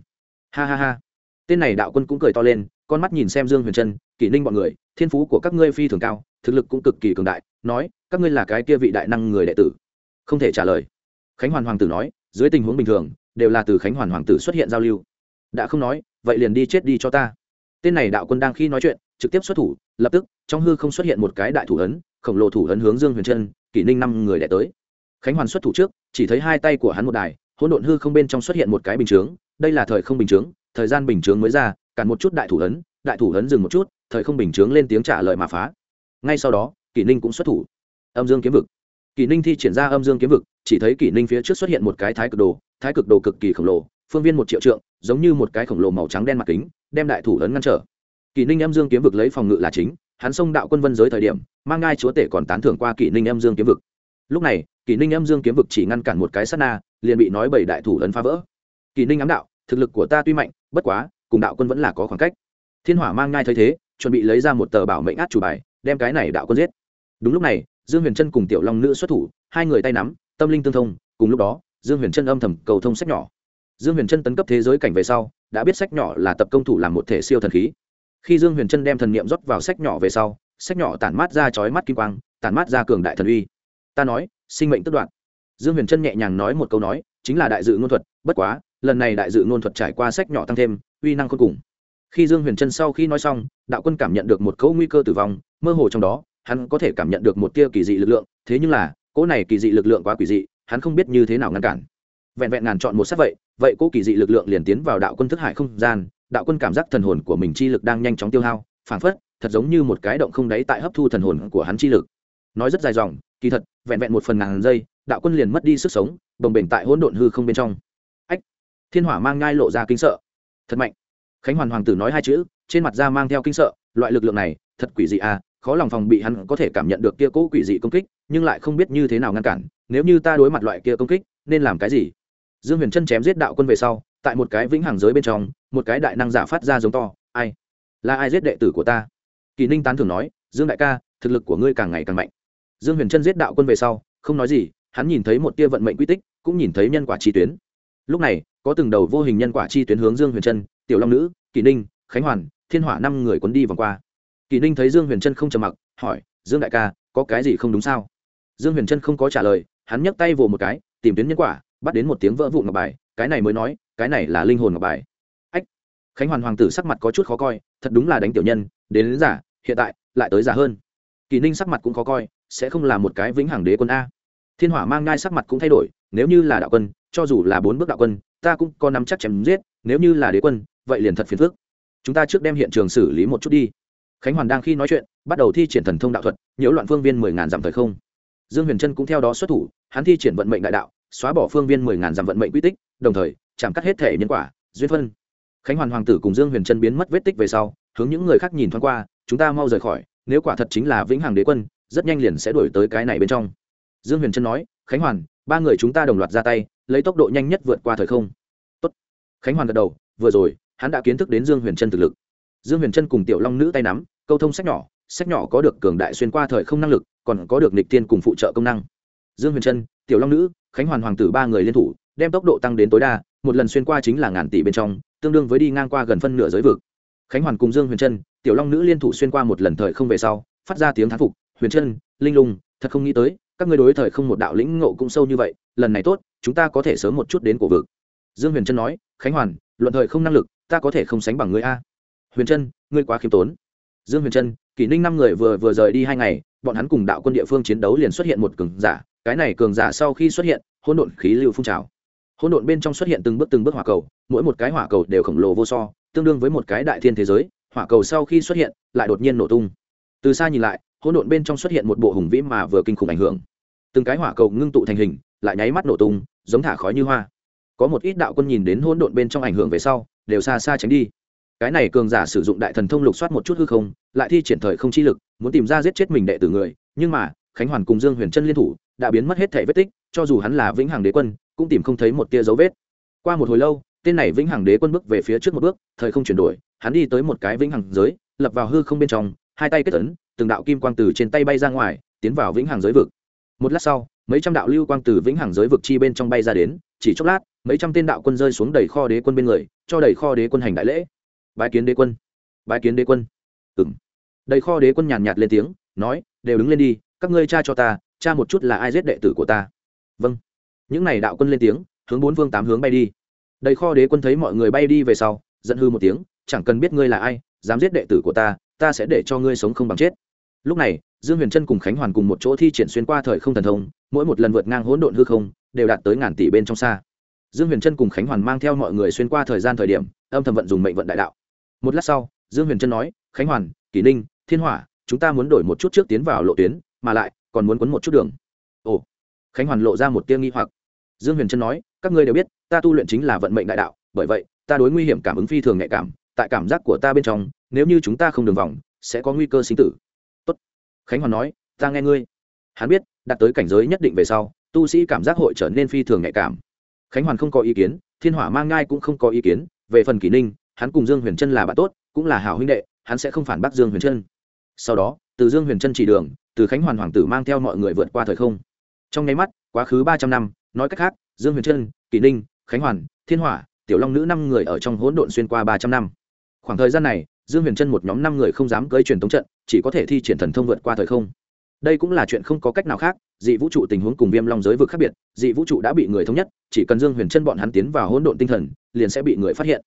Ha ha ha. Tên này đạo quân cũng cười to lên, con mắt nhìn xem dương huyền trân, kỷ ninh bọn người, thiên phú của các ngươi phi thường cao, thực lực cũng cực kỳ cường đại, nói, các ngươi là cái kia vị đại năng người đệ tử. Không thể trả lời. Khánh hoàn hoàng tử nói, dưới tình huống bình thường đều là từ khánh hoàn hoàng tử xuất hiện giao lưu. Đã không nói, vậy liền đi chết đi cho ta. Tên này đạo quân đang khi nói chuyện, trực tiếp xuất thủ, lập tức, trong hư không xuất hiện một cái đại thủ ấn, khổng lồ thủ ấn hướng dương huyền trân, kỷ ninh năm người đẻ tới. Khánh hoàn xuất thủ trước, chỉ thấy hai tay của hắn một đài, hỗn độn hư không bên trong xuất hiện một cái bình chướng, đây là thời không bình chướng, thời gian bình chướng mới ra, cản một chút đại thủ ấn, đại thủ ấn dừng một chút, thời không bình chướng lên tiếng trả lời mà phá. Ngay sau đó, kỷ ninh cũng xuất thủ. Âm dương kiếm vực. Kỷ ninh thi triển ra âm dương kiếm vực, chỉ thấy kỷ ninh phía trước xuất hiện một cái thái cực đồ thái cực đồ cực kỳ khổng lồ, phương viên một triệu trượng, giống như một cái khổng lồ màu trắng đen mặt kính, đem đại thủ lớn ngăn trở. Kỷ ninh em dương kiếm vực lấy phòng ngự là chính, hắn xông đạo quân vân giới thời điểm, mang ngai chúa tể còn tán thưởng qua kỷ ninh em dương kiếm vực. Lúc này, kỷ ninh em dương kiếm vực chỉ ngăn cản một cái sát na, liền bị nói bảy đại thủ ấn phá vỡ. Kỷ ninh ám đạo, thực lực của ta tuy mạnh, bất quá, cùng đạo quân vẫn là có khoảng cách. Thiên hỏa mang ngai thấy thế, chuẩn bị lấy ra một tờ bảo mệnh át chủ bài, đem cái này đạo quân giết. Đúng lúc này, dương huyền trân cùng tiểu long nữ xuất thủ, hai người tay nắm, tâm linh tương thông, cùng lúc đó dương huyền trân âm thầm cầu thông sách nhỏ. Dương huyền trân tấn cấp thế giới cảnh về sau, đã biết sách nhỏ là tập công thủ làm một thể siêu thần khí. Khi dương huyền trân đem thần niệm rót vào sách nhỏ về sau, sách nhỏ tản mát ra chói mắt kim quang, tản mát ra cường đại thần uy. Ta nói, sinh mệnh tức đoạn. Dương huyền trân nhẹ nhàng nói một câu nói, chính là đại dự ngôn thuật, bất quá, lần này đại dự ngôn thuật trải qua sách nhỏ tăng thêm, uy năng khôn cùng. Khi dương huyền trân sau khi nói xong, đạo quân cảm nhận được một cỗ nguy cơ tử vong, mơ hồ trong đó, hắn có thể cảm nhận được một tia kỳ dị lực lượng, thế nhưng là, cỗ này kỳ dị lực lượng quá quỷ dị hắn không biết như thế nào ngăn cản. Vẹn vẹn ngàn chọn một sát vậy vậy cố kỳ dị lực lượng liền tiến vào đạo quân thức hải không gian, đạo quân cảm giác thần hồn của mình chi lực đang nhanh chóng tiêu hao, phảng phất, thật giống như một cái động không đáy tại hấp thu thần hồn của hắn chi lực. Nói rất dài dòng, kỳ thật, vẹn vẹn một phần ngàn giây, đạo quân liền mất đi sức sống, bồng bềnh tại hỗn độn hư không bên trong. Ách, thiên hỏa mang ngai lộ ra kinh sợ. Thật mạnh. Khánh hoàn hoàng tử nói hai chữ, trên mặt da mang theo kinh sợ, loại lực lượng này, thật quỷ dị à khó lòng phòng bị hắn có thể cảm nhận được kia cố quỷ dị công kích, nhưng lại không biết như thế nào ngăn cản, nếu như ta đối mặt loại kia công kích, nên làm cái gì? Dương huyền chân chém giết đạo quân về sau, tại một cái vĩnh hằng giới bên trong, một cái đại năng giả phát ra giống to, ai? Là ai giết đệ tử của ta? Kỳ ninh tán thường nói, dương đại ca, thực lực của ngươi càng ngày càng mạnh. Dương huyền chân giết đạo quân về sau, không nói gì, hắn nhìn thấy một tia vận mệnh quy tích, cũng nhìn thấy nhân quả chi tuyến. Lúc này, có từng đầu vô hình nhân quả chi tuyến hướng dương huyền trân tiểu long nữ, kỳ ninh, khánh hoàn, thiên hỏa năm người cuốn đi vòng qua kỳ ninh thấy dương huyền trân không trầm mặc hỏi dương đại ca có cái gì không đúng sao? Dương huyền trân không có trả lời hắn nhấc tay vồ một cái tìm tuyến nhân quả bắt đến một tiếng vỡ vụ ngọc bài cái này mới nói cái này là linh hồn ngọc bài. Ách! Khánh hoàn hoàng tử sắc mặt có chút khó coi thật đúng là đánh tiểu nhân đến, đến giả hiện tại lại tới giả hơn. Kỳ ninh sắc mặt cũng khó coi sẽ không là một cái vĩnh hằng đế quân a. Thiên hỏa mang ngai sắc mặt cũng thay đổi nếu như là đạo quân cho dù là bốn bước đạo quân ta cũng có nắm chắc chém giết nếu như là đế quân vậy liền thật phiền phức. Chúng ta trước đem hiện trường xử lý một chút đi khánh hoàn đang khi nói chuyện, bắt đầu thi triển thần thông đạo thuật, nhiễu loạn phương viên mười ngàn dặm thời không. Dương huyền trân cũng theo đó xuất thủ, hắn thi triển vận mệnh đại đạo, xóa bỏ phương viên mười ngàn dặm vận mệnh quy tích, đồng thời, chạm cắt hết thể nhân quả, duyên phân. Khánh hoàn hoàng tử cùng dương huyền trân biến mất vết tích về sau, hướng những người khác nhìn thoáng qua, chúng ta mau rời khỏi, nếu quả thật chính là vĩnh hằng đế quân, rất nhanh liền sẽ đổi tới cái này bên trong. Dương huyền trân nói, khánh hoàn, ba người chúng ta đồng loạt ra tay, lấy tốc độ nhanh nhất vượt qua thời không. Tốt. khánh hoàn gật đầu, vừa rồi, hắn đã kiến thức đến dương huyền trân thực lực. Dương huyền trân cùng tiểu long nữ tay nắm câu thông sách nhỏ sách nhỏ có được cường đại xuyên qua thời không năng lực, còn có được nịch tiên cùng phụ trợ công năng. Dương huyền trân, tiểu long nữ, khánh hoàn hoàng tử ba người liên thủ, đem tốc độ tăng đến tối đa, một lần xuyên qua chính là ngàn tỷ bên trong, tương đương với đi ngang qua gần phân nửa giới vực. Khánh hoàn cùng dương huyền trân, tiểu long nữ liên thủ xuyên qua một lần thời không về sau, phát ra tiếng thán phục, huyền trân, linh lung, thật không nghĩ tới, các ngươi đối thời không một đạo lĩnh ngộ cũng sâu như vậy, lần này tốt, chúng ta có thể sớm một chút đến cổ vực. Dương huyền trân nói, khánh hoàn, luận thời không năng lực, ta có thể không sánh bằng ngươi a. Huyền trân, ngươi quá khiêm tốn dương huyền trân, kỷ ninh năm người vừa vừa rời đi hai ngày, bọn hắn cùng đạo quân địa phương chiến đấu liền xuất hiện một cường giả, cái này cường giả sau khi xuất hiện, hỗn độn khí lưu phun trào. Hỗn độn bên trong xuất hiện từng bước từng bước hỏa cầu, mỗi một cái hỏa cầu đều khổng lồ vô so, tương đương với một cái đại thiên thế giới, hỏa cầu sau khi xuất hiện, lại đột nhiên nổ tung. Từ xa nhìn lại, hỗn độn bên trong xuất hiện một bộ hùng vĩ mà vừa kinh khủng ảnh hưởng. Từng cái hỏa cầu ngưng tụ thành hình, lại nháy mắt nổ tung, giống thả khói như hoa. Có một ít đạo quân nhìn đến hỗn độn bên trong ảnh hưởng về sau, đều xa xa tránh đi cái này cường giả sử dụng đại thần thông lục soát một chút hư không, lại thi triển thời không chi lực, muốn tìm ra giết chết mình đệ tử người. Nhưng mà, khánh hoàn cùng dương huyền trân liên thủ, đã biến mất hết thể vết tích, cho dù hắn là vĩnh hằng đế quân, cũng tìm không thấy một tia dấu vết. Qua một hồi lâu, tên này vĩnh hằng đế quân bước về phía trước một bước, thời không chuyển đổi, hắn đi tới một cái vĩnh hằng giới, lập vào hư không bên trong, hai tay kết ấn, từng đạo kim quang từ trên tay bay ra ngoài, tiến vào vĩnh hằng giới vực. Một lát sau, mấy trăm đạo lưu quang từ vĩnh hằng giới vực chi bên trong bay ra đến, chỉ chốc lát, mấy trăm tên đạo quân rơi xuống đầy kho đế quân bên người, cho đầy kho đế quân hành đại lễ bái kiến đế quân. Bái kiến đế quân. Ừ m đầy kho đế quân nhàn nhạt lên tiếng, nói, đều đứng lên đi, các ngươi cha cho ta cha một chút là ai giết đệ tử của ta. Vâng. Những n à y đạo quân lên tiếng, hướng bốn phương tám hướng bay đi. Đầy kho đế quân thấy mọi người bay đi về sau, giận hư một tiếng, chẳng cần biết ngươi là ai, dám giết đệ tử của ta ta sẽ để cho ngươi sống không bằng chết. Lúc này, dương huyền trân cùng khánh hoàn cùng một chỗ thi triển xuyên qua thời không thần thông, mỗi một lần vượt ngang hỗn độn hư không, đều đạt tới ngàn tỷ bên trong xa. Dương huyền trân cùng khánh hoàn mang theo mọi người xuyên qua thời gian thời điểm, âm thầm vận dùng mệnh vận đại đạo một lát sau, dương huyền trân nói, khánh hoàn, kỷ ninh, thiên hỏa, chúng ta muốn đổi một chút trước tiến vào lộ tuyến, mà lại còn muốn quấn một chút đường. Ồ. Khánh hoàn lộ ra một tiêu nghi hoặc. Dương huyền trân nói, các ngươi đều biết, ta tu luyện chính là vận mệnh đại đạo, bởi vậy, ta đối nguy hiểm cảm ứng phi thường nhạy cảm, tại cảm giác của ta bên trong, nếu như chúng ta không đường vòng, sẽ có nguy cơ sinh tử. Tốt. khánh hoàn nói, ta nghe ngươi. Hắn biết, đạt tới cảnh giới nhất định về sau, tu sĩ cảm giác hội trở nên phi thường nhạy cảm. Khánh hoàn không có ý kiến, thiên hỏa mang ngai cũng không có ý kiến, về phần kỷ ninh hắn cùng dương huyền trân là bạn tốt, cũng là hảo huynh đệ, hắn sẽ không phản bác dương huyền trân. Sau đó, từ dương huyền trân chỉ đường, từ khánh hoàn hoàng tử mang theo mọi người vượt qua thời không. Trong nháy mắt, quá khứ ba trăm năm, nói cách khác, dương huyền trân, kỷ ninh, khánh hoàn, thiên hỏa, tiểu long nữ năm người ở trong hỗn độn xuyên qua ba trăm năm. Khoảng thời gian này, dương huyền trân một nhóm năm người không dám cưới truyền thống trận, chỉ có thể thi triển thần thông vượt qua thời không. Đây cũng là chuyện không có cách nào khác, dị vũ trụ tình huống cùng viêm long giới vực khác biệt, dị vũ trụ đã bị người thống nhất, chỉ cần dương huyền trân bọn hắn tiến vào hỗn độn tinh thần, liền sẽ bị người phát hiện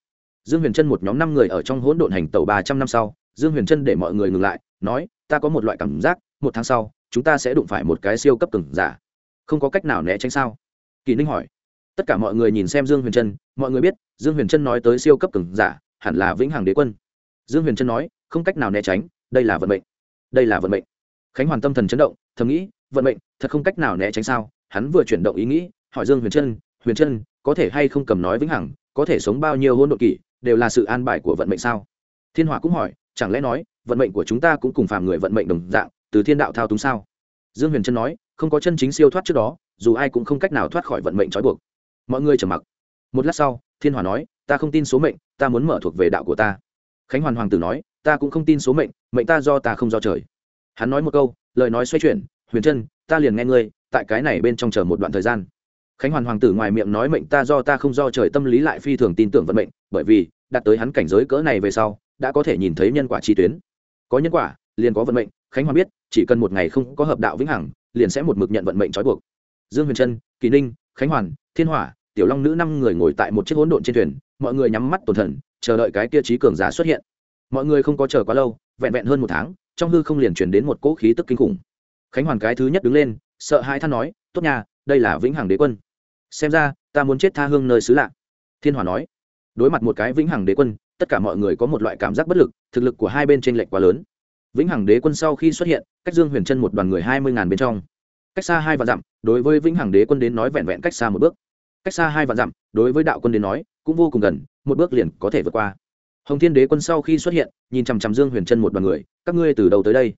dương huyền trân một nhóm năm người ở trong hỗn độn hành tàu ba trăm năm sau, dương huyền trân để mọi người ngừng lại, nói, ta có một loại cảm giác, một tháng sau, chúng ta sẽ đụng phải một cái siêu cấp cứng giả. Không có cách nào né tránh sao? Kỳ ninh hỏi. Tất cả mọi người nhìn xem dương huyền trân, mọi người biết, dương huyền trân nói tới siêu cấp cứng giả, hẳn là vĩnh hằng đế quân. Dương huyền trân nói, không cách nào né tránh, đây là vận mệnh. Đây là vận mệnh. Khánh hoàn tâm thần chấn động, thầm nghĩ, vận mệnh, thật không cách nào né tránh sao? Hắn vừa chuyển động ý nghĩ, hỏi dương huyền trân huyền trân, có thể hay không cầm nói vĩnh hằng, có thể sống bao nhiêu hôn đ ộ kỷ đều là sự an bài của vận mệnh sao? Thiên hỏa cũng hỏi, chẳng lẽ nói, vận mệnh của chúng ta cũng cùng phàm người vận mệnh đồng dạng, từ thiên đạo thao túng sao? Dương huyền trân nói, không có chân chính siêu thoát trước đó, dù ai cũng không cách nào thoát khỏi vận mệnh trói buộc. Mọi người trầm mặc. Một lát sau, thiên hòa nói, ta không tin số mệnh, ta muốn mở thuộc về đạo của ta. Khánh hoàn hoàng tử nói, ta cũng không tin số mệnh mệnh ta do ta không do trời. Hắn nói một câu, lời nói xoay chuyển, huyền trân ta liền nghe ngươi, tại cái này bên trong chờ một đoạn thời gian. Khánh hoàn hoàng tử ngoài miệng nói mệnh ta do ta không do trời, tâm lý lại phi thường tin tưởng vận mệnh, bởi vì đạt tới hắn cảnh giới cỡ này về sau, đã có thể nhìn thấy nhân quả chi tuyến. Có nhân quả, liền có vận mệnh, khánh hoàn biết, chỉ cần một ngày không có hợp đạo vĩnh hằng, liền sẽ một mực nhận vận mệnh trói buộc. Dương huyền trân, kỳ ninh, khánh hoàn, thiên hỏa, tiểu long nữ năm người ngồi tại một chiếc hỗn độn trên thuyền, mọi người nhắm mắt tổn thần chờ đợi cái kia trí cường giả xuất hiện. Mọi người không có chờ quá lâu, vẹn vẹn hơn một tháng, trong hư không liền chuyển đến một cỗ khí tức kinh khủng. Khánh hoàn cái thứ nhất đứng lên, sợ hai than nói, tốt nhà đây là vĩnh hằng đế quân. Xem ra, ta muốn chết tha hương nơi xứ lạ. Thiên hòa nói đối mặt một cái vĩnh hằng đế quân, tất cả mọi người có một loại cảm giác bất lực, thực lực của hai bên t r ê n lệch quá lớn. Vĩnh hằng đế quân sau khi xuất hiện, cách dương huyền chân một đoàn người hai mươi ngàn bên trong. Cách xa hai vạn dặm, đối với vĩnh hằng đế quân đến nói vẹn vẹn cách xa một bước. Cách xa hai vạn dặm, đối với đạo quân đến nói, cũng vô cùng gần, một bước liền có thể vượt qua. Hồng thiên đế quân sau khi xuất hiện, nhìn chằm chằm dương huyền chân một đoàn người, các ngươi từ đầu tới đây?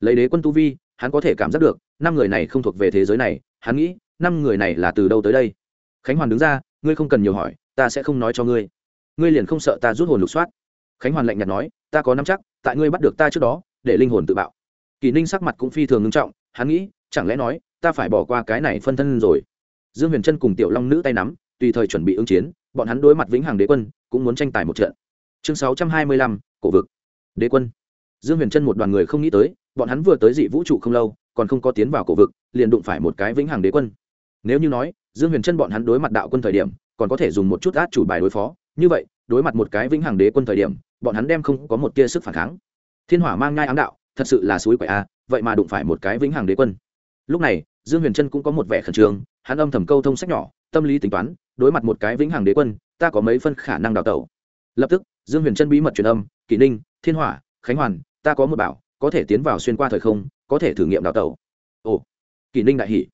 Lấy đế quân tu vi, hắn có thể cảm giác được, năm người này không thuộc về thế giới này, hắn nghĩ, năm người này là từ đâu tới đây? Khánh hoàn đứng ra, ngươi không cần nhiều hỏi, ta sẽ không nói cho ngươi ngươi liền không sợ ta rút hồn lục soát? Khánh hoàn lạnh nhạt nói, ta có năm chắc, tại ngươi bắt được ta trước đó, để linh hồn tự bạo. Kỳ ninh sắc mặt cũng phi thường ngưng trọng, hắn nghĩ, chẳng lẽ nói, ta phải bỏ qua cái này phân thân rồi? Dương huyền trân cùng tiểu long nữ tay nắm, tùy thời chuẩn bị ứng chiến, bọn hắn đối mặt vĩnh hằng đế quân, cũng muốn tranh tài một trận. Chương sáu trăm hai mươi lăm, cổ vực. Đế quân. Dương huyền trân một đoàn người không nghĩ tới, bọn hắn vừa tới dị vũ trụ không lâu, còn không có tiến vào cổ vực, liền đụng phải một cái vĩnh hằng đế quân. Nếu như nói, dương huyền trân bọn hắn đối mặt đạo quân thời điểm, còn có thể dùng một chút át chủ bài đối phó như vậy, đối mặt một cái vĩnh hằng đế quân thời điểm, bọn hắn đem không có một tia sức phản kháng. Thiên hỏa mang ngai ám đạo, thật sự là suối quậy a vậy mà đụng phải một cái vĩnh hằng đế quân. Lúc này, dương huyền trân cũng có một vẻ khẩn trương, hắn âm thầm câu thông sách nhỏ, tâm lý tính toán, đối mặt một cái vĩnh hằng đế quân, ta có mấy phân khả năng đào tẩu. Lập tức, dương huyền trân bí mật truyền âm, kỷ ninh, thiên hỏa, khánh hoàn, ta có một bảo, có thể tiến vào xuyên qua thời không, có thể thử nghiệm đào tẩu. Ồ, kỷ ninh đại hỷ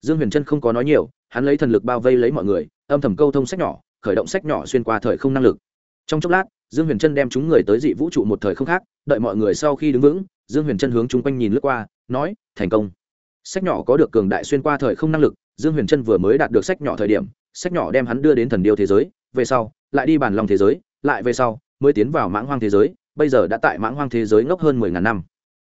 dương huyền trân không có nói nhiều, hắn lấy thần lực bao vây lấy mọi người, âm thầm câu thông sách nhỏ khởi động sách nhỏ xuyên qua thời không năng lực. Trong chốc lát, dương huyền trân đem chúng người tới dị vũ trụ một thời không khác, đợi mọi người sau khi đứng vững, dương huyền trân hướng chung quanh nhìn lướt qua, nói, thành công. Sách nhỏ có được cường đại xuyên qua thời không năng lực, dương huyền trân vừa mới đạt được sách nhỏ thời điểm, sách nhỏ đem hắn đưa đến thần điêu thế giới, về sau, lại đi bàn lòng thế giới, lại về sau, mới tiến vào mãng hoang thế giới, bây giờ đã tại mãng hoang thế giới ngốc hơn mười ngàn năm.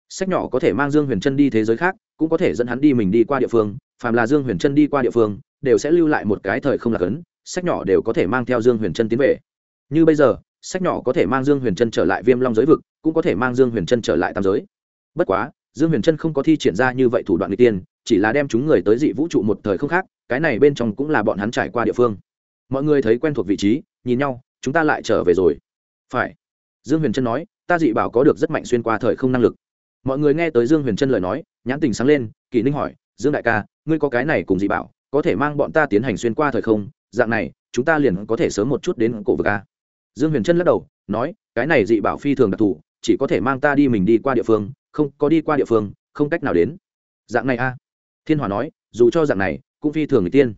Sách nhỏ có thể mang dương huyền trân đi thế giới khác, cũng có thể dẫn hắn đi mình đi qua địa phương, phàm là dương huyền trân đi qua địa phương, đều sẽ lưu lại một cái thời không lạc ấn sách nhỏ đều có thể mang theo dương huyền trân tiến về. Như bây giờ, sách nhỏ có thể mang dương huyền trân trở lại viêm long giới vực, cũng có thể mang dương huyền trân trở lại tam giới. Bất quá, dương huyền trân không có thi triển ra như vậy thủ đoạn n tiên, chỉ là đem chúng người tới dị vũ trụ một thời không khác, cái này bên trong cũng là bọn hắn trải qua địa phương. Mọi người thấy quen thuộc vị trí, nhìn nhau, chúng ta lại trở về rồi. Phải. Dương huyền trân nói, ta dị bảo có được rất mạnh xuyên qua thời không năng lực. Mọi người nghe tới dương huyền trân lời nói, nhãn tình sáng lên kỳ ninh hỏi, dương đại ca, ngươi có cái này cùng dị bảo, có thể mang bọn ta tiến hành xuyên qua thời không dạng này, chúng ta liền có thể sớm một chút đến cổ vực a. Dương huyền trân lắc đầu, nói, cái này dị bảo phi thường đặc thù, chỉ có thể mang ta đi mình đi qua địa phương, không, có đi qua địa phương, không cách nào đến. Dạng này a. Thiên hòa nói, dù cho dạng này, cũng phi thường người tiên.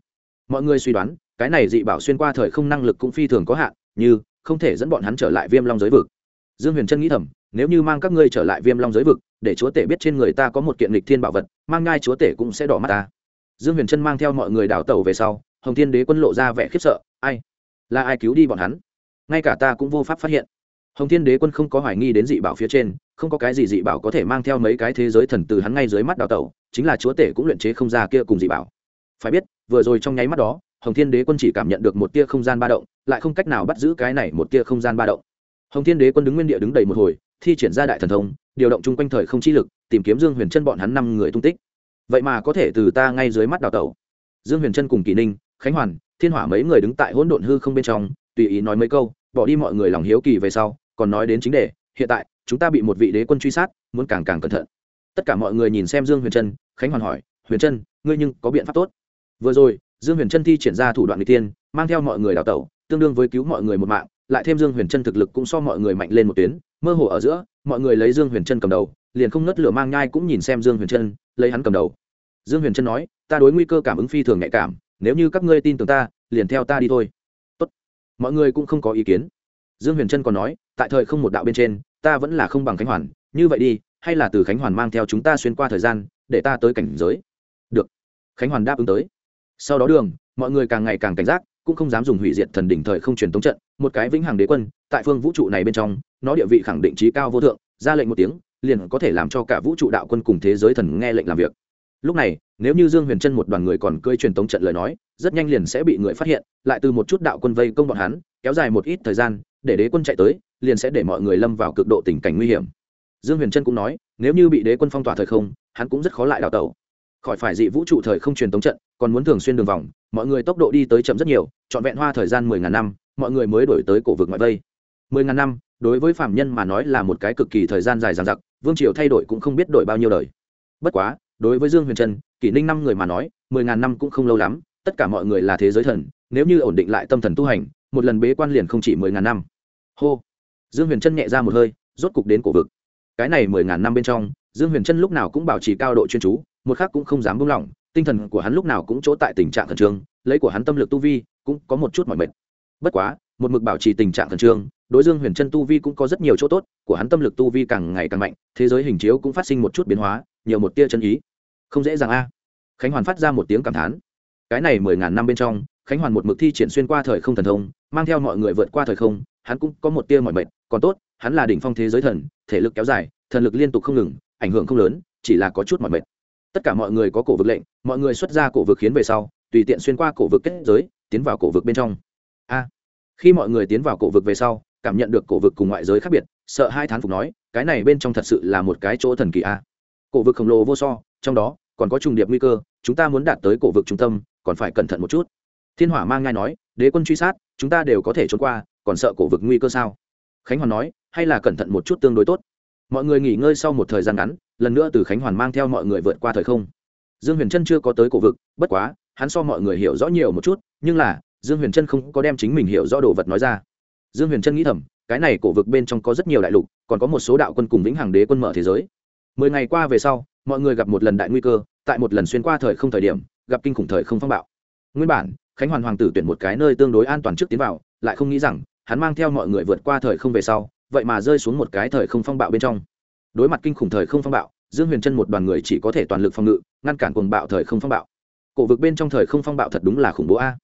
Mọi người suy đoán, cái này dị bảo xuyên qua thời không năng lực cũng phi thường có hạn, như, không thể dẫn bọn hắn trở lại viêm long giới vực. Dương huyền trân nghĩ thầm, nếu như mang các ngươi trở lại viêm long giới vực, để chúa tể biết trên người ta có một kiện lịch thiên bảo vật, mang ngai chúa tể cũng sẽ đỏ mắt ta. Dương huyền trân mang theo mọi người đảo tàu về sau hồng thiên đế quân lộ ra vẻ khiếp sợ, ai? Là ai cứu đi bọn hắn? Ngay cả ta cũng vô pháp phát hiện. Hồng thiên đế quân không có hoài nghi đến dị bảo phía trên, không có cái gì dị bảo có thể mang theo mấy cái thế giới thần từ hắn ngay dưới mắt đào tẩu, chính là chúa tể cũng luyện chế không ra kia cùng dị bảo. Phải biết, vừa rồi trong nháy mắt đó, hồng thiên đế quân chỉ cảm nhận được một tia không gian ba động, lại không cách nào bắt giữ cái này một tia không gian ba động. Hồng thiên đế quân đứng nguyên địa đứng đầy một hồi, thi triển ra đại thần thông, điều động chung quanh thời không chi lực, tìm kiếm dương huyền chân bọn hắn năm người tung tích. Vậy mà có thể từ ta ngay dưới mắt đào tẩu. Dương huyền chân cùng kỳ ninh khánh hoàn, thiên hỏa mấy người đứng tại hỗn độn hư không bên trong, tùy ý nói mấy câu, bỏ đi mọi người lòng hiếu kỳ về sau, còn nói đến chính đề, hiện tại, chúng ta bị một vị đế quân truy sát, muốn càng càng cẩn thận. Tất cả mọi người nhìn xem dương huyền trân, khánh hoàn hỏi, huyền trân, ngươi nhưng có biện pháp tốt. Vừa rồi, dương huyền trân thi triển ra thủ đoạn n g tiên mang theo mọi người đào tẩu, tương đương với cứu mọi người một mạng, lại thêm dương huyền trân thực lực cũng so mọi người mạnh lên một tuyến, mơ hồ ở giữa, mọi người lấy dương huyền trân cầm đầu, liền không nớt lửa mang nhai cũng nhìn xem dương huyền trân, lấy hắn cầm đầu. Dương huyền trân nói, ta đối nguy cơ cảm ứng phi thường nhạy cảm nếu như các ngươi tin tưởng ta, liền theo ta đi thôi. Tốt. mọi người cũng không có ý kiến. Dương huyền trân còn nói, tại thời không một đạo bên trên, ta vẫn là không bằng khánh hoàn, như vậy đi, hay là từ khánh hoàn mang theo chúng ta xuyên qua thời gian, để ta tới cảnh giới. Được. Khánh hoàn đáp ứng tới. Sau đó đường, mọi người càng ngày càng cảnh giác, cũng không dám dùng hủy diệt thần đỉnh thời không truyền tống trận, một cái vĩnh hằng đế quân, tại phương vũ trụ này bên trong, nó địa vị khẳng định trí cao vô thượng, ra lệnh một tiếng, liền có thể làm cho cả vũ trụ đạo quân cùng thế giới thần nghe lệnh làm việc lúc này, nếu như dương huyền trân một đoàn người còn cơi truyền tống trận lời nói, rất nhanh liền sẽ bị người phát hiện, lại từ một chút đạo quân vây công bọn hắn, kéo dài một ít thời gian, để đế quân chạy tới, liền sẽ để mọi người lâm vào cực độ tình cảnh nguy hiểm. Dương huyền trân cũng nói, nếu như bị đế quân phong tỏa thời không, hắn cũng rất khó lại đào tẩu. Khỏi phải dị vũ trụ thời không truyền tống trận, còn muốn thường xuyên đường vòng, mọi người tốc độ đi tới chậm rất nhiều, trọn vẹn hoa thời gian mười ngàn năm, mọi người mới đổi tới cổ vực ngoại vây. Mười ngàn năm, đối với phạm nhân mà nói là một cái cực kỳ thời gian dài dằng dặc, vương triều thay đổi cũng không biết đổi bao nhiêu đời. Bất quá đối với dương huyền trân, kỷ ninh năm người mà nói, mười ngàn năm cũng không lâu lắm, tất cả mọi người là thế giới thần, nếu như ổn định lại tâm thần tu hành, một lần bế quan liền không chỉ mười ngàn năm. Hô. Dương huyền trân nhẹ ra một hơi, rốt cục đến cổ vực. Cái này mười ngàn năm bên trong, dương huyền trân lúc nào cũng bảo trì cao độ chuyên chú, một khác cũng không dám buông lỏng, tinh thần của hắn lúc nào cũng chỗ tại tình trạng khẩn trương, lấy của hắn tâm lực tu vi cũng có một chút mỏi mệt. Bất quá, một mực bảo trì tình trạng khẩn trương, đối dương huyền trân tu vi cũng có rất nhiều chỗ tốt, của hắn tâm lực tu vi càng ngày càng mạnh, thế giới hình chiếu cũng phát sinh một chút biến hóa nhiều một tia chân ý. Không dễ dàng a. Khánh hoàn phát ra một tiếng cảm thán. Cái này mười ngàn năm bên trong, khánh hoàn một mực thi triển xuyên qua thời không thần thông, mang theo mọi người vượt qua thời không, hắn cũng có một tia mọi mệt, còn tốt, hắn là đỉnh phong thế giới thần, thể lực kéo dài, thần lực liên tục không ngừng, ảnh hưởng không lớn, chỉ là có chút mọi mệt. Tất cả mọi người có cổ vực lệnh, mọi người xuất ra cổ vực khiến về sau, tùy tiện xuyên qua cổ vực kết giới, tiến vào cổ vực bên trong. A. Khi mọi người tiến vào cổ vực về sau, cảm nhận được cổ vực cùng ngoại giới khác biệt, sợ hai thán phục nói, cái này bên trong thật sự là một cái chỗ thần kỳ a cổ vực khổng lồ vô so, trong đó còn có trùng điệp nguy cơ, chúng ta muốn đạt tới cổ vực trung tâm, còn phải cẩn thận một chút. Thiên hỏa mang ngai nói, đế quân truy sát, chúng ta đều có thể trốn qua, còn sợ cổ vực nguy cơ sao? Khánh hoàn nói, hay là cẩn thận một chút tương đối tốt. Mọi người nghỉ ngơi sau một thời gian ngắn, lần nữa từ khánh hoàn mang theo mọi người vượt qua thời không. Dương huyền trân chưa có tới cổ vực, bất quá, hắn so mọi người hiểu rõ nhiều một chút, nhưng là, dương huyền trân không có đem chính mình hiểu rõ đồ vật nói ra. Dương huyền trân nghĩ thầm, cái này cổ vực bên trong có rất nhiều đại lục, còn có một số đạo quân cùng vĩnh hằng đế quân mở thế giới mười ngày qua về sau, mọi người gặp một lần đại nguy cơ, tại một lần xuyên qua thời không thời điểm, gặp kinh khủng thời không phong bạo. Nguyên bản, khánh hoàn hoàng tử tuyển một cái nơi tương đối an toàn trước tiến vào, lại không nghĩ rằng, hắn mang theo mọi người vượt qua thời không về sau, vậy mà rơi xuống một cái thời không phong bạo bên trong. Đối mặt kinh khủng thời không phong bạo, dương huyền chân một đoàn người chỉ có thể toàn lực phòng ngự, ngăn cản cuồng bạo thời không phong bạo. Cổ vực bên trong thời không phong bạo thật đúng là khủng bố a.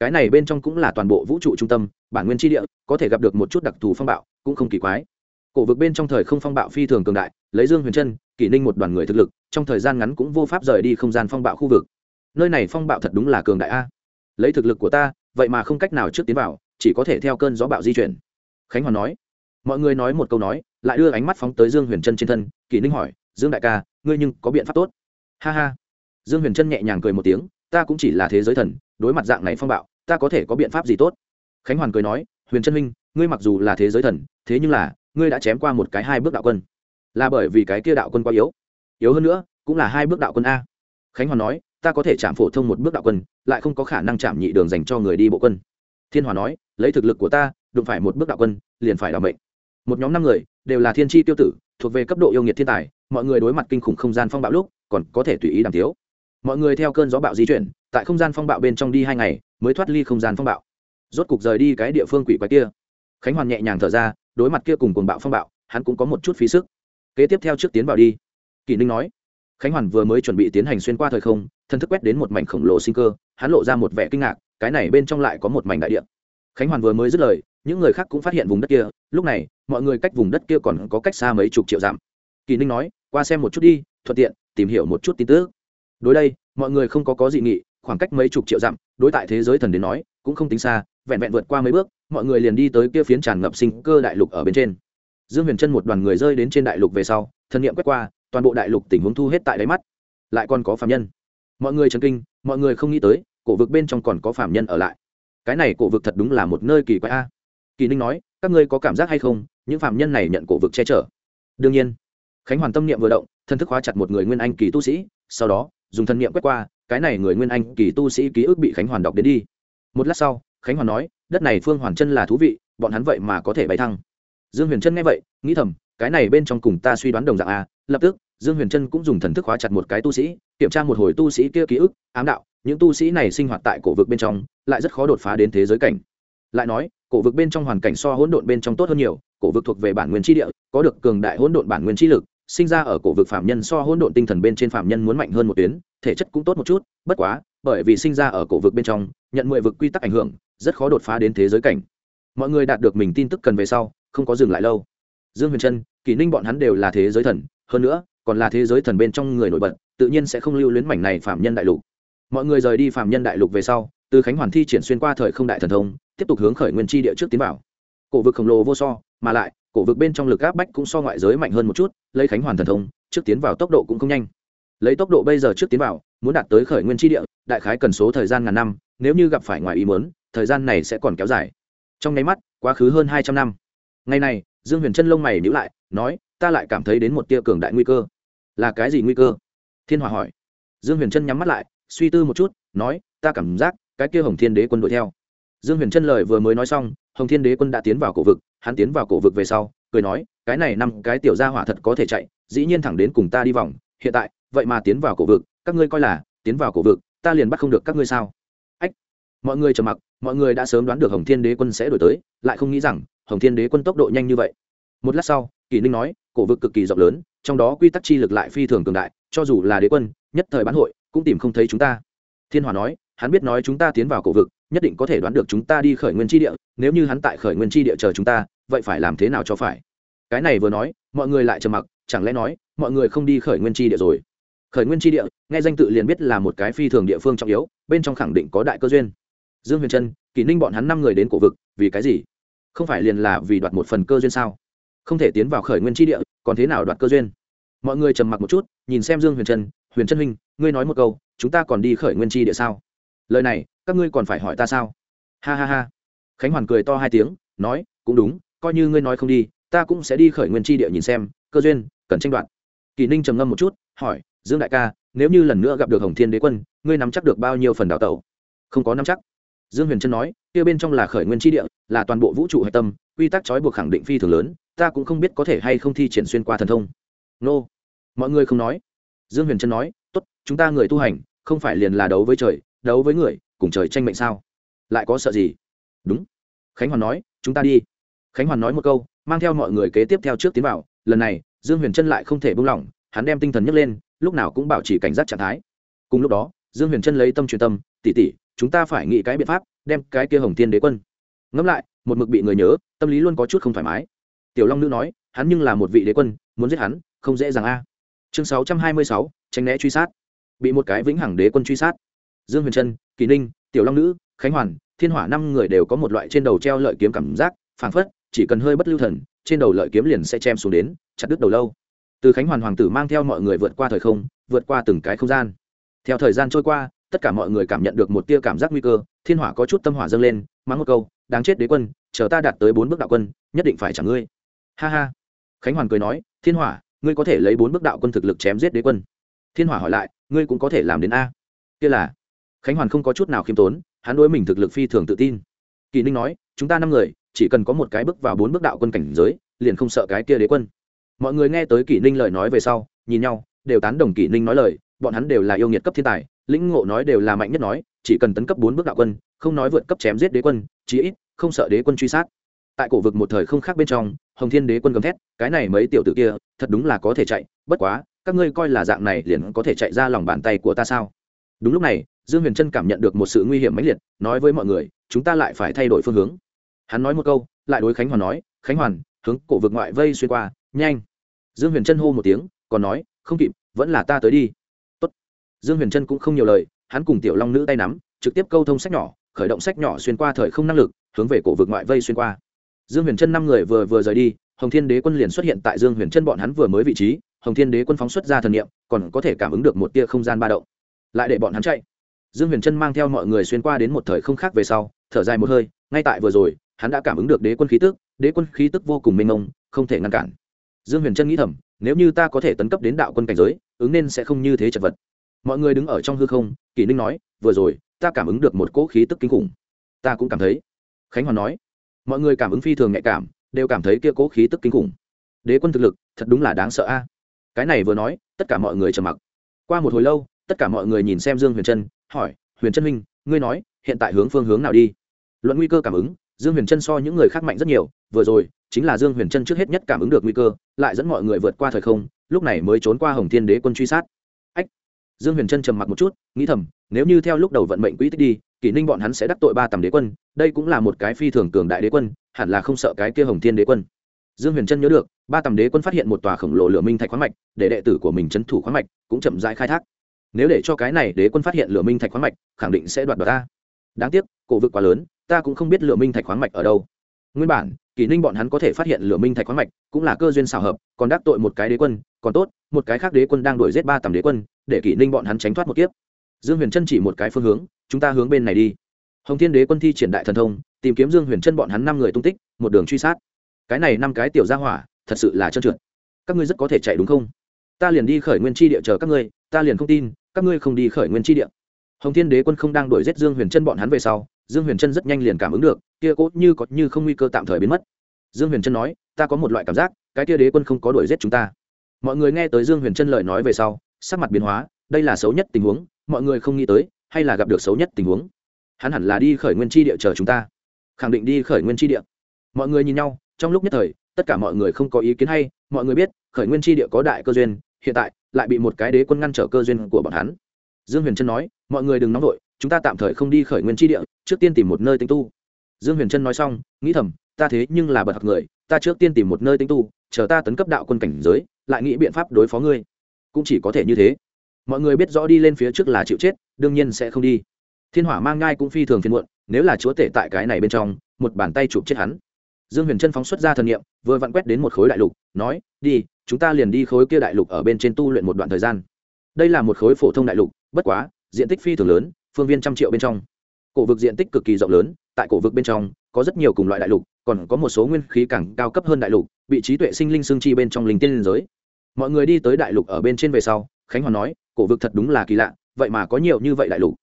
Cái này bên trong cũng là toàn bộ vũ trụ trung tâm, bản nguyên tri địa, có thể gặp được một chút đặc thù phong bạo, cũng không kỳ quái cổ vực bên trong thời không phong bạo phi thường cường đại, lấy dương huyền trân kỷ ninh một đoàn người thực lực, trong thời gian ngắn cũng vô pháp rời đi không gian phong bạo khu vực. Nơi này phong bạo thật đúng là cường đại a. Lấy thực lực của ta, vậy mà không cách nào trước tiến vào, chỉ có thể theo cơn gió bạo di chuyển. Khánh hoàn nói. Mọi người nói một câu nói, lại đưa ánh mắt phóng tới dương huyền trân trên thân, kỷ ninh hỏi, dương đại ca, ngươi nhưng có biện pháp tốt? Ha ha. Dương huyền trân nhẹ nhàng cười một tiếng, ta cũng chỉ là thế giới thần, đối mặt dạng này phong bạo, ta có thể có biện pháp gì tốt? Khánh hoàn cười nói, huyền trân huynh, ngươi mặc dù là thế giới thần, thế nhưng là ngươi đã chém qua một cái hai bước đạo quân. Là bởi vì cái kia đạo quân quá yếu. Yếu hơn nữa, cũng là hai bước đạo quân a. Khánh hoàn nói, ta có thể chạm phổ thông một bước đạo quân, lại không có khả năng chạm nhị đường dành cho người đi bộ quân. Thiên hòa nói, lấy thực lực của ta, đụng phải một bước đạo quân, liền phải đảm mệnh. Một nhóm năm người, đều là thiên tri tiêu tử, thuộc về cấp độ yêu nghiệt thiên tài, mọi người đối mặt kinh khủng không gian phong bạo lúc, còn có thể tùy ý đàm tiếu. Mọi người theo cơn gió bạo di chuyển, tại không gian phong bạo bên trong đi hai ngày, mới thoát ly không gian phong bạo. Rốt cục rời đi cái địa phương quỷ quái kia. Khánh hoàn nhẹ nhàng thở ra đối mặt kia cùng cuồng bạo phong bạo, hắn cũng có một chút phí sức. Kế tiếp theo trước tiến vào đi. Kỷ ninh nói, khánh hoàn vừa mới chuẩn bị tiến hành xuyên qua thời không, thân thức quét đến một mảnh khổng lồ sinh cơ, hắn lộ ra một vẻ kinh ngạc, cái này bên trong lại có một mảnh đại địa. Khánh hoàn vừa mới dứt lời, những người khác cũng phát hiện vùng đất kia, lúc này, mọi người cách vùng đất kia còn có cách xa mấy chục triệu dặm. Kỳ ninh nói, qua xem một chút đi, thuận tiện, tìm hiểu một chút tin tức. Đối đây, mọi người không có có dị nghị, khoảng cách mấy chục triệu dặm, đối tại thế giới thần đến nói, cũng không tính xa vẹn vẹn vượt qua mấy bước, mọi người liền đi tới kia phiến tràn ngập sinh cơ đại lục ở bên trên. Dương huyền chân một đoàn người rơi đến trên đại lục về sau, thân nhiệm quét qua, toàn bộ đại lục tình huống thu hết tại đáy mắt. Lại còn có phạm nhân. Mọi người chấn kinh, mọi người không nghĩ tới, cổ vực bên trong còn có phạm nhân ở lại. Cái này cổ vực thật đúng là một nơi kỳ quái a. Kỳ ninh nói, các ngươi có cảm giác hay không, những phạm nhân này nhận cổ vực che chở? Đương nhiên. Khánh hoàn tâm niệm vừa động, thân thức hóa chặt một người nguyên anh kỳ tu sĩ, sau đó, dùng thân niệm quét qua, cái này người nguyên anh kỳ tu sĩ ký ức bị khánh hoàn đọc đến đi. Một lát sau khánh hoàn nói, đất này phương hoàn chân là thú vị, bọn hắn vậy mà có thể bay thăng. Dương huyền trân nghe vậy, nghĩ thầm, cái này bên trong cùng ta suy đoán đồng dạng a lập tức, dương huyền trân cũng dùng thần thức hóa chặt một cái tu sĩ, kiểm tra một hồi tu sĩ kia ký ức, ám đạo, những tu sĩ này sinh hoạt tại cổ vực bên trong, lại rất khó đột phá đến thế giới cảnh. Lại nói, cổ vực bên trong hoàn cảnh so hỗn độn bên trong tốt hơn nhiều, cổ vực thuộc về bản nguyên tri địa, có được cường đại hỗn độn bản nguyên tri lực, sinh ra ở cổ vực phạm nhân so hỗn độn tinh thần bên trên phạm nhân muốn mạnh hơn một tuyến, thể chất cũng tốt một chút, bất quá bởi vì sinh ra ở cổ vực bên trong, nhận mười vực quy tắc ảnh hưởng, rất khó đột phá đến thế giới cảnh. Mọi người đạt được mình tin tức cần về sau, không có dừng lại lâu. Dương huyền trân, kỷ ninh bọn hắn đều là thế giới thần, hơn nữa, còn là thế giới thần bên trong người nổi bật, tự nhiên sẽ không lưu luyến mảnh này phạm nhân đại lục. Mọi người rời đi phạm nhân đại lục về sau, từ khánh hoàn thi triển xuyên qua thời không đại thần thông, tiếp tục hướng khởi nguyên tri địa trước tiến vào. Cổ vực khổng lồ vô so, mà lại, cổ vực bên trong lực áp bách cũng so ngoại giới mạnh hơn một chút, lấy khánh hoàn thần thông, trước tiến vào tốc độ cũng không nhanh. Lấy tốc độ bây giờ trước tiến vào muốn đạt tới khởi nguyên tri địa, đại khái cần số thời gian ngàn năm, nếu như gặp phải ngoài ý muốn, thời gian này sẽ còn kéo dài. Trong nháy mắt, quá khứ hơn hai trăm năm. Ngày này, dương huyền chân lông mày nhữ lại, nói, ta lại cảm thấy đến một tia cường đại nguy cơ. Là cái gì nguy cơ? Thiên hòa hỏi. Dương huyền chân nhắm mắt lại, suy tư một chút, nói, ta cảm giác, cái kia hồng thiên đế quân đuổi theo. Dương huyền chân lời vừa mới nói xong, hồng thiên đế quân đã tiến vào cổ vực, hắn tiến vào cổ vực về sau, cười nói, cái này năm cái tiểu gia hỏa thật có thể chạy, dĩ nhiên thẳng đến cùng ta đi vòng, hiện tại, vậy mà tiến vào cổ vực các ngươi coi là, tiến vào cổ vực, ta liền bắt không được các ngươi sao? Ách, mọi người trầm mặc, mọi người đã sớm đoán được hồng thiên đế quân sẽ đổi tới, lại không nghĩ rằng, hồng thiên đế quân tốc độ nhanh như vậy. Một lát sau kỳ ninh nói, cổ vực cực kỳ rộng lớn, trong đó quy tắc chi lực lại phi thường cường đại, cho dù là đế quân, nhất thời bán hội, cũng tìm không thấy chúng ta. Thiên hòa nói, hắn biết nói chúng ta tiến vào cổ vực, nhất định có thể đoán được chúng ta đi khởi nguyên tri địa, nếu như hắn tại khởi nguyên tri địa chờ chúng ta, vậy phải làm thế nào cho phải? Cái này vừa nói, mọi người lại trầm mặc, chẳng lẽ nói, mọi người không đi khởi nguyên tri địa rồi? Khởi nguyên tri địa, nghe danh tự liền biết là một cái phi thường địa phương trọng yếu, bên trong khẳng định có đại cơ duyên. Dương huyền trân, kỷ ninh bọn hắn năm người đến cổ vực, vì cái gì? Không phải liền là vì đoạt một phần cơ duyên sao? Không thể tiến vào khởi nguyên tri địa, còn thế nào đoạt cơ duyên? Mọi người trầm mặc một chút, nhìn xem dương huyền trân huyền trân huynh, ngươi nói một câu, chúng ta còn đi khởi nguyên tri địa sao? Lời này, các ngươi còn phải hỏi ta sao? Ha ha ha. Khánh hoàn cười to hai tiếng, nói, cũng đúng, coi như ngươi nói không đi, ta cũng sẽ đi khởi nguyên tri địa nhìn xem, cơ duyên, cần tranh đoạt. Kỳ ninh trầm ngâm một chút, hỏi dương đại ca, nếu như lần nữa gặp được hồng thiên đế quân, ngươi nắm chắc được bao nhiêu phần đào tẩu? Không có nắm chắc. Dương huyền trân nói, kia bên trong là khởi nguyên tri địa, là toàn bộ vũ trụ hạch tâm, quy tắc trói buộc khẳng định phi thường lớn, ta cũng không biết có thể hay không thi triển xuyên qua thần thông. Nô. Mọi người không nói. Dương huyền trân nói, tốt, chúng ta người tu hành, không phải liền là đấu với trời, đấu với người, cùng trời tranh mệnh sao? Lại có sợ gì? Đúng. Khánh hoàn nói, chúng ta đi. Khánh hoàn nói một câu, mang theo mọi người kế tiếp theo trước tiến vào. Lần này, dương huyền trân lại không thể buông lỏng, hắn đem tinh thần nhấc lên lúc nào cũng bảo trì cảnh giác trạng thái. Cùng lúc đó, dương huyền trân lấy tâm truyền tâm tỉ tỉ chúng ta phải nghĩ cái biện pháp đem cái kia hồng thiên đế quân. Ngẫm lại, một mực bị người nhớ, tâm lý luôn có chút không thoải mái. Tiểu long nữ nói, hắn nhưng là một vị đế quân, muốn giết hắn, không dễ dàng a. Chương sáu trăm hai mươi sáu tranh né truy sát. Bị một cái vĩnh hằng đế quân truy sát. Dương huyền trân, kỳ ninh, tiểu long nữ, khánh hoàn, thiên hỏa năm người đều có một loại trên đầu treo lợi kiếm cảm giác, phảng phất chỉ cần hơi bất lưu thần, trên đầu lợi kiếm liền sẽ chém xuống đến, chặt đứt đầu lâu từ khánh hoàn hoàng tử mang theo mọi người vượt qua thời không, vượt qua từng cái không gian. Theo thời gian trôi qua, tất cả mọi người cảm nhận được một tia cảm giác nguy cơ, thiên hỏa có chút tâm hỏa dâng lên, mắng một câu, đáng chết đế quân, chờ ta đạt tới bốn bước đạo quân, nhất định phải trả ngươi. Ha ha. Khánh hoàn cười nói, thiên hỏa, ngươi có thể lấy bốn bước đạo quân thực lực chém giết đế quân. Thiên hỏa hỏi lại, ngươi cũng có thể làm đến a? Kia là. Khánh hoàn không có chút nào khiêm tốn, hắn đối mình thực lực phi thường tự tin. Kỳ ninh nói, chúng ta năm người, chỉ cần có một cái bước vào bốn bước đạo quân cảnh giới, liền không sợ cái kia đế quân mọi người nghe tới kỷ ninh lời nói về sau, nhìn nhau, đều tán đồng kỷ ninh nói lời, bọn hắn đều là yêu nghiệt cấp thiên tài, lĩnh ngộ nói đều là mạnh nhất nói, chỉ cần tấn cấp bốn bước đạo quân, không nói vượt cấp chém giết đế quân, chí ít, không sợ đế quân truy sát. Tại cổ vực một thời không khác bên trong, hồng thiên đế quân gầm thét, cái này mấy tiểu tử kia, thật đúng là có thể chạy, bất quá, các ngươi coi là dạng này liền có thể chạy ra lòng bàn tay của ta sao? Đúng lúc này, dương huyền trân cảm nhận được một sự nguy hiểm mãnh liệt, nói với mọi người, chúng ta lại phải thay đổi phương hướng. Hắn nói một câu, lại đối khánh hoàn nói, khánh hoàn, hướng cổ vực ngoại vây xuyên qua, nhanh dương huyền trân hô một tiếng còn nói không kịp vẫn là ta tới đi. Tốt. dương huyền trân cũng không nhiều lời hắn cùng tiểu long nữ tay nắm trực tiếp câu thông sách nhỏ khởi động sách nhỏ xuyên qua thời không năng lực hướng về cổ vực ngoại vây xuyên qua. Dương huyền trân năm người vừa vừa rời đi hồng thiên đế quân liền xuất hiện tại dương huyền trân bọn hắn vừa mới vị trí hồng thiên đế quân phóng xuất ra thần niệm, còn có thể cảm ứng được một tia không gian ba động. Lại để bọn hắn chạy. Dương huyền trân mang theo mọi người xuyên qua đến một thời không khác về sau thở dài một hơi ngay tại vừa rồi hắn đã cảm ứng được đế quân khí tức đế quân khí tức vô cùng mênh mông không thể ngăn cản dương huyền trân nghĩ thầm, nếu như ta có thể tấn cấp đến đạo quân cảnh giới, ứng nên sẽ không như thế chật vật. Mọi người đứng ở trong hư không, kỷ ninh nói, vừa rồi, ta cảm ứng được một cỗ khí tức kinh khủng. Ta cũng cảm thấy. Khánh hoàn nói, mọi người cảm ứng phi thường nhạy cảm, đều cảm thấy kia cỗ khí tức kinh khủng. Đế quân thực lực, thật đúng là đáng sợ a. Cái này vừa nói, tất cả mọi người trầm mặc. Qua một hồi lâu, tất cả mọi người nhìn xem dương huyền trân hỏi, huyền trân huynh, ngươi nói, hiện tại hướng phương hướng nào đi? Luận nguy cơ cảm ứng, dương huyền trân so những người khác mạnh rất nhiều, vừa rồi chính là dương huyền trân trước hết nhất cảm ứng được nguy cơ, lại dẫn mọi người vượt qua thời không, lúc này mới trốn qua hồng thiên đế quân truy sát. Ách! Dương huyền trân trầm mặc một chút, nghĩ thầm, nếu như theo lúc đầu vận mệnh quỹ tích đi, kỷ ninh bọn hắn sẽ đắc tội ba tầm đế quân, đây cũng là một cái phi thường cường đại đế quân, hẳn là không sợ cái kia hồng thiên đế quân. Dương huyền trân nhớ được, ba tầm đế quân phát hiện một tòa khổng lồ lửa minh thạch khoáng mạch, để đệ tử của mình c thủ khoáng mạch, cũng chậm rãi khai thác. Nếu để cho cái này đế quân phát hiện lửa minh thạch khoáng mạch, khẳng định sẽ đoạt đoạt ta. Đáng tiếc, cổ vực quá lớn, ta cũng không biết lửa minh thạch khoáng mạch ở đâu. Nguyên bản kỷ ninh bọn hắn có thể phát hiện lửa minh thạch khoáng mạch, cũng là cơ duyên xào hợp, còn đắc tội một cái đế quân, còn tốt, một cái khác đế quân đang đuổi giết ba tầm đế quân, để kỷ ninh bọn hắn tránh thoát một kiếp. Dương huyền trân chỉ một cái phương hướng, chúng ta hướng bên này đi. Hồng thiên đế quân thi triển đại thần thông, tìm kiếm dương huyền trân bọn hắn năm người tung tích, một đường truy sát. Cái này năm cái tiểu gia hỏa, thật sự là trơn trượt. Các ngươi rất có thể chạy đúng không? Ta liền đi khởi nguyên tri địa chờ các ngươi, ta liền không tin, các ngươi không đi khởi nguyên tri địa. Hồng thiên đế quân không đang đuổi giết dương huyền trân bọn hắn về sau dương huyền trân rất nhanh liền cảm ứng được, kia cốt như có như không nguy cơ tạm thời biến mất. Dương huyền trân nói, ta có một loại cảm giác, cái kia đế quân không có đuổi giết chúng ta. Mọi người nghe tới dương huyền trân lời nói về sau, sắc mặt biến hóa, đây là xấu nhất tình huống, mọi người không nghĩ tới, hay là gặp được xấu nhất tình huống. Hắn hẳn là đi khởi nguyên tri địa chờ chúng ta. Khẳng định đi khởi nguyên tri địa. Mọi người nhìn nhau, trong lúc nhất thời, tất cả mọi người không có ý kiến hay, mọi người biết, khởi nguyên tri địa có đại cơ duyên, hiện tại, lại bị một cái đế quân ngăn trở cơ duyên của bọn hắn. Dương huyền trân nói, mọi người đừng nóng vội chúng ta tạm thời không đi khởi nguyên tri địa, trước tiên tìm một nơi tinh tu. Dương huyền trân nói xong, nghĩ thầm, ta thế nhưng là bật học người, ta trước tiên tìm một nơi tinh tu, chờ ta tấn cấp đạo quân cảnh giới, lại nghĩ biện pháp đối phó ngươi. Cũng chỉ có thể như thế. Mọi người biết rõ đi lên phía trước là chịu chết, đương nhiên sẽ không đi. Thiên hỏa mang ngai cũng phi thường phiền muộn, nếu là chúa tể tại cái này bên trong, một bàn tay chụp chết hắn. Dương huyền trân phóng xuất ra thần nghiệm vừa vặn quét đến một khối đại lục, nói, đi, chúng ta liền đi khối kia đại lục ở bên trên tu luyện một đoạn thời gian. Đây là một khối phổ thông đại lục, bất quá, diện tích phi thường lớn phương viên trăm triệu bên trong. Cổ vực diện tích cực kỳ rộng lớn, tại cổ vực bên trong, có rất nhiều cùng loại đại lục, còn có một số nguyên khí càng cao cấp hơn đại lục bị trí tuệ sinh linh xương chi bên trong linh tiên liên giới. Mọi người đi tới đại lục ở bên trên về sau, khánh hoàn nói, cổ vực thật đúng là kỳ lạ, vậy mà có nhiều như vậy đại lục.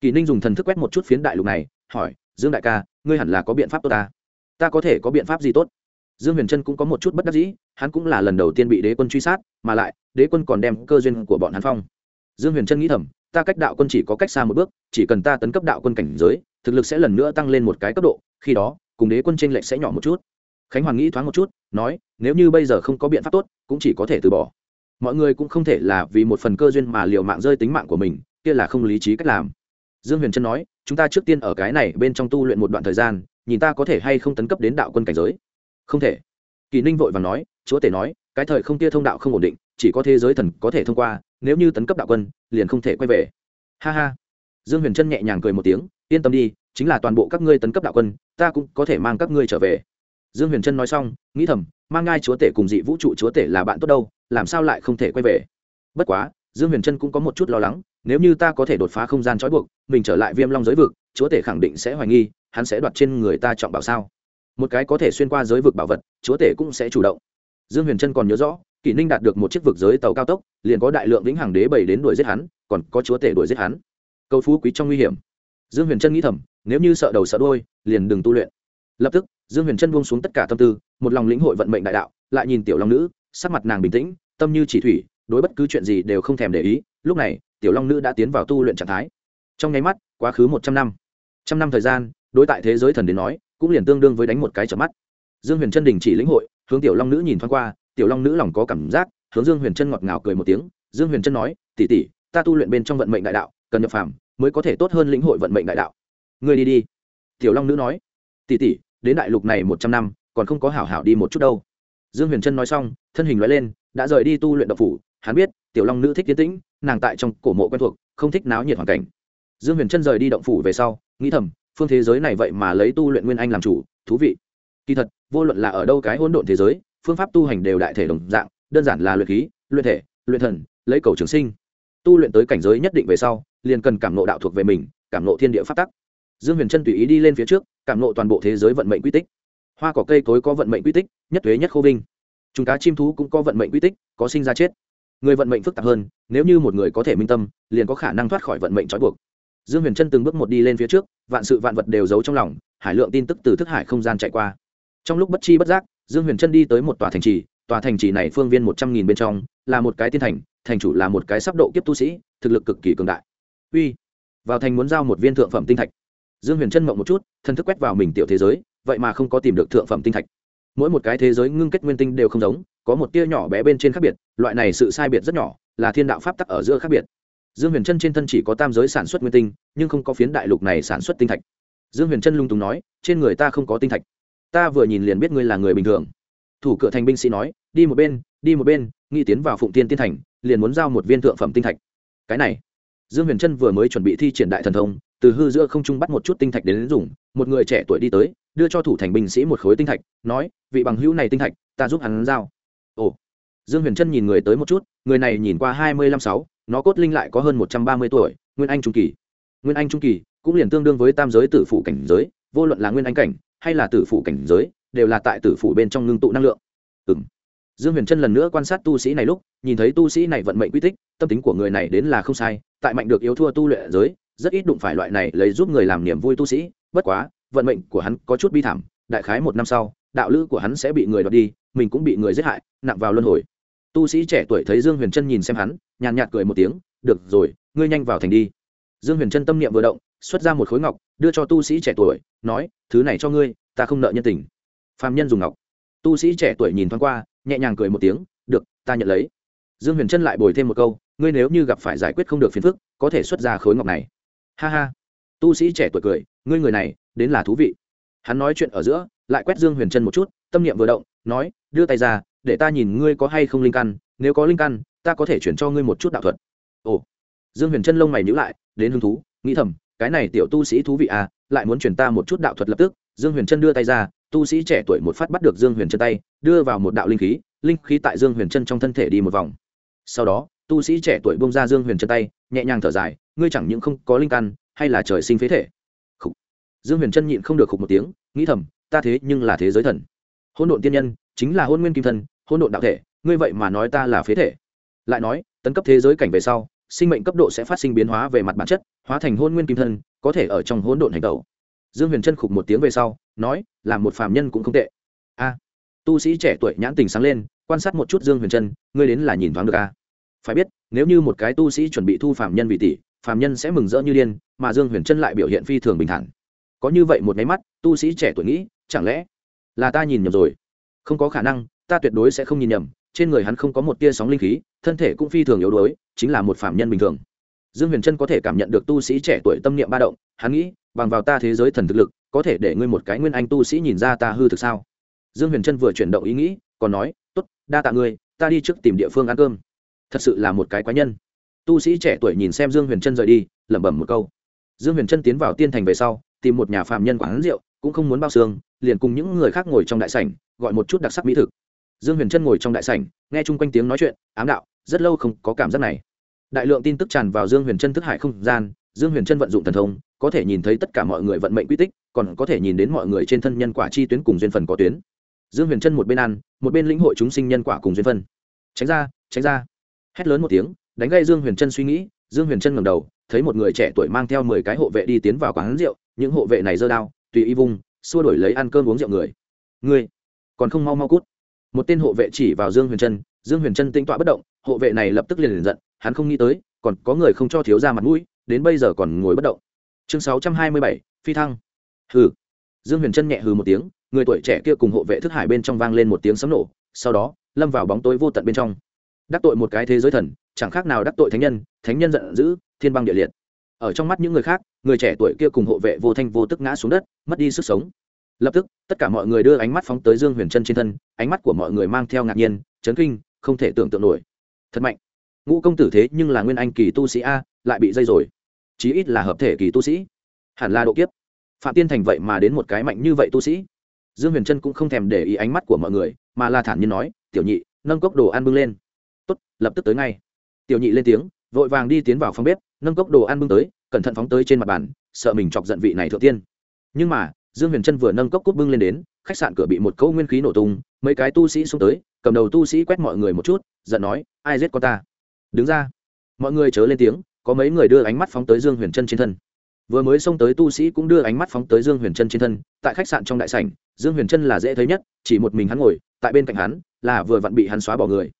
Kỳ ninh dùng thần thức quét một chút phiến đại lục này, hỏi, dương đại ca, ngươi hẳn là có biện pháp tốt ta? Ta có thể, có biện pháp gì tốt? Dương huyền trân cũng có một chút bất đắc dĩ, hắn cũng là lần đầu tiên bị đế quân truy sát, mà lại, đế quân còn đem cơ duyên của bọn hắn phong. Dương huyền trân nghĩ thầm ta cách đạo quân chỉ có cách xa một bước, chỉ cần ta tấn cấp đạo quân cảnh giới, thực lực sẽ lần nữa tăng lên một cái cấp độ, khi đó, cùng đế quân t r ê n lệch sẽ nhỏ một chút. Khánh Hoàng nghĩ thoáng một chút, nói, nếu như bây giờ không có biện pháp tốt, cũng chỉ có thể từ bỏ. Mọi người cũng không thể là vì một phần cơ duyên mà liều mạng rơi tính mạng của mình, kia là không lý trí cách làm. Dương huyền trân nói, chúng ta trước tiên ở cái này bên trong tu luyện một đoạn thời gian, nhìn ta có thể hay không tấn cấp đến đạo quân cảnh giới. Không thể. Kỳ ninh vội và nói, chúa tể nói, cái thời không kia thông đạo không ổn định, chỉ có thế giới thần có thể thông qua nếu như tấn cấp đạo quân, liền không thể quay về. Ha ha. Dương huyền trân nhẹ nhàng cười một tiếng, yên tâm đi, chính là toàn bộ các ngươi tấn cấp đạo quân, ta cũng có thể mang các ngươi trở về. Dương huyền trân nói xong, nghĩ thầm, mang ngai chúa tể cùng dị vũ trụ chúa tể là bạn tốt đâu, làm sao lại không thể quay về? Bất quá, dương huyền trân cũng có một chút lo lắng, nếu như ta có thể đột phá không gian trói buộc, mình trở lại viêm long giới vực, chúa tể khẳng định sẽ hoài nghi, hắn sẽ đoạt trên người ta trọng bảo sao? Một cái có thể xuyên qua giới vực bảo vật, chúa tể cũng sẽ chủ động. Dương huyền trân còn nhớ rõ kỷ ninh đạt được một chiếc vực giới tàu cao tốc, liền có đại lượng vĩnh hằng đế bảy đến đuổi giết hắn, còn có chúa tể đuổi giết hắn. Câu phú quý trong nguy hiểm. Dương huyền trân nghĩ thầm, nếu như sợ đầu sợ đôi liền đừng tu luyện. Lập tức, dương huyền trân buông xuống tất cả tâm tư, một lòng lĩnh hội vận mệnh đại đạo, lại nhìn tiểu long nữ, sắc mặt nàng bình tĩnh, tâm như chỉ thủy, đối bất cứ chuyện gì đều không thèm để ý. Lúc này, tiểu long nữ đã tiến vào tu luyện trạng thái. Trong nháy mắt, quá khứ một trăm năm. Trăm năm thời gian, đối tại thế giới thần đến nói, cũng liền tương đương với đánh một cái chợp mắt. Dương huyền trân đình chỉ lĩnh hội, hướng tiểu long nữ nhìn thoáng qua tiểu long nữ lòng có cảm giác, hướng dương huyền trân ngọt ngào cười một tiếng, dương huyền trân nói tỉ tỉ ta tu luyện bên trong vận mệnh đại đạo, cần nhập phàm mới có thể tốt hơn lĩnh hội vận mệnh đại đạo. Ngươi đi đi. Tiểu long nữ nói tỉ tỉ đến đại lục này một trăm năm, còn không có hảo hảo đi một chút đâu. Dương huyền trân nói xong, thân hình nói lên, đã rời đi tu luyện độc phủ. Hắn biết, tiểu long nữ thích tiến tĩnh, nàng tại trong cổ mộ quen thuộc, không thích náo nhiệt hoàn cảnh. Dương huyền trân rời đi động phủ về sau, nghĩ thầm, phương thế giới này vậy mà lấy tu luyện nguyên anh làm chủ, thú vị. Kỳ thật, vô luận là ở đâu cái hỗn độn thế giới phương pháp tu hành đều đại thể đồng dạng, đơn giản là luyện khí, luyện thể, luyện thần, lấy cầu trường sinh. Tu luyện tới cảnh giới nhất định về sau, liền cần cảm nộ đạo thuộc về mình, cảm nộ thiên địa pháp tắc. Dương huyền trân tùy ý đi lên phía trước, cảm nộ toàn bộ thế giới vận mệnh quy tích. Hoa cỏ cây cối có vận mệnh quy tích, nhất thuế nhất khô vinh. Chúng cá chim thú cũng có vận mệnh quy tích, có sinh ra chết. Người vận mệnh phức tạp hơn, nếu như một người có thể minh tâm, liền có khả năng thoát khỏi vận mệnh trói buộc. Dương huyền trân từng bước một đi lên phía trước, vạn sự vạn vật đều giấu trong lòng, hải lượng tin tức từ thức hải không gian chạy qua. Trong lúc bất chi bất giác dương huyền trân đi tới một tòa thành trì, tòa thành trì này phương viên một trăm nghìn bên trong, là một cái tiên thành thành chủ là một cái sắp độ kiếp tu sĩ, thực lực cực kỳ cường đại. Uy, vào thành muốn giao một viên thượng phẩm tinh thạch. Dương huyền trân mộng một chút thân thức quét vào mình tiểu thế giới, vậy mà không có tìm được thượng phẩm tinh thạch. Mỗi một cái thế giới ngưng kết nguyên tinh đều không giống, có một tia nhỏ bé bên trên khác biệt, loại này sự sai biệt rất nhỏ, là thiên đạo pháp tắc ở giữa khác biệt. Dương huyền trân trên thân chỉ có tam giới sản xuất nguyên tinh, nhưng không có phiến đại lục này sản xuất tinh thạch. Dương huyền trân lung tùng nói, trên người ta không có tinh thạch ta vừa nhìn liền biết ngươi là người bình thường. Thủ cửa thành binh sĩ nói, đi một bên, đi một bên, nghi tiến vào phụng tiên tiên thành, liền muốn giao một viên thượng phẩm tinh thạch. Cái này, dương huyền trân vừa mới chuẩn bị thi triển đại thần thông, từ hư giữa không trung bắt một chút tinh thạch đến dùng, một người trẻ tuổi đi tới, đưa cho thủ thành binh sĩ một khối tinh thạch, nói, vị bằng hữu này tinh thạch, ta giúp hắn giao. Ồ, dương huyền trân nhìn người tới một chút, người này nhìn qua hai mươi lăm sáu, nó cốt linh lại có hơn một trăm ba mươi tuổi, nguyên anh trung kỳ. Nguyên anh trung kỳ cũng liền tương đương với tam giới tử phụ cảnh giới, vô luận là nguyên anh cảnh hay là tử phụ cảnh giới, đều là tại tử phụ bên trong ngưng tụ năng lượng. Ừ m dương huyền trân lần nữa quan sát tu sĩ này lúc, nhìn thấy tu sĩ này vận mệnh quy tích, tâm tính của người này đến là không sai, tại mạnh được yếu thua tu luyện giới, rất ít đụng phải loại này lấy giúp người làm niềm vui tu sĩ, bất quá, vận mệnh của hắn có chút bi thảm, đại khái một năm sau, đạo lữ của hắn sẽ bị người đoạt đi, mình cũng bị người giết hại, nặng vào luân hồi. Tu sĩ trẻ tuổi thấy dương huyền trân nhìn xem hắn, nhàn nhạt cười một tiếng, được rồi, ngươi nhanh vào thành đi dương huyền trân tâm niệm vừa động, xuất ra một khối ngọc, đưa cho tu sĩ trẻ tuổi, nói, thứ này cho ngươi, ta không nợ nhân tình. Phạm nhân dùng ngọc. Tu sĩ trẻ tuổi nhìn thoáng qua, nhẹ nhàng cười một tiếng, được, ta nhận lấy. Dương huyền trân lại bồi thêm một câu, ngươi nếu như gặp phải giải quyết không được phiền phức, có thể xuất ra khối ngọc này. Ha ha. Tu sĩ trẻ tuổi cười, ngươi người này, đến là thú vị. Hắn nói chuyện ở giữa, lại quét dương huyền trân một chút, tâm niệm vừa động, nói, đưa tay ra, để ta nhìn ngươi có hay không linh căn, nếu có linh căn, ta có thể chuyển cho ngươi một chút đạo thuật. Ồ. Dương huyền chân lông mày nhữ lại đến hứng thú, nghĩ thầm, cái này tiểu tu sĩ thú vị à lại muốn chuyển ta một chút đạo thuật lập tức. Dương huyền chân đưa tay ra, tu sĩ trẻ tuổi một phát bắt được dương huyền chân tay, đưa vào một đạo linh khí linh khí tại dương huyền chân trong thân thể đi một vòng. Sau đó, tu sĩ trẻ tuổi bông ra dương huyền chân tay, nhẹ nhàng thở dài, ngươi chẳng những không có linh căn, hay là trời sinh phế thể. Dương huyền chân nhịn không được khục một tiếng, nghĩ thầm, ta thế nhưng là thế giới thần. Hôn độn tiên nhân, chính là hôn nguyên kim thân hôn độn đạo thể, ngươi vậy mà nói ta là phế thể. Lại nói, tấn cấp thế giới cảnh về sau sinh mệnh cấp độ sẽ phát sinh biến hóa về mặt bản chất, hóa thành hôn nguyên kim thân, có thể ở trong hỗn độn hành tẩu. Dương huyền trân khục một tiếng về sau, nói là một phàm nhân cũng không tệ. A. Tu sĩ trẻ tuổi nhãn tình sáng lên, quan sát một chút dương huyền trân ngươi đến là nhìn thoáng được a phải biết, nếu như một cái tu sĩ chuẩn bị thu phàm nhân vị tỷ, phàm nhân sẽ mừng rỡ như điên, mà dương huyền trân lại biểu hiện phi thường bình thản. Có như vậy một máy mắt, tu sĩ trẻ tuổi nghĩ, chẳng lẽ là ta nhìn nhầm rồi? Không có khả năng, ta tuyệt đối sẽ không nhìn nhầm trên người hắn không có một tia sóng linh khí, thân thể cũng phi thường yếu đuối, chính là một phạm nhân bình thường. Dương huyền trân có thể cảm nhận được tu sĩ trẻ tuổi tâm niệm ba động, hắn nghĩ, bằng vào ta thế giới thần thực lực, có thể để ngươi một cái nguyên anh tu sĩ nhìn ra ta hư thực sao? Dương huyền trân vừa chuyển động ý nghĩ, còn nói t ố t đa tạ ngươi, ta đi trước tìm địa phương ăn cơm. Thật sự là một cái quái nhân. Tu sĩ trẻ tuổi nhìn xem dương huyền trân rời đi, lẩm bẩm một câu. Dương huyền trân tiến vào tiên thành về sau, tìm một nhà phạm nhân quán rượu, cũng không muốn bao xương, liền cùng những người khác ngồi trong đại sảnh, gọi một chút đặc sắc mỹ thực dương huyền trân ngồi trong đại sảnh, nghe chung quanh tiếng nói chuyện, ám đạo, rất lâu không có cảm giác này. Đại lượng tin tức tràn vào dương huyền trân thức hải không gian, dương huyền trân vận dụng thần thông, có thể nhìn thấy tất cả mọi người vận mệnh quy tích, còn có thể nhìn đến mọi người trên thân nhân quả chi tuyến cùng duyên phần có tuyến. Dương huyền trân một bên ăn, một bên lĩnh hội chúng sinh nhân quả cùng duyên phân tránh ra tránh ra. Hét lớn một tiếng, đánh gây dương huyền trân suy nghĩ, dương huyền trân ngầm đầu, thấy một người trẻ tuổi mang theo mười cái hộ vệ đi tiến vào quán rượu, những hộ vệ này giơ đao, tùy y vung, xua đổi lấy ăn cơm uống rượu người. Người, còn không mau mau cút một tên hộ vệ chỉ vào dương huyền trân, dương huyền trân tinh tọa bất động, hộ vệ này lập tức liền liền giận, hắn không nghĩ tới, còn có người không cho thiếu ra mặt mũi, đến bây giờ còn ngồi bất động. Chương sáu trăm hai mươi bảy, phi thăng. Hừ. Dương huyền trân nhẹ hừ một tiếng, người tuổi trẻ kia cùng hộ vệ thức hải bên trong vang lên một tiếng sấm nổ, sau đó, lâm vào bóng tối vô tận bên trong. Đắc tội một cái thế giới thần, chẳng khác nào đắc tội thánh nhân thánh nhân giận dữ, thiên băng địa liệt. Ở trong mắt những người khác, người trẻ tuổi kia cùng hộ vệ vô thanh vô tức ngã xuống đất, mất đi sức sống lập tức, tất cả mọi người đưa ánh mắt phóng tới dương huyền trân trên thân, ánh mắt của mọi người mang theo ngạc nhiên, chấn kinh, không thể tưởng tượng nổi. Thật mạnh. Ngũ công tử thế nhưng là nguyên anh kỳ tu sĩ a, lại bị dây rồi. Chí ít là hợp thể kỳ tu sĩ. Hẳn là độ kiếp. Phạm tiên thành vậy mà đến một cái mạnh như vậy tu sĩ. Dương huyền trân cũng không thèm để ý ánh mắt của mọi người, mà là thản nhiên nói, tiểu nhị, nâng cốc đồ ăn bưng lên. Tốt, lập tức tới ngay. Tiểu nhị lên tiếng, vội vàng đi tiến vào phòng bếp, nâng cốc đồ ăn bưng tới, cẩn thận phóng tới trên mặt bàn, sợ mình chọc giận vị này thượng tiên. Nhưng mà dương huyền trân vừa nâng cốc cút bưng lên đến, khách sạn cửa bị một câu nguyên khí nổ tung, mấy cái tu sĩ xuống tới, cầm đầu tu sĩ quét mọi người một chút, giận nói, ai giết con ta? Đứng ra. Mọi người chớ lên tiếng, có mấy người đưa ánh mắt phóng tới dương huyền trân trên thân. Vừa mới xông tới tu sĩ cũng đưa ánh mắt phóng tới dương huyền trân trên thân, tại khách sạn trong đại sảnh, dương huyền trân là dễ thấy nhất, chỉ một mình hắn ngồi, tại bên cạnh hắn, là vừa vặn bị hắn xóa bỏ người.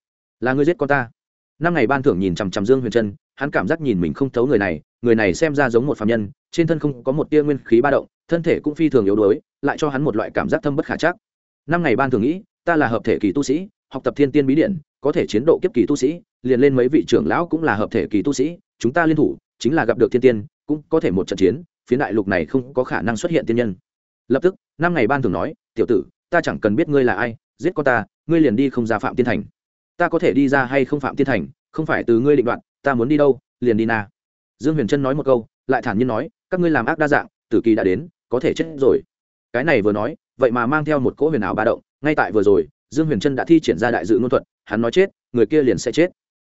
Là người giết con ta? Năm ngày ban thưởng nhìn chằm chằm dương huyền trân hắn cảm giác nhìn mình không thấu người này người này xem ra giống một phạm nhân, trên thân không có một tia nguyên khí ba động, thân thể cũng phi thường yếu đuối, lại cho hắn một loại cảm giác thâm bất khả chắc. Năm ngày ban thường nghĩ, ta là hợp thể kỳ tu sĩ, học tập thiên tiên bí điện có thể chiến độ kiếp kỳ tu sĩ, liền lên mấy vị trưởng lão cũng là hợp thể kỳ tu sĩ, chúng ta liên thủ, chính là gặp được thiên tiên, cũng có thể một trận chiến phía đại lục này không có khả năng xuất hiện tiên nhân. Lập tức, năm ngày ban thường nói, tiểu tử, ta chẳng cần biết ngươi là ai, giết con ta, ngươi liền đi không ra phạm tiên thành. Ta có thể đi ra hay không phạm tiên thành, không phải từ ngươi định đoạn ta muốn đi đâu, liền đi na. Dương huyền trân nói một câu, lại thản nhiên nói, các ngươi làm ác đa dạng, tử kỳ đã đến, có thể chết rồi. Cái này vừa nói, vậy mà mang theo một cỗ huyền ảo ba động, ngay tại vừa rồi, dương huyền trân đã thi triển ra đại dự ngôn thuật, hắn nói chết, người kia liền sẽ chết.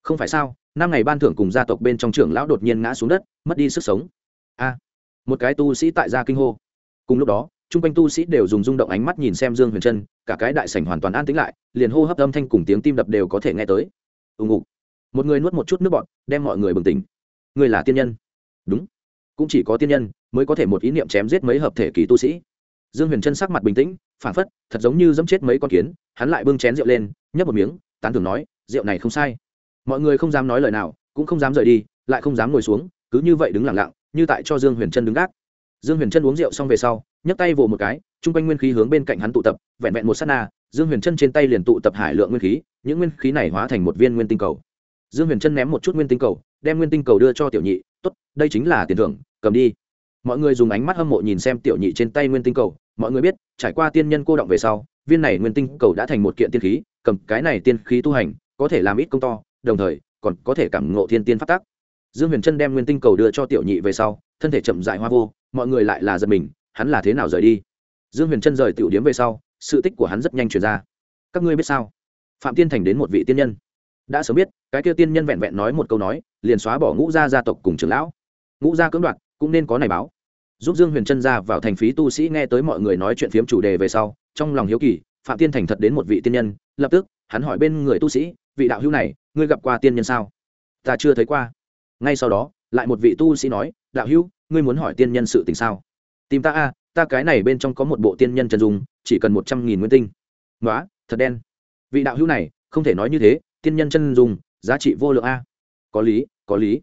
Không phải sao, năm ngày ban thưởng cùng gia tộc bên trong trưởng lão đột nhiên ngã xuống đất, mất đi sức sống. A, một cái tu sĩ tại gia kinh hô. Cùng lúc đó, chung quanh tu sĩ đều dùng rung động ánh mắt nhìn xem dương huyền trân, cả cái đại sảnh hoàn toàn an tĩnh lại, liền hô hấp âm thanh cùng tiếng tim đập đều có thể nghe tới. Ùng ục một người nuốt một chút nước bọt, đem mọi người bừng tỉnh. Người là tiên nhân. Đúng. Cũng chỉ có tiên nhân mới có thể một ý niệm chém giết mấy hợp thể kỳ tu sĩ. Dương huyền trân sắc mặt bình tĩnh phản phất, thật giống như dẫm chết mấy con kiến, hắn lại bưng chén rượu lên, nhấp một miếng, tán thưởng nói, rượu này không sai. Mọi người không dám nói lời nào, cũng không dám rời đi, lại không dám ngồi xuống, cứ như vậy đứng lặng lặng, như tại cho dương huyền trân đứng gác. Dương huyền trân uống rượu xong về sau, nhấc tay vồ một cái, chung quanh nguyên khí hướng bên cạnh hắn tụ tập, vẹn vẹn một s á t na, dương huyền trân trên tay liền tụ tập hải lượng nguyên khí, những nguyên khí này hóa thành một viên nguyên tinh cầu dương huyền trân ném một chút nguyên tinh cầu, đem nguyên tinh cầu đưa cho tiểu nhị t ố t đây chính là tiền thưởng, cầm đi. Mọi người dùng ánh mắt hâm mộ nhìn xem tiểu nhị trên tay nguyên tinh cầu. Mọi người biết, trải qua tiên nhân cô động về sau, viên này nguyên tinh cầu đã thành một kiện tiên khí, cầm cái này tiên khí tu hành, có thể làm ít công to, đồng thời, còn có thể cảm ngộ thiên tiên phát tác dương huyền trân đem nguyên tinh cầu đưa cho tiểu nhị về sau, thân thể chậm dại hoa vô, mọi người lại là giật mình, hắn là thế nào rời đi? Dương huyền trân rời tiểu điếm về sau, sự tích của hắn rất nhanh truyền ra. Các ngươi biết sao? Phạm tiên thành đến một vị tiên nhân đã sớm biết, cái kia tiên nhân vẹn vẹn nói một câu nói, liền xóa bỏ ngũ gia gia tộc cùng trưởng lão. Ngũ gia cưỡng đoạt, cũng nên có này báo. Giúp dương huyền trân ra vào thành phí tu sĩ nghe tới mọi người nói chuyện phiếm chủ đề về sau, trong lòng hiếu kỳ, phạm tiên thành thật đến một vị tiên nhân, lập tức, hắn hỏi bên người tu sĩ, vị đạo hữu này, ngươi gặp qua tiên nhân sao? Ta chưa thấy qua. Ngay sau đó, lại một vị tu sĩ nói, đạo hữu, ngươi muốn hỏi tiên nhân sự tình sao? Tìm ta a ta cái này bên trong có một bộ tiên nhân chân dung, chỉ cần một trăm nghìn nguyên tinh. Nói thật đen. Vị đạo hữu này, không thể nói như thế tiên nhân chân dung, giá trị vô lượng a. Có lý có lý.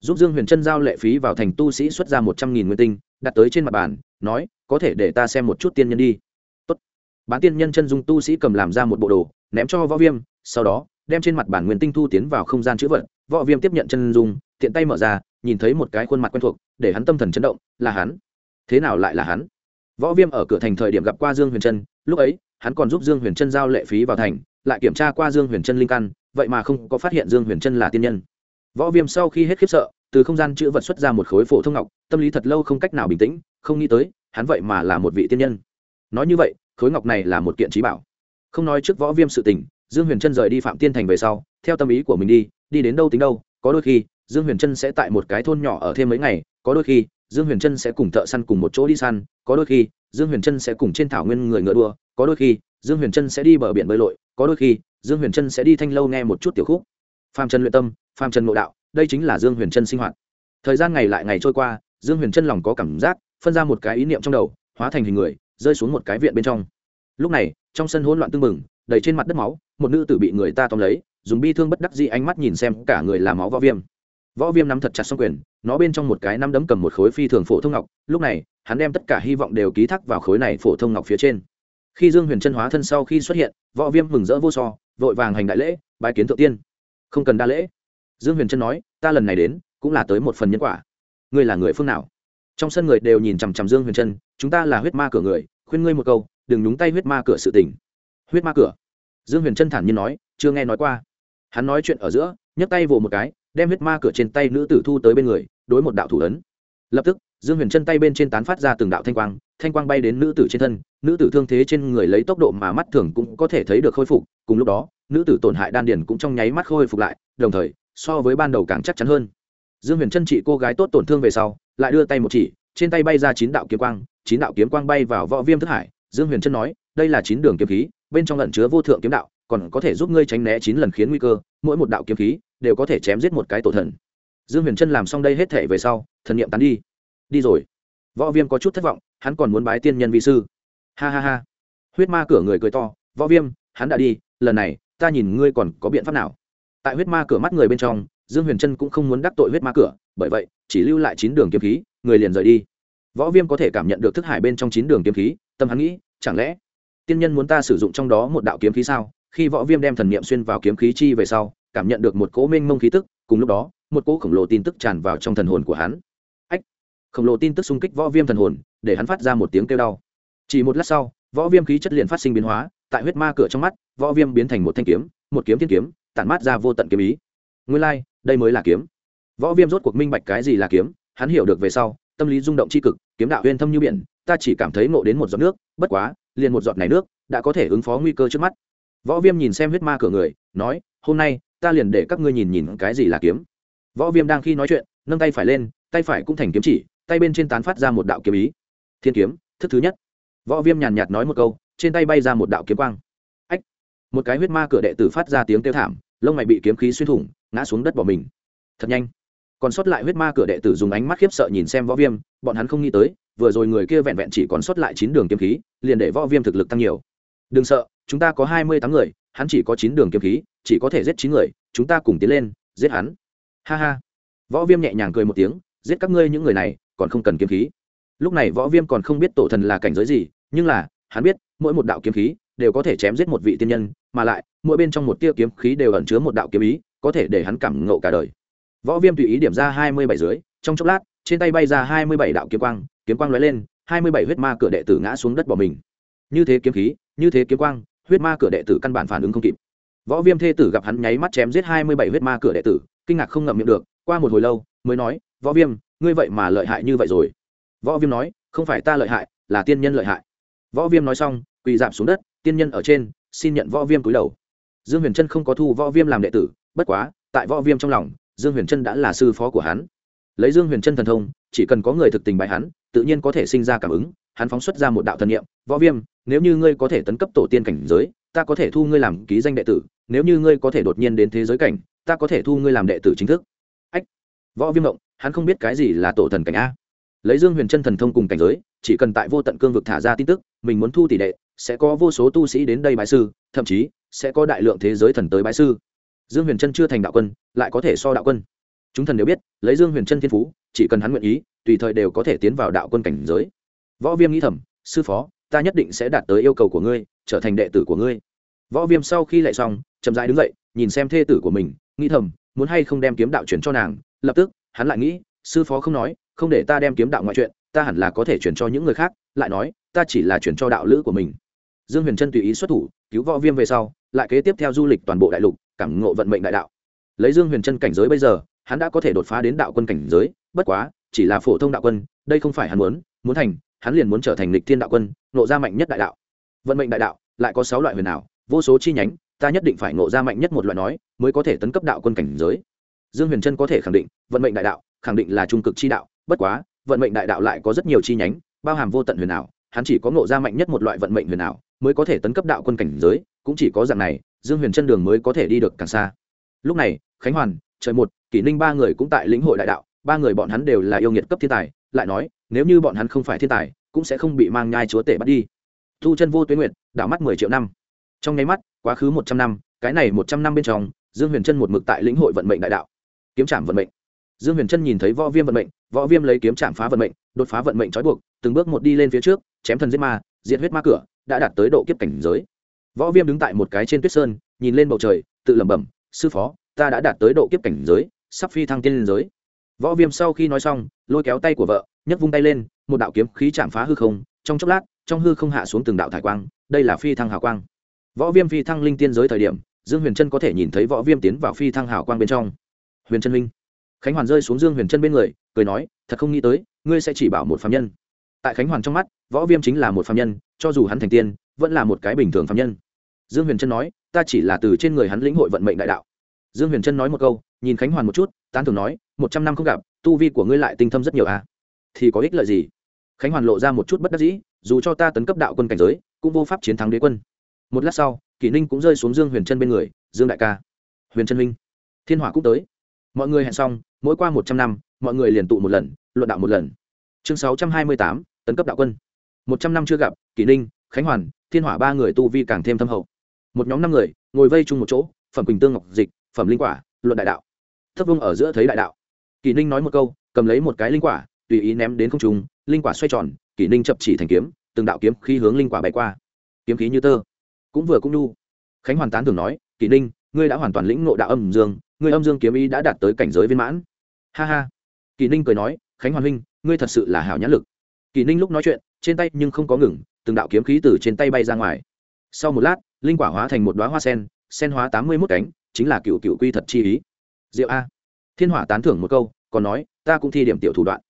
Giúp dương huyền chân giao lệ phí vào thành tu sĩ xuất ra một trăm nghìn nguyên tinh, đặt tới trên mặt bàn, nói, có thể để ta xem một chút tiên nhân đi. Tốt. bán tiên nhân chân dung tu sĩ cầm làm ra một bộ đồ, ném cho võ viêm, sau đó, đem trên mặt bản nguyên tinh thu tiến vào không gian chữ vật. Võ viêm tiếp nhận chân dung, tiện tay mở ra, nhìn thấy một cái khuôn mặt quen thuộc, để hắn tâm thần chấn động, là hắn. Thế nào lại là hắn? Võ viêm ở cửa thành thời điểm gặp qua dương huyền trân lúc ấy, hắn còn giúp dương huyền trân giao lệ phí vào thành lại kiểm tra qua dương huyền trân linh căn, vậy mà không có phát hiện dương huyền trân là tiên nhân. Võ viêm sau khi hết khiếp sợ, từ không gian chữ vật xuất ra một khối phổ thông ngọc, tâm lý thật lâu không cách nào bình tĩnh, không nghĩ tới, hắn vậy mà là một vị tiên nhân. Nói như vậy, khối ngọc này là một kiện trí bảo. Không nói trước võ viêm sự tình, dương huyền trân rời đi phạm tiên thành về sau, theo tâm ý của mình đi đi đến đâu tính đâu, có đôi khi, dương huyền trân sẽ tại một cái thôn nhỏ ở thêm mấy ngày, có đôi khi, dương huyền trân sẽ cùng thợ săn cùng một chỗ đi săn, có đôi khi, dương huyền trân sẽ cùng trên thảo nguyên người ngựa đua, có đôi khi dương huyền trân sẽ đi bờ biển bơi lội, có đôi khi, dương huyền trân sẽ đi thanh lâu nghe một chút tiểu khúc. Phàm trần luyện tâm, phàm trần ngộ đạo, đây chính là dương huyền trân sinh hoạt. Thời gian ngày lại ngày trôi qua, dương huyền trân lòng có cảm giác, phân ra một cái ý niệm trong đầu, hóa thành hình người, rơi xuống một cái viện bên trong. Lúc này, trong sân hỗn loạn tưng bừng, đầy trên mặt đất máu, một nữ tử bị người ta tóm lấy, dùng bi thương bất đắc dĩ ánh mắt nhìn xem cả người làm máu võ viêm. Võ viêm nắm thật chặt xong quyền, nó bên trong một cái nắm đấm cầm một khối phi thường phổ thông ngọc, lúc này, hắn đem tất cả hy vọng đều ký thác vào khối này phổ thông ngọc phía trên khi dương huyền chân hóa thân sau khi xuất hiện, võ viêm mừng rỡ vô so, vội vàng hành đại lễ bài kiến thượng tiên. Không cần đa lễ. Dương huyền chân nói, ta lần này đến, cũng là tới một phần nhân quả. Ngươi là người phương nào? Trong sân người đều nhìn chằm chằm dương huyền chân, chúng ta là huyết ma cửa người, khuyên ngươi một câu, đừng nhúng tay huyết ma cửa sự tình. Huyết ma cửa? Dương huyền chân thản nhiên nói, chưa nghe nói qua. Hắn nói chuyện ở giữa, nhấc tay vồ một cái, đem huyết ma cửa trên tay nữ tử thu tới bên người, đối một đạo thủ ấn. Lập tức dương huyền chân tay bên trên tán phát ra từng đạo thanh quang thanh quang bay đến nữ tử trên thân, nữ tử thương thế trên người lấy tốc độ mà mắt thường cũng có thể thấy được khôi phục, cùng lúc đó, nữ tử tổn hại đan điền cũng trong nháy mắt khôi phục lại, đồng thời, so với ban đầu càng chắc chắn hơn. Dương huyền chân trị cô gái tốt tổn thương về sau, lại đưa tay một chỉ, trên tay bay ra chín đạo kiếm quang, chín đạo kiếm quang bay vào võ viêm thức hải. Dương huyền chân nói, đây là chín đường kiếm khí, bên trong lẩn chứa vô thượng kiếm đạo, còn có thể giúp ngươi tránh né chín lần khiến nguy cơ, mỗi một đạo kiếm khí đều có thể chém giết một cái tổ thần. Dương huyền chân làm xong đây hết thể về sau, thần n i ệ m tán đi đi rồi. Võ viêm có chút thất vọng, hắn còn muốn bái tiên nhân vị sư. Ha ha ha. Huyết ma cửa người cười to, võ viêm, hắn đã đi, lần này, ta nhìn ngươi còn có biện pháp nào? Tại huyết ma cửa mắt người bên trong, dương huyền trân cũng không muốn đắc tội huyết ma cửa, bởi vậy, chỉ lưu lại chín đường kiếm khí, người liền rời đi. Võ viêm có thể cảm nhận được thức hải bên trong chín đường kiếm khí, tâm hắn nghĩ, chẳng lẽ tiên nhân muốn ta sử dụng trong đó một đạo kiếm khí sao? Khi võ viêm đem thần niệm xuyên vào kiếm khí chi về sau, cảm nhận được một cỗ mênh mông khí tức, cùng lúc đó, một cỗ khổng lồ tin tức tràn vào trong thần hồn của hắn khổng lồ tin tức xung kích võ viêm thần hồn để hắn phát ra một tiếng kêu đau. Chỉ một lát sau võ viêm khí chất liền phát sinh biến hóa tại huyết ma cửa trong mắt võ viêm biến thành một thanh kiếm một kiếm thiên kiếm tản mát ra vô tận kiếm ý. Nguyên lai、like, đây mới là kiếm. Võ viêm rốt cuộc minh bạch cái gì là kiếm hắn hiểu được về sau tâm lý rung động c h i cực kiếm đạo uyên thâm như biển ta chỉ cảm thấy ngộ đến một giọt nước bất quá liền một giọt này nước đã có thể ứng phó nguy cơ trước mắt. Võ viêm nhìn xem huyết ma cửa người nói hôm nay ta liền để các ngươi nhìn nhìn cái gì là kiếm. Võ viêm đang khi nói chuyện nâng tay phải lên tay phải cũng thành kiếm chỉ tay bên trên tán phát ra một đạo kiếm ý. Thiên kiếm, thức thứ nhất. Võ viêm nhàn nhạt nói một câu, trên tay bay ra một đạo kiếm quang. Ách! Một cái huyết ma cửa đệ tử phát ra tiếng kêu thảm, lông mày bị kiếm khí xuyên thủng, ngã xuống đất bỏ mình. Thật nhanh. Còn sót lại huyết ma cửa đệ tử dùng ánh mắt khiếp sợ nhìn xem võ viêm, bọn hắn không nghĩ tới, vừa rồi người kia vẹn vẹn chỉ còn sót lại chín đường kiếm khí, liền để võ viêm thực lực tăng nhiều. Đừng sợ, chúng ta có hai mươi tám người, hắn chỉ có chín đường kiếm khí, chỉ có thể giết chín người, chúng ta cùng tiến lên, giết hắn. Ha ha. Võ viêm nhẹ nhàng cười một tiếng, giết các ngươi những người này còn không cần kiếm khí. Lúc này võ viêm còn không biết tổ thần là cảnh giới gì, nhưng là, hắn biết, mỗi một đạo kiếm khí đều có thể chém giết một vị tiên nhân, mà lại, mỗi bên trong một tia kiếm khí đều ẩn chứa một đạo kiếm ý, có thể để hắn cảm ngộ cả đời. Võ viêm tùy ý điểm ra hai mươi bảy dưới, trong chốc lát, trên tay bay ra hai mươi bảy đạo kiếm quang kiếm quang lóe lên, hai mươi bảy huyết ma cửa đệ tử ngã xuống đất bỏ mình. Như thế kiếm khí, như thế kiếm quang, huyết ma cửa đệ tử căn bản phản ứng không kịp. Võ viêm thê tử gặp hắn nháy mắt chém giết hai mươi bảy huyết ma cửa đệ tử, kinh ngạc không ngậm miệng được, qua một hồi lâu, mới nói võ viêm, ngươi vậy mà lợi hại như vậy rồi. Võ viêm nói, không phải ta lợi hại, là tiên nhân lợi hại. Võ viêm nói xong, quỳ giảm xuống đất, tiên nhân ở trên, xin nhận võ viêm cúi đầu. Dương huyền trân không có thu võ viêm làm đệ tử, bất quá, tại võ viêm trong lòng, dương huyền trân đã là sư phó của hắn. Lấy dương huyền trân thần thông, chỉ cần có người thực tình bại hắn, tự nhiên có thể sinh ra cảm ứng, hắn phóng xuất ra một đạo thần niệm, võ viêm, nếu như ngươi có thể tấn cấp tổ tiên cảnh giới, ta có thể thu ngươi làm ký danh đệ tử, nếu như ngươi có thể đột nhiên đến thế giới cảnh, ta có thể thu ngươi làm đệ tử chính thức. Ách. Võ viêm động hắn không biết cái gì là tổ thần cảnh a. Lấy dương huyền chân thần thông cùng cảnh giới, chỉ cần tại vô tận cương vực thả ra tin tức, mình muốn thu tỷ đệ, sẽ có vô số tu sĩ đến đây bái sư, thậm chí, sẽ có đại lượng thế giới thần tới bái sư. Dương huyền trân chưa thành đạo quân, lại có thể so đạo quân. Chúng thần đều biết, lấy dương huyền trân thiên phú, chỉ cần hắn nguyện ý, tùy thời đều có thể tiến vào đạo quân cảnh giới. Võ viêm nghĩ thầm, sư phó, ta nhất định sẽ đạt tới yêu cầu của ngươi, trở thành đệ tử của ngươi. Võ viêm sau khi lại xong, chậm rãi đứng dậy, nhìn xem thê tử của mình, nghĩ thầm, muốn hay không đem kiếm đạo chuyển cho nàng, lập tức hắn lại nghĩ, sư phó không nói, không để ta đem kiếm đạo ngoại chuyện, ta hẳn là có thể chuyển cho những người khác, lại nói, ta chỉ là chuyển cho đạo lữ của mình. Dương huyền trân tùy ý xuất thủ, cứu võ viêm về sau, lại kế tiếp theo du lịch toàn bộ đại lục, cảm ngộ vận mệnh đại đạo. Lấy dương huyền trân cảnh giới bây giờ, hắn đã có thể đột phá đến đạo quân cảnh giới, bất quá, chỉ là phổ thông đạo quân, đây không phải hắn muốn muốn thành, hắn liền muốn trở thành lịch thiên đạo quân nộ ra mạnh nhất đại đạo. Vận mệnh đại đạo, lại có sáu loại huyền ảo, vô số chi nhánh, ta nhất định phải nộ ra mạnh nhất một loại nói, mới có thể tấn cấp đạo quân cảnh giới dương huyền trân có thể khẳng định, vận mệnh đại đạo, khẳng định là trung cực chi đạo, bất quá, vận mệnh đại đạo lại có rất nhiều chi nhánh, bao hàm vô tận huyền ảo, hắn chỉ có ngộ ra mạnh nhất một loại vận mệnh huyền ảo mới có thể tấn cấp đạo quân cảnh giới, cũng chỉ có dạng này, dương huyền chân đường mới có thể đi được càng xa. Lúc này, khánh hoàn, trời một, kỷ ninh ba người cũng tại lĩnh hội đại đạo, ba người bọn hắn đều là yêu nghiệt cấp thiên tài, lại nói, nếu như bọn hắn không phải thiên tài, cũng sẽ không bị mang nhai chúa tể bắt đi. Thu chân vô tuyến nguyện đảo mắt mười triệu năm. Trong nháy mắt, quá khứ một trăm năm, cái này một trăm năm bên trong, dương huyền chân một mực tại lĩnh hội vận mệnh đại đạo kiếm trảm vận mệnh. Dương huyền Trân nhìn thấy võ viêm vận mệnh, võ viêm lấy kiếm trảm phá vận mệnh, đột phá vận mệnh trói buộc, từng bước một đi lên phía trước, chém thần giết ma, diệt huyết ma cửa, đã đạt tới độ kiếp cảnh giới. Võ viêm đứng tại một cái trên tuyết sơn, nhìn lên bầu trời, tự lẩm bẩm, sư phó, ta đã đạt tới độ kiếp cảnh giới, sắp phi thăng tiên liên giới. Võ viêm sau khi nói xong, lôi kéo tay của vợ, nhấc vung tay lên, một đạo kiếm khí chạm phá hư không, trong chốc lát, trong hư không hạ xuống từng đạo thải quang, đây là phi thăng hào quang. Võ viêm phi thăng linh tiên giới thời điểm, dương huyền trân có thể nhìn thấy võ viêm tiến vào phi thăng hào quang bên trong huyền trân Minh, khánh hoàn rơi xuống dương huyền trân bên người cười nói thật không nghĩ tới ngươi sẽ chỉ bảo một phạm nhân. Tại khánh hoàn trong mắt võ viêm chính là một phạm nhân cho dù hắn thành tiên vẫn là một cái bình thường phạm nhân. Dương huyền trân nói ta chỉ là từ trên người hắn lĩnh hội vận mệnh đại đạo. Dương huyền trân nói một câu nhìn khánh hoàn một chút tán thường nói một trăm năm không gặp tu vi của ngươi lại tinh thâm rất nhiều à? Thì có ích lợi gì? Khánh hoàn lộ ra một chút bất đắc dĩ dù cho ta tấn cấp đạo quân cảnh giới cũng vô pháp chiến thắng đế quân. Một lát sau kỷ ninh cũng rơi xuống dương huyền trân bên người dương đại ca huyền trân Minh, thiên hỏa cũng tới mọi người hẹn xong, mỗi qua một trăm năm, mọi người liền tụ một lần, luận đạo một lần. Chương sáu trăm hai mươi tám, tấn cấp đạo quân. Một trăm năm chưa gặp, kỷ ninh, khánh hoàn, thiên hỏa ba người tu vi càng thêm thâm hậu. Một nhóm năm người, ngồi vây chung một chỗ, phẩm quỳnh tương ngọc dịch, phẩm linh quả, luận đại đạo. Thấp vung ở giữa thấy đại đạo. Kỷ ninh nói một câu, cầm lấy một cái linh quả, tùy ý ném đến không trung, linh quả xoay tròn, kỷ ninh chập chỉ thành kiếm, từng đạo kiếm khí hướng linh quả bay qua. Kiếm khí như tơ, cũng vừa cũng nu khánh hoàn tán thường nói, kỷ ninh, ngươi đã hoàn toàn lĩnh ngộ đạo âm dương ngươi âm dương kiếm ý đã đạt tới cảnh giới viên mãn. Ha ha. Kỳ ninh cười nói, khánh hoàn huynh, ngươi thật sự là hảo nhãn lực. Kỳ ninh lúc nói chuyện, trên tay nhưng không có ngừng, từng đạo kiếm khí từ trên tay bay ra ngoài. Sau một lát, linh quả hóa thành một đoá hoa sen sen hóa tám mươi mốt cánh, chính là cựu cựu quy thật chi ý. Diệu a. Thiên hỏa tán thưởng một câu, còn nói, ta cũng thi điểm tiểu thủ đoạn.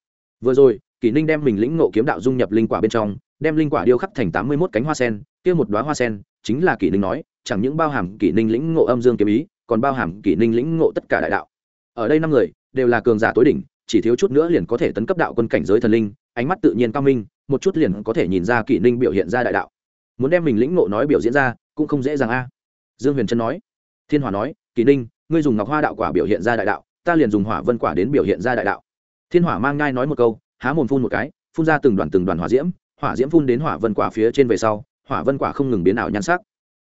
Vừa rồi, kỳ ninh đem mình lĩnh ngộ kiếm đạo dung nhập linh quả bên trong, đem linh quả điêu khắc thành tám mươi mốt cánh hoa sen, kia một đoá hoa sen, chính là kỳ ninh nói, chẳng những bao hàm kỳ ninh lĩnh ngộ âm dương kiếm ý còn bao hàm kỷ ninh lĩnh ngộ tất cả đại đạo. Ở đây năm người, đều là cường giả tối đỉnh, chỉ thiếu chút nữa liền có thể tấn cấp đạo quân cảnh giới thần linh, ánh mắt tự nhiên cao minh, một chút liền có thể nhìn ra kỷ ninh biểu hiện ra đại đạo. Muốn đem mình lĩnh ngộ nói biểu diễn ra, cũng không dễ dàng a. Dương huyền trân nói. Thiên hòa nói, kỷ ninh, ngươi dùng ngọc hoa đạo quả biểu hiện ra đại đạo, ta liền dùng hỏa vân quả đến biểu hiện ra đại đạo. Thiên hỏa mang ngai nói một câu, há mồm phun một cái, phun ra từng đoàn từng đoàn hỏa diễm hỏa diễm phun đến hỏa vân quả phía trên về sau, hỏa vân quả không ngừng biến ảo nhan sắc.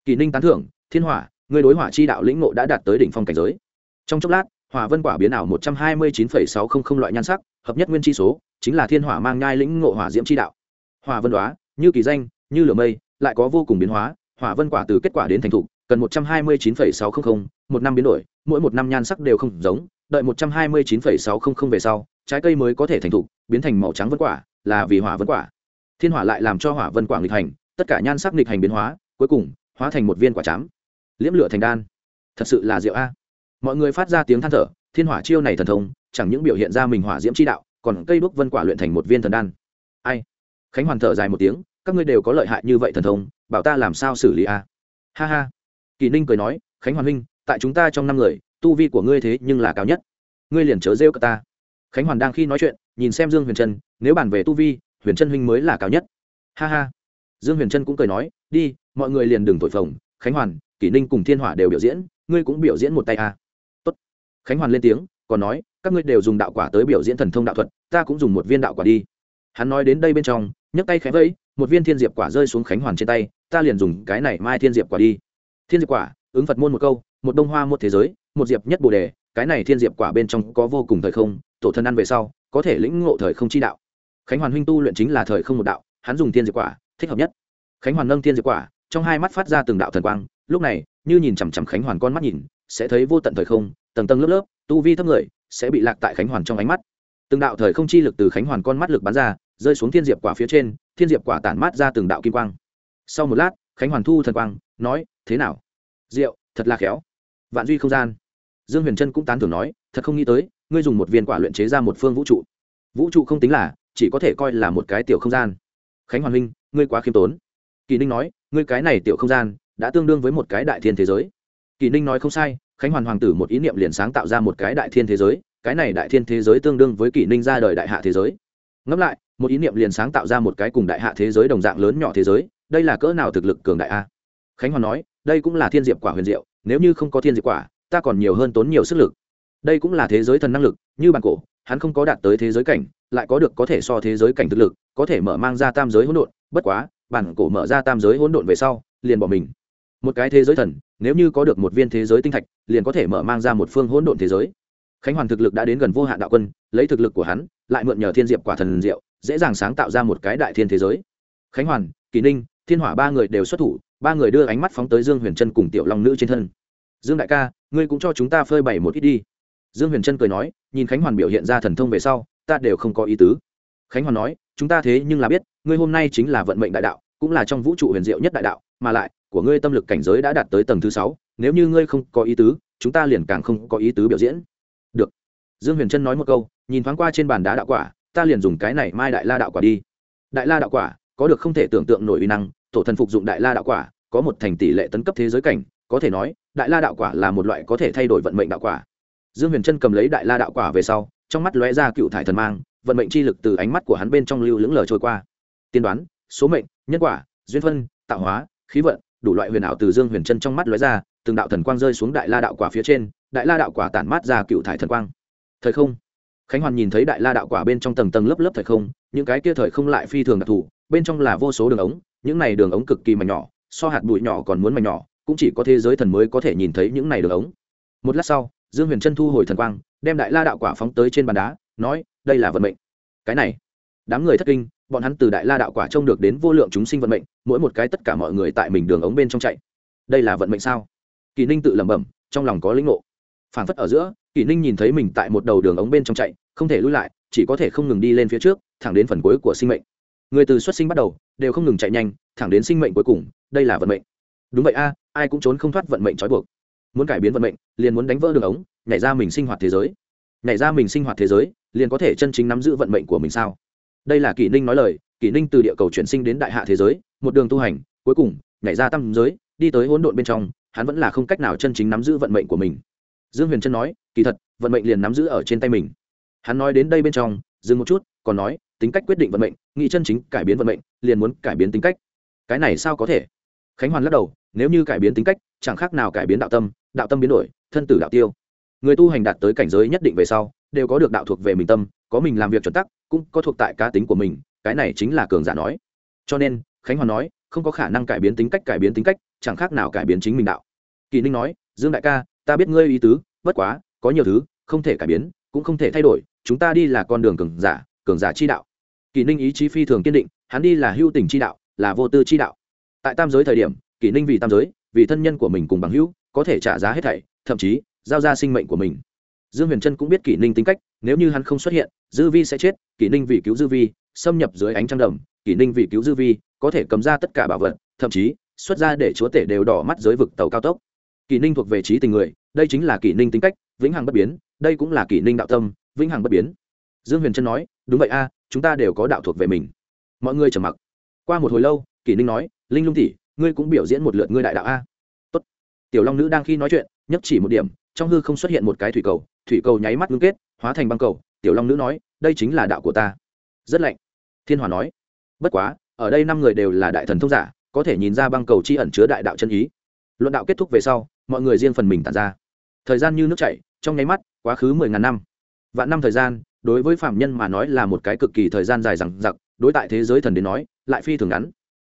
Kỳ ninh tán thưởng, thiên hỏa ngươi đối hỏa chi đạo lĩnh ngộ đã đạt tới đỉnh phong cảnh giới. Trong chốc lát, hỏa vân quả biến ảo một trăm hai mươi chín phẩy sáu không không loại nhan sắc, hợp nhất nguyên chi số, chính là thiên hỏa mang nhai lĩnh ngộ hỏa diễm chi đạo. Hỏa vân đoá như kỳ danh, như lửa mây, lại có vô cùng biến hóa, hỏa vân quả từ kết quả đến thành thục, cần một trăm hai mươi chín phẩy sáu không không, một năm biến đổi, mỗi một năm nhan sắc đều không giống, đợi một trăm hai mươi chín phẩy sáu không không về sau, trái cây mới có thể thành thục, biến thành màu trắng vân quả, là vì hỏa vân quả. Thiên hỏa lại làm cho hỏa vân quả nghịch hành, tất cả nhan sắc nghịch hành biến hóa, cuối cùng, hóa thành một viên quả chám liễm lửa thành đan. Thật sự là diệu a. Mọi người phát ra tiếng than thở, thiên hỏa chiêu này thần thông, chẳng những biểu hiện ra mình hỏa diễm chi đạo, còn cây đuốc vân quả luyện thành một viên thần đan. Ai? Khánh hoàn thở dài một tiếng, các ngươi đều có lợi hại như vậy thần thông, bảo ta làm sao xử lý a? Ha ha. Kỳ ninh cười nói, khánh hoàn huynh, tại chúng ta trong năm người, tu vi của ngươi thế nhưng là cao nhất. Ngươi liền chớ rêu cả ta. Khánh hoàn đang khi nói chuyện, nhìn xem dương huyền trân, nếu bàn về tu vi, huyền trân huynh mới là cao nhất. Ha ha. Dương huyền trân cũng cười nói, đi, mọi người liền đừng thổi phồng. Khánh hoàn kỷ ninh cùng thiên hỏa đều biểu diễn, ngươi cũng biểu diễn một tay à. Tốt. khánh hoàn lên tiếng, còn nói, các ngươi đều dùng đạo quả tới biểu diễn thần thông đạo thuật, ta cũng dùng một viên đạo quả đi hắn nói đến đây bên trong, nhấc tay khẽ vẫy, một viên thiên diệp quả rơi xuống khánh hoàn trên tay, ta liền dùng cái này mai thiên diệp quả đi thiên diệp quả, ứng phật môn một câu, một đông hoa một thế giới, một diệp nhất bồ đề, cái này thiên diệp quả bên trong có vô cùng thời không, tổ thân ăn về sau, có thể lĩnh ngộ thời không chi đạo khánh hoàn huynh tu luyện chính là thời không một đạo, hắn dùng thiên diệp quả, thích hợp nhất khánh hoàn nâng thiên diệp quả trong hai mắt phát ra từng đạo thần quang, lúc này, như nhìn chằm chằm khánh hoàn con mắt nhìn, sẽ thấy vô tận thời không, tầng tầng lớp lớp, tu vi thấp người, sẽ bị lạc tại khánh hoàn trong ánh mắt. Từng đạo thời không chi lực từ khánh hoàn con mắt lực bắn ra, rơi xuống thiên diệp quả phía trên, thiên diệp quả tản mát ra từng đạo kim quang. Sau một lát, khánh hoàn thu thần quang, nói, thế nào? Rượu thật là khéo. Vạn duy không gian. Dương huyền trân cũng tán thưởng nói, thật không nghĩ tới, ngươi dùng một viên quả luyện chế ra một phương vũ trụ. Vũ trụ không tính là, chỉ có thể coi là một cái tiểu không gian. Khánh hoàn huynh, ngươi quá khiêm tốn. Kỳ ninh nói ngươi cái này tiểu không gian đã tương đương với một cái đại thiên thế giới. Kỳ ninh nói không sai, khánh hoàn hoàng tử một ý niệm liền sáng tạo ra một cái đại thiên thế giới, cái này đại thiên thế giới tương đương với kỷ ninh ra đời đại hạ thế giới. Ngẫm lại, một ý niệm liền sáng tạo ra một cái cùng đại hạ thế giới đồng dạng lớn nhỏ thế giới, đây là cỡ nào thực lực cường đại a? Khánh hoàn nói, đây cũng là thiên diệp quả huyền diệu, nếu như không có thiên diệp quả, ta còn nhiều hơn tốn nhiều sức lực. Đây cũng là thế giới thần năng lực, như bản cổ, hắn không có đạt tới thế giới cảnh, lại có được có thể so thế giới cảnh thực lực, có thể mở mang ra tam giới hỗn độn, bất quá bản cổ mở ra tam giới hỗn độn về sau, liền bỏ mình. Một cái thế giới thần, nếu như có được một viên thế giới tinh thạch, liền có thể mở mang ra một phương hỗn độn thế giới. Khánh hoàn thực lực đã đến gần vô hạn đạo quân, lấy thực lực của hắn, lại mượn nhờ thiên diệp quả thần diệu, dễ dàng sáng tạo ra một cái đại thiên thế giới. Khánh hoàn, kỳ ninh, thiên hỏa ba người đều xuất thủ, ba người đưa ánh mắt phóng tới dương huyền trân cùng tiểu long nữ trên thân. Dương đại ca, ngươi cũng cho chúng ta phơi bày một ít đi. Dương huyền trân cười nói, nhìn khánh hoàn biểu hiện ra thần thông về sau, ta đều không có ý tứ khánh hoàn nói, chúng ta thế nhưng là biết, ngươi hôm nay chính là vận mệnh đại đạo, cũng là trong vũ trụ huyền diệu nhất đại đạo, mà lại, của ngươi tâm lực cảnh giới đã đạt tới tầng thứ sáu, nếu như ngươi không có ý tứ, chúng ta liền càng không có ý tứ biểu diễn. Được. Dương huyền trân nói một câu, nhìn thoáng qua trên bàn đá đạo quả, ta liền dùng cái này mai đại la đạo quả đi. Đại la đạo quả, có được không thể tưởng tượng nổi uy năng, tổ thần phục dụng đại la đạo quả, có một thành tỷ lệ tấn cấp thế giới cảnh, có thể nói, đại la đạo quả là một loại có thể thay đổi vận mệnh đạo quả. Dương huyền trân cầm lấy đại la đạo quả về sau, trong mắt lóe ra cựu thải thần mang vận mệnh chi lực từ ánh mắt của hắn bên trong lưu lưỡng lờ trôi qua. Tiên đoán, số mệnh, nhân quả, duyên phân, tạo hóa, khí vận, đủ loại huyền ảo từ dương huyền chân trong mắt lóe ra, từng đạo thần quang rơi xuống đại la đạo quả phía trên, đại la đạo quả tản mát ra cựu thải thần quang. Thời không. Khánh hoàn nhìn thấy đại la đạo quả bên trong tầng tầng lớp lớp thời không, những cái kia thời không lại phi thường đặc thù, bên trong là vô số đường ống, những này đường ống cực kỳ mảnh nhỏ, so hạt bụi nhỏ còn muốn mảnh nhỏ, cũng chỉ có thế giới thần mới có thể nhìn thấy những này đường ống. Một lát sau, dương huyền chân thu hồi thần quang, đem đại la đạo quả phóng tới trên bàn đá, nói đây là vận mệnh. Cái này, đám người thất kinh, bọn hắn từ đại la đạo quả trông được đến vô lượng chúng sinh vận mệnh, mỗi một cái tất cả mọi người tại mình đường ống bên trong chạy. Đây là vận mệnh sao? Kỳ ninh tự lẩm bẩm, trong lòng có lĩnh ngộ. Phảng phất ở giữa kỳ ninh nhìn thấy mình tại một đầu đường ống bên trong chạy, không thể lui lại, chỉ có thể không ngừng đi lên phía trước, thẳng đến phần cuối của sinh mệnh. Người từ xuất sinh bắt đầu, đều không ngừng chạy nhanh, thẳng đến sinh mệnh cuối cùng, đây là vận mệnh. Đúng vậy a, ai cũng trốn không thoát vận mệnh trói buộc. Muốn cải biến vận mệnh, liền muốn đánh vỡ đường ống, nhảy ra mình sinh hoạt thế giới. Nhảy ra mình sinh hoạt thế giới liền có thể chân chính nắm giữ vận mệnh của mình sao? Đây là kỷ ninh nói lời, kỷ ninh từ địa cầu chuyển sinh đến đại hạ thế giới, một đường tu hành, cuối cùng, nhảy ra tâm giới, đi tới hỗn độn bên trong, hắn vẫn là không cách nào chân chính nắm giữ vận mệnh của mình. Dương huyền trân nói, kỳ thật, vận mệnh liền nắm giữ ở trên tay mình. Hắn nói đến đây bên trong, dừng một chút, còn nói, tính cách quyết định vận mệnh nghị chân chính cải biến vận mệnh, liền muốn cải biến tính cách. Cái này sao có thể? Khánh hoàn lắc đầu, nếu như cải biến tính cách, chẳng khác nào cải biến đạo tâm đạo tâm biến đổi, thân tử đạo tiêu. Người tu hành đạt tới cảnh giới nhất định về sau đều có được đạo thuộc về mình tâm, có mình làm việc chuẩn tắc, cũng có thuộc tại cá tính của mình, cái này chính là cường giả nói. Cho nên, khánh hoàn nói, không có khả năng cải biến tính cách, cải biến tính cách, chẳng khác nào cải biến chính mình đạo. Kỳ ninh nói, dương đại ca, ta biết ngươi ý tứ, bất quá, có nhiều thứ, không thể cải biến, cũng không thể thay đổi, chúng ta đi là con đường cường giả cường giả chi đạo. Kỳ ninh ý chí phi thường kiên định, hắn đi là hưu tình chi đạo, là vô tư chi đạo. Tại tam giới thời điểm, kỳ ninh vì tam giới, vì thân nhân của mình cùng bằng hữu, có thể trả giá hết thảy, thậm chí giao ra sinh mệnh của mình dương huyền trân cũng biết kỷ ninh tính cách, nếu như hắn không xuất hiện, dư vi sẽ chết, kỷ ninh vì cứu dư vi, xâm nhập dưới ánh trăng đầm, kỷ ninh vì cứu dư vi, có thể cầm ra tất cả bảo vật, thậm chí, xuất ra để chúa tể đều đỏ mắt dưới vực tàu cao tốc. Kỷ ninh thuộc về trí tình người, đây chính là kỷ ninh tính cách, vĩnh hằng bất biến, đây cũng là kỷ ninh đạo tâm, vĩnh hằng bất biến. Dương huyền trân nói, đúng vậy a, chúng ta đều có đạo thuộc về mình. Mọi người trầm mặc. Qua một hồi lâu, kỷ ninh nói, linh lung tỷ, ngươi cũng biểu diễn một lượt ngươi đại đạo a. Tốt. tiểu long nữ đang khi nói chuyện nhấp chỉ một điểm, trong hư không xuất hiện một cái thủy cầu thủy cầu nháy mắt ngưng kết, hóa thành băng cầu, tiểu long nữ nói, đây chính là đạo của ta. Rất lạnh. Thiên hòa nói, bất quá, ở đây năm người đều là đại thần thông giả, có thể nhìn ra băng cầu chi ẩn chứa đại đạo chân ý. Luận đạo kết thúc về sau, mọi người riêng phần mình tàn ra. Thời gian như nước chảy, trong nháy mắt, quá khứ mười ngàn năm. Vạn năm thời gian, đối với phạm nhân mà nói là một cái cực kỳ thời gian dài rằng giặc đối tại thế giới thần đến nói, lại phi thường ngắn.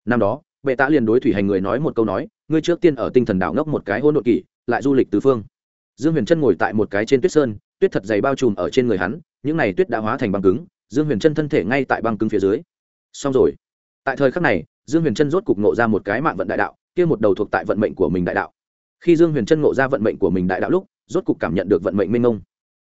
Năm đó, bệ tạ liền đối thủy hành người nói một câu nói, ngươi trước tiên ở tinh thần đảo ngốc một cái hôn đ ộ kỷ, lại du lịch tứ phương dương huyền trân ngồi tại một cái trên tuyết sơn, tuyết thật dày bao trùm ở trên người hắn, những n à y tuyết đã hóa thành băng cứng, dương huyền trân thân thể ngay tại băng cứng phía dưới. Xong rồi. Tại thời khắc này, dương huyền trân rốt cục nộ ra một cái mạng vận đại đạo, kia một đầu thuộc tại vận mệnh của mình đại đạo. Khi dương huyền trân nộ ra vận mệnh của mình đại đạo lúc, rốt cục cảm nhận được vận mệnh minh ông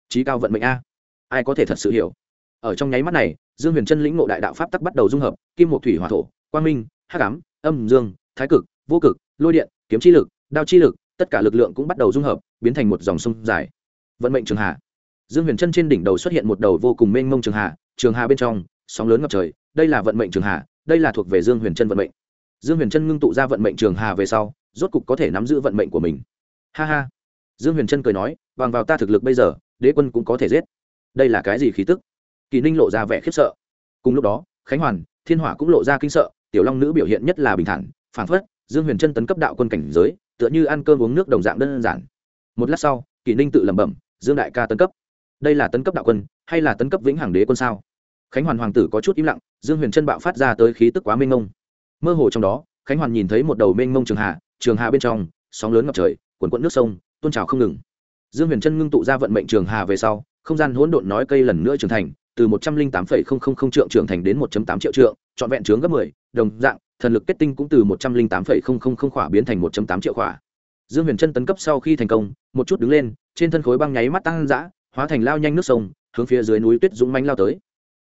trí cao vận mệnh a. Ai có thể thật sự hiểu? Ở trong nháy mắt này, dương huyền trân lĩnh ngộ đại đạo pháp tắc bắt đầu dung hợp, kim một thủy, hỏa, thổ, quang minh, hắc ám, âm, dương, thái cực, vô cực, lôi điện, kiếm chi lực, đao chi lực, tất cả lực lượng cũng bắt đầu dung hợp biến thành một dòng sông dài. Vận mệnh trường hà dương huyền chân trên đỉnh đầu xuất hiện một đầu vô cùng mênh mông trường hà trường hà bên trong, sóng lớn ngập trời, đây là vận mệnh trường hà đây là thuộc về dương huyền chân vận mệnh. Dương huyền chân ngưng tụ ra vận mệnh trường hà về sau, rốt cục có thể nắm giữ vận mệnh của mình. Ha ha. Dương huyền chân cười nói, bằng vào ta thực lực bây giờ, đế quân cũng có thể giết. Đây là cái gì khí tức? Kỳ ninh lộ ra vẻ khiếp sợ. Cùng lúc đó, khánh hoàn, thiên hỏa cũng lộ ra kinh sợ, tiểu long nữ biểu hiện nhất là bình thản phản phất, dương huyền chân tấn cấp đạo quân cảnh giới, tựa như ăn cơm uống nước đồng dạng đơn giản một lát sau, kỷ ninh tự lẩm bẩm, dương đại ca tấn cấp. Đây là tấn cấp đạo quân, hay là tấn cấp vĩnh hằng đế quân sao? Khánh hoàn hoàng tử có chút im lặng, dương huyền chân bạo phát ra tới khí tức quá mênh mông. Mơ hồ trong đó, khánh hoàn nhìn thấy một đầu mênh mông trường hạ trường hạ bên trong, sóng lớn ngập trời quần quận nước sông tôn trào không ngừng. Dương huyền chân ngưng tụ ra vận mệnh trường hà về sau, không gian hỗn độn nói cây lần nữa trưởng thành, từ một trăm linh tám phẩy không không không trượng trưởng thành đến một tám triệu trượng, trọn vẹn trướng gấp mười, đồng dạng, thần lực kết tinh cũng từ một trăm linh tám phẩy không không không khỏa biến thành một tám triệu khỏa dương huyền trân tấn cấp sau khi thành công, một chút đứng lên, trên thân khối băng nháy mắt tăng dã, hóa thành lao nhanh nước sông, hướng phía dưới núi tuyết dũng manh lao tới.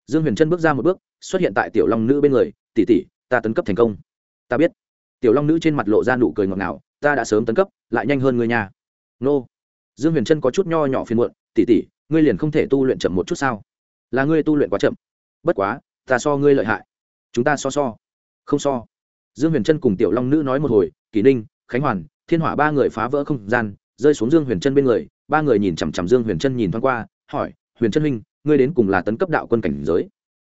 Dương huyền trân bước ra một bước, xuất hiện tại tiểu long nữ bên người, tỷ tỷ, ta tấn cấp thành công. Ta biết. Tiểu long nữ trên mặt lộ ra nụ cười ngọt ngào, ta đã sớm tấn cấp, lại nhanh hơn người nhà nô. Dương huyền trân có chút nho nhỏ phiền muộn, tỷ tỷ, ngươi liền không thể tu luyện chậm một chút sao? Là ngươi tu luyện quá chậm. Bất quá, ta so ngươi lợi hại. Chúng ta so so. Không so. Dương huyền trân cùng tiểu long nữ nói một hồi kỷ ninh, khánh hoàn thiên hỏa ba người phá vỡ không gian, rơi xuống dương huyền trân bên người, ba người nhìn chằm chằm dương huyền trân nhìn thoáng qua, hỏi, huyền trân huynh, ngươi đến cùng là tấn cấp đạo quân cảnh giới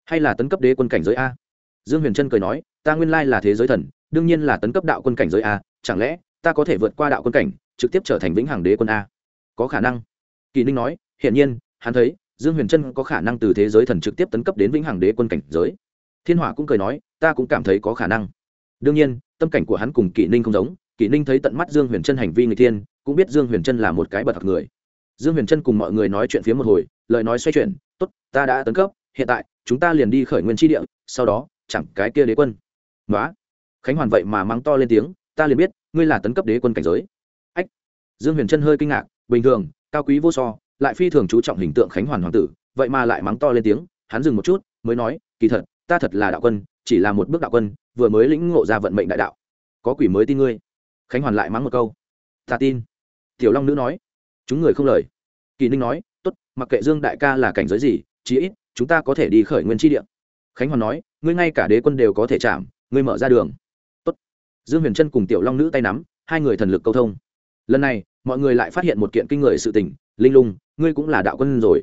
hay là tấn cấp đế quân cảnh giới a? Dương huyền trân cười nói, ta nguyên lai là thế giới thần, đương nhiên là tấn cấp đạo quân cảnh giới a, chẳng lẽ ta có thể vượt qua đạo quân cảnh, trực tiếp trở thành vĩnh hằng đế quân a? Có khả năng. Kỳ ninh nói, hiển nhiên, hắn thấy, dương huyền trân có khả năng từ thế giới thần trực tiếp tấn cấp đến vĩnh hằng đế quân cảnh giới. Thiên hỏa cũng cười nói, ta cũng cảm thấy có khả năng. Đương nhiên, tâm cảnh của hắn cùng kỳ ninh không giống kỷ ninh thấy tận mắt dương huyền trân hành vi người thiên, cũng biết dương huyền trân là một cái bật thật người. Dương huyền trân cùng mọi người nói chuyện phía một hồi, lời nói xoay chuyển, tốt, ta đã tấn cấp, hiện tại, chúng ta liền đi khởi nguyên tri địa, sau đó, chẳng cái kia đế quân. Nói khánh hoàn vậy mà mắng to lên tiếng, ta liền biết, ngươi là tấn cấp đế quân cảnh giới. Ách. Dương huyền trân hơi kinh ngạc, bình thường, cao quý vô so, lại phi thường chú trọng hình tượng khánh hoàn hoàng tử, vậy mà lại mắng to lên tiếng, hắn dừng một chút, mới nói, kỳ thật, ta thật là đạo quân, chỉ là một bước đạo quân, vừa mới lĩnh ngộ ra vận mệnh đại đạo. Có quỷ mới tin ngươi khánh hoàn lại mắng một câu. Ta tin. Tiểu long nữ nói. Chúng người không lời. Kỳ ninh nói, tốt, mặc kệ dương đại ca là cảnh giới gì, chí ít chúng ta có thể đi khởi nguyên tri địa. Khánh hoàn nói, ngươi ngay cả đế quân đều có thể chạm, ngươi mở ra đường. Tốt. Dương huyền trân cùng tiểu long nữ tay nắm, hai người thần lực câu thông. Lần này, mọi người lại phát hiện một kiện kinh người sự tình, linh lung, ngươi cũng là đạo quân rồi.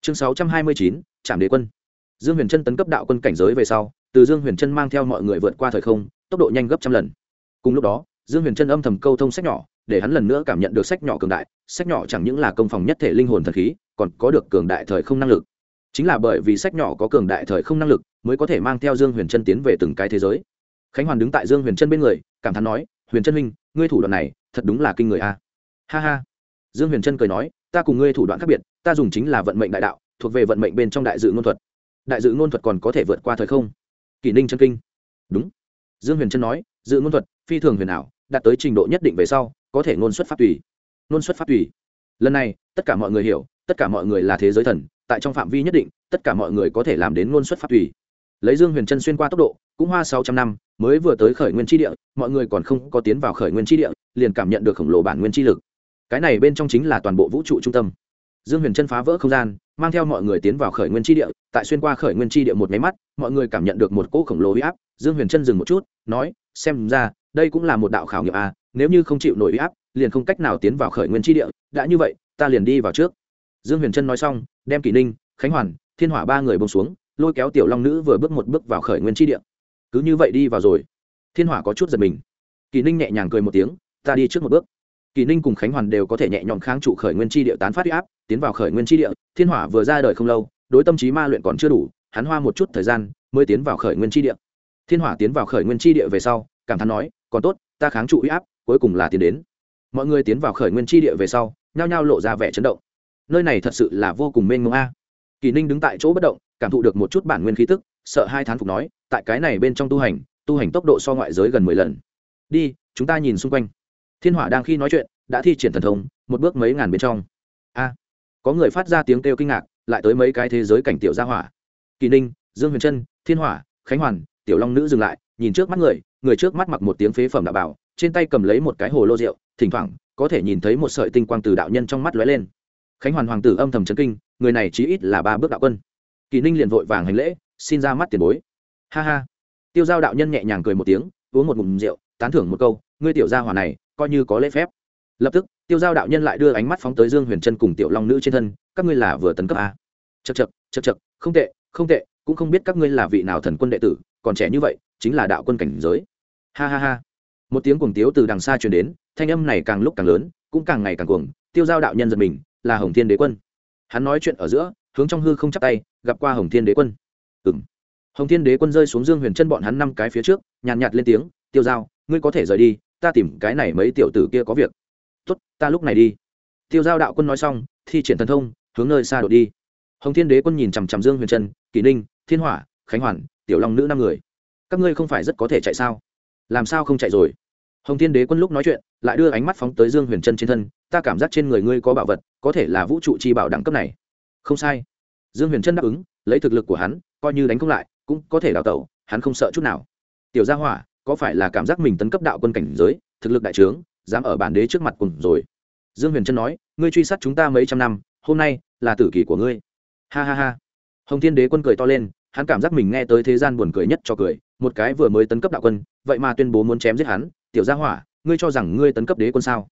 Chương sáu trăm hai mươi chín trạm đế quân. Dương huyền trân tấn cấp đạo quân cảnh giới về sau, từ dương huyền trân mang theo mọi người vượt qua thời không, tốc độ nhanh gấp trăm lần. Cùng lúc đó dương huyền Chân âm thầm câu thông sách nhỏ, để hắn lần nữa cảm nhận được sách nhỏ cường đại, sách nhỏ chẳng những là công phòng nhất thể linh hồn thần khí, còn có được cường đại thời không năng lực. Chính là bởi vì sách nhỏ có cường đại thời không năng lực, mới có thể mang theo dương huyền Chân tiến về từng cái thế giới. Khánh hoàn đứng tại dương huyền Chân bên người, cảm thán nói, huyền Chân huynh, ngươi thủ đoạn này, thật đúng là kinh người a. Ha ha. Dương huyền Chân cười nói, ta cùng ngươi thủ đoạn khác biệt, ta dùng chính là vận mệnh đại đạo, thuộc về vận mệnh bên trong đại dự ngôn thuật. Đại dự ngôn thuật còn có thể vượt qua thời không. Kỷ ninh chân kinh. Đúng. Dương huyền Chân nói, dự ngôn thuật phi thường huyền ảo đạt tới trình độ nhất định về sau, có thể ngôn xuất pháp tùy. Ngôn xuất pháp tùy. Lần này, tất cả mọi người hiểu, tất cả mọi người là thế giới thần, tại trong phạm vi nhất định, tất cả mọi người có thể làm đến ngôn xuất pháp tùy. Lấy dương huyền chân xuyên qua tốc độ, cũng hoa sáu trăm năm, mới vừa tới khởi nguyên tri địa, mọi người còn không có tiến vào khởi nguyên tri địa, liền cảm nhận được khổng lồ bản nguyên tri lực. Cái này bên trong chính là toàn bộ vũ trụ trung tâm. Dương huyền chân phá vỡ không gian, mang theo mọi người tiến vào khởi nguyên tri địa, tại xuyên qua khởi nguyên tri địa một máy mắt, mọi người cảm nhận được một cỗ khổng lồ huy áp. Dương huyền chân dừng một chút, nói, xem ra đây cũng là một đạo khảo nghiệm a à, nếu như không chịu nổi uy áp liền không cách nào tiến vào khởi nguyên tri địa đã như vậy ta liền đi vào trước. Dương huyền Trân nói xong đem kỷ ninh khánh hoàn thiên hỏa ba người bông xuống lôi kéo tiểu long nữ vừa bước một bước vào khởi nguyên tri địa. Cứ như vậy đi vào rồi. Thiên hỏa có chút giật mình. Kỷ ninh nhẹ nhàng cười một tiếng ta đi trước một bước. Kỳ ninh cùng khánh hoàn đều có thể nhẹ nhõm kháng trụ khởi nguyên tri địa tán phát huy áp tiến vào khởi nguyên tri địa thiên hỏa vừa ra đời không lâu đối tâm trí ma luyện còn chưa đủ hắn hoa một chút thời gian mới tiến vào khởi nguyên tri địa. Thiên hỏa tiến vào khởi nguyên tri địa về sau cảm thán nói còn tốt, ta kháng trụ huy áp, cuối cùng là tiến đến. Mọi người tiến vào khởi nguyên tri địa về sau, nhao nhao lộ ra vẻ chấn động. Nơi này thật sự là vô cùng mênh mông a. Kỳ ninh đứng tại chỗ bất động, cảm thụ được một chút bản nguyên khí tức, sợ hai thán phục nói, tại cái này bên trong tu hành tu hành tốc độ so ngoại giới gần mười lần. Đi, chúng ta nhìn xung quanh. Thiên hỏa đang khi nói chuyện, đã thi triển thần thông, một bước mấy ngàn bên trong. A. Có người phát ra tiếng kêu kinh ngạc, lại tới mấy cái thế giới cảnh tiểu gia hỏa. Kỳ ninh, dương huyền trân thiên hỏa, khánh hoàn, tiểu long nữ dừng lại nhìn trước mắt người người trước mắt mặc một tiếng phế phẩm đạo bảo, trên tay cầm lấy một cái hồ lô rượu, thỉnh thoảng, có thể nhìn thấy một sợi tinh quang từ đạo nhân trong mắt lóe lên. Khánh hoàn hoàng tử âm thầm chấn kinh, người này chí ít là ba bước đạo quân. Kỳ ninh liền vội vàng hành lễ, xin ra mắt tiền bối. Ha ha. Tiêu giao đạo nhân nhẹ nhàng cười một tiếng, uống một ngụm rượu, tán thưởng một câu, ngươi tiểu gia hỏa này, coi như có lễ phép. Lập tức, tiêu giao đạo nhân lại đưa ánh mắt phóng tới dương huyền trân cùng tiểu long nữ trên thân, các ngươi là vừa tấn cấp a. Chật chật chật chật không tệ không tệ, cũng không biết các ngươi là vị nào thần quân đệ tử còn trẻ như vậy chính là đạo quân cảnh giới. Ha ha ha. Một tiếng cuồng tiếu từ đằng xa truyền đến thanh âm này càng lúc càng lớn cũng càng ngày càng cuồng tiêu giao đạo nhân giật mình là hồng thiên đế quân. Hắn nói chuyện ở giữa hướng trong hư không chắp tay gặp qua hồng thiên đế quân. Ừng hồng thiên đế quân rơi xuống dương huyền chân bọn hắn năm cái phía trước nhàn nhạt, nhạt lên tiếng tiêu giao ngươi có thể rời đi ta tìm cái này mấy tiểu tử kia có việc. Tốt ta lúc này đi. Tiêu giao đạo quân nói xong thi triển thần thông hướng nơi xa đột đi. Hồng thiên đế quân nhìn chằm chằm dương huyền trân Kỷ ninh thiên hỏa khánh hoàn tiểu long nữ năm người. Các ngươi không phải rất có thể chạy sao? Làm sao không chạy rồi? Hồng thiên đế quân lúc nói chuyện, lại đưa ánh mắt phóng tới dương huyền trân trên thân, ta cảm giác trên người ngươi có bảo vật, có thể là vũ trụ chi bảo đẳng cấp này. Không sai. Dương huyền trân đáp ứng, lấy thực lực của hắn, coi như đánh không lại, cũng có thể đào tẩu, hắn không sợ chút nào. Tiểu gia hỏa, có phải là cảm giác mình tấn cấp đạo quân cảnh giới, thực lực đại trướng, dám ở bản đế trước mặt cùng rồi? Dương huyền trân nói, ngươi truy sát chúng ta mấy trăm năm, hôm nay là tử kỳ của ngươi. Ha ha ha. Hồng thiên đế quân cười to lên hắn cảm giác mình nghe tới thế gian buồn cười nhất cho cười, một cái vừa mới tấn cấp đạo quân, vậy mà tuyên bố muốn chém giết hắn, tiểu gia hỏa, ngươi cho rằng ngươi tấn cấp đế quân sao?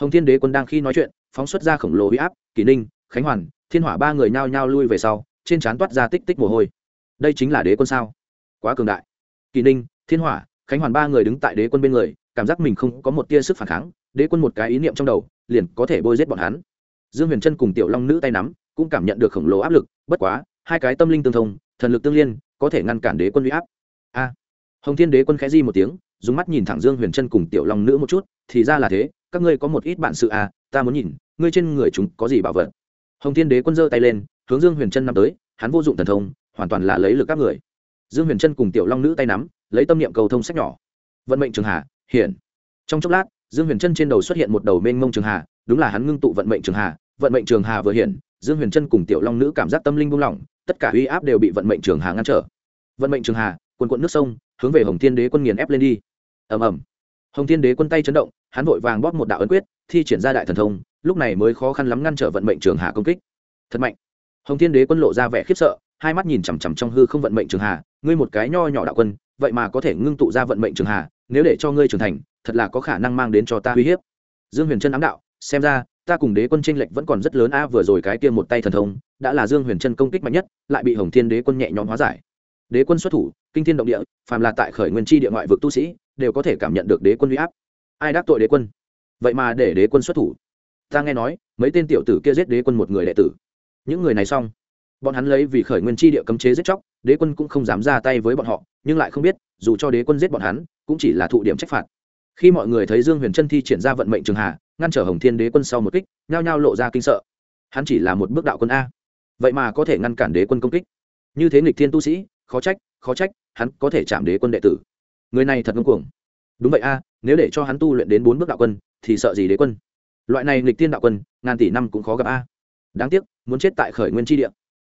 Hồng thiên đế quân đang khi nói chuyện, phóng xuất ra khổng lồ huy áp, kỷ ninh, khánh hoàn, thiên hỏa ba người nhao nhao lui về sau, trên trán toát ra tích tích mồ hôi. Đây chính là đế quân sao? Quá cường đại. Kỳ ninh, thiên hỏa, khánh hoàn ba người đứng tại đế quân bên người, cảm giác mình không có một tia sức phản kháng, đế quân một cái ý niệm trong đầu, liền có thể bôi giết bọn hắn. Dương huyền trân cùng tiểu long nữ tay nắm, cũng cảm nhận được khổng lồ áp lực, bất quá, hai cái tâm linh tương thông thần lực tương liên, có thể ngăn cản đế quân huy áp. A. Hồng thiên đế quân khẽ di một tiếng, dùng mắt nhìn thẳng dương huyền chân cùng tiểu long nữ một chút, thì ra là thế, các ngươi có một ít bản sự à ta muốn nhìn, ngươi trên người chúng có gì bảo vật? Hồng thiên đế quân giơ tay lên, hướng dương huyền chân năm tới, hắn vô dụng thần thông, hoàn toàn là lấy lực các người. Dương huyền chân cùng tiểu long nữ tay nắm, lấy tâm niệm cầu thông sách nhỏ. Vận mệnh trường hà hiển trong chốc lát, dương huyền chân trên đầu xuất hiện một đầu mênh mông trường hà đúng là hắn ngưng tụ vận mệnh trường hà vận mệnh trường hà vừa hiển dương huyền trân cùng tiểu long nữ cảm giác tâm linh buông lỏng, tất cả uy áp đều bị vận mệnh trường hà ngăn trở. Vận mệnh trường hà quần quận nước sông, hướng về hồng thiên đế quân nghiền ép lên đi. Ầm ầm. Hồng thiên đế quân tay chấn động, hắn vội vàng bóp một đạo ấn quyết, thi triển ra đại thần thông, lúc này mới khó khăn lắm ngăn trở vận mệnh trường hà công kích. Thật mạnh. Hồng thiên đế quân lộ ra vẻ khiếp sợ, hai mắt nhìn chằm chằm trong hư không vận mệnh trường hà, ngươi một cái nho nhỏ đạo quân, vậy mà có thể ngưng tụ ra vận mệnh trường hà, nếu để cho ngươi trưởng thành, thật là có khả năng mang đến cho ta uy hiếp. Dương huyền trân ám đạo, xem ra ta cùng đế quân tranh lệch vẫn còn rất lớn a, vừa rồi cái kia một tay thần thông, đã là dương huyền chân công kích mạnh nhất, lại bị hồng thiên đế quân nhẹ nhõm hóa giải. Đế quân xuất thủ, kinh thiên động địa, phàm là tại khởi nguyên chi địa ngoại vực tu sĩ, đều có thể cảm nhận được đế quân uy áp. Ai đắc tội đế quân? Vậy mà để đế quân xuất thủ. Ta nghe nói, mấy tên tiểu tử kia giết đế quân một người đệ tử. Những người này xong. Bọn hắn lấy vì khởi nguyên chi địa cấm chế giết chóc, đế quân cũng không dám ra tay với bọn họ, nhưng lại không biết, dù cho đế quân giết bọn hắn, cũng chỉ là thụ điểm trách phạt khi mọi người thấy dương huyền trân thi triển ra vận mệnh trường hà, ngăn trở hồng thiên đế quân sau một kích, nhao nhao lộ ra kinh sợ. Hắn chỉ là một bước đạo quân a. Vậy mà có thể ngăn cản đế quân công kích. Như thế nghịch thiên tu sĩ, khó trách khó trách, hắn có thể chạm đế quân đệ tử. Người này thật ngưng cuồng. Đúng vậy a, nếu để cho hắn tu luyện đến bốn bước đạo quân, thì sợ gì đế quân? Loại này nghịch thiên đạo quân, ngàn tỷ năm cũng khó gặp a. Đáng tiếc, muốn chết tại khởi nguyên tri địa.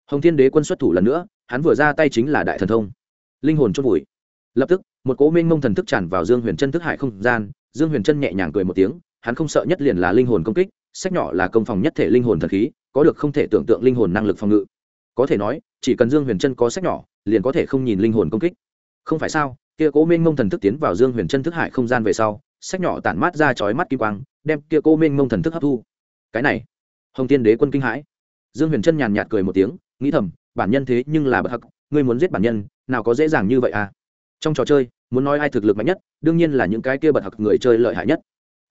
Hồng thiên đế quân xuất thủ lần nữa, hắn vừa ra tay chính là đại thần thông. Linh hồn chốt vùi. Lập tức một cố minh mông thần thức tràn vào dương huyền chân thức hải không gian, dương huyền chân nhẹ nhàng cười một tiếng, hắn không sợ nhất liền là linh hồn công kích, sách nhỏ là công phòng nhất thể linh hồn thần khí, có được không thể tưởng tượng linh hồn năng lực phòng ngự. Có thể nói, chỉ cần dương huyền chân có sách nhỏ, liền có thể không nhìn linh hồn công kích. Không phải sao, kia cố minh mông thần thức tiến vào dương huyền chân thức hải không gian về sau, sách nhỏ tản mát ra chói mắt kim quang, đem kia cố minh mông thần thức hấp thu. Cái này, hồng tiên đế quân kinh hãi. Dương huyền chân nhàn nhạt cười một tiếng, nghĩ thầm, bản nhân thế nhưng là bậc hắc, ngươi muốn giết bản nhân, nào có dễ dàng như vậy à? Trong trò chơi, muốn nói ai thực lực mạnh nhất, đương nhiên là những cái kia bật hặc người chơi lợi hại nhất.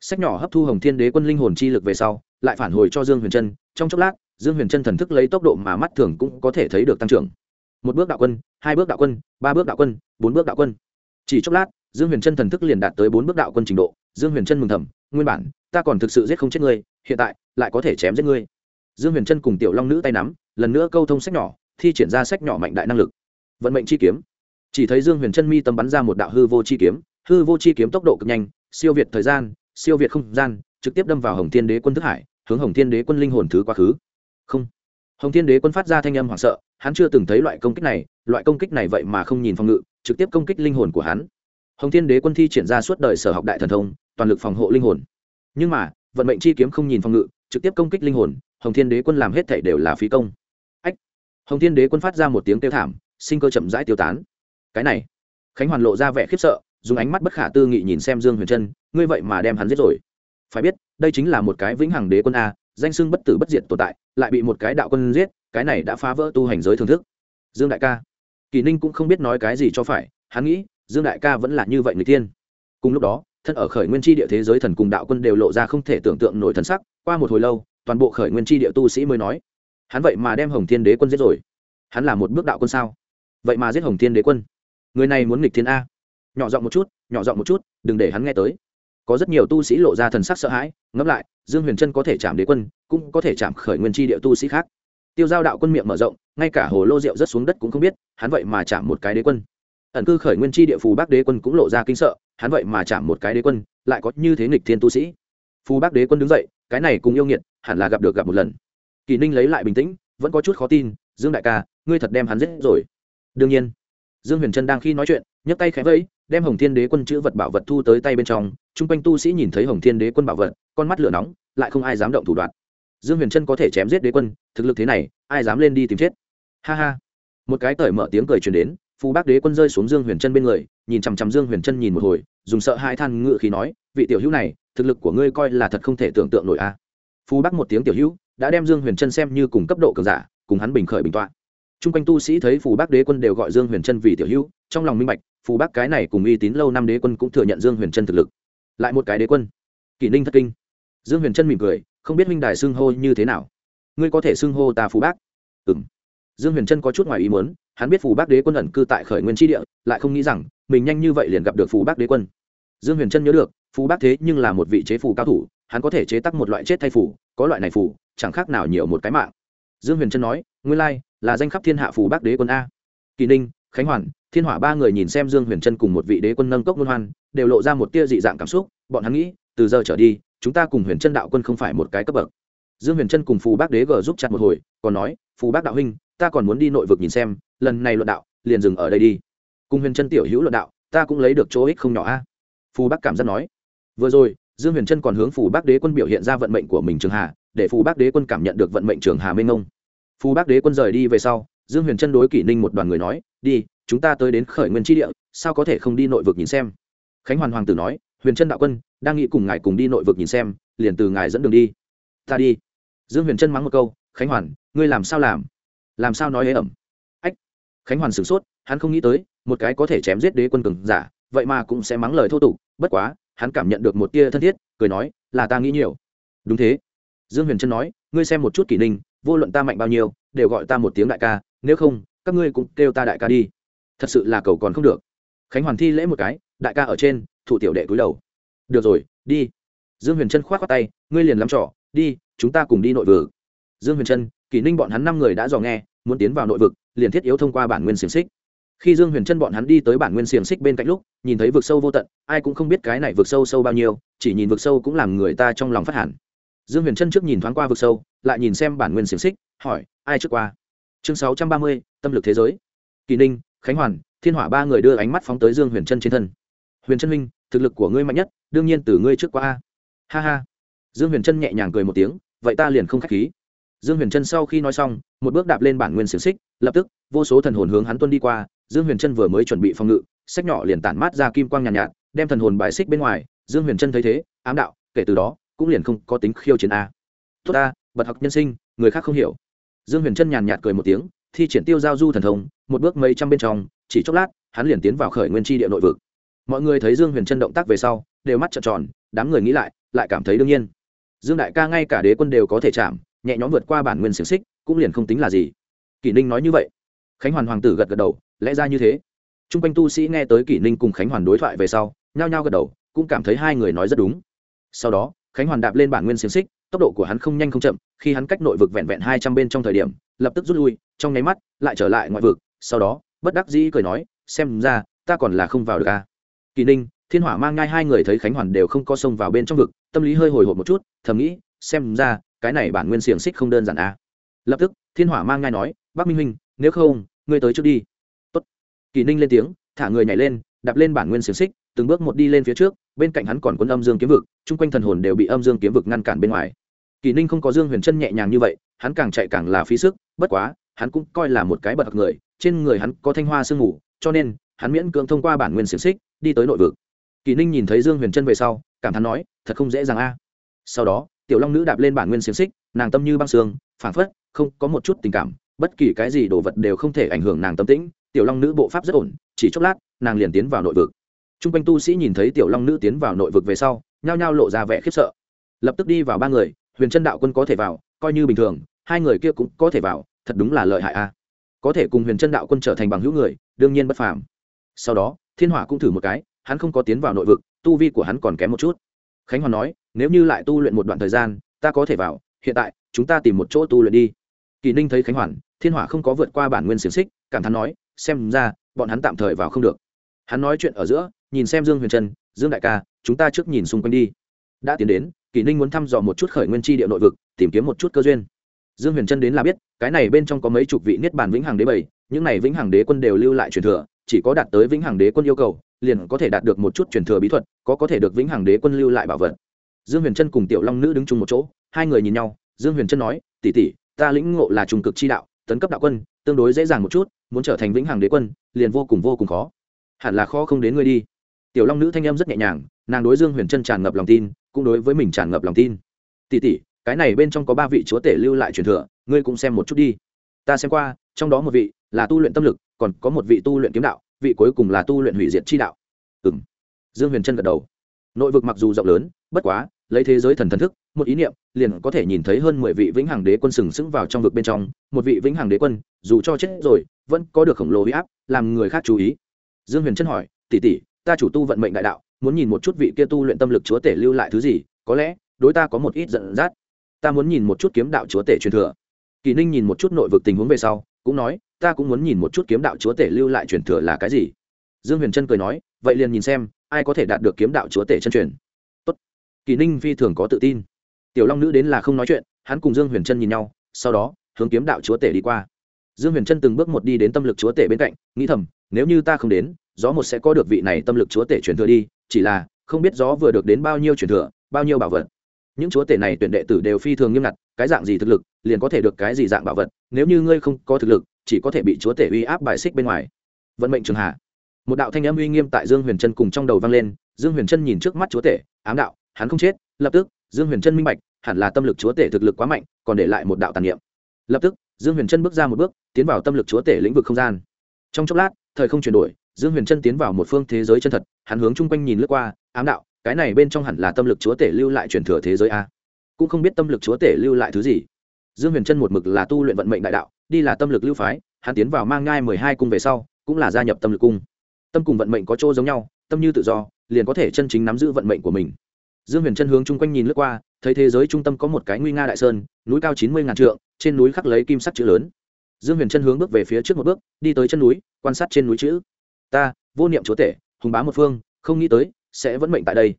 Sách nhỏ hấp thu hồng thiên đế quân linh hồn chi lực về sau, lại phản hồi cho dương huyền trân. Trong chốc lát, dương huyền trân thần thức lấy tốc độ mà mắt thường cũng có thể thấy được tăng trưởng. Một bước đạo quân, hai bước đạo quân, ba bước đạo quân, bốn bước đạo quân. Chỉ chốc lát, dương huyền trân thần thức liền đạt tới bốn bước đạo quân trình độ. Dương huyền trân mừng thầm, nguyên bản, ta còn thực sự giết không chết ngươi, hiện tại, lại có thể chém giết ngươi. Dương huyền trân cùng tiểu long nữ tay nắm, lần nữa câu thông sách nhỏ, thi triển ra sách nhỏ mạnh đại năng lực. Vận mệnh chi kiếm chỉ thấy dương huyền chân mi tâm bắn ra một đạo hư vô chi kiếm, hư vô chi kiếm tốc độ cực nhanh, siêu việt thời gian, siêu việt không gian, trực tiếp đâm vào hồng thiên đế quân thức hải, hướng hồng thiên đế quân linh hồn thứ quá khứ. Không. Hồng thiên đế quân phát ra thanh âm hoảng sợ, hắn chưa từng thấy loại công kích này, loại công kích này vậy mà không nhìn phòng ngự, trực tiếp công kích linh hồn của hắn. Hồng thiên đế quân thi triển ra suốt đời sở học đại thần thông, toàn lực phòng hộ linh hồn. Nhưng mà, vận mệnh chi kiếm không nhìn phòng ngự, trực tiếp công kích linh hồn, hồng thiên đế quân làm hết thể đều là phí công. Ách. Hồng thiên đế quân phát ra một tiếng kêu thảm, sinh cơ chậm rãi tiêu tán cái này. Khánh hoàn lộ ra vẻ khiếp sợ, dùng ánh mắt bất khả tư nghị nhìn xem dương huyền trân, ngươi vậy mà đem hắn giết rồi. Phải biết, đây chính là một cái vĩnh hằng đế quân a, danh sưng bất tử bất diệt tồn tại, lại bị một cái đạo quân giết, cái này đã phá vỡ tu hành giới thưởng thức. Dương đại ca. Kỳ ninh cũng không biết nói cái gì cho phải, hắn nghĩ, dương đại ca vẫn là như vậy người tiên. Cùng lúc đó, thân ở khởi nguyên tri địa thế giới thần cùng đạo quân đều lộ ra không thể tưởng tượng nổi thần sắc, qua một hồi lâu, toàn bộ khởi nguyên tri địa tu sĩ mới nói, hắn vậy mà đem hồng thiên đế quân giết rồi. Hắn là một bước đạo quân sao? Vậy mà giết hồng thiên đế quân? Người này muốn nghịch thiên a. Nhỏ giọng một chút, nhỏ giọng một chút, đừng để hắn nghe tới. Có rất nhiều tu sĩ lộ ra thần sắc sợ hãi, ngẫm lại, dương huyền trân có thể chạm đế quân, cũng có thể chạm khởi nguyên tri địa tu sĩ khác. Tiêu giao đạo quân miệng mở rộng, ngay cả hồ lô rượu rớt xuống đất cũng không biết, hắn vậy mà chạm một cái đế quân. Ẩn cư khởi nguyên tri địa phù bác đế quân cũng lộ ra kinh sợ, hắn vậy mà chạm một cái đế quân, lại có như thế nghịch thiên tu sĩ. Phù bác đế quân đứng dậy, cái này cùng yêu nghiệt, hẳn là gặp được gặp một lần. Kỳ ninh lấy lại bình tĩnh, vẫn có chút khó tin, dương đại ca, ngươi thật đem hắn giết rồi. Đương nhiên dương huyền trân đang khi nói chuyện, nhấc tay khẽ vẫy, đem hồng thiên đế quân chữ vật bảo vật thu tới tay bên trong. Chung quanh tu sĩ nhìn thấy hồng thiên đế quân bảo vật, con mắt lửa nóng, lại không ai dám động thủ đoạn. Dương huyền trân có thể chém giết đế quân, thực lực thế này, ai dám lên đi tìm chết? Ha ha. Một cái cởi mở tiếng cười truyền đến, phù bác đế quân rơi xuống dương huyền trân bên người, nhìn chằm chằm dương huyền trân nhìn một hồi, dùng sợ hai than ngự khí nói, vị tiểu hữu này, thực lực của ngươi coi là thật không thể tưởng tượng nổi a. À. phù bác một tiếng tiểu hữu, đã đem dương huyền trân xem như cùng cấp độ cường giả, cùng hắn bình khởi bình tọa. Trung quanh tu sĩ thấy phù bác đế quân đều gọi dương huyền trân vì tiểu hữu, trong lòng minh bạch, phù bác cái này cùng uy tín lâu năm đế quân cũng thừa nhận dương huyền trân thực lực. Lại một cái đế quân. Kỷ ninh thất kinh. Dương huyền trân mỉm cười, không biết minh đài xưng hô như thế nào. Ngươi có thể xưng hô ta phù bác? Ừ m dương huyền trân có chút ngoài ý muốn, hắn biết phù bác đế quân ẩn cư tại khởi nguyên tri địa, lại không nghĩ rằng, mình nhanh như vậy liền gặp được phù bác đế quân. Dương huyền trân nhớ được, phù bác thế nhưng là một vị chế phù cao thủ, hắn có thể chế tắc một loại chết thay phù, có loại này phù, chẳng khác nào nhiều một cái mạng. Dương huyền trân nói, nguyên lai là danh khắp thiên hạ phù bác đế quân a. Kỳ ninh, khánh hoàn, thiên hỏa ba người nhìn xem dương huyền trân cùng một vị đế quân nâng cốc luân hoan, đều lộ ra một tia dị dạng cảm xúc, bọn hắn nghĩ, từ giờ trở đi, chúng ta cùng huyền trân đạo quân không phải một cái cấp bậc. Dương huyền trân cùng phù bác đế g giúp chặt một hồi, còn nói, phù bác đạo huynh, ta còn muốn đi nội vực nhìn xem, lần này luận đạo, liền dừng ở đây đi. Cùng huyền trân tiểu hữu luận đạo, ta cũng lấy được chỗ ích không nhỏ a. Phù bác cảm giác nói, vừa rồi, dương huyền trân còn hướng phù bác đế quân biểu hiện ra vận mệnh của mình trường hà, để phù bác đế quân cảm nhận được vận mệnh trường hà mênh ngông phù bác đế quân rời đi về sau, dương huyền trân đối kỷ ninh một đoàn người nói, đi, chúng ta tới đến khởi nguyên tri địa, sao có thể không đi nội vực nhìn xem? Khánh hoàn hoàng tử nói, huyền trân đạo quân, đang nghĩ cùng ngài cùng đi nội vực nhìn xem, liền từ ngài dẫn đường đi. Ta đi. Dương huyền trân mắng một câu, khánh hoàn, ngươi làm sao làm? Làm sao nói ế ẩm? Ách. Khánh hoàn sửng sốt, hắn không nghĩ tới, một cái có thể chém giết đế quân cường giả, vậy mà cũng sẽ mắng lời thô tục, bất quá, hắn cảm nhận được một tia thân thiết, cười nói, là ta nghĩ nhiều. Đúng thế. Dương huyền trân nói, ngươi xem một chút kỷ ninh vô luận ta mạnh bao nhiêu, đều gọi ta một tiếng đại ca, nếu không, các ngươi cũng kêu ta đại ca đi. Thật sự là cầu còn không được. Khánh hoàn thi lễ một cái, đại ca ở trên, thủ tiểu đệ cúi đầu. Được rồi, đi. Dương huyền trân k h o á t khoác tay, ngươi liền làm trỏ đi, chúng ta cùng đi nội vực. Dương huyền trân, kỷ ninh bọn hắn năm người đã dò nghe, muốn tiến vào nội vực, liền thiết yếu thông qua bản nguyên xiềng xích. Khi dương huyền trân bọn hắn đi tới bản nguyên xiềng xích bên cạnh lúc, nhìn thấy vực sâu vô tận, ai cũng không biết cái này vực sâu sâu bao nhiêu, chỉ nhìn vực sâu cũng làm người ta trong lòng phát hẳn dương huyền trân trước nhìn thoáng qua vực sâu lại nhìn xem bản nguyên xiềng xích hỏi ai trước qua? Chương sáu trăm ba mươi tâm lực thế giới. Kỳ ninh khánh hoàn thiên hỏa ba người đưa ánh mắt phóng tới dương huyền trân trên thân. Huyền trân minh thực lực của ngươi mạnh nhất đương nhiên từ ngươi trước qua. A ha ha. Dương huyền trân nhẹ nhàng cười một tiếng vậy ta liền không k h á c h khí. Dương huyền trân sau khi nói xong một bước đạp lên bản nguyên xiềng xích lập tức vô số thần hồn hướng hắn tuân đi qua dương huyền trân vừa mới chuẩn bị phòng ngự sách nhỏ liền tản mát ra kim quang nhàn nhạt, nhạt đem thần hồn bài xích bên ngoài dương huyền trân thấy thế ám đạo kể từ đó cũng liền không có tính khiêu chiến a. Tốt ta, bật học nhân sinh, người khác không hiểu. Dương huyền trân nhàn nhạt cười một tiếng, thi triển tiêu giao du thần thông, một bước mấy trăm bên trong, chỉ chốc lát, hắn liền tiến vào khởi nguyên tri địa nội vực. Mọi người thấy dương huyền trân động tác về sau, đều mắt trợn tròn, đám người nghĩ lại lại cảm thấy đương nhiên. Dương đại ca ngay cả đế quân đều có thể chạm, nhẹ nhõm vượt qua bản nguyên xiềng xích, cũng liền không tính là gì. Kỷ ninh nói như vậy. Khánh hoàn hoàng tử gật gật đầu, lẽ ra như thế. T r u n g quanh tu sĩ nghe tới kỷ ninh cùng khánh hoàn đối thoại về sau, nhao nhao gật đầu, cũng cảm thấy hai người nói rất đúng. Sau đó khánh hoàn đạp lên bản nguyên xiềng xích, tốc độ của hắn không nhanh không chậm, khi hắn cách nội vực vẹn vẹn hai trăm bên trong thời điểm, lập tức rút lui, trong nháy mắt, lại trở lại ngoại vực, sau đó, bất đắc dĩ cười nói, xem ra, ta còn là không vào được à. kỳ ninh, thiên hỏa mang ngai hai người thấy khánh hoàn đều không có xông vào bên trong vực, tâm lý hơi hồi hộp một chút, thầm nghĩ, xem ra, cái này bản nguyên xiềng xích không đơn giản à. lập tức, thiên hỏa mang ngai nói bác minh huynh, nếu không, ngươi tới trước đi Tốt. kỳ ninh lên tiếng, thả người nhảy lên, đạp lên bản nguyên xiềng xích, từng bước một đi lên phía trước bên cạnh hắn còn quân âm dương kiếm vực, chung quanh thần hồn đều bị âm dương kiếm vực ngăn cản bên ngoài. Kỳ ninh không có dương huyền chân nhẹ nhàng như vậy, hắn càng chạy càng là phí sức, bất quá, hắn cũng coi là một cái bậc người, trên người hắn có thanh hoa sương ngủ cho nên, hắn miễn cưỡng thông qua bản nguyên xiềng xích, đi tới nội vực. Kỳ ninh nhìn thấy dương huyền chân về sau, cảm thán nói, thật không dễ dàng a. Sau đó, tiểu long nữ đạp lên bản nguyên xiềng xích, nàng tâm như băng xương phảng phất không có một chút tình cảm, bất kỳ cái gì đồ vật đều không thể ảnh hưởng nàng tâm tĩnh. Tiểu long nữ bộ pháp rất ổn, chỉ chốc lát, nàng liền tiến vào nội vực t r u n g quanh tu sĩ nhìn thấy tiểu long nữ tiến vào nội vực về sau, nhao nhao lộ ra vẻ khiếp sợ. Lập tức đi vào ba người, huyền trân đạo quân có thể vào, coi như bình thường, hai người kia cũng có thể vào, thật đúng là lợi hại a. Có thể cùng huyền trân đạo quân trở thành bằng hữu người, đương nhiên bất phàm. Sau đó, thiên hỏa cũng thử một cái, hắn không có tiến vào nội vực, tu vi của hắn còn kém một chút. Khánh hoàn nói, nếu như lại tu luyện một đoạn thời gian, ta có thể vào, hiện tại, chúng ta tìm một chỗ tu luyện đi. Kỳ ninh thấy khánh hoàn, thiên hỏa không có vượt qua bản nguyên xiềng xích, cảm thán nói, xem ra, bọn hắn tạm thời vào không được hắn nói chuyện ở giữa, nhìn xem dương huyền trân, dương đại ca, chúng ta trước nhìn xung quanh đi. Đã tiến đến, kỷ ninh muốn thăm dò một chút khởi nguyên tri địa nội vực, tìm kiếm một chút cơ duyên. Dương huyền trân đến là biết, cái này bên trong có mấy chục vị niết bàn vĩnh hằng đế bảy những này vĩnh hằng đế quân đều lưu lại truyền thừa, chỉ có đạt tới vĩnh hằng đế quân yêu cầu, liền có thể đạt được một chút truyền thừa bí thuật, có có thể được vĩnh hằng đế quân lưu lại bảo vật. Dương huyền trân cùng tiểu long nữ đứng chung một chỗ, hai người nhìn nhau, dương huyền trân nói tỉ tỉ ta lĩnh ngộ là trùng cực chi đạo, tấn cấp đạo quân, tương đối dễ dàng một chút, muốn trở thành vĩnh hằng đế quân, liền vô cùng vô cùng khó hẳn là khó không đến ngươi đi. Tiểu long nữ thanh em rất nhẹ nhàng, nàng đối dương huyền trân tràn ngập lòng tin, cũng đối với mình tràn ngập lòng tin. Tỉ tỉ cái này bên trong có ba vị chúa tể lưu lại truyền thừa, ngươi cũng xem một chút đi. Ta xem qua, trong đó một vị là tu luyện tâm lực, còn có một vị tu luyện kiếm đạo, vị cuối cùng là tu luyện hủy diệt chi đạo. Ừ m dương huyền trân gật đầu. Nội vực mặc dù rộng lớn, bất quá, lấy thế giới thần thần thức, một ý niệm, liền có thể nhìn thấy hơn mười vị vĩnh hằng đế quân sừng sững vào trong vực bên trong. Một vị vĩnh hằng đế quân, dù cho chết rồi, vẫn có được khổng lồ huy áp, làm người khác chú ý dương huyền trân hỏi, tỷ tỷ, ta chủ tu vận mệnh đại đạo, muốn nhìn một chút vị kia tu luyện tâm lực chúa tể lưu lại thứ gì, có lẽ đối ta có một ít giận dắt. Ta muốn nhìn một chút kiếm đạo chúa tể truyền thừa. Kỳ ninh nhìn một chút nội vực tình huống về sau, cũng nói, ta cũng muốn nhìn một chút kiếm đạo chúa tể lưu lại truyền thừa là cái gì. Dương huyền trân cười nói, vậy liền nhìn xem, ai có thể đạt được kiếm đạo chúa tể chân truyền. Tốt. Kỳ ninh phi thường có tự tin. Tiểu long nữ đến là không nói chuyện, hắn cùng dương huyền trân nhìn nhau, sau đó, hướng kiếm đạo chúa tể đi qua dương huyền Chân từng bước một đi đến tâm lực chúa tể bên cạnh, nghĩ thầm, nếu như ta không đến, gió một sẽ có được vị này tâm lực chúa tể truyền thừa đi, chỉ là, không biết gió vừa được đến bao nhiêu truyền thừa, bao nhiêu bảo vật. Những chúa tể này tuyển đệ tử đều phi thường nghiêm ngặt, cái dạng gì thực lực, liền có thể được cái gì dạng bảo vật, nếu như ngươi không có thực lực, chỉ có thể bị chúa tể uy áp bài xích bên ngoài. Vận mệnh trường hạ. Một đạo thanh âm uy nghiêm tại dương huyền Chân cùng trong đầu vang lên, dương huyền Chân nhìn trước mắt chúa tể, ám đạo, hắn không chết, lập tức, dương huyền Chân minh bạch, hẳn là tâm lực chúa tể thực lực quá mạnh, còn để lại một đạo tàn niệm lập tức, dương huyền trân bước ra một bước, tiến vào tâm lực chúa tể lĩnh vực không gian. Trong chốc lát, thời không chuyển đổi, dương huyền trân tiến vào một phương thế giới chân thật, hắn hướng chung quanh nhìn lướt qua, ám đạo, cái này bên trong hẳn là tâm lực chúa tể lưu lại truyền thừa thế giới a. Cũng không biết tâm lực chúa tể lưu lại thứ gì. Dương huyền trân một mực là tu luyện vận mệnh đại đạo, đi là tâm lực lưu phái, hắn tiến vào mang ngai mười hai cung về sau, cũng là gia nhập tâm lực cung. Tâm cùng vận mệnh có chỗ giống nhau, tâm như tự do, liền có thể chân chính nắm giữ vận mệnh của mình. Dương huyền trân hướng chung quanh nhìn lướt qua, thấy thế giới trung tâm có một cái nguy nga đại sơn, núi cao chín mươi ngàn trượng trên núi khắc lấy kim sắt chữ lớn. Dương huyền trân hướng bước về phía trước một bước, đi tới chân núi, quan sát trên núi chữ. Ta, vô niệm chúa tể, hùng bá một phương, không nghĩ tới, sẽ vẫn mệnh tại đây.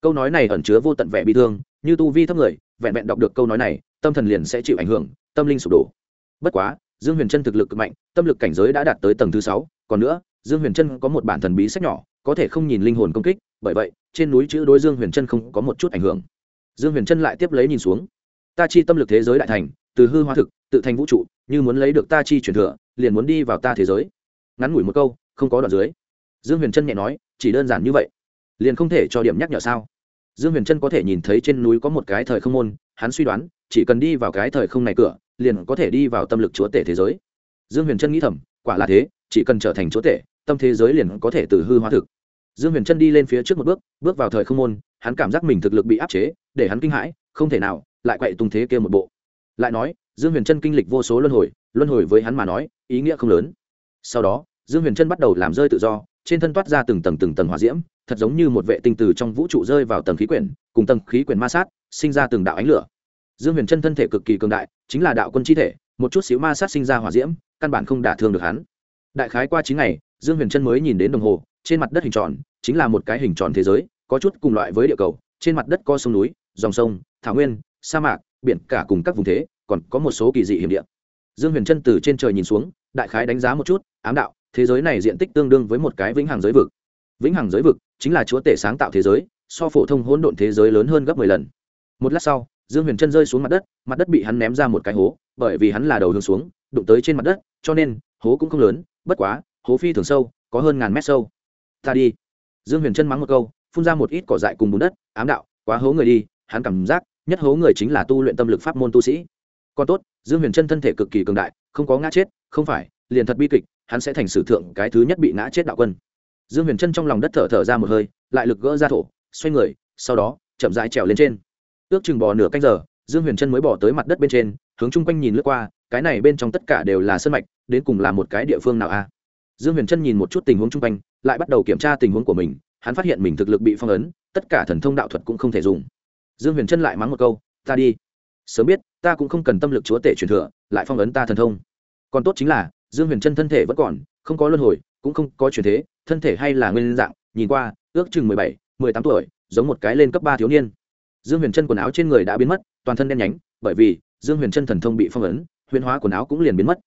Câu nói này ẩn chứa vô tận vẻ bị thương, như tu vi thấp người, vẹn vẹn đọc được câu nói này, tâm thần liền sẽ chịu ảnh hưởng, tâm linh sụp đổ. Bất quá, dương huyền trân thực lực cực mạnh, tâm lực cảnh giới đã đạt tới tầng thứ sáu, còn nữa, dương huyền trân có một bản thần bí sách nhỏ, có thể không nhìn linh hồn công kích, bởi vậy, trên núi chữ đối dương huyền trân không có một chút ảnh hưởng. Dương huyền trân lại tiếp lấy nhìn xuống. Ta chi tâm lực thế giới đại thành từ hư hóa thực, tự thành vũ trụ, như muốn lấy được ta chi truyền thừa, liền muốn đi vào ta thế giới. Ngắn ngủi một câu, không có đoạn dưới. Dương huyền trân nhẹ nói, chỉ đơn giản như vậy. Liền không thể cho điểm nhắc nhở sao? Dương huyền trân có thể nhìn thấy trên núi có một cái thời không môn, hắn suy đoán, chỉ cần đi vào cái thời không này cửa, liền có thể đi vào tâm lực chúa tể thế giới. Dương huyền trân nghĩ thầm, quả là thế, chỉ cần trở thành chúa tể, tâm thế giới liền có thể từ hư hóa thực. Dương huyền trân đi lên phía trước một bước bước vào thời không môn, hắn cảm giác mình thực lực bị áp chế, để hắn kinh hãi, không thể nào, lại quậy tung thế kia một bộ lại nói, dương huyền trân kinh lịch vô số luân hồi luân hồi với hắn mà nói, ý nghĩa không lớn. Sau đó, dương huyền trân bắt đầu làm rơi tự do, trên thân toát ra từng tầng từng tầng hỏa diễm, thật giống như một vệ tinh từ trong vũ trụ rơi vào tầng khí quyển, cùng tầng khí quyển ma sát, sinh ra từng đạo ánh lửa. Dương huyền trân thân thể cực kỳ cường đại, chính là đạo quân chi thể, một chút xíu ma sát sinh ra hỏa diễm, căn bản không đả thương được hắn. Đại khái qua chín ngày, dương huyền trân mới nhìn đến đồng hồ, trên mặt đất hình tròn, chính là một cái hình tròn thế giới, có chút cùng loại với địa cầu, trên mặt đất có sông núi, dòng sông, thảo nguyên, sa mạc biển cả cùng các vùng thế, còn có một số kỳ dị hiểm địa. Dương huyền trân từ trên trời nhìn xuống, đại khái đánh giá một chút, ám đạo, thế giới này diện tích tương đương với một cái vĩnh hằng giới vực. Vĩnh hằng giới vực chính là chúa tể sáng tạo thế giới, so phổ thông hỗn độn thế giới lớn hơn gấp mười lần. Một lát sau, dương huyền trân rơi xuống mặt đất mặt đất bị hắn ném ra một cái hố, bởi vì hắn là đầu hướng xuống, đụng tới trên mặt đất, cho nên, hố cũng không lớn, bất quá, hố phi thường sâu, có hơn ngàn mét sâu. Ta đi. Dương huyền trân mắng một câu, phun ra một ít cỏ dại cùng bùn đất, ám đạo, quá hố người đi, hắn cảm giác nhất hố người chính là tu luyện tâm lực pháp môn tu sĩ. Còn tốt, dương huyền trân thân thể cực kỳ cường đại, không có ngã chết, không phải, liền thật bi kịch, hắn sẽ thành sử thượng cái thứ nhất bị ngã chết đạo quân. Dương huyền trân trong lòng đất thở thở ra một hơi, lại lực gỡ ra thổ, xoay người, sau đó, chậm rãi trèo lên trên. Ước chừng bò nửa canh giờ, dương huyền trân mới bỏ tới mặt đất bên trên, hướng chung quanh nhìn lướt qua, cái này bên trong tất cả đều là sân mạch, đến cùng là một cái địa phương nào a? Dương huyền trân nhìn một chút tình huống chung quanh, lại bắt đầu kiểm tra tình huống của mình, hắn phát hiện mình thực lực bị phong ấn, tất cả thần thông đạo thuật cũng không thể dùng dương huyền trân lại mắng một câu, ta đi. Sớm biết, ta cũng không cần tâm lực chúa tể truyền thừa, lại phong ấn ta thần thông. Còn tốt chính là, dương huyền trân thân thể vẫn còn, không có luân hồi, cũng không có truyền thế, thân thể hay là nguyên dạng, nhìn qua, ước chừng mười bảy, mười tám tuổi, giống một cái lên cấp ba thiếu niên. Dương huyền trân quần áo trên người đã biến mất, toàn thân đen nhánh, bởi vì dương huyền trân thần thông bị phong ấn, huyền hóa quần áo cũng liền biến mất.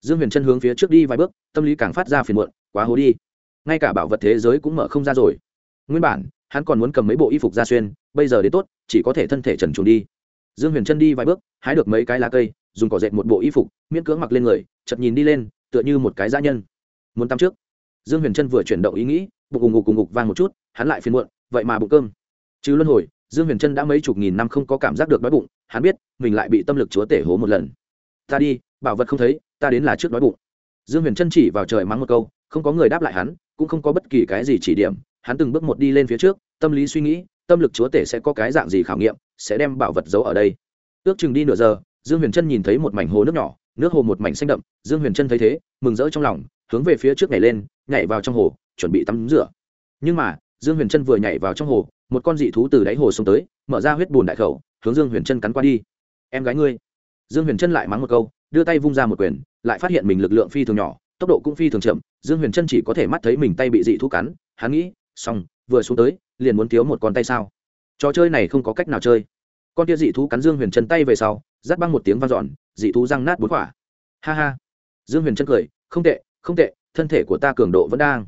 Dương huyền trân hướng phía trước đi vài bước, tâm lý càng phát ra phiền muộn, quá hố đi. Ngay cả bảo vật thế giới cũng mở không ra rồi. Nguyên bản, hắn còn muốn cầm mấy bộ y phục ra xuyên bây giờ đến tốt, chỉ có thể thân thể trần trùng đi. Dương huyền trân đi vài bước, hái được mấy cái lá cây, dùng cỏ dệt một bộ y phục, miễn cưỡng mặc lên người chật nhìn đi lên, tựa như một cái dã nhân. Muốn tắm trước. Dương huyền trân vừa chuyển động ý nghĩ, bụng cùng ngục cùng ngục vang một chút, hắn lại phiền muộn, vậy mà bụng cơm. Chứ luân hồi, dương huyền trân đã mấy chục nghìn năm không có cảm giác được đói bụng, hắn biết, mình lại bị tâm lực chúa tể hố một lần. Ta đi, bảo vật không thấy, ta đến là trước đói bụng. Dương huyền trân chỉ vào trời mắng một câu, không có người đáp lại hắn, cũng không có bất kỳ cái gì chỉ điểm, hắn từng bước một đi lên phía trước, tâm lý suy nghĩ tâm lực chúa tể sẽ có cái dạng gì khảo nghiệm, sẽ đem bảo vật giấu ở đây. Ước chừng đi nửa giờ, dương huyền trân nhìn thấy một mảnh hồ nước nhỏ, nước hồ một mảnh xanh đậm, dương huyền trân thấy thế, mừng rỡ trong lòng, hướng về phía trước nhảy lên, nhảy vào trong hồ, chuẩn bị tắm rửa. Nhưng mà, dương huyền trân vừa nhảy vào trong hồ, một con dị thú từ đáy hồ xuống tới, mở ra huyết bùn đại khẩu, hướng dương huyền trân cắn qua đi. Em gái ngươi. Dương huyền trân lại mắng một câu, đưa tay vung ra một quyền, lại phát hiện mình lực lượng phi thường nhỏ, tốc độ cũng phi thường chậm, dương huyền trân chỉ có thể mắt thấy mình tay bị dị thú cắn, hắn nghĩ, xong, vừa xuống tới liền muốn thiếu một con tay sao? Trò chơi này không có cách nào chơi. Con tia dị thú cắn dương huyền chân tay về sau dắt băng một tiếng vang dọn, dị thú răng nát bốn quả. Ha ha. Dương huyền chân cười, không tệ không tệ, thân thể của ta cường độ vẫn đang.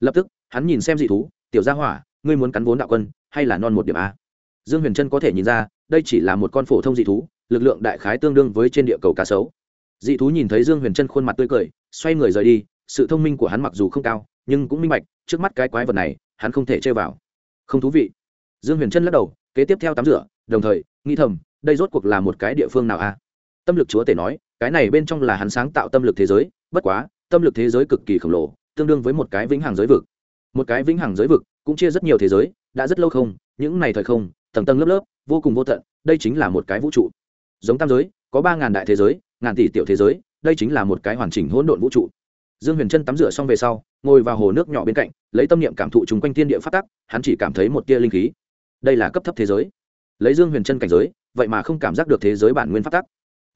Lập tức, hắn nhìn xem dị thú, tiểu gia hỏa, ngươi muốn cắn vốn đạo quân, hay là non một điểm a? Dương huyền chân có thể nhìn ra, đây chỉ là một con phổ thông dị thú, lực lượng đại khái tương đương với trên địa cầu cá sấu. Dị thú nhìn thấy dương huyền chân khuôn mặt tươi cười, xoay người rời đi, sự thông minh của hắn mặc dù không cao, nhưng cũng minh bạch, trước mắt cái quái vật này, hắn không thể chơi vào không thú vị. Dương huyền trân lắc đầu, kế tiếp theo tắm rửa, đồng thời, nghĩ thầm, đây rốt cuộc là một cái địa phương nào a tâm lực chúa tể nói, cái này bên trong là hắn sáng tạo tâm lực thế giới, bất quá, tâm lực thế giới cực kỳ khổng lồ, tương đương với một cái vĩnh hằng giới vực. Một cái vĩnh hằng giới vực cũng chia rất nhiều thế giới, đã rất lâu không, những này thời không, tầng tầng lớp lớp, vô cùng vô tận, đây chính là một cái vũ trụ. Giống tam giới, có ba ngàn đại thế giới, ngàn tỷ tiểu thế giới, đây chính là một cái hoàn chỉnh hỗn độn vũ trụ. Dương huyền trân tắm rửa xong về sau ngồi vào hồ nước nhỏ bên cạnh, lấy tâm niệm cảm thụ chung quanh thiên địa phát tắc, hắn chỉ cảm thấy một tia linh khí. Đây là cấp thấp thế giới. Lấy dương huyền trân cảnh giới, vậy mà không cảm giác được thế giới bản nguyên phát tắc.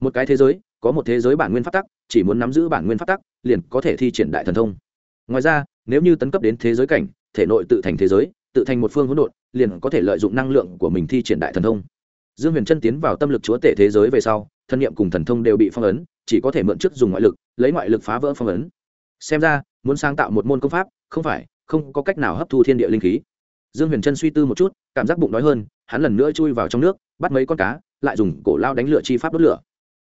Một cái thế giới, có một thế giới bản nguyên phát tắc, chỉ muốn nắm giữ bản nguyên phát tắc, liền có thể thi triển đại thần thông. Ngoài ra, nếu như tấn cấp đến thế giới cảnh, thể nội tự thành thế giới, tự thành một phương hỗn độn, liền có thể lợi dụng năng lượng của mình thi triển đại thần thông. Dương huyền trân tiến vào tâm lực chúa tể thế giới về sau, thân nhiệm cùng thần thông đều bị phong ấn, chỉ có thể mượn chức dùng ngoại lực, lấy ngoại lực phá vỡ phong ấn xem ra, muốn sáng tạo một môn công pháp, không phải, không có cách nào hấp thu thiên địa linh khí. Dương huyền trân suy tư một chút, cảm giác bụng đói hơn, hắn lần nữa chui vào trong nước, bắt mấy con cá, lại dùng cổ lao đánh lửa chi pháp đốt lửa.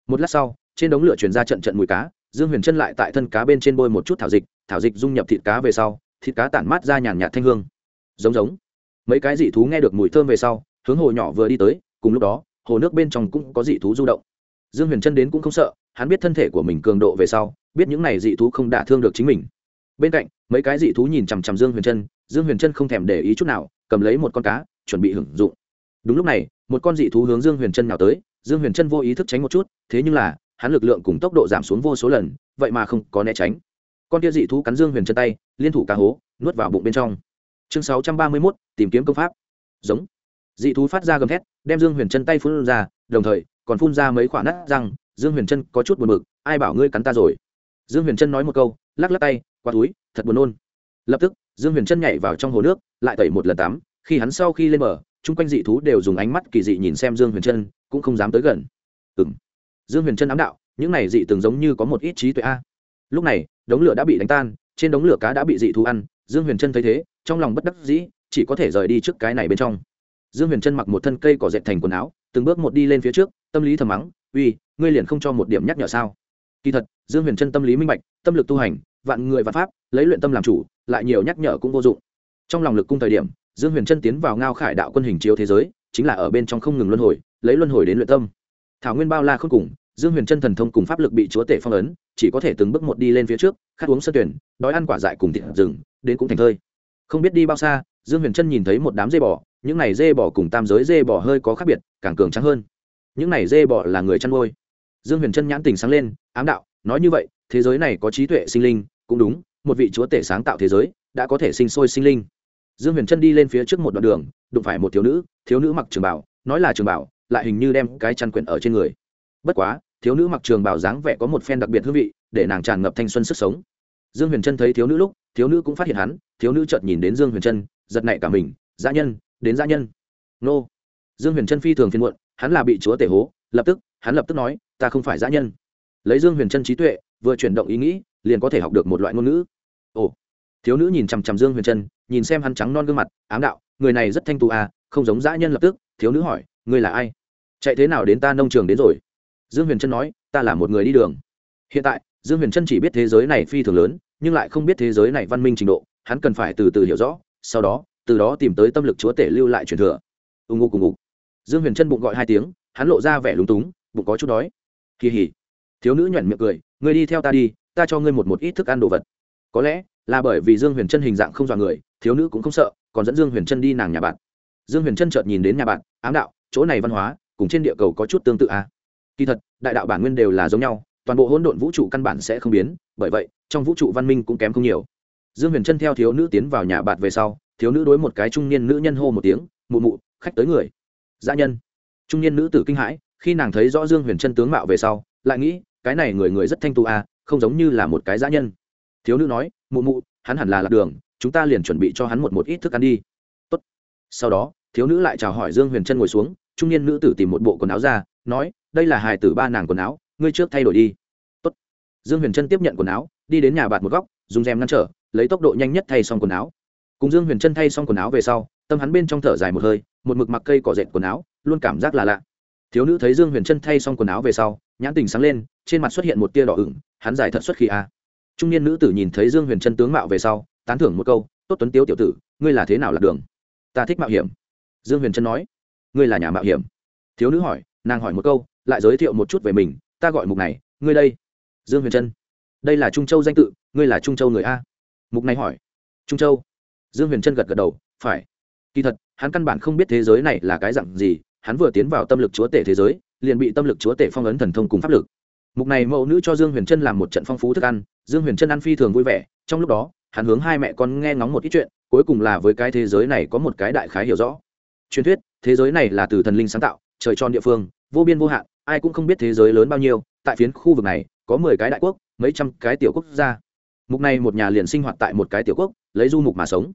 Một lát sau, trên đống lửa chuyển ra trận trận mùi cá, dương huyền trân lại tại thân cá bên trên bôi một chút thảo dịch thảo dịch dung nhập thịt cá về sau, thịt cá tản mát ra nhàn nhạt thanh hương. Giống giống. Mấy cái dị thú nghe được mùi thơm về sau, hướng hồ nhỏ vừa đi tới, cùng lúc đó, hồ nước bên trong cũng có dị thú du động. Dương huyền trân đến cũng không sợ, hắn biết thân thể của mình cường độ về sau biết những này dị thú không đả thương được chính mình. Bên cạnh, mấy cái dị thú nhìn chằm chằm dương huyền trân, dương huyền trân không thèm để ý chút nào, cầm lấy một con cá, chuẩn bị hưởng dụng. Đúng lúc này, một con dị thú hướng dương huyền trân nào tới, dương huyền trân vô ý thức tránh một chút, thế nhưng là, hắn lực lượng cùng tốc độ giảm xuống vô số lần, vậy mà không có né tránh. Con kia dị thú cắn dương huyền chân tay, liên thủ cá hố, nuốt vào bụng bên trong. Chương sáu trăm ba mươi mốt, tìm kiếm công pháp. Giống. Dị thú phát ra gầm thét, đem dương huyền chân tay phun ra, đồng thời, còn phun ra mấy quả nát răng, dương huyền chân có chút buồn b ự c ai bảo ngươi cắn ta rồi? Dương huyền chân nói một câu, lắc lắc tay qua túi, thật buồn nôn. Lập tức, dương huyền trân nhảy vào trong hồ nước, lại tẩy một lần tắm, khi hắn sau khi lên bờ, chung quanh dị thú đều dùng ánh mắt kỳ dị nhìn xem dương huyền trân cũng không dám tới gần. Ừm. dương huyền trân ám đạo, những này dị từng giống như có một ít trí tuệ a. Lúc này, đống lửa đã bị đánh tan, trên đống lửa cá đã bị dị thú ăn, dương huyền trân thấy thế, trong lòng bất đắc dĩ, chỉ có thể rời đi trước cái này bên trong. Dương huyền trân mặc một thân cây cỏ dệt thành quần áo, từng bước một đi lên phía trước, tâm lý thầm mắng, uy, ngươi liền không cho một điểm nhắc nhở sao? Kỳ thật, dương huyền trân tâm lý minh bạch, tâm lực tu hành, vạn người vạn pháp, lấy luyện tâm làm chủ, lại nhiều nhắc nhở cũng vô dụng. Trong lòng lực cung thời điểm, dương huyền trân tiến vào ngao khải đạo quân hình chiếu thế giới, chính là ở bên trong không ngừng luân hồi, lấy luân hồi đến luyện tâm. Thảo nguyên bao la không cùng, dương huyền trân thần thông cùng pháp lực bị chúa tể phong ấn, chỉ có thể từng bước một đi lên phía trước, khát uống sân tuyển, đói ăn quả dại cùng thịt rừng, đến cũng thành thơi. Không biết đi bao xa, dương huyền trân nhìn thấy một đám dê bò, những này dê bò cùng tam giới dê bò hơi có khác biệt, càng cường trắng hơn. Những này dê bò là người chăn nuôi dương huyền trân nhãn tình sáng lên, ám đạo, nói như vậy, thế giới này có trí tuệ sinh linh, cũng đúng, một vị chúa tể sáng tạo thế giới, đã có thể sinh sôi sinh linh. Dương huyền trân đi lên phía trước một đoạn đường, đụng phải một thiếu nữ thiếu nữ mặc trường bảo nói là trường bảo lại hình như đem cái chăn quyển ở trên người. Bất quá, thiếu nữ mặc trường bảo dáng vẻ có một phen đặc biệt hương vị, để nàng tràn ngập thanh xuân sức sống. Dương huyền trân thấy thiếu nữ lúc, thiếu nữ cũng phát hiện hắn, thiếu nữ chợt nhìn đến dương huyền trân giật nảy cả mình, dã nhân, đến dã nhân. Nô. Dương huyền trân phi thường phiên muộn, hắn là bị chúa tể hố, lập tức, hắn lập tức nói ta không phải dã nhân. Lấy dương huyền trân trí tuệ vừa chuyển động ý nghĩ liền có thể học được một loại ngôn ngữ. Ồ. Thiếu nữ nhìn chằm chằm dương huyền trân nhìn xem hắn trắng non gương mặt ám đạo người này rất thanh tù à không giống dã nhân lập tức thiếu nữ hỏi ngươi là ai? Chạy thế nào đến ta nông trường đến rồi? Dương huyền trân nói ta là một người đi đường. Hiện tại dương huyền trân chỉ biết thế giới này phi thường lớn nhưng lại không biết thế giới này văn minh trình độ hắn cần phải từ từ hiểu rõ sau đó từ đó tìm tới tâm lực chúa tể lưu lại truyền thừa. Ưng ngu cùng ngủ, dương huyền trân bụng gọi hai tiếng hắn lộ ra vẻ lúng túng bụng có chút đói kỳ hỉ thiếu nữ nhoẻn miệng cười, ngươi đi theo ta đi, ta cho ngươi một một ít thức ăn đồ vật. Có lẽ là bởi vì dương huyền chân hình dạng không dọa người, thiếu nữ cũng không sợ, còn dẫn dương huyền chân đi nàng nhà bạn. Dương huyền chân chợt nhìn đến nhà bạn, ám đạo, chỗ này văn hóa, cùng trên địa cầu có chút tương tự à. kỳ thật, đại đạo bản nguyên đều là giống nhau, toàn bộ hỗn độn vũ trụ căn bản sẽ không biến, bởi vậy, trong vũ trụ văn minh cũng kém không nhiều. Dương huyền chân theo thiếu nữ tiến vào nhà bạn về sau, thiếu nữ đối một cái trung niên nữ nhân hô một tiếng, mụ mụ, khách tới người. Dã nhân. Trung niên nữ tử kinh hãi khi nàng thấy rõ dương huyền trân tướng mạo về sau, lại nghĩ, cái này người người rất thanh tu à không giống như là một cái dã nhân. Thiếu nữ nói, mụ mụ, hắn hẳn là lạc đường, chúng ta liền chuẩn bị cho hắn một một ít thức ăn đi. Tốt. sau đó, thiếu nữ lại chào hỏi dương huyền trân ngồi xuống, trung niên nữ tử tìm một bộ quần áo ra, nói, đây là hài tử ba nàng quần áo, ngươi trước thay đổi đi. Tốt. dương huyền trân tiếp nhận quần áo, đi đến nhà bạt một góc, dùng rèm ngăn trở, lấy tốc độ nhanh nhất thay xong quần áo. Cùng dương huyền trân thay xong quần áo về sau, tâm hắn bên trong thở dài một hơi, một mực mặc cây cỏ dệt quần áo, luôn cảm giác là lạ thiếu nữ thấy dương huyền chân thay xong quần áo về sau, nhãn tình sáng lên, trên mặt xuất hiện một tia đỏ ửng, hắn giải thật xuất khi a. Trung niên nữ tử nhìn thấy dương huyền chân tướng mạo về sau, tán thưởng một câu, tốt tuấn tiếu tiểu tử, ngươi là thế nào lạc đường? Ta thích mạo hiểm. Dương huyền chân nói. Ngươi là nhà mạo hiểm? Thiếu nữ hỏi, nàng hỏi một câu, lại giới thiệu một chút về mình, ta gọi mục này, ngươi đây? Dương huyền trân. Đây là trung châu danh tự, ngươi là trung châu người a. Mục này hỏi. Trung châu? Dương huyền trân gật gật đầu, phải. Kỳ thật, hắn căn bản không biết thế giới này là cái dặn gì hắn vừa tiến vào tâm lực chúa tể thế giới, liền bị tâm lực chúa tể phong ấn thần thông cùng pháp lực. Mục này mẫu nữ cho dương huyền trân làm một trận phong phú thức ăn, dương huyền trân ăn phi thường vui vẻ, trong lúc đó, hắn hướng hai mẹ con nghe ngóng một ít chuyện, cuối cùng là với cái thế giới này có một cái đại khái hiểu rõ. Truyền thuyết, thế giới này là từ thần linh sáng tạo, trời tròn địa phương, vô biên vô hạn, ai cũng không biết thế giới lớn bao nhiêu, tại phiến khu vực này, có mười cái đại quốc, mấy trăm cái tiểu quốc gia. Mục này một nhà liền sinh hoạt tại một cái tiểu quốc, lấy du mục mà sống.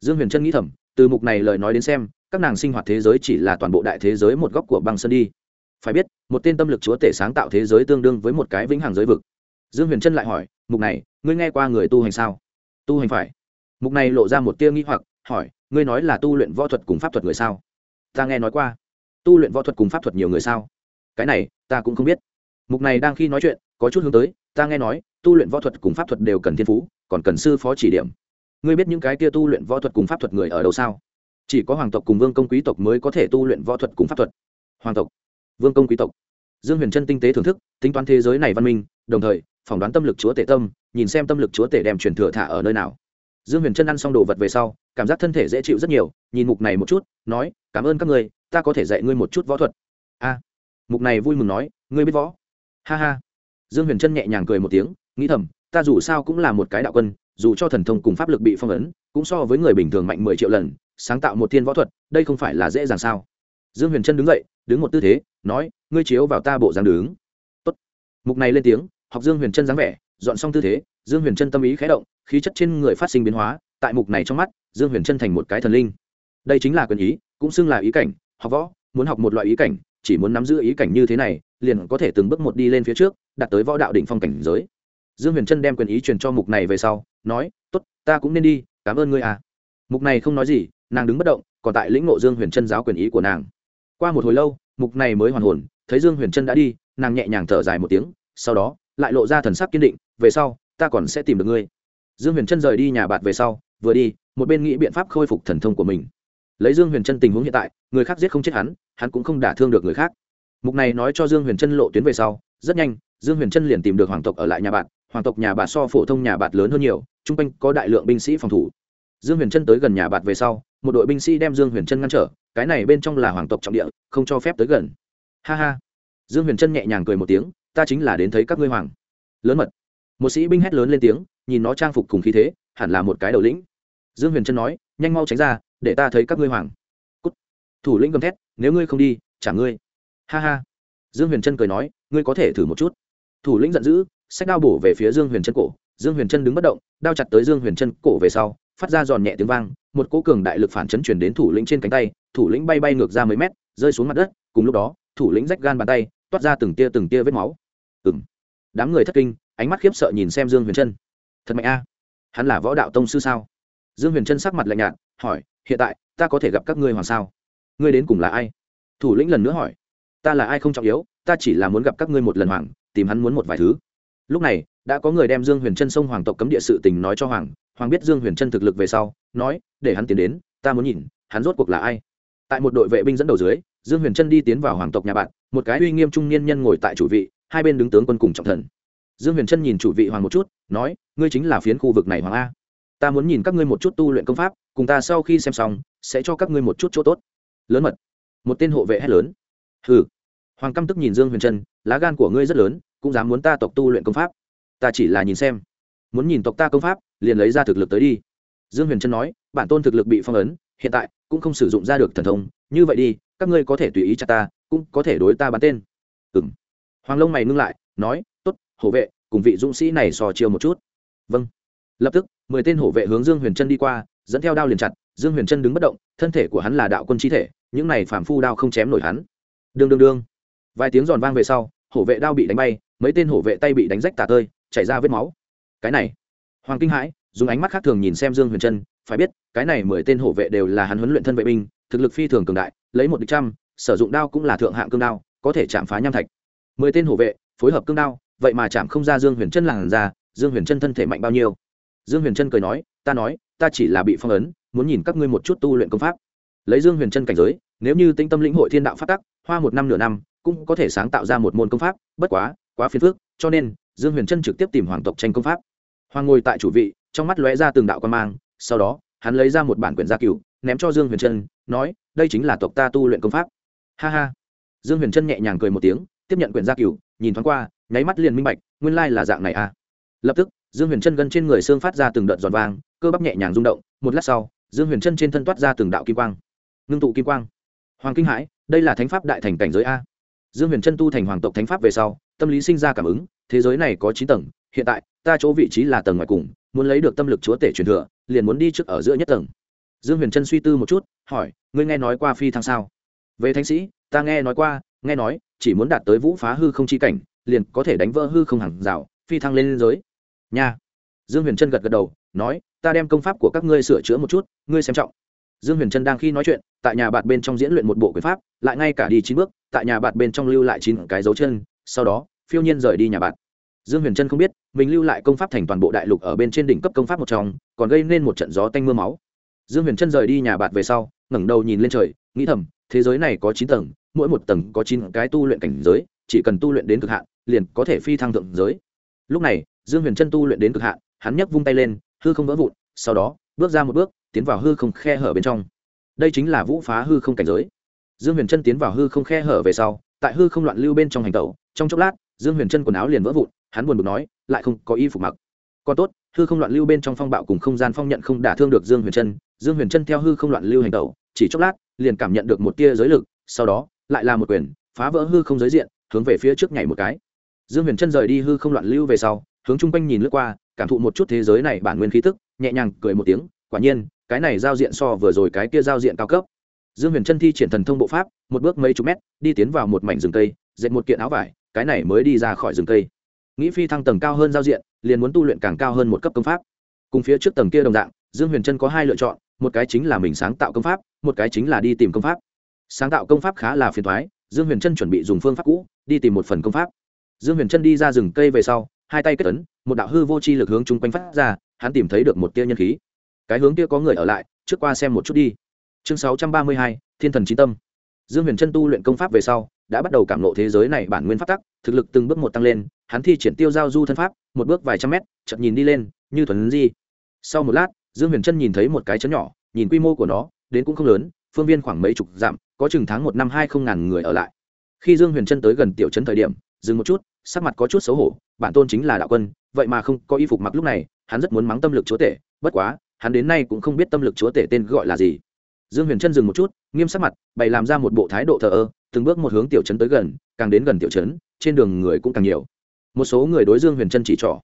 Dương huyền trân nghĩ thầm, từ mục này lời nói đến xem các nàng sinh hoạt thế giới chỉ là toàn bộ đại thế giới một góc của băng sơn đi. Phải biết, một tên tâm lực chúa tể sáng tạo thế giới tương đương với một cái vĩnh hằng giới vực. Dương huyền trân lại hỏi, mục này, ngươi nghe qua người tu hành sao? Tu hành phải. Mục này lộ ra một tia nghĩ hoặc, hỏi, ngươi nói là tu luyện võ thuật cùng pháp thuật người sao? Ta nghe nói qua. Tu luyện võ thuật cùng pháp thuật nhiều người sao? Cái này, ta cũng không biết. Mục này đang khi nói chuyện, có chút hướng tới, ta nghe nói, tu luyện võ thuật cùng pháp thuật đều cần thiên phú, còn cần sư phó chỉ điểm. Ngươi biết những cái kia tu luyện võ thuật cùng pháp thuật người ở đâu sao? Chỉ có hoàng tộc cùng vương công quý tộc mới có thể tu luyện võ thuật cùng pháp thuật. Hoàng tộc, vương công quý tộc. Dương huyền trân tinh tế thưởng thức, tính toán thế giới này văn minh, đồng thời, phỏng đoán tâm lực chúa tể tâm, nhìn xem tâm lực chúa tể đem truyền thừa thả ở nơi nào. Dương huyền trân ăn xong đồ vật về sau, cảm giác thân thể dễ chịu rất nhiều, nhìn mục này một chút, nói, cảm ơn các người ta có thể dạy ngươi một chút võ thuật. A, mục này vui mừng nói, ngươi biết võ? Ha ha. Dương huyền trân nhẹ nhàng cười một tiếng, nghĩ thầm, ta dù sao cũng là một cái đạo quân, dù cho thần thông cùng pháp lực bị phong ấn cũng so với người bình thường mạnh mười triệu lần, sáng tạo một thiên võ thuật, đây không phải là dễ dàng sao? Dương huyền trân đứng dậy, đứng một tư thế, nói, ngươi chiếu vào ta bộ dáng đứng. Tốt. mục này lên tiếng, học dương huyền chân dáng vẻ, dọn xong tư thế, dương huyền chân tâm ý khẽ động, khí chất trên người phát sinh biến hóa, tại mục này trong mắt, dương huyền chân thành một cái thần linh. Đây chính là quyền ý, cũng xưng là ý cảnh, học võ, muốn học một loại ý cảnh, chỉ muốn nắm giữ ý cảnh như thế này, liền có thể từng bước một đi lên phía trước, đạt tới võ đạo đỉnh phong cảnh giới. Dương huyền trân đem quyền ý truyền cho mục này về sau, nói t ố t ta cũng nên đi cảm ơn ngươi à. Mục này không nói gì, nàng đứng bất động, còn tại lĩnh ngộ dương huyền trân giáo quyền ý của nàng. Qua một hồi lâu, mục này mới hoàn hồn, thấy dương huyền trân đã đi, nàng nhẹ nhàng thở dài một tiếng, sau đó, lại lộ ra thần sắc kiên định, về sau, ta còn sẽ tìm được ngươi. Dương huyền trân rời đi nhà bạt về sau, vừa đi, một bên nghĩ biện pháp khôi phục thần thông của mình. Lấy dương huyền trân tình huống hiện tại, người khác giết không chết hắn hắn cũng không đả thương được người khác. Mục này nói cho dương huyền trân lộ tuyến về sau, rất nhanh, dương huyền trân liền tìm được hoàng tộc ở lại nhà bạn hoàng tộc nhà bạn so phổ thông nhà bạn lớn hơn nhiều t r u n g quanh có đại lượng binh sĩ phòng thủ. Dương huyền trân tới gần nhà bạn về sau, một đội binh sĩ đem dương huyền trân ngăn trở, cái này bên trong là hoàng tộc trọng địa, không cho phép tới gần. Ha ha. Dương huyền trân nhẹ nhàng cười một tiếng, ta chính là đến thấy các ngươi hoàng. Lớn mật. Một sĩ binh hét lớn lên tiếng, nhìn nó trang phục cùng khí thế, hẳn là một cái đầu lĩnh. Dương huyền trân nói, nhanh mau tránh ra, để ta thấy các ngươi hoàng. Cút. thủ lĩnh gầm thét, nếu ngươi không đi, trả ngươi. Ha ha. Dương huyền trân cười nói, ngươi có thể thử một chút. Thủ lĩnh giận dữ sách đao bổ về phía dương huyền trân cổ. Dương huyền trân đứng bất động, đao chặt tới dương huyền trân cổ về sau, phát ra giòn nhẹ tiếng vang, một cỗ cường đại lực phản chấn chuyển đến thủ lĩnh trên cánh tay, thủ lĩnh bay bay ngược ra mấy mét, rơi xuống mặt đất, cùng lúc đó, thủ lĩnh rách gan bàn tay, toát ra từng tia từng tia vết máu. Ừng đám người thất kinh, ánh mắt khiếp sợ nhìn xem dương huyền trân thật mạnh a. Hắn là võ đạo tông sư sao? Dương huyền trân sắc mặt lạnh nhạt, hỏi, hiện tại, ta có thể gặp các ngươi hoàng sao? Ngươi đến cùng là ai? Thủ lĩnh lần nữa hỏi, ta là ai không trọng yếu, ta chỉ là muốn gặp các ngươi một lần hoàng, tìm hắn muốn một vài thứ lúc này, đã có người đem dương huyền trân sông hoàng tộc cấm địa sự tình nói cho hoàng. Hoàng biết dương huyền trân thực lực về sau, nói, để hắn tiến đến, ta muốn nhìn, hắn rốt cuộc là ai. Tại một đội vệ binh dẫn đầu dưới, dương huyền trân đi tiến vào hoàng tộc nhà bạn, một cái uy nghiêm trung niên nhân ngồi tại chủ vị, hai bên đứng tướng quân cùng trọng thần. Dương huyền trân nhìn chủ vị hoàng một chút, nói, ngươi chính là phiến khu vực này hoàng a. Ta muốn nhìn các ngươi một chút tu luyện công pháp, cùng ta sau khi xem xong, sẽ cho các ngươi một chút chỗ tốt. Lớn mật. Một tên hộ vệ hét lớn. Hừ. Hoàng căm tức nhìn dương huyền trân, lá gan của ngươi rất lớn cũng dám muốn ta tộc tu luyện công pháp. Ta chỉ là nhìn xem. Muốn nhìn tộc ta công pháp, liền lấy ra thực lực tới đi. Dương huyền trân nói, bản tôn thực lực bị phong ấn, hiện tại cũng không sử dụng ra được thần thông. Như vậy đi, các ngươi có thể tùy ý chặt ta, cũng có thể đối ta bắn tên. Ừ m hoàng lông mày ngưng lại, nói t ố t hổ vệ, cùng vị dũng sĩ này sò chiều một chút. Vâng. Lập tức, mười tên hổ vệ hướng dương huyền trân đi qua, dẫn theo đao liền chặt. Dương huyền trân đứng bất động, thân thể của hắn là đạo quân chi thể, những này phản phu đao không chém nổi hắn. Đương đương đương. Vài tiếng giòn vang về sau, hổ vệ đao bị đánh bay mấy tên hổ vệ tay bị đánh rách tả tơi, chảy ra vết máu. Cái này, hoàng kinh hãi, dùng ánh mắt khác thường nhìn xem dương huyền trân, phải biết, cái này mười tên hổ vệ đều là hắn huấn luyện thân vệ binh, thực lực phi thường cường đại, lấy một địch trăm, sử dụng đao cũng là thượng hạng cương đao, có thể chạm phá nham thạch. Mười tên hổ vệ, phối hợp cương đao, vậy mà chạm không ra dương huyền trân làn ra dương huyền trân thân thể mạnh bao nhiêu? Dương huyền trân cười nói, ta nói, ta chỉ là bị phong ấn, muốn nhìn các ngươi một chút tu luyện công pháp. Lấy dương huyền trân cảnh giới, nếu như tinh tâm lĩnh hội thiên đạo phát tắc, hoa một năm nửa năm, cũng có thể sáng tạo ra một môn công pháp, bất quá quá phiền phức, cho nên, dương huyền trân trực tiếp tìm hoàng tộc tranh công pháp. Hoàng ngồi tại chủ vị, trong mắt lóe ra từng đạo quan mang, sau đó, hắn lấy ra một bản quyển gia cửu, ném cho dương huyền trân, nói, đây chính là tộc ta tu luyện công pháp. Ha ha. Dương huyền trân nhẹ nhàng cười một tiếng, tiếp nhận quyển gia cửu, nhìn thoáng qua, nháy mắt liền minh bạch, nguyên lai là dạng này à. Lập tức, dương huyền Trân gân trên người xương phát ra từng đợt giòn vang cơ bắp nhẹ nhàng rung động, một lát sau, dương huyền Trân trên thân toát ra từng đạo kim quang. Ngưng tụ kim quang. Hoàng kinh hãi, đây là thánh pháp đại thành cảnh giới a. Dương huyền Trân tu thành hoàng tộc thánh pháp về sau tâm lý sinh ra cảm ứng, thế giới này có chín tầng, hiện tại, ta chỗ vị trí là tầng ngoài cùng, muốn lấy được tâm lực chúa tể truyền thừa, liền muốn đi trước ở giữa nhất tầng. Dương huyền chân suy tư một chút, hỏi, ngươi nghe nói qua phi thăng sao? Về thánh sĩ, ta nghe nói qua, nghe nói, chỉ muốn đạt tới vũ phá hư không chi cảnh, liền có thể đánh vỡ hư không hàng rào, phi thăng lên giới. Nha. Dương huyền trân gật gật đầu, nói, ta đem công pháp của các ngươi sửa chữa một chút, ngươi xem trọng. Dương huyền trân đang khi nói chuyện, tại nhà bạn bên trong diễn luyện một bộ quyền pháp, lại ngay cả đi chín bước, tại nhà bạn bên trong lưu lại chín cái dấu chân sau đó, phiêu nhiên rời đi nhà bạn. Dương huyền trân không biết, mình lưu lại công pháp thành toàn bộ đại lục ở bên trên đỉnh cấp công pháp một trong, còn gây nên một trận gió tanh m ư a máu. Dương huyền trân rời đi nhà bạn về sau, ngẩng đầu nhìn lên trời, nghĩ thầm, thế giới này có chín tầng, mỗi một tầng có chín cái tu luyện cảnh giới, chỉ cần tu luyện đến cực hạn, liền có thể phi thăng thượng giới. Lúc này, dương huyền chân tu luyện đến cực hạn, hắn nhấc vung tay lên, hư không vỡ vụn, sau đó, bước ra một bước, tiến vào hư không khe hở bên trong. Đây chính là vũ phá hư không cảnh giới. Dương huyền chân tiến vào hư không khe hở về sau, tại hư không loạn lưu bên trong hành tẩu trong chốc lát, dương huyền chân quần áo liền vỡ vụn, hắn buồn bực nói, lại không có y phục mặc. Còn tốt, hư không loạn lưu bên trong phong bạo cùng không gian phong nhận không đả thương được dương huyền chân dương huyền chân theo hư không loạn lưu hành tẩu, chỉ chốc lát, liền cảm nhận được một tia giới lực, sau đó, lại là một quyền, phá vỡ hư không giới diện, hướng về phía trước nhảy một cái. Dương huyền trân rời đi hư không loạn lưu về sau, hướng chung quanh nhìn lướt qua, cảm thụ một chút thế giới này bản nguyên khí tức, nhẹ nhàng cười một tiếng, quả nhiên, cái này giao diện so vừa rồi cái kia giao diện cao cấp. Dương huyền trân thi triển thần thông bộ pháp, một bước mấy chục mét, đi tiến vào một mảnh rừng cây, dệt một kiện áo vải cái này mới đi ra khỏi rừng cây. Nghĩ phi thăng tầng cao hơn giao diện, liền muốn tu luyện càng cao hơn một cấp công pháp. Cùng phía trước tầng kia đồng dạng, dương huyền trân có hai lựa chọn, một cái chính là mình sáng tạo công pháp, một cái chính là đi tìm công pháp. Sáng tạo công pháp khá là phiền thoái dương huyền trân chuẩn bị dùng phương pháp cũ, đi tìm một phần công pháp. Dương huyền trân đi ra rừng cây về sau, hai tay kết ấn, một đạo hư vô c h i lực hướng chung quanh phát ra, hắn tìm thấy được một tia nhân khí. Cái hướng kia có người ở lại, trước qua xem một chút đi. Chương sáu trăm ba mươi hai, thiên thần trí tâm. Dương huyền trân tu luyện công pháp về sau đã bắt đầu cảm lộ thế giới này bản nguyên pháp tắc, thực lực từng bước một tăng lên, hắn thi triển tiêu giao du thân pháp, một bước vài trăm mét chậm nhìn đi lên, như thuần di. Sau một lát, dương huyền trân nhìn thấy một cái chấn nhỏ, nhìn quy mô của nó, đến cũng không lớn, phương viên khoảng mấy chục dặm, có chừng tháng một năm hai không ngàn người ở lại. Khi dương huyền trân tới gần tiểu trấn thời điểm, dừng một chút, sắc mặt có chút xấu hổ, bản tôn chính là đạo quân, vậy mà không có y phục mặc lúc này, hắn rất muốn mắng tâm lực chúa tể, bất quá, hắn đến nay cũng không biết tâm lực chúa tể tên gọi là gì. Dương huyền trân dừng một chút, nghiêm sắc mặt, bày làm ra một bộ thái độ thờ ơ từng bước một hướng tiểu trấn tới gần càng đến gần tiểu trấn trên đường người cũng càng nhiều. Một số người đối dương huyền trân chỉ trỏ.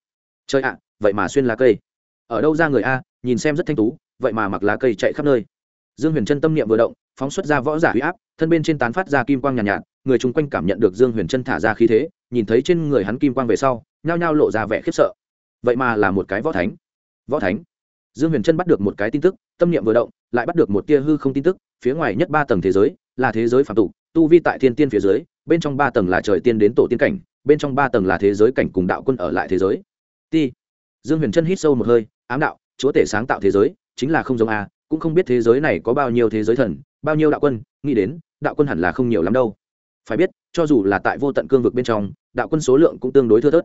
Chơi ạ vậy mà xuyên lá cây. Ở đâu ra người a nhìn xem rất thanh tú vậy mà mặc lá cây chạy khắp nơi. Dương huyền trân tâm niệm vừa động phóng xuất ra võ giả huy áp thân bên trên tán phát ra kim quang nhàn nhạt, nhạt người chung quanh cảm nhận được dương huyền trân thả ra khí thế nhìn thấy trên người hắn kim quang về sau nhao nhao lộ ra vẻ khiếp sợ. Vậy mà là một cái võ thánh. Võ thánh. Dương huyền trân bắt được một cái tin tức tâm niệm vừa động lại bắt được một tia hư không tin tức phía ngoài nhất ba tầng thế giới là thế giới phạm tục tu vi tại thiên tiên phía dưới, bên trong ba tầng là trời tiên đến tổ tiên cảnh, bên trong ba tầng là thế giới cảnh cùng đạo quân ở lại thế giới. Ti. Dương huyền trân hít sâu một hơi, ám đạo, chúa tể sáng tạo thế giới, chính là không giống a, cũng không biết thế giới này có bao nhiêu thế giới thần, bao nhiêu đạo quân, nghĩ đến, đạo quân hẳn là không nhiều lắm đâu. Phải biết, cho dù là tại vô tận cương vực bên trong, đạo quân số lượng cũng tương đối thưa thớt.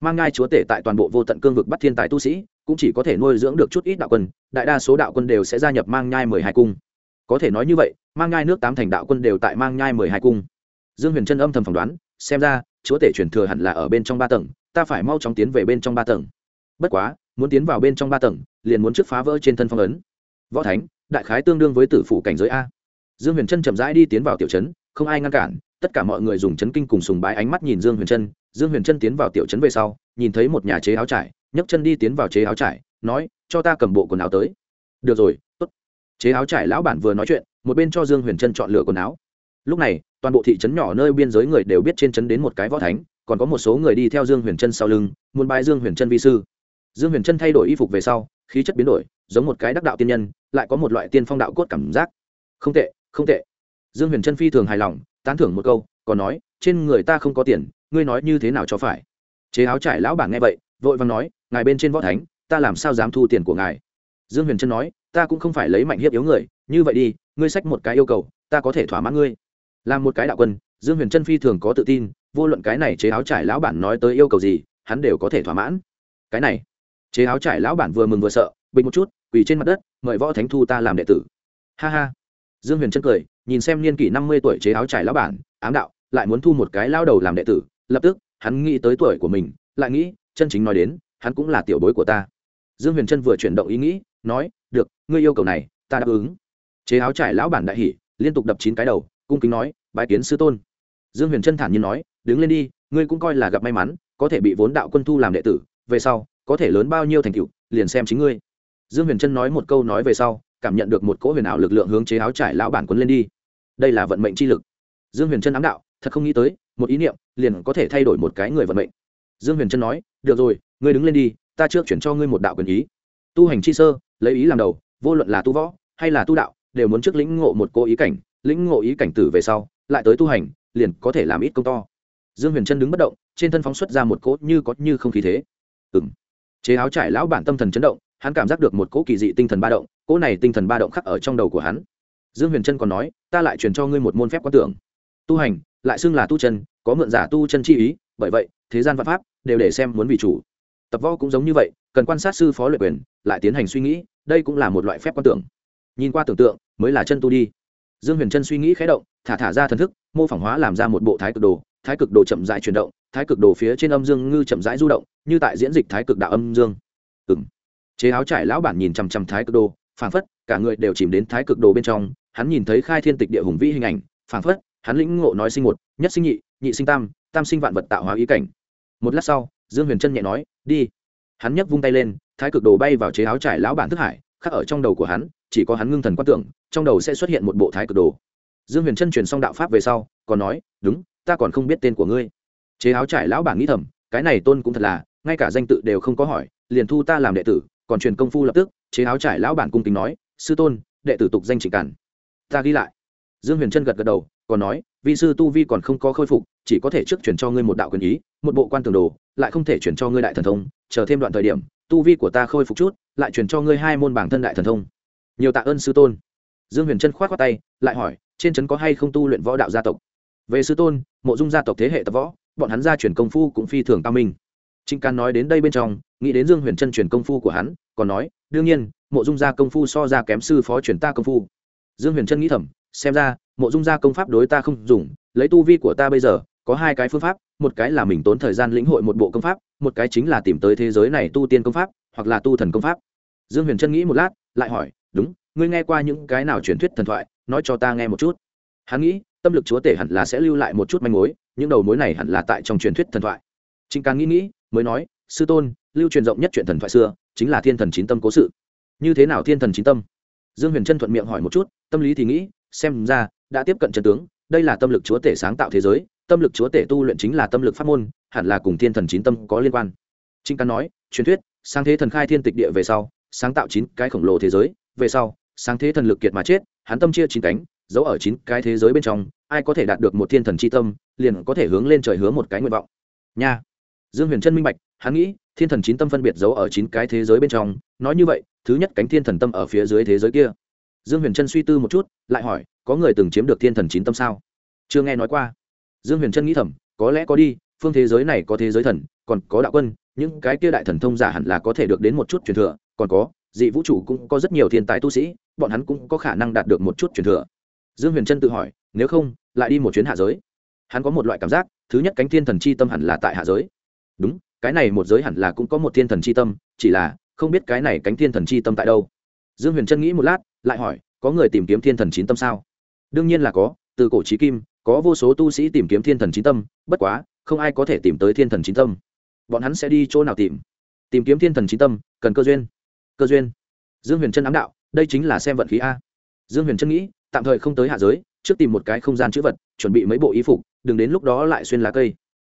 Mang ngai chúa tể tại toàn bộ vô tận cương vực bắt thiên tài tu sĩ, cũng chỉ có thể nuôi dưỡng được chút ít đạo quân, đại đa số đạo quân đều sẽ gia nhập mang nhai mười hai cung có thể nói như vậy, mang nhai nước tám thành đạo quân đều tại mang nhai mười hai cung. Dương huyền trân âm thầm phỏng đoán, xem ra, chúa tể truyền thừa hẳn là ở bên trong ba tầng, ta phải mau chóng tiến về bên trong ba tầng. Bất quá, muốn tiến vào bên trong ba tầng, liền muốn trước phá vỡ trên thân phong ấn. Võ thánh, đại khái tương đương với tử phủ cảnh giới a. Dương huyền trân chậm rãi đi tiến vào tiểu trấn, không ai ngăn cản, tất cả mọi người dùng chấn kinh cùng sùng bái ánh mắt nhìn dương huyền trân. Dương huyền trân tiến vào tiểu trấn về sau, nhìn thấy một nhà chế áo trải, nhấc chân đi tiến vào chế áo trải, nói, cho ta cầm bộ quần áo tới. Được rồi, tốt chế áo trải lão bản vừa nói chuyện, một bên cho dương huyền trân chọn lựa quần áo. Lúc này, toàn bộ thị trấn nhỏ nơi biên giới người đều biết trên trấn đến một cái võ thánh, còn có một số người đi theo dương huyền trân sau lưng, muốn bãi dương huyền trân vi sư. Dương huyền trân thay đổi y phục về sau, khí chất biến đổi, giống một cái đắc đạo tiên nhân, lại có một loại tiên phong đạo cốt cảm giác. Không tệ không tệ. Dương huyền trân phi thường hài lòng, tán thưởng một câu, còn nói, trên người ta không có tiền, ngươi nói như thế nào cho phải? Chế áo trải lão bản nghe vậy, vội vàng nói, ngài bên trên võ thánh, ta làm sao dám thu tiền của ngài? Dương huyền trân nói ta cũng không phải lấy mạnh hiếp yếu người, như vậy đi, ngươi sách một cái yêu cầu, ta có thể thỏa mãn ngươi. Làm một cái đạo quân, dương huyền trân phi thường có tự tin, vô luận cái này chế áo trải lão bản nói tới yêu cầu gì, hắn đều có thể thỏa mãn. Cái này, chế áo trải lão bản vừa mừng vừa sợ, bình một chút, quỳ trên mặt đất, mời võ thánh thu ta làm đệ tử. Ha ha. Dương huyền trân cười, nhìn xem niên kỷ năm mươi tuổi chế áo trải lão bản, ám đạo, lại muốn thu một cái lao đầu làm đệ tử, lập tức, hắn nghĩ tới tuổi của mình, lại nghĩ, chân chính nói đến, hắn cũng là tiểu bối của ta. Dương huyền trân vừa chuyển động ý nghĩ, nói được, ngươi yêu cầu này, ta đáp ứng. Chế áo trải lão bản đại hỷ liên tục đập chín cái đầu, cung kính nói, bái kiến sư tôn. Dương huyền chân thản nhiên nói, đứng lên đi, ngươi cũng coi là gặp may mắn, có thể bị vốn đạo quân thu làm đệ tử, về sau, có thể lớn bao nhiêu thành tựu, liền xem chính ngươi. Dương huyền chân nói một câu nói về sau, cảm nhận được một cỗ huyền ảo lực lượng hướng chế áo trải lão bản quấn lên đi. Đây là vận mệnh chi lực. Dương huyền chân ám đạo, thật không nghĩ tới, một ý niệm, liền có thể thay đổi một cái người vận mệnh. Dương huyền chân nói, được rồi, ngươi đứng lên đi, ta trước chuyển cho ngươi một đạo quyền ý tu hành chi sơ, lấy ý làm đầu, vô luận là tu võ hay là tu đạo, đều muốn trước lĩnh ngộ một cô ý cảnh, lĩnh ngộ ý cảnh tử về sau, lại tới tu hành, liền có thể làm ít công to. Dương huyền trân đứng bất động, trên thân phóng xuất ra một cỗ như có như không khí thế. Ừ m chế áo trải lão bản tâm thần chấn động, hắn cảm giác được một cỗ kỳ dị tinh thần ba động, cỗ này tinh thần ba động khắc ở trong đầu của hắn. Dương huyền trân còn nói, ta lại truyền cho ngươi một môn phép quan tưởng. Tu hành, lại xưng là tu chân, có mượn giả tu chân chi ý, bởi vậy, thế gian văn pháp đều để xem muốn vì chủ tập võ cũng giống như vậy, cần quan sát sư phó luyện quyền, lại tiến hành suy nghĩ, đây cũng là một loại phép quan tưởng. Nhìn qua tưởng tượng, mới là chân tu đi. Dương huyền trân suy nghĩ khé động, thả thả ra thần thức, mô phỏng hóa làm ra một bộ thái cực đồ, thái cực đồ chậm rãi chuyển động, thái cực đồ phía trên âm dương ngư chậm rãi du động, như tại diễn dịch thái cực đạo âm dương. Ừng chế áo trải lão bản nhìn chằm chằm thái cực đồ, phảng phất, cả người đều chìm đến thái cực đồ bên trong, hắn nhìn thấy khai thiên tịch địa hùng vĩ hình ảnh, phảng phất, hắn lĩnh ngộ nói sinh một, nhất sinh nhị nhị sinh tam tam sinh vạn vật tạo hóa ý cảnh. Một lát sau dương huyền trân nhẹ nói, đi. Hắn nhấc vung tay lên, thái cực đồ bay vào chế áo trải lão bản thức hải, khắc ở trong đầu của hắn, chỉ có hắn ngưng thần quan tưởng, trong đầu sẽ xuất hiện một bộ thái cực đồ. Dương huyền trân truyền xong đạo pháp về sau, còn nói, đúng, ta còn không biết tên của ngươi. Chế áo trải lão bản nghĩ thầm, cái này tôn cũng thật là, ngay cả danh tự đều không có hỏi, liền thu ta làm đệ tử, còn truyền công phu lập tức. Chế áo trải lão bản cung kính nói, sư tôn, đệ tử tục danh trịnh cản. Ta ghi lại. Dương huyền trân gật gật đầu còn nói, vi sư tu vi còn không có khôi phục, chỉ có thể trước chuyển cho ngươi một đạo quyền ý, một bộ quan tường đồ, lại không thể chuyển cho ngươi đại thần thông, chờ thêm đoạn thời điểm, tu vi của ta khôi phục chút, lại chuyển cho ngươi hai môn bản thân đại thần thông. Nhiều tạ ơn sư tôn. Dương huyền trân k h o á t khoác tay, lại hỏi, trên trấn có hay không tu luyện võ đạo gia tộc? Về sư tôn, mộ dung gia tộc thế hệ tập võ, bọn hắn gia truyền công phu cũng phi thường cao minh. Trịnh can nói đến đây bên trong, nghĩ đến dương huyền trân truyền công phu của hắn, còn nói, đương nhiên, mộ dung gia công phu so ra kém sư phó truyền ta công phu. Dương huyền trân nghĩ thầm xem ra, mộ dung gia công pháp đối ta không dùng, lấy tu vi của ta bây giờ, có hai cái phương pháp, một cái là mình tốn thời gian lĩnh hội một bộ công pháp, một cái chính là tìm tới thế giới này tu tiên công pháp, hoặc là tu thần công pháp. Dương huyền trân nghĩ một lát, lại hỏi, đúng, ngươi nghe qua những cái nào truyền thuyết thần thoại, nói cho ta nghe một chút. Hắn nghĩ, tâm lực chúa tể hẳn là sẽ lưu lại một chút manh mối, những đầu mối này hẳn là tại trong truyền thuyết thần thoại. Trịnh càng nghĩ nghĩ, mới nói, sư tôn, lưu truyền rộng nhất chuyện thần thoại xưa, chính là thiên thần chín tâm cố sự. Như thế nào thiên thần chín tâm? Dương huyền trân thuận miệng hỏi một chút, tâm lý thì nghĩ xem ra, đã tiếp cận trận tướng, đây là tâm lực chúa tể sáng tạo thế giới, tâm lực chúa tể tu luyện chính là tâm lực pháp môn, hẳn là cùng thiên thần chín tâm có liên quan. Trinh căn nói, truyền thuyết, sáng thế thần khai thiên tịch địa về sau, sáng tạo chín cái khổng lồ thế giới, về sau, sáng thế thần lực kiệt mà chết, hắn tâm chia chín cánh, giấu ở chín cái thế giới bên trong, ai có thể đạt được một thiên thần c h i tâm, liền có thể hướng lên trời hứa một cái nguyện vọng. Nha. Dương huyền trân minh bạch, hắn nghĩ, thiên thần chín tâm phân biệt giấu ở chín cái thế giới bên trong, nói như vậy, thứ nhất cánh thiên thần tâm ở phía dưới thế giới kia dương huyền trân suy tư một chút, lại hỏi, có người từng chiếm được thiên thần chín tâm sao? Chưa nghe nói qua. Dương huyền trân nghĩ thầm, có lẽ có đi, phương thế giới này có thế giới thần, còn có đạo quân, những cái kia đại thần thông giả hẳn là có thể được đến một chút truyền thừa, còn có, dị vũ trụ cũng có rất nhiều thiên tài tu sĩ, bọn hắn cũng có khả năng đạt được một chút truyền thừa. Dương huyền trân tự hỏi, nếu không, lại đi một chuyến hạ giới. Hắn có một loại cảm giác, thứ nhất cánh thiên thần c h i tâm hẳn là tại hạ giới. Đúng, cái này một giới hẳn là cũng có một thiên thần c h i tâm, chỉ là không biết cái này cánh thiên thần c h i tâm tại đâu. Dương huyền trân nghĩ một lát lại hỏi, có người tìm kiếm thiên thần chín tâm sao? Đương nhiên là có, từ cổ trí kim, có vô số tu sĩ tìm kiếm thiên thần chín tâm, bất quá, không ai có thể tìm tới thiên thần chín tâm. Bọn hắn sẽ đi chỗ nào tìm? Tìm kiếm thiên thần chín tâm, cần cơ duyên. Cơ duyên. Dương huyền trân ám đạo, đây chính là xem vận khí a. Dương huyền trân nghĩ, tạm thời không tới hạ giới, trước tìm một cái không gian chữ vật, chuẩn bị mấy bộ y phục, đừng đến lúc đó lại xuyên lá cây.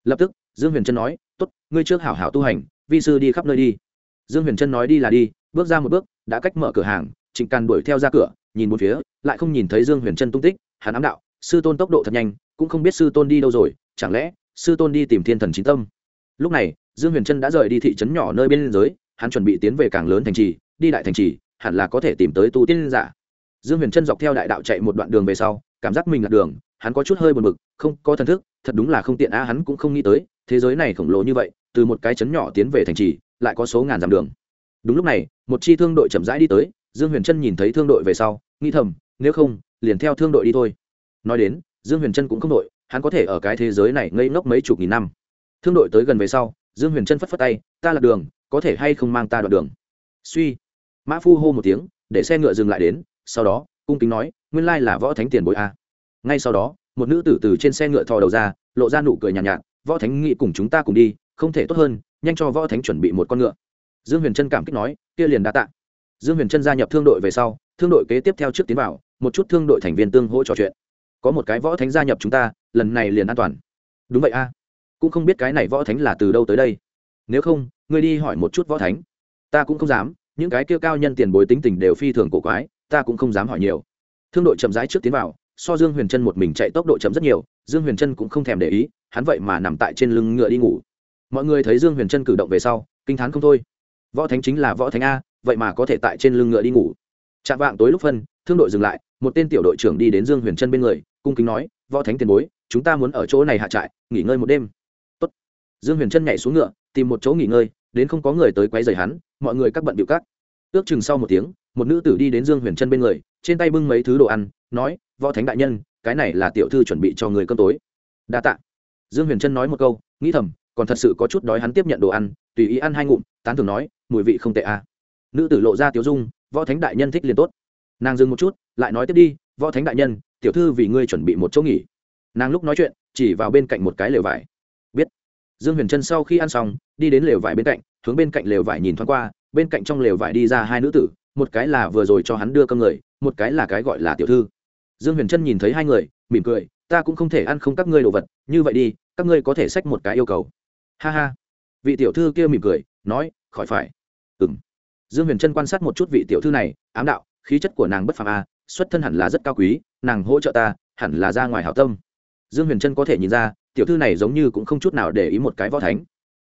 Lập tức, dương huyền trân nói t ố t ngươi trước hảo hảo tu hành, vi sư đi khắp nơi đi. Dương huyền trân nói đi là đi, bước ra một bước, đã cách mở cửa hàng trịnh càn đuổi theo ra cửa, nhìn một phía, lại không nhìn thấy dương huyền trân tung tích, hắn ám đạo, sư tôn tốc độ thật nhanh, cũng không biết sư tôn đi đâu rồi, chẳng lẽ, sư tôn đi tìm thiên thần chính tâm. Lúc này, dương huyền trân đã rời đi thị trấn nhỏ nơi bên giới, hắn chuẩn bị tiến về càng lớn thành trì, đi đại thành trì, hẳn là có thể tìm tới tu tiên giả. Dương huyền trân dọc theo đại đạo chạy một đoạn đường về sau, cảm giác mình là đường, hắn có chút hơi buồn bực, không có thần thức, thật đúng là không tiện a hắn cũng không nghĩ tới, thế giới này khổng lồ như vậy, từ một cái trấn nhỏ tiến về thành trì, lại có số ngàn dặm đường. Đúng lúc này, một chi thương đội chậm rãi đi tới dương huyền trân nhìn thấy thương đội về sau nghĩ thầm nếu không liền theo thương đội đi thôi. Nói đến dương huyền trân cũng không đội hắn có thể ở cái thế giới này ngây ngốc mấy chục nghìn năm. Thương đội tới gần về sau dương huyền trân phất phất tay ta là đường có thể hay không mang ta đoạn đường? Suy. Mã phu hô một tiếng để xe ngựa dừng lại đến sau đó cung kính nói nguyên lai là võ thánh tiền bối a. Ngay sau đó một nữ tử từ trên xe ngựa thò đầu ra lộ ra nụ cười nhàn nhạt, nhạt võ thánh nghĩ cùng chúng ta cùng đi không thể tốt hơn nhanh cho võ thánh chuẩn bị một con ngựa. Dương huyền trân cảm kích nói kia liền đa tạ dương huyền trân gia nhập thương đội về sau, thương đội kế tiếp theo trước tiến vào, một chút thương đội thành viên tương hỗ trò chuyện. Có một cái võ thánh gia nhập chúng ta, lần này liền an toàn. Đúng vậy a. Cũng không biết cái này võ thánh là từ đâu tới đây. Nếu không, ngươi đi hỏi một chút võ thánh. Ta cũng không dám, những cái kia cao nhân tiền bối tính tình đều phi thường cổ quái, ta cũng không dám hỏi nhiều. Thương đội chậm rãi trước tiến vào, so dương huyền trân một mình chạy tốc độ chậm rất nhiều, dương huyền trân cũng không thèm để ý, hắn vậy mà nằm tại trên lưng ngựa đi ngủ. Mọi người thấy dương huyền trân cử động về sau, kinh t h á n không thôi. Võ thánh chính là võ thánh a vậy mà có thể tại trên lưng ngựa đi ngủ. Chạm vạng tối lúc phân, thương đội dừng lại, một tên tiểu đội trưởng đi đến dương huyền trân bên người, cung kính nói, võ thánh tiền bối, chúng ta muốn ở chỗ này hạ trại, nghỉ ngơi một đêm. Tốt. dương huyền trân nhảy xuống ngựa, tìm một chỗ nghỉ ngơi, đến không có người tới quấy rầy hắn, mọi người các bận bịu cắt ước chừng sau một tiếng, một nữ tử đi đến dương huyền trân bên người, trên tay bưng mấy thứ đồ ăn, nói, võ thánh đại nhân, cái này là tiểu thư chuẩn bị cho người cơm tối. Đa tạ. Dương huyền trân nói một câu, nghĩ thầm, còn thật sự có chút đói hắn tiếp nhận đồ ăn, tùy ý ăn hai ngụm, tán thường nói, mùi vị không tệ à nữ tử lộ ra tiểu dung, võ thánh đại nhân thích liền tốt. Nàng dừng một chút, lại nói tiếp đi, võ thánh đại nhân, tiểu thư vì ngươi chuẩn bị một chỗ nghỉ. Nàng lúc nói chuyện, chỉ vào bên cạnh một cái lều vải. Biết. Dương huyền trân sau khi ăn xong, đi đến lều vải bên cạnh, hướng bên cạnh lều vải nhìn thoáng qua, bên cạnh trong lều vải đi ra hai nữ tử, một cái là vừa rồi cho hắn đưa cơm người, một cái là cái gọi là tiểu thư. Dương huyền trân nhìn thấy hai người, mỉm cười, ta cũng không thể ăn không các ngươi đồ vật, như vậy đi, các ngươi có thể xách một cái yêu cầu. Ha ha. Vị tiểu thư kia mỉm cười, nói, khỏi phải. Ừng dương huyền trân quan sát một chút vị tiểu thư này, ám đạo, khí chất của nàng bất phàm a, xuất thân hẳn là rất cao quý, nàng hỗ trợ ta, hẳn là ra ngoài hảo tâm. Dương huyền trân có thể nhìn ra, tiểu thư này giống như cũng không chút nào để ý một cái võ thánh.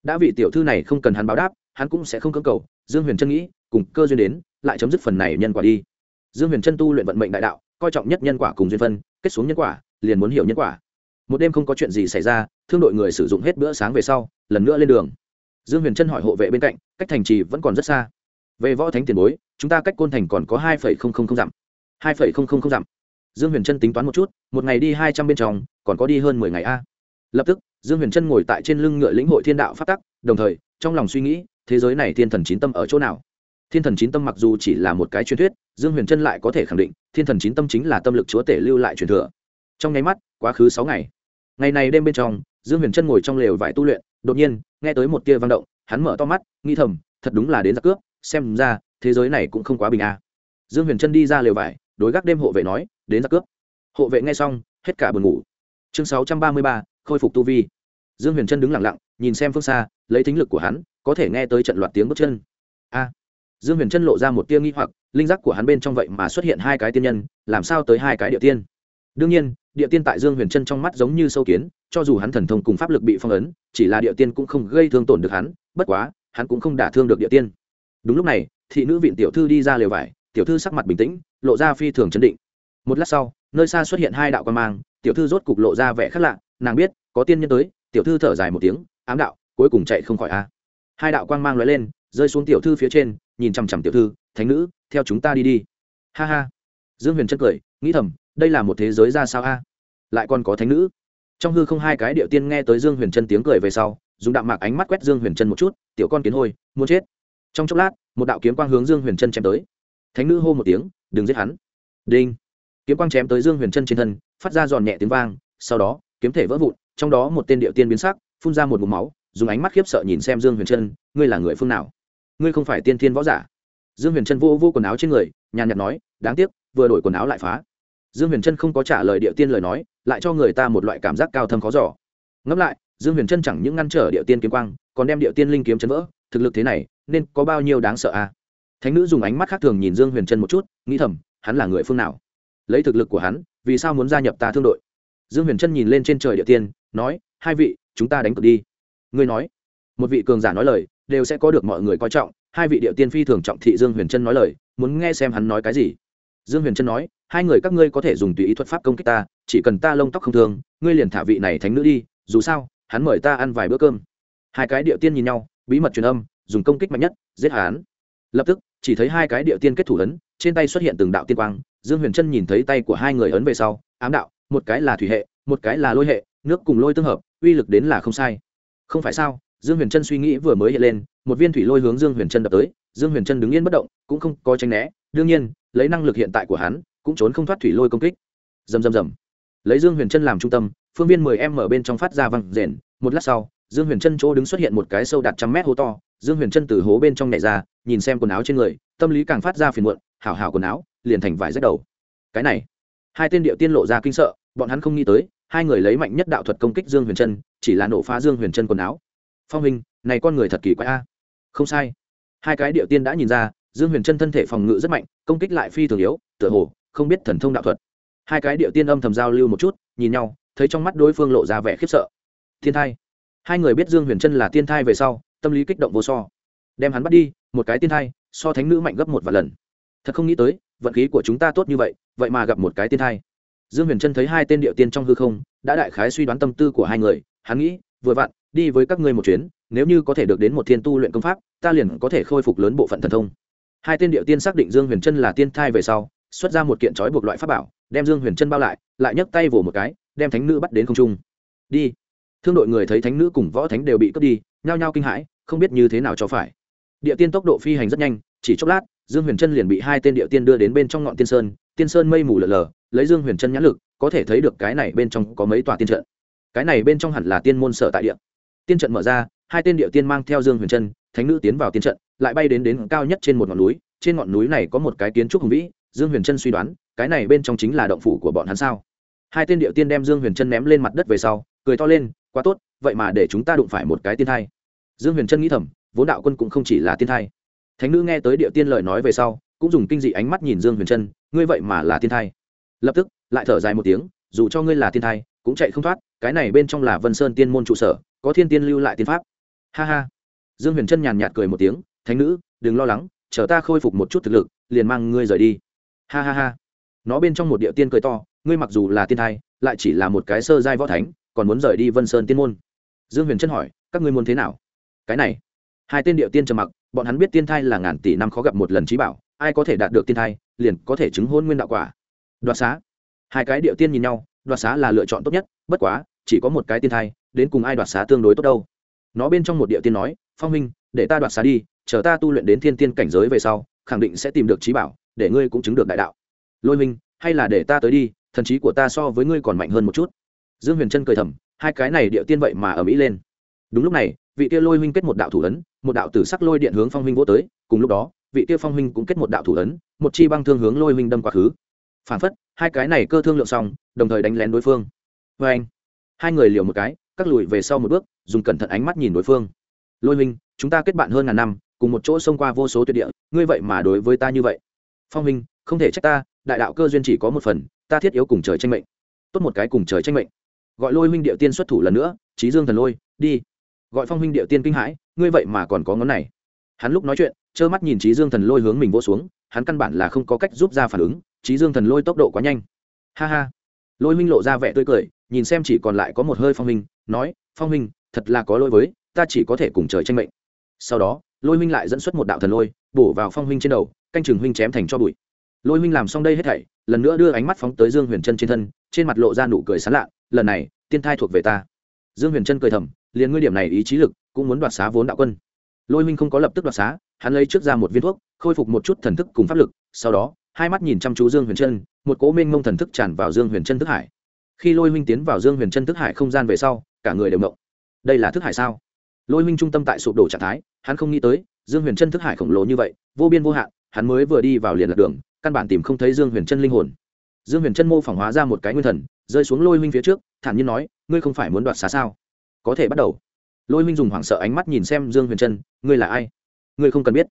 Đã vị tiểu thư này không cần hắn báo đáp, hắn cũng sẽ không cưỡng cầu. Dương huyền trân nghĩ, cùng cơ duyên đến, lại chấm dứt phần này nhân quả đi. Dương huyền trân tu luyện vận mệnh đại đạo, coi trọng nhất nhân quả cùng duyên phân, kết xuống nhân quả, liền muốn hiểu nhân quả. Một đêm không có chuyện gì xảy ra, thương đội người sử dụng hết bữa sáng về sau, lần nữa lên đường. Dương huyền trân hỏi hộ vệ bên cạnh, cách thành trì vẫn còn rất xa về võ thánh tiền bối, chúng ta cách côn thành còn có hai phẩy không không không dặm. Hai phẩy không không không dặm. Dương huyền trân tính toán một chút, một ngày đi hai trăm bên trong, còn có đi hơn mười ngày a. Lập tức, dương huyền trân ngồi tại trên lưng ngựa lĩnh hội thiên đạo phát tắc, đồng thời, trong lòng suy nghĩ, thế giới này thiên thần chín tâm ở chỗ nào? Thiên thần chín tâm mặc dù chỉ là một cái truyền thuyết, dương huyền trân lại có thể khẳng định, thiên thần chín tâm chính là tâm lực chúa tể lưu lại truyền thừa. Trong nháy mắt, quá khứ sáu ngày. Ngày này đêm bên trong, dương huyền trân ngồi trong lều vải tu luyện, đột nhiên, nghe tới một tia vang động, hắn mở to mắt, nghi thầm, thật đúng là đến giặc cướp xem ra, thế giới này cũng không quá bình a. Dương huyền trân đi ra lều vải, đối gác đêm hộ vệ nói, đến ra cướp. Hộ vệ nghe xong, hết cả buồn ngủ. Chương sáu trăm ba mươi ba, khôi phục tu vi. Dương huyền trân đứng lặng lặng, nhìn xem phương xa, lấy thính lực của hắn, có thể nghe tới trận loạt tiếng bước chân. A. Dương huyền trân lộ ra một tia nghi hoặc, linh giác của hắn bên trong vậy mà xuất hiện hai cái tiên nhân, làm sao tới hai cái địa tiên? Đương nhiên, địa tiên tại dương huyền trân trong mắt giống như sâu kiến, cho dù hắn thần thông cùng pháp lực bị phong ấn, chỉ là địa tiên cũng không gây thương tổn được hắn, bất quá, hắn cũng không đả thương được địa tiên đúng lúc này, thị nữ viện tiểu thư đi ra lều vải, tiểu thư sắc mặt bình tĩnh, lộ ra phi thường chấn định. Một lát sau, nơi xa xuất hiện hai đạo quan mang, tiểu thư rốt cục lộ ra vẻ khác lạ, nàng biết, có tiên nhân tới, tiểu thư thở dài một tiếng, ám đạo, cuối cùng chạy không khỏi a. Hai đạo quang mang lóe lên, rơi xuống tiểu thư phía trên, nhìn chằm chằm tiểu thư, thánh nữ, theo chúng ta đi đi. Ha ha. Dương huyền chân cười, nghĩ thầm, đây là một thế giới ra sao a? Lại còn có thánh nữ. Trong hư không hai cái điệu tiên nghe tới dương huyền chân tiếng cười về sau, dùng đạm mạc ánh mắt quét dương huyền chân một chút, tiểu con kiến hôi, muốn chết trong chốc lát một đạo kiếm quang hướng dương huyền Trân chém tới. Thánh nữ hô một tiếng đừng giết hắn. Đinh. Kiếm quang chém tới dương huyền Trân trên thân phát ra giòn nhẹ tiếng vang sau đó kiếm thể vỡ vụn trong đó một tên điệu tiên biến sắc phun ra một mục máu dùng ánh mắt khiếp sợ nhìn xem dương huyền Trân, ngươi là người phương nào? Ngươi không phải tiên thiên võ giả? Dương huyền Trân vô vô quần áo trên người nhàn nhạt nói đáng tiếc vừa đổi quần áo lại phá. Dương huyền Trân không có trả lời địa tiên lời nói lại cho người ta một loại cảm giác cao thâm khó giỏ ngẫm lại dương huyền Trân chẳng những ngăn trở địa tiên kiếm quang còn đem địa tiên linh kiếm chấn vỡ thực lực thế này nên có bao nhiêu đáng sợ à? Thánh nữ dùng ánh mắt khác thường nhìn dương huyền Trân một chút, nghĩ thầm, hắn là người phương nào? Lấy thực lực của hắn, vì sao muốn gia nhập ta thương đội? Dương huyền Trân nhìn lên trên trời địa tiên, nói, hai vị, chúng ta đánh cược đi. Ngươi nói. Một vị cường giả nói lời, đều sẽ có được mọi người coi trọng. Hai vị địa tiên phi thường trọng thị dương huyền trân nói lời, muốn nghe xem hắn nói cái gì. Dương huyền trân nói, hai người các ngươi có thể dùng tùy ý thuật pháp công kích ta, chỉ cần ta lông tóc không thương, ngươi liền thả vị này thánh nữ đi, dù sao, hắn mời ta ăn vài bữa cơm. Hai cái địa tiên nhìn nhau, bí mật truyền âm dùng công kích mạnh nhất, giết hắn. Lập tức, chỉ thấy hai cái địa tiên kết thủ ấn, trên tay xuất hiện từng đạo tiên quang. Dương huyền trân nhìn thấy tay của hai người ấn về sau, ám đạo, một cái là thủy hệ, một cái là lôi hệ, nước cùng lôi tương hợp, uy lực đến là không sai. Không phải sao, dương huyền trân suy nghĩ vừa mới hiện lên, một viên thủy lôi hướng dương huyền trân đập tới, dương huyền trân đứng yên bất động, cũng không có tranh né. Đương nhiên, lấy năng lực hiện tại của hắn, cũng trốn không thoát thủy lôi công kích. Dầm dầm dầm lấy dương huyền trân làm trung tâm, phương viên mười em ở bên trong phát ra văng rền. Một lát sau, dương huyền trân chỗ đứng xuất hiện một cái sâu đạt trăm mét hố to dương huyền trân từ hố bên trong nhảy ra, nhìn xem quần áo trên người, tâm lý càng phát ra phiền muộn, hảo hảo quần áo, liền thành vải rách đầu. Cái này, hai tên điệu tiên lộ ra kinh sợ, bọn hắn không nghĩ tới, hai người lấy mạnh nhất đạo thuật công kích dương huyền trân chỉ là nổ phá dương huyền trân quần áo. Phong hình này con người thật kỳ quái a. Không sai. Hai cái điệu tiên đã nhìn ra, dương huyền trân thân thể phòng ngự rất mạnh, công kích lại phi thường yếu, tựa hồ, không biết thần thông đạo thuật. Hai cái điệu tiên âm thầm giao lưu một chút, nhìn nhau, thấy trong mắt đối phương lộ ra vẻ khiếp sợ. Thiên thai. Hai người biết dương huyền trân là tiên thai về sau tâm lý kích động vô so. Đem hắn bắt đi, một cái tiên thai, so thánh nữ mạnh gấp một vài lần. Thật không nghĩ tới, vận khí của chúng ta tốt như vậy vậy mà gặp một cái tiên thai. Dương huyền trân thấy hai tên điệu tiên trong hư không, đã đại khái suy đoán tâm tư của hai người, hắn nghĩ, vừa vặn, đi với các ngươi một chuyến, nếu như có thể được đến một thiên tu luyện công pháp, ta liền có thể khôi phục lớn bộ phận thần thông. Hai tên điệu tiên xác định dương huyền trân là tiên thai về sau, xuất ra một kiện trói buộc loại pháp bảo, đem dương huyền trân bao lại lại nhấc tay vỗ một cái, đem thánh nữ bắt đến không trung. Đi. Thương đội người thấy thánh nữ cùng võ thánh đều bị cướp đi, nhao nhao kinh hãi không biết như thế nào cho phải. Địa tiên tốc độ phi hành rất nhanh, chỉ chốc lát, dương huyền trân liền bị hai tên địa tiên đưa đến bên trong ngọn tiên sơn tiên sơn mây mù lờ lờ lấy dương huyền trân nhãn lực, có thể thấy được cái này bên trong có mấy tòa tiên trận. Cái này bên trong hẳn là tiên môn sở tại địa. Tiên trận mở ra, hai tên địa tiên mang theo dương huyền trân, thánh nữ tiến vào tiên trận, lại bay đến đến cao nhất trên một ngọn núi, trên ngọn núi này có một cái kiến trúc hùng vĩ, dương huyền trân suy đoán, cái này bên trong chính là động phủ của bọn hắn sao? Hai tên địa tiên đem dương huyền trân ném lên mặt đất về sau, cười to lên, quá tốt, vậy mà để chúng ta đụng phải một cái tiên thai dương huyền trân nghĩ thầm, vốn đạo quân cũng không chỉ là tiên thai. Thánh nữ nghe tới địa tiên lời nói về sau, cũng dùng kinh dị ánh mắt nhìn dương huyền trân ngươi vậy mà là tiên thai. Lập tức, lại thở dài một tiếng, dù cho ngươi là tiên thai, cũng chạy không thoát, cái này bên trong là vân sơn tiên môn trụ sở, có thiên tiên lưu lại tiên pháp. Ha ha. Dương huyền trân nhàn nhạt cười một tiếng, thánh nữ, đừng lo lắng, chờ ta khôi phục một chút thực lực, liền mang ngươi rời đi. Ha ha ha. Nó bên trong một địa tiên cười to, ngươi mặc dù là tiên thai, lại chỉ là một cái sơ giai võ thánh, còn muốn rời đi vân sơn tiên môn. Dương huyền trân hỏi, các ngươi muốn thế nào? Cái này, hai tên địa tiên trầm mặc, bọn hắn biết tiên thai là ngàn tỷ năm khó gặp một lần trí bảo, ai có thể đạt được tiên thai, liền có thể chứng hôn nguyên đạo quả. Đoạt xá. Hai cái địa tiên nhìn nhau, đoạt xá là lựa chọn tốt nhất, bất quá, chỉ có một cái tiên thai, đến cùng ai đoạt xá tương đối tốt đâu. Nó bên trong một địa tiên nói, phong minh để ta đoạt xá đi, chờ ta tu luyện đến thiên tiên cảnh giới về sau, khẳng định sẽ tìm được trí bảo, để ngươi cũng chứng được đại đạo. Lôi minh hay là để ta tới đi, thần trí của ta so với ngươi còn mạnh hơn một chút. Dương huyền trân cười thầm, hai cái này địa tiên vậy mà ở mỹ lên. Đúng lúc này vị kia lôi huynh kết một đạo thủ ấn, một đạo tử sắc lôi điện hướng phong huynh vô tới, cùng lúc đó, vị kia phong huynh cũng kết một đạo thủ ấn, một chi băng thương hướng lôi huynh đâm quá khứ. Phản phất, hai cái này cơ thương lượng xong, đồng thời đánh lén đối phương. Vê anh, hai người liều một cái, các lùi về sau một bước, dùng cẩn thận ánh mắt nhìn đối phương. Lôi huynh, chúng ta kết bạn hơn ngàn năm, cùng một chỗ xông qua vô số tuyệt địa, ngươi vậy mà đối với ta như vậy. Phong huynh, không thể trách ta, đại đạo cơ duyên chỉ có một phần, ta thiết yếu cùng trời tranh mệnh. Tốt một cái cùng trời tranh mệnh. Gọi lôi huynh điệu tiên xuất thủ lần nữa trí dương thần lôi, đi gọi phong huynh địa tiên kinh hãi, ngươi vậy mà còn có ngón này. Hắn lúc nói chuyện, trơ mắt nhìn trí dương thần lôi hướng mình vỗ xuống, hắn căn bản là không có cách giúp ra phản ứng trí dương thần lôi tốc độ quá nhanh. Ha ha. Lôi huynh lộ ra vẻ tươi cười, nhìn xem chỉ còn lại có một hơi phong huynh, nói, phong huynh, thật là có lỗi với, ta chỉ có thể cùng trời tranh mệnh. Sau đó, lôi huynh lại dẫn xuất một đạo thần lôi, bổ vào phong huynh trên đầu, canh chừng huynh chém thành cho bụi. Lôi huynh làm xong đây hết thảy, lần nữa đưa ánh mắt phóng tới dương huyền trân trên thân, trên mặt lộ ra nụ cười sán lạ, lần này, tiên thai thuộc về ta. Dương huyền trân cười thầm liền ngươi điểm này ý chí lực cũng muốn đoạt xá vốn đạo quân. Lôi minh không có lập tức đoạt xá, hắn lấy trước ra một viên thuốc, khôi phục một chút thần thức cùng pháp lực, sau đó, hai mắt nhìn chăm chú dương huyền trân một cố mênh mông thần thức tràn vào dương huyền trân thức hải. Khi lôi minh tiến vào dương huyền trân thức hải không gian về sau, cả người đều động đây là thức hải sao? Lôi minh trung tâm tại sụp đổ trạng thái, hắn không nghĩ tới, dương huyền trân thức hải khổng lồ như vậy, vô biên vô hạn, hắn mới vừa đi vào liền lạc đường, căn bản tìm không thấy dương huyền trân linh hồn. Dương huyền trân mô phỏng hóa ra một cái nguyên thần, rơi xuống lôi minh phía trước, thản nhiên nói, ngươi không phải muốn đoạt xá sao? Có thể bắt đầu. Lôi minh dùng hoảng sợ ánh mắt nhìn xem dương huyền trân, ngươi là ai? Ngươi không cần biết.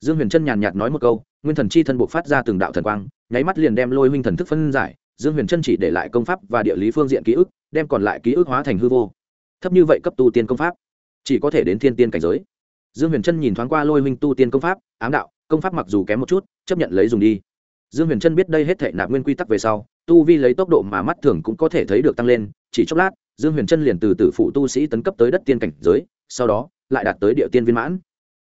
Dương huyền trân nhàn nhạt nói một câu, nguyên thần chi thân buộc phát ra từng đạo thần quang, nháy mắt liền đem lôi minh thần thức phân giải. Dương huyền trân chỉ để lại công pháp và địa lý phương diện ký ức, đem còn lại ký ức hóa thành hư vô. Thấp như vậy cấp tu tiên công pháp, chỉ có thể đến thiên tiên cảnh giới. Dương huyền trân nhìn thoáng qua lôi minh tu tiên công pháp, ám đạo, công pháp mặc dù kém một chút, chấp nhận lấy dùng đi. Dương huyền trân biết đây hết thể nạp nguyên quy tắc về sau, tu vi lấy tốc độ mà mắt thường cũng có thể thấy được tăng lên, chỉ chốc lát dương huyền trân liền từ tử phụ tu sĩ tấn cấp tới đất tiên cảnh giới, sau đó, lại đạt tới địa tiên viên mãn.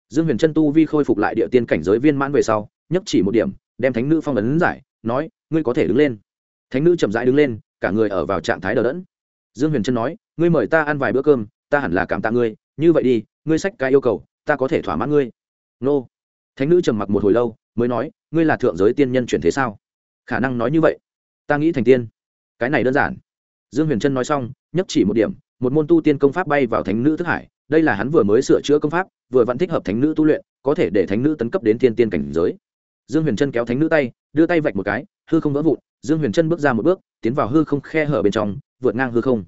Dương huyền trân tu vi khôi phục lại địa tiên cảnh giới viên mãn về sau nhấp chỉ một điểm, đem thánh nữ phong ấn giải, nói, ngươi có thể đứng lên. Thánh nữ chậm rãi đứng lên, cả người ở vào trạng thái đờ đẫn. Dương huyền trân nói, ngươi mời ta ăn vài bữa cơm, ta hẳn là cảm tạ ngươi, như vậy đi, ngươi sách cái yêu cầu, ta có thể thỏa mãn ngươi. Nô. Thánh nữ trầm mặc một hồi lâu, mới nói, ngươi là thượng giới tiên nhân chuyển thế sao? Khả năng nói như vậy. Ta nghĩ thành tiên. Cái này đơn giản dương huyền trân nói xong nhấp chỉ một điểm, một môn tu tiên công pháp bay vào thánh nữ thức hải. Đây là hắn vừa mới sửa chữa công pháp, vừa vẫn thích hợp thánh nữ tu luyện, có thể để thánh nữ tấn cấp đến tiên tiên cảnh giới. Dương huyền trân kéo thánh nữ tay, đưa tay vạch một cái, hư không vỡ vụn. Dương huyền trân bước ra một bước, tiến vào hư không khe hở bên trong, vượt ngang hư không.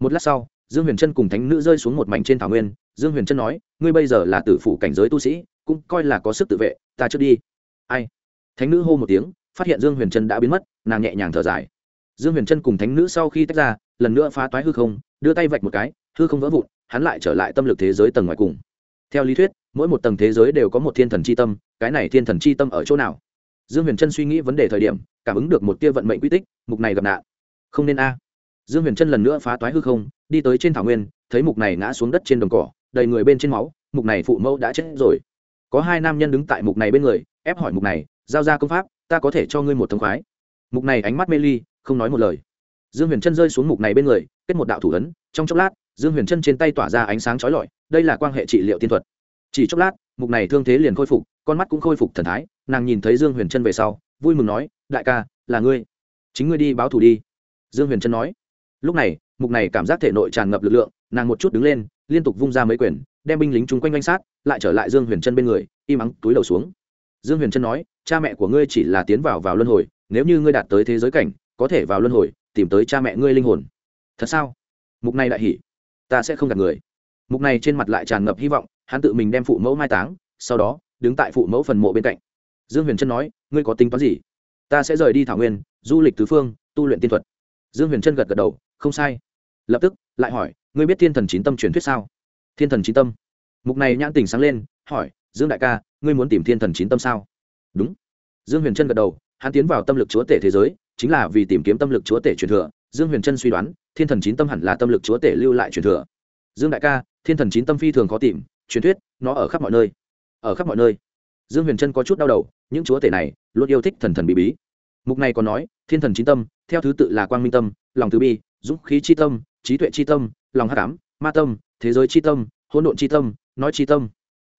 Một lát sau, dương huyền trân cùng thánh nữ rơi xuống một mảnh trên thảo nguyên. Dương huyền trân nói, ngươi bây giờ là tử Phụ cảnh giới tu sĩ, cũng coi là có sức tự vệ, ta trước đi. Ai? Thánh nữ hô một tiếng, phát hiện dương huyền trân đã biến mất, nàng nhẹ nhàng thở dài dương huyền trân cùng thánh nữ sau khi tách ra, lần nữa phá toái hư không, đưa tay vạch một cái, hư không vỡ vụn, hắn lại trở lại tâm lực thế giới tầng ngoài cùng. Theo lý thuyết, mỗi một tầng thế giới đều có một thiên thần c h i tâm, cái này thiên thần c h i tâm ở chỗ nào? Dương huyền trân suy nghĩ vấn đề thời điểm, cảm ứng được một tia vận mệnh quy tích, mục này gặp nạn. Không nên a. Dương huyền trân lần nữa phá toái hư không, đi tới trên thảo nguyên, thấy mục này ngã xuống đất trên đồng cỏ, đầy người bên trên máu, mục này phụ mẫu đã chết rồi. Có hai nam nhân đứng tại mục này bên người, ép hỏi mục này, giao ra công pháp, ta có thể cho ngươi một thống khoái. Mục này ánh mắt mê ly không nói một lời. Dương huyền chân rơi xuống mục này bên người, kết một đạo thủ ấn, trong chốc lát, dương huyền chân trên tay tỏa ra ánh sáng trói lọi, đây là quan hệ trị liệu tiên thuật. Chỉ chốc lát, mục này thương thế liền khôi phục, con mắt cũng khôi phục thần thái, nàng nhìn thấy dương huyền chân về sau, vui mừng nói, đại ca, là ngươi. Chính ngươi đi báo thủ đi. Dương huyền chân nói. Lúc này, mục này cảm giác thể nội tràn ngập lực lượng, nàng một chút đứng lên, liên tục vung ra mấy quyền, đem binh lính chung quanh quanh sát, lại trở lại dương huyền chân bên người, im ắng túi đầu xuống. Dương huyền chân nói, cha mẹ của ngươi chỉ là tiến vào vào luân hồi, nếu như ngươi đạt tới thế giới cảnh có thể vào luân hồi, tìm tới cha mẹ ngươi linh hồn. Thật sao? Mục này đại hỉ. Ta sẽ không gạt người. Mục này trên mặt lại tràn ngập hy vọng, hắn tự mình đem phụ mẫu mai táng, sau đó, đứng tại phụ mẫu phần mộ bên cạnh. Dương huyền trân nói, ngươi có tính toán gì? Ta sẽ rời đi thảo nguyên, du lịch tứ phương, tu luyện tiên thuật. Dương huyền trân gật gật đầu, không sai. Lập tức, lại hỏi, ngươi biết thiên thần chín tâm truyền thuyết sao? Thiên thần chín tâm? Mục này nhãn tình sáng lên, hỏi, dương đại ca, ngươi muốn tìm thiên thần chín tâm sao? Đúng. Dương huyền trân gật đầu, hắn tiến vào tâm lực chúa tể thế giới chính là vì tìm kiếm tâm lực chúa tể truyền thừa. Dương huyền trân suy đoán, thiên thần chín tâm hẳn là tâm lực chúa tể lưu lại truyền thừa. Dương đại ca, thiên thần chín tâm phi thường khó tìm, truyền thuyết, nó ở khắp mọi nơi. Ở khắp mọi nơi. Dương huyền trân có chút đau đầu, những chúa tể này luôn yêu thích thần thần bí bí. Mục này còn nói, thiên thần chín tâm, theo thứ tự là quang minh tâm, lòng từ bi, dũng khí chi tâm, trí tuệ chi tâm, lòng hát cám ma tâm, thế giới chi tâm, hỗn độn chi tâm, nói chi tâm.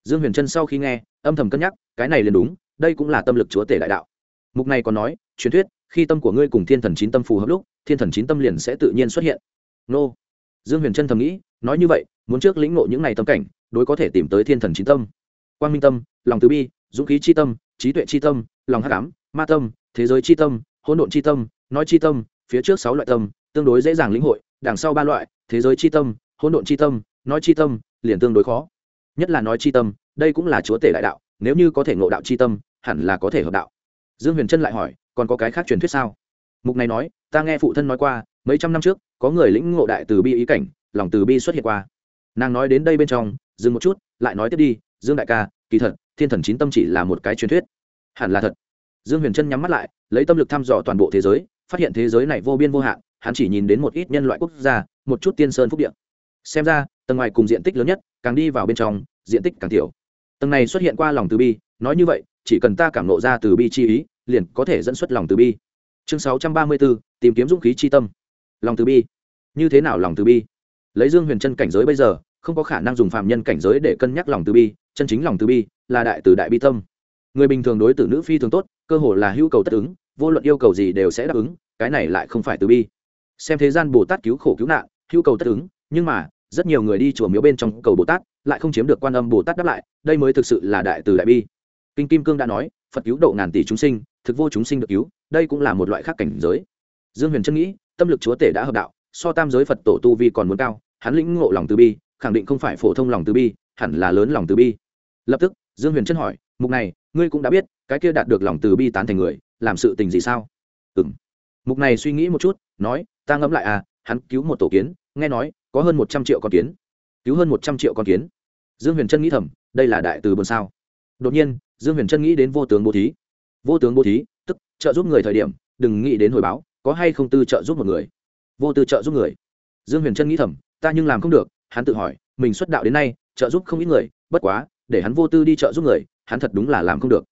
Dương huyền trân sau khi nghe, âm thầm cân nhắc, cái này liền đúng, đây cũng là tâm lực chúa tể đại đạo. Mục này còn nói, truyền thuyết khi tâm của ngươi cùng thiên thần chín tâm phù hợp lúc thiên thần chín tâm liền sẽ tự nhiên xuất hiện nô dương huyền trân thầm nghĩ nói như vậy muốn trước lĩnh ngộ những này tâm cảnh đối có thể tìm tới thiên thần chín tâm quang minh tâm lòng từ bi dũng khí c tâm trí tuệ c tâm lòng hắc ám ma tâm thế giới c tâm hỗn độn c tâm nói c tâm phía trước sáu loại tâm tương đối dễ dàng lĩnh hội đằng sau ba loại thế giới c tâm hỗn độn c tâm nói c tâm liền tương đối khó nhất là nói c tâm đây cũng là chúa tể đại đạo nếu như có thể ngộ đạo c tâm hẳn là có thể hợp đạo dương huyền trân lại hỏi còn có cái khác truyền thuyết sao? Mục này nói, ta nghe phụ thân nói qua, mấy trăm năm trước, có người lĩnh ngộ đại từ bi ý cảnh, lòng từ bi xuất hiện qua. Nàng nói đến đây bên trong, dừng một chút, lại nói tiếp đi, dương đại ca, kỳ thật, thiên thần chín tâm chỉ là một cái truyền thuyết. Hẳn là thật. Dương huyền trân nhắm mắt lại, lấy tâm lực thăm dò toàn bộ thế giới, phát hiện thế giới này vô biên vô hạn, hắn chỉ nhìn đến một ít nhân loại quốc gia, một chút tiên sơn phúc điện xem ra, tầng ngoài cùng diện tích lớn nhất, càng đi vào bên trong, diện tích càng tiểu. Tầng này xuất hiện qua lòng từ bi, nói như vậy, chỉ cần ta cảm nộ ra từ bi chi ý liền có thể dẫn xuất lòng từ bi. Chương sáu trăm ba mươi bốn tìm kiếm dũng khí chi tâm. Lòng từ bi. Như thế nào lòng từ bi? Lấy dương huyền chân cảnh giới bây giờ, không có khả năng dùng phạm nhân cảnh giới để cân nhắc lòng từ bi, chân chính lòng từ bi là đại từ đại bi tâm. Người bình thường đối tử nữ phi thường tốt, cơ hồ là hữu cầu tất ứng, vô luận yêu cầu gì đều sẽ đáp ứng, cái này lại không phải từ bi. Xem thế gian bồ tát cứu khổ cứu nạn, hữu cầu tất ứng, nhưng mà, rất nhiều người đi chùa miếu bên trong cầu bồ tát, lại không chiếm được quan âm bồ tát đáp lại, đây mới thực sự là đại từ đại bi. Kinh kim cương đã nói, phật cứu độ ngàn tỷ chúng sinh thực vô chúng sinh được cứu, đây cũng là một loại khác cảnh giới. Dương huyền trân nghĩ, tâm lực chúa tể đã hợp đạo, so tam giới phật tổ tu vi còn muốn cao, hắn lĩnh ngộ lòng từ bi, khẳng định không phải phổ thông lòng từ bi, hẳn là lớn lòng từ bi. Lập tức, dương huyền trân hỏi, mục này, ngươi cũng đã biết, cái kia đạt được lòng từ bi tán thành người, làm sự tình gì sao? Ừ m mục này suy nghĩ một chút, nói, ta ngẫm lại à hắn cứu một tổ kiến, nghe nói, có hơn một trăm triệu con kiến. Cứu hơn một trăm triệu con kiến? Dương huyền trân nghĩ thầm, đây là đại từ buồn sao? Đột nhiên, dương huyền trân nghĩ đến vô tướng bố thí vô tướng bố thí, tức, trợ giúp người thời điểm, đừng nghĩ đến hồi báo, có hay không tư trợ giúp một người? Vô tư trợ giúp người. Dương huyền trân nghĩ thầm, ta nhưng làm không được, hắn tự hỏi, mình xuất đạo đến nay, trợ giúp không ít người, bất quá, để hắn vô tư đi trợ giúp người, hắn thật đúng là làm không được.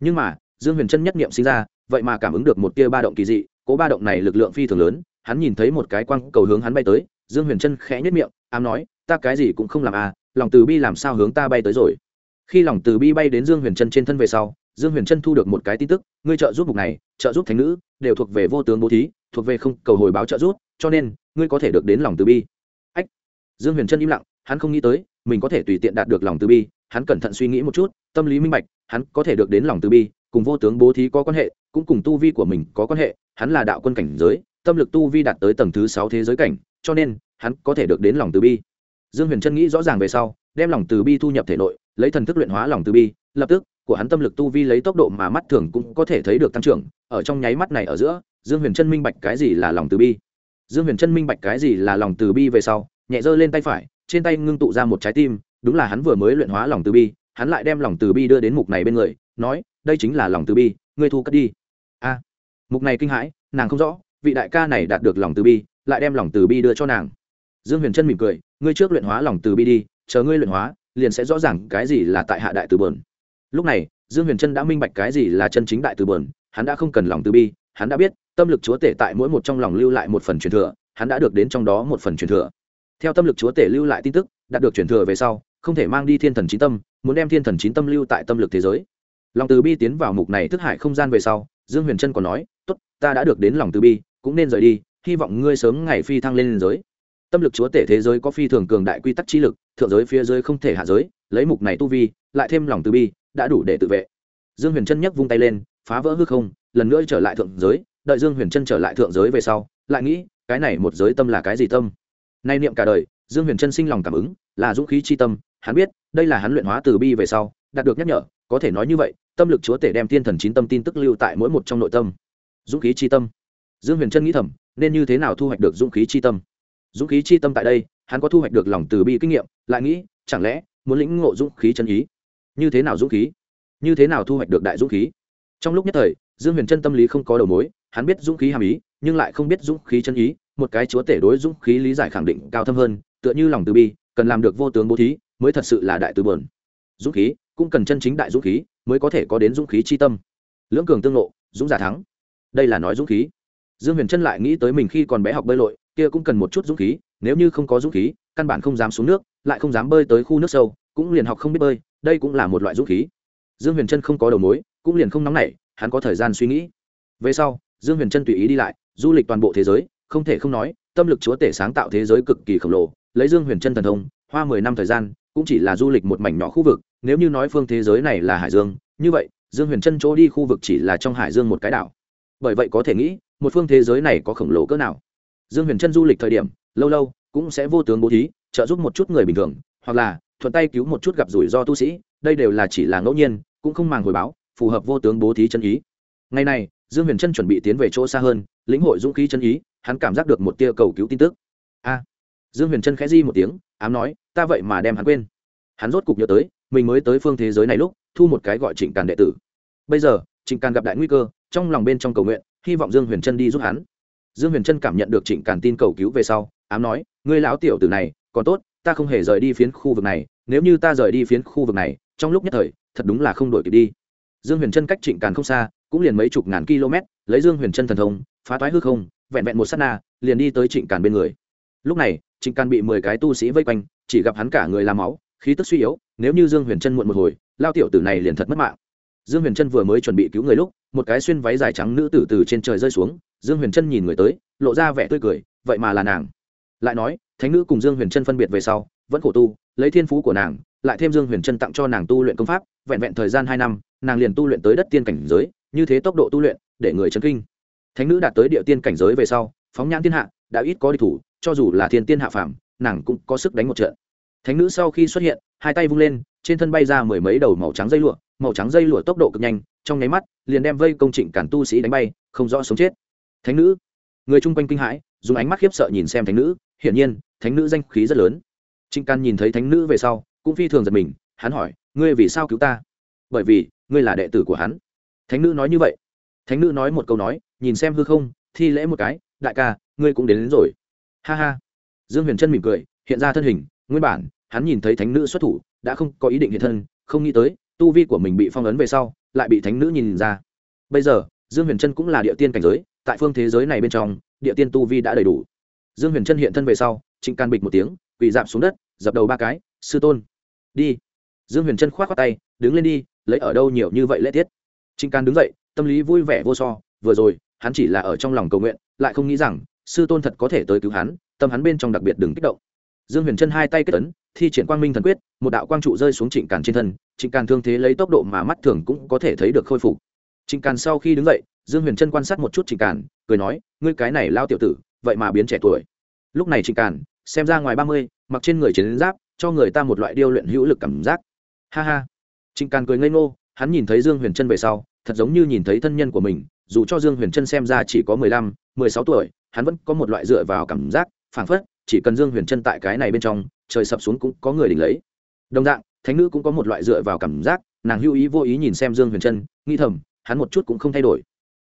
Nhưng mà, dương huyền trân nhất nghiệm sinh ra, vậy mà cảm ứng được một tia ba động kỳ dị, cố ba động này lực lượng phi thường lớn, hắn nhìn thấy một cái quang cầu hướng hắn bay tới, dương huyền trân khẽ nhất miệng, ám nói, ta cái gì cũng không làm à lòng từ bi làm sao hướng ta bay tới rồi. Khi lòng từ bi bay đến dương huyền trân trên thân về sau dương huyền trân thu được một cái tin tức, ngươi trợ giúp mục này, trợ giúp thánh nữ, đều thuộc về vô tướng bố thí, thuộc về không cầu hồi báo trợ giúp, cho nên, ngươi có thể được đến lòng từ bi. Ách. Dương huyền trân im lặng, hắn không nghĩ tới, mình có thể tùy tiện đạt được lòng từ bi, hắn cẩn thận suy nghĩ một chút, tâm lý minh bạch, hắn có thể được đến lòng từ bi, cùng vô tướng bố thí có quan hệ, cũng cùng tu vi của mình có quan hệ, hắn là đạo quân cảnh giới, tâm lực tu vi đạt tới tầng thứ sáu thế giới cảnh, cho nên, hắn có thể được đến lòng từ bi. Dương huyền trân nghĩ rõ ràng về sau, đem lòng từ bi thu nhập thể nội, lấy thần thức luyện hóa lòng từ bi, lập tức của hắn tâm lực tu vi lấy tốc độ mà mắt thường cũng có thể thấy được tăng trưởng. Ở trong nháy mắt này ở giữa, dương huyền trân minh bạch cái gì là lòng từ bi? Dương huyền trân minh bạch cái gì là lòng từ bi về sau, nhẹ giơ lên tay phải, trên tay ngưng tụ ra một trái tim, đúng là hắn vừa mới luyện hóa lòng từ bi, hắn lại đem lòng từ bi đưa đến mục này bên người, nói, đây chính là lòng từ bi, ngươi thu cất đi. A, mục này kinh hãi, nàng không rõ, vị đại ca này đạt được lòng từ bi, lại đem lòng từ bi đưa cho nàng. Dương huyền trân mỉm cười, ngươi trước luyện hóa lòng từ bi đi, chờ ngươi luyện hóa, liền sẽ rõ ràng cái gì là tại hạ đại từ bờn lúc này, dương huyền trân đã minh bạch cái gì là chân chính đại từ bờn, hắn đã không cần lòng từ bi, hắn đã biết, tâm lực chúa tể tại mỗi một trong lòng lưu lại một phần truyền thừa, hắn đã được đến trong đó một phần truyền thừa. Theo tâm lực chúa tể lưu lại tin tức, đạt được truyền thừa về sau, không thể mang đi thiên thần chín tâm, muốn đem thiên thần chín tâm lưu tại tâm lực thế giới. Lòng từ bi tiến vào mục này thức hải không gian về sau, dương huyền trân còn nói t ố t ta đã được đến lòng từ bi, cũng nên rời đi, hy vọng ngươi sớm ngày phi thăng lên giới. Tâm lực chúa tể thế giới có phi thường cường đại quy tắc chi lực, thượng giới phía dưới không thể hạ giới, lấy mục này tu vi, lại thêm lòng từ bi đã đủ để tự vệ. Dương huyền trân nhấc vung tay lên, phá vỡ hư không, lần nữa trở lại thượng giới, đợi dương huyền trân trở lại thượng giới về sau, lại nghĩ, cái này một giới tâm là cái gì tâm? Nay niệm cả đời, dương huyền trân sinh lòng cảm ứng, là dũng khí chi tâm, hắn biết, đây là hắn luyện hóa từ bi về sau, đạt được nhắc nhở, có thể nói như vậy, tâm lực chúa tể đem tiên thần chín tâm tin tức lưu tại mỗi một trong nội tâm. Dũng khí chi tâm. Dương huyền trân nghĩ thầm, nên như thế nào thu hoạch được dũng khí chi tâm? Dũng khí chi tâm tại đây, hắn có thu hoạch được lòng từ bi kinh nghiệm, lại nghĩ, chẳng lẽ, muốn lĩnh ngộ dũng khí chân ý? Như thế nào dũng khí? Như thế nào thu hoạch được đại dũng khí? Trong lúc nhất thời, dương huyền chân tâm lý không có đầu mối, hắn biết dũng khí hàm ý, nhưng lại không biết dũng khí chân ý, một cái chúa tể đối dũng khí lý giải khẳng định cao thâm hơn, tựa như lòng từ bi, cần làm được vô tướng bố thí, mới thật sự là đại từ bờn dũng khí, cũng cần chân chính đại dũng khí, mới có thể có đến dũng khí chi tâm. Lưỡng cường tương lộ dũng giả thắng. Đây là nói dũng khí. Dương huyền trân lại nghĩ tới mình khi còn bé học bơi lội, kia cũng cần một chút dũng khí, nếu như không có dũng khí, căn bản không dám xuống nước, lại không dám bơi tới khu nước sâu, cũng liền học không biết bơi đây cũng là một loại dũng khí. Dương huyền trân không có đầu mối, cũng liền không nóng nảy, hắn có thời gian suy nghĩ. Về sau, dương huyền trân tùy ý đi lại, du lịch toàn bộ thế giới, không thể không nói, tâm lực chúa tể sáng tạo thế giới cực kỳ khổng lồ, lấy dương huyền trân thần thông, hoa mười năm thời gian, cũng chỉ là du lịch một mảnh nhỏ khu vực, nếu như nói phương thế giới này là hải dương, như vậy, dương huyền trân chỗ đi khu vực chỉ là trong hải dương một cái đảo. Bởi vậy có thể nghĩ, một phương thế giới này có khổng lồ cỡ nào. Dương huyền trân du lịch thời điểm, lâu lâu, cũng sẽ vô tướng bố thí, trợ giúp một chút người bình thường, hoặc là thuận tay cứu một chút gặp rủi ro tu sĩ, đây đều là chỉ là ngẫu nhiên, cũng không màng hồi báo, phù hợp vô tướng bố thí chân ý. Ngày này, dương huyền trân chuẩn bị tiến về chỗ xa hơn, lĩnh hội dũng khí chân ý, hắn cảm giác được một tia cầu cứu tin tức. A! Dương huyền trân khẽ di một tiếng, ám nói, ta vậy mà đem hắn quên. Hắn rốt cục nhớ tới, mình mới tới phương thế giới này lúc, thu một cái gọi trịnh càn đệ tử. Bây giờ, trịnh càn gặp đại nguy cơ, trong lòng bên trong cầu nguyện, hy vọng dương huyền trân đi giúp hắn. Dương huyền trân cảm nhận được trịnh càn tin cầu cứu về sau, ám nói, ngươi lão tiểu tử này, còn tốt ta không hề rời đi phiến khu vực này, nếu như ta rời đi phiến khu vực này, trong lúc nhất thời, thật đúng là không đổi kịp đi. Dương huyền trân cách trịnh càn không xa, cũng liền mấy chục ngàn km, lấy dương huyền trân thần thông, phá toái hư không, vẹn vẹn một s á t na, liền đi tới trịnh càn bên người. Lúc này, trịnh càn bị mười cái tu sĩ vây quanh, chỉ gặp hắn cả người làm máu, khí tức suy yếu, nếu như dương huyền trân muộn một hồi, lao tiểu tử này liền thật mất mạng. Dương huyền trân vừa mới chuẩn bị cứu người lúc, một cái xuyên váy dài trắng nữ tử từ trên trời rơi xuống, dương huyền trân nhìn người tới, lộ ra vẻ tươi cười, vậy mà là nàng. Lại nói thánh nữ cùng dương huyền trân phân biệt về sau, vẫn khổ tu, lấy thiên phú của nàng, lại thêm dương huyền trân tặng cho nàng tu luyện công pháp, vẹn vẹn thời gian hai năm, nàng liền tu luyện tới đất tiên cảnh giới, như thế tốc độ tu luyện, để người chấn kinh. Thánh nữ đạt tới địa tiên cảnh giới về sau, phóng nhãn thiên hạ, đã ít có địch thủ, cho dù là thiên tiên hạ phàm, nàng cũng có sức đánh một trận. Thánh nữ sau khi xuất hiện, hai tay vung lên, trên thân bay ra mười mấy đầu màu trắng dây lụa, màu trắng dây lụa tốc độ cực nhanh, trong nháy mắt, liền đem vây công trịnh cản tu sĩ đánh bay, không rõ sống chết. Thánh nữ, người chung quanh kinh hãi, dùng ánh mắt khiếp sợ nhìn xem thánh nữ, hiển nhiên thánh nữ danh khí rất lớn. Trịnh Can nhìn thấy thánh nữ về sau cũng phi thường giật mình hắn hỏi ngươi vì sao cứu ta? Bởi vì ngươi là đệ tử của hắn. Thánh nữ nói như vậy. Thánh nữ nói một câu nói nhìn xem hư không thi lễ một cái đại ca ngươi cũng đến, đến rồi. Ha ha. Dương huyền trân mỉm cười hiện ra thân hình nguyên bản hắn nhìn thấy thánh nữ xuất thủ đã không có ý định hiện thân không nghĩ tới tu vi của mình bị phong ấn về sau lại bị thánh nữ nhìn ra. Bây giờ dương huyền trân cũng là địa tiên cảnh giới tại phương thế giới này bên trong địa tiên tu vi đã đầy đủ. Dương huyền trân hiện thân về sau trịnh can bịch một tiếng, quỳ dạp xuống đất, dập đầu ba cái, sư tôn, đi. Dương huyền trân k h o á t khoác tay, đứng lên đi, lấy ở đâu nhiều như vậy lễ tiết? Trịnh can đứng dậy, tâm lý vui vẻ vô so, vừa rồi, hắn chỉ là ở trong lòng cầu nguyện, lại không nghĩ rằng, sư tôn thật có thể tới cứu hắn, tâm hắn bên trong đặc biệt đừng kích động. Dương huyền trân hai tay kết tấn thi triển quang minh thần quyết, một đạo quang trụ rơi xuống trịnh càn trên thân, trịnh càn thương thế lấy tốc độ mà mắt thường cũng có thể thấy được khôi phục. Trịnh càn sau khi đứng dậy, dương huyền trân quan sát một chút trịnh càn cười nói, ngươi cái này lao tiểu tử, vậy mà biến trẻ tuổi lúc này trịnh càn, xem ra ngoài ba mươi, mặc trên người chiến giáp, cho người ta một loại điêu luyện hữu lực cảm giác. Ha ha. Trịnh càn cười ngây ngô, hắn nhìn thấy dương huyền trân về sau, thật giống như nhìn thấy thân nhân của mình, dù cho dương huyền trân xem ra chỉ có mười lăm, mười sáu tuổi, hắn vẫn có một loại dựa vào cảm giác, phảng phất, chỉ cần dương huyền trân tại cái này bên trong, trời sập xuống cũng có người đỉnh lấy. Đồng dạng, thánh nữ cũng có một loại dựa vào cảm giác, nàng hưu ý vô ý nhìn xem dương huyền trân, nghĩ thầm, hắn một chút cũng không thay đổi.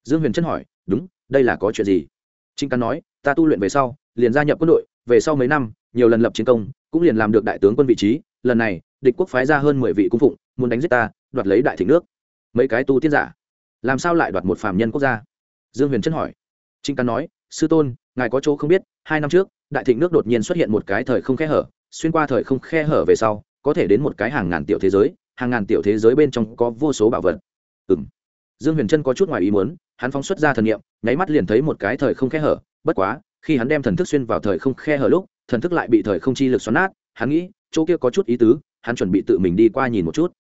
Dương huyền trân hỏi, đúng, đây là có chuyện gì? Trinh càn nói, ta tu luyện về sau liền gia nhập quân đội, về sau mấy năm, nhiều lần lập chiến công, cũng liền làm được đại tướng quân vị trí. Lần này, địch quốc phái ra hơn mười vị cung phụng, muốn đánh giết ta, đoạt lấy đại thịnh nước. Mấy cái tu tiên giả, làm sao lại đoạt một phạm nhân quốc gia? Dương huyền chân hỏi. Trinh căn nói, sư tôn, ngài có chỗ không biết, hai năm trước, đại thịnh nước đột nhiên xuất hiện một cái thời không khe hở, xuyên qua thời không khe hở về sau, có thể đến một cái hàng ngàn tiểu thế giới, hàng ngàn tiểu thế giới bên trong có vô số bảo vật. Ừ m dương huyền trân có chút ngoài ý muốn, hắn phóng xuất ra thần nghiệm nháy mắt liền thấy một cái thời không khe hở, bất quá khi hắn đem thần thức xuyên vào thời không khe hở lúc, thần thức lại bị thời không chi lực xoắn nát, hắn nghĩ, chỗ kia có chút ý tứ, hắn chuẩn bị tự mình đi qua nhìn một chút.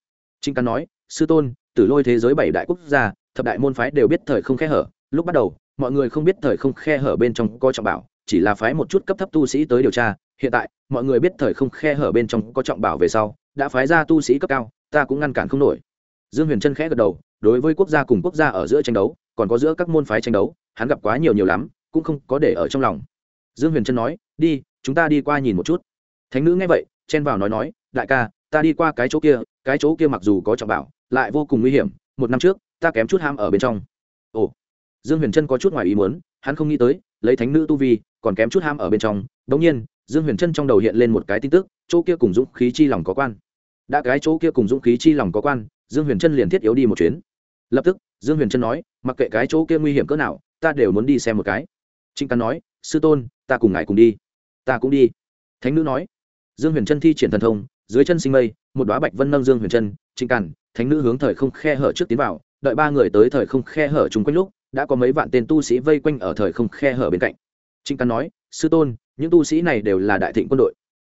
Trinh căn nói, sư tôn tử lôi thế giới bảy đại quốc gia, thập đại môn phái đều biết thời không khe hở. Lúc bắt đầu, mọi người không biết thời không khe hở bên trong có trọng bảo, chỉ là phái một chút cấp thấp tu sĩ tới điều tra. Hiện tại, mọi người biết thời không khe hở bên trong có trọng bảo về sau, đã phái ra tu sĩ cấp cao, ta cũng ngăn cản không nổi. Dương huyền trân khẽ gật đầu, đối với quốc gia cùng quốc gia ở giữa tranh đấu, còn có giữa các môn phái tranh đấu, hắn gặp quá nhiều nhiều lắm cũng không có để ở trong lòng. Dương huyền trân nói, đi, chúng ta đi qua nhìn một chút. Thánh nữ nghe vậy, chen vào nói nói, đại ca, ta đi qua cái chỗ kia, cái chỗ kia mặc dù có trọng bảo, lại vô cùng nguy hiểm, một năm trước, ta kém chút ham ở bên trong. Ồ. Dương huyền trân có chút ngoài ý muốn, hắn không nghĩ tới, lấy thánh nữ tu vi, còn kém chút ham ở bên trong. Đống nhiên, dương huyền trân trong đầu hiện lên một cái tin tức, chỗ kia cùng dũng khí chi lòng có quan. Đã cái chỗ kia cùng dũng khí chi lòng có quan, dương huyền trân liền thiết yếu đi một chuyến. Lập tức, dương huyền trân nói, mặc kệ cái chỗ kia nguy hiểm cỡ nào, ta đều muốn đi xem một cái trinh căn nói, sư tôn, ta cùng ngài cùng đi. Ta cũng đi. Thánh nữ nói. Dương huyền trân thi triển thần thông, dưới chân sinh mây, một đoá bạch vân nâng dương huyền trân trinh càn thánh nữ hướng thời không khe hở trước tiến vào, đợi ba người tới thời không khe hở chung quanh lúc, đã có mấy vạn tên tu sĩ vây quanh ở thời không khe hở bên cạnh. Trinh càn nói, sư tôn, những tu sĩ này đều là đại thịnh quân đội.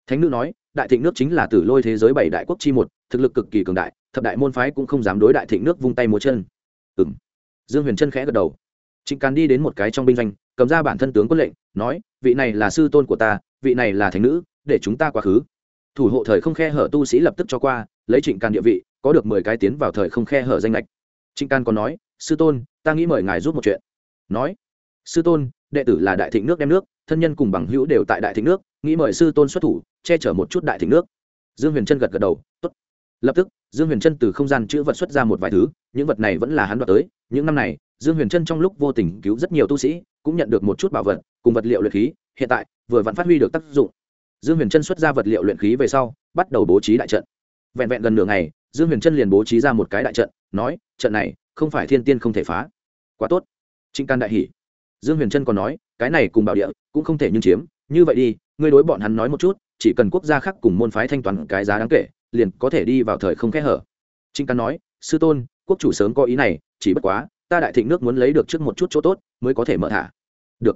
Thánh nữ nói, đại thịnh nước chính là tử lôi thế giới bảy đại quốc chi một, thực lực cực kỳ cường đại, thập đại môn phái cũng không dám đối đại thịnh nước vung tay múa chân. Ừ m dương huyền trân khẽ gật đầu. Trịnh càn đi đến một cái trong binh doanh cầm ra bản thân tướng quân lệnh, nói, vị này là sư tôn của ta, vị này là thánh nữ, để chúng ta quá khứ. Thủ hộ thời không khe hở tu sĩ lập tức cho qua, lấy trịnh càn địa vị, có được mười cái tiến vào thời không khe hở danh lệch. Trịnh càn còn nói, sư tôn, ta nghĩ mời ngài giúp một chuyện. Nói, sư tôn, đệ tử là đại thịnh nước đem nước, thân nhân cùng bằng hữu đều tại đại thịnh nước, nghĩ mời sư tôn xuất thủ, che chở một chút đại thịnh nước. Dương huyền trân gật gật đầu, tốt. Lập tức, dương huyền trân từ không gian chữ vật xuất ra một vài thứ, những vật này vẫn là hắn đoạt tới, những năm này dương huyền trân trong lúc vô tình cứu rất nhiều tu sĩ, cũng nhận được một chút bảo vật, cùng vật liệu luyện khí, hiện tại, vừa vẫn phát huy được tác dụng. Dương huyền trân xuất ra vật liệu luyện khí về sau, bắt đầu bố trí đại trận. Vẹn vẹn gần nửa ngày, dương huyền trân liền bố trí ra một cái đại trận, nói, trận này, không phải thiên tiên không thể phá. Quá tốt. Trịnh can đại hỷ dương huyền trân còn nói, cái này cùng bảo địa, cũng không thể nhưng chiếm. Như vậy đi, ngươi đối bọn hắn nói một chút, chỉ cần quốc gia khác cùng môn phái thanh toán cái giá đáng kể, liền có thể đi vào thời không khe hở. Trịnh can nói, sư tôn, quốc chủ sớm có ý này, chỉ bất quá ta đại thịnh nước muốn lấy được trước một chút chỗ tốt, mới có thể mở thả. Được.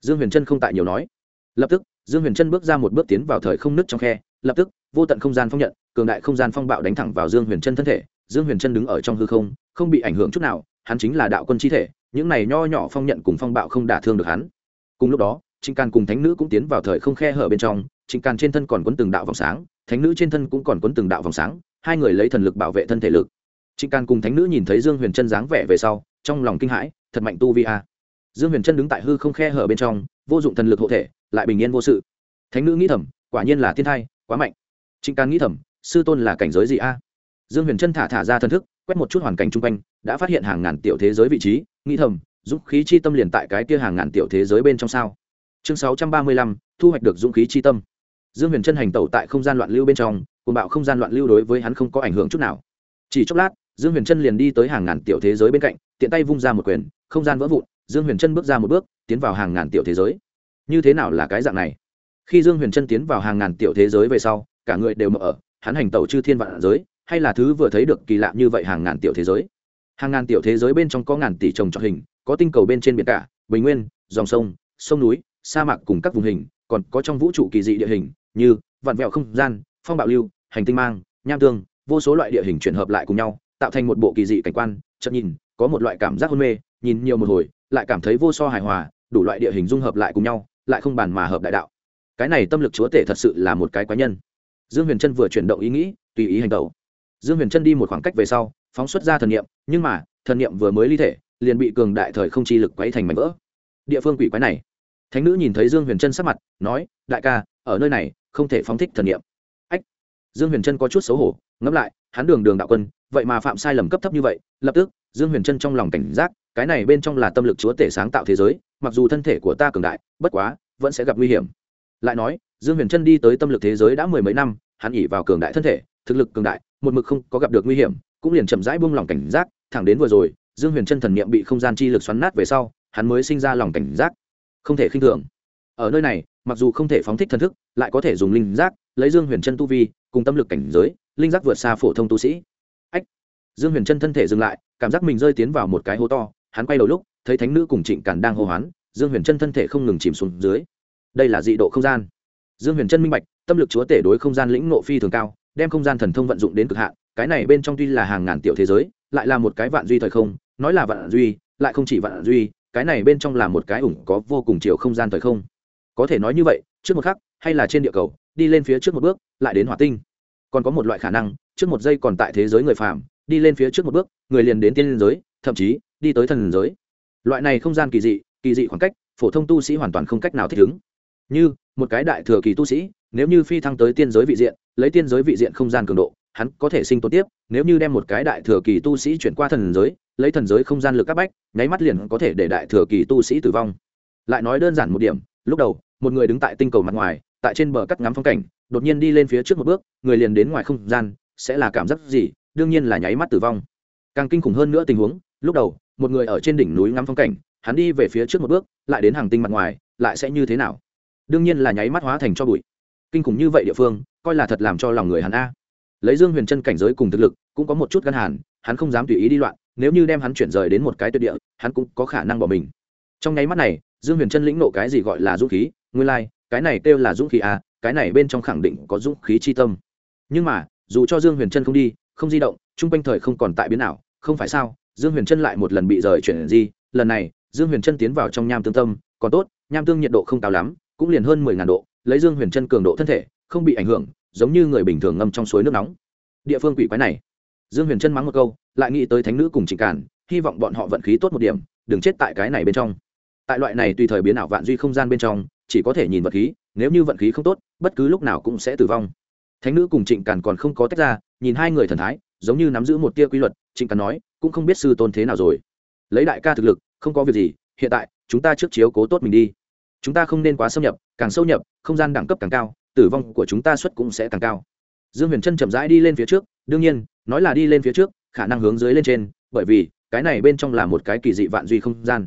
Dương huyền trân không tại nhiều nói. Lập tức, dương huyền trân bước ra một bước tiến vào thời không nứt trong khe, lập tức, vô tận không gian phong nhận, cường đại không gian phong bạo đánh thẳng vào dương huyền trân thân thể. Dương huyền trân đứng ở trong hư không không bị ảnh hưởng chút nào, hắn chính là đạo quân chi thể, những này nho nhỏ phong nhận cùng phong bạo không đả thương được hắn. Cùng lúc đó, trịnh càn cùng thánh nữ cũng tiến vào thời không khe hở bên trong, trịnh càn trên thân còn quấn từng đạo vòng sáng, thánh nữ trên thân cũng còn quấn từng đạo vòng sáng, hai người lấy thần lực bảo vệ thân thể lực trịnh càn cùng thánh nữ nhìn thấy dương huyền trân dáng vẻ về sau, trong lòng kinh hãi, thật mạnh tu vi a. Dương huyền trân đứng tại hư không khe hở bên trong, vô dụng thần lực hộ thể, lại bình yên vô sự. Thánh nữ nghĩ thầm, quả nhiên là thiên thai, quá mạnh. Trịnh càn nghĩ thầm, sư tôn là cảnh giới gì a? Dương huyền trân thả thả ra thần thức, quét một chút hoàn cảnh chung quanh, đã phát hiện hàng ngàn tiểu thế giới vị trí, nghĩ thầm, dũng khí chi tâm liền tại cái kia hàng ngàn tiểu thế giới bên trong sao? Chương sáu trăm ba mươi lăm, thu hoạch được dũng khí chi tâm. Dương huyền chân hành tẩu tại không gian loạn lưu bên trong, cuồng bạo không gian loạn lưu đối với hắn không có ảnh hưởng chút nào. Chỉ chốc lát dương huyền chân liền đi tới hàng ngàn tiểu thế giới bên cạnh, tiện tay vung ra một quyền, không gian vỡ vụn, dương huyền chân bước ra một bước, tiến vào hàng ngàn tiểu thế giới. Như thế nào là cái dạng này? Khi dương huyền chân tiến vào hàng ngàn tiểu thế giới về sau, cả người đều mở ở, hắn hành tẩu chư thiên vạn giới, hay là thứ vừa thấy được kỳ lạ như vậy hàng ngàn tiểu thế giới? Hàng ngàn tiểu thế giới bên trong có ngàn tỷ trồng trọt hình, có tinh cầu bên trên biển cả, bình nguyên, dòng sông sông núi, sa mạc cùng các vùng hình, còn có trong vũ trụ kỳ dị địa hình như vạn vẹo không gian, phong bạo lưu, hành tinh mang, nham tương, vô số loại địa hình chuyển hợp lại cùng nhau tạo thành một bộ kỳ dị cảnh quan chậm nhìn, có một loại cảm giác hôn mê, nhìn nhiều một hồi, lại cảm thấy vô so hài hòa, đủ loại địa hình dung hợp lại cùng nhau, lại không bàn mà hợp đại đạo. Cái này tâm lực chúa tể thật sự là một cái quái nhân. Dương huyền trân vừa chuyển động ý nghĩ, tùy ý hành động. Dương huyền trân đi một khoảng cách về sau, phóng xuất ra thần niệm, nhưng mà, thần niệm vừa mới ly thể, liền bị cường đại thời không chi lực quấy thành mảnh vỡ. Địa phương quỷ quái này. Thánh nữ nhìn thấy dương huyền trân sắc mặt, nói, đại ca, ở nơi này, không thể phóng thích thần niệm. Ách. Dương huyền trân có chút xấu hổ, ngẫm lại, hắn đường đường đạo quân vậy mà phạm sai lầm cấp thấp như vậy, lập tức, dương huyền trân trong lòng cảnh giác, cái này bên trong là tâm lực chúa tể sáng tạo thế giới, mặc dù thân thể của ta cường đại, bất quá, vẫn sẽ gặp nguy hiểm. Lại nói, dương huyền trân đi tới tâm lực thế giới đã mười mấy năm, hắn ỉ vào cường đại thân thể, thực lực cường đại, một mực không có gặp được nguy hiểm, cũng liền chậm rãi buông lòng cảnh giác, thẳng đến vừa rồi, dương huyền chân thần niệm bị không gian chi lực xoắn nát về sau, hắn mới sinh ra lòng cảnh giác. Không thể khinh thường. Ở nơi này, mặc dù không thể phóng thích thần thức, lại có thể dùng linh giác, lấy dương huyền chân tu vi, cùng tâm lực cảnh giới, linh giác vượt xa phổ thông tu sĩ dương huyền chân thân thể dừng lại, cảm giác mình rơi tiến vào một cái hố to, hắn quay đầu lúc, thấy thánh nữ cùng trịnh càn đang hô hoán, dương huyền chân thân thể không ngừng chìm xuống dưới. Đây là dị độ không gian. Dương huyền Chân minh bạch, tâm lực chúa tể đối không gian lĩnh nộ phi thường cao, đem không gian thần thông vận dụng đến cực hạn, cái này bên trong tuy là hàng ngàn tiểu thế giới, lại là một cái vạn duy thời không, nói là vạn duy, lại không chỉ vạn duy, cái này bên trong là một cái ủng có vô cùng chiều không gian thời không. Có thể nói như vậy, trước một khắc, hay là trên địa cầu, đi lên phía trước một bước, lại đến hỏa tinh. Còn có một loại khả năng, trước một giây còn tại thế giới người phàm đi lên phía trước một bước, người liền đến tiên giới, thậm chí đi tới thần giới. Loại này không gian kỳ dị kỳ dị khoảng cách, phổ thông tu sĩ hoàn toàn không cách nào thích ứng. Như một cái đại thừa kỳ tu sĩ, nếu như phi thăng tới tiên giới vị diện, lấy tiên giới vị diện không gian cường độ, hắn có thể sinh tồn tiếp. Nếu như đem một cái đại thừa kỳ tu sĩ chuyển qua thần giới, lấy thần giới không gian lực các bách, nháy mắt liền có thể để đại thừa kỳ tu sĩ tử vong. Lại nói đơn giản một điểm, lúc đầu, một người đứng tại tinh cầu mặt ngoài, tại trên bờ cắt ngắm phong cảnh, đột nhiên đi lên phía trước một bước, người liền đến ngoài không gian, sẽ là cảm giác gì? Đương nhiên là nháy mắt tử vong. Càng kinh khủng hơn nữa tình huống lúc đầu một người ở trên đỉnh núi ngắm phong cảnh hắn đi về phía trước một bước lại đến hàng tinh mặt ngoài lại sẽ như thế nào? Đương nhiên là nháy mắt hóa thành cho bụi. Kinh khủng như vậy địa phương coi là thật làm cho lòng người hắn a. Lấy dương huyền chân cảnh giới cùng thực lực cũng có một chút gắn hàn hắn không dám tùy ý đi loạn nếu như đem hắn chuyển rời đến một cái tuyệt địa hắn cũng có khả năng bỏ mình. Trong nháy mắt này dương huyền chân lĩnh nộ cái gì gọi là dũng khí? Nguyên lai、like, cái này kêu là dũng khí a cái này bên trong khẳng định có dũng khí chi tâm. Nhưng mà dù cho dương huyền chân không đi không di động, chung quanh thời không còn tại biến nào không phải sao? Dương huyền chân lại một lần bị rời chuyển di, lần này, dương huyền chân tiến vào trong nham tương tâm, còn tốt, nham tương nhiệt độ không cao lắm, cũng liền hơn mười ngàn độ, lấy dương huyền chân cường độ thân thể, không bị ảnh hưởng, giống như người bình thường ngâm trong suối nước nóng. Địa phương quỷ quái này. Dương huyền chân mắng một câu, lại nghĩ tới thánh nữ cùng trịnh cản hy vọng bọn họ vận khí tốt một điểm, đừng chết tại cái này bên trong. Tại loại này tùy thời biến ảo vạn duy không gian bên trong, chỉ có thể nhìn vật khí, nếu như vận khí không tốt, bất cứ lúc nào cũng sẽ tử vong thánh nữ cùng trịnh càn còn không có tách ra, nhìn hai người thần thái, giống như nắm giữ một tia quy luật, trịnh càn nói, cũng không biết sư tôn thế nào rồi. Lấy đại ca thực lực, không có việc gì, hiện tại, chúng ta trước chiếu cố tốt mình đi. Chúng ta không nên quá xâm nhập, càng sâu nhập, không gian đẳng cấp càng cao, tử vong của chúng ta suất cũng sẽ càng cao. Dương huyền trân chậm rãi đi lên phía trước, đương nhiên, nói là đi lên phía trước, khả năng hướng dưới lên trên, bởi vì, cái này bên trong là một cái kỳ dị vạn duy không gian.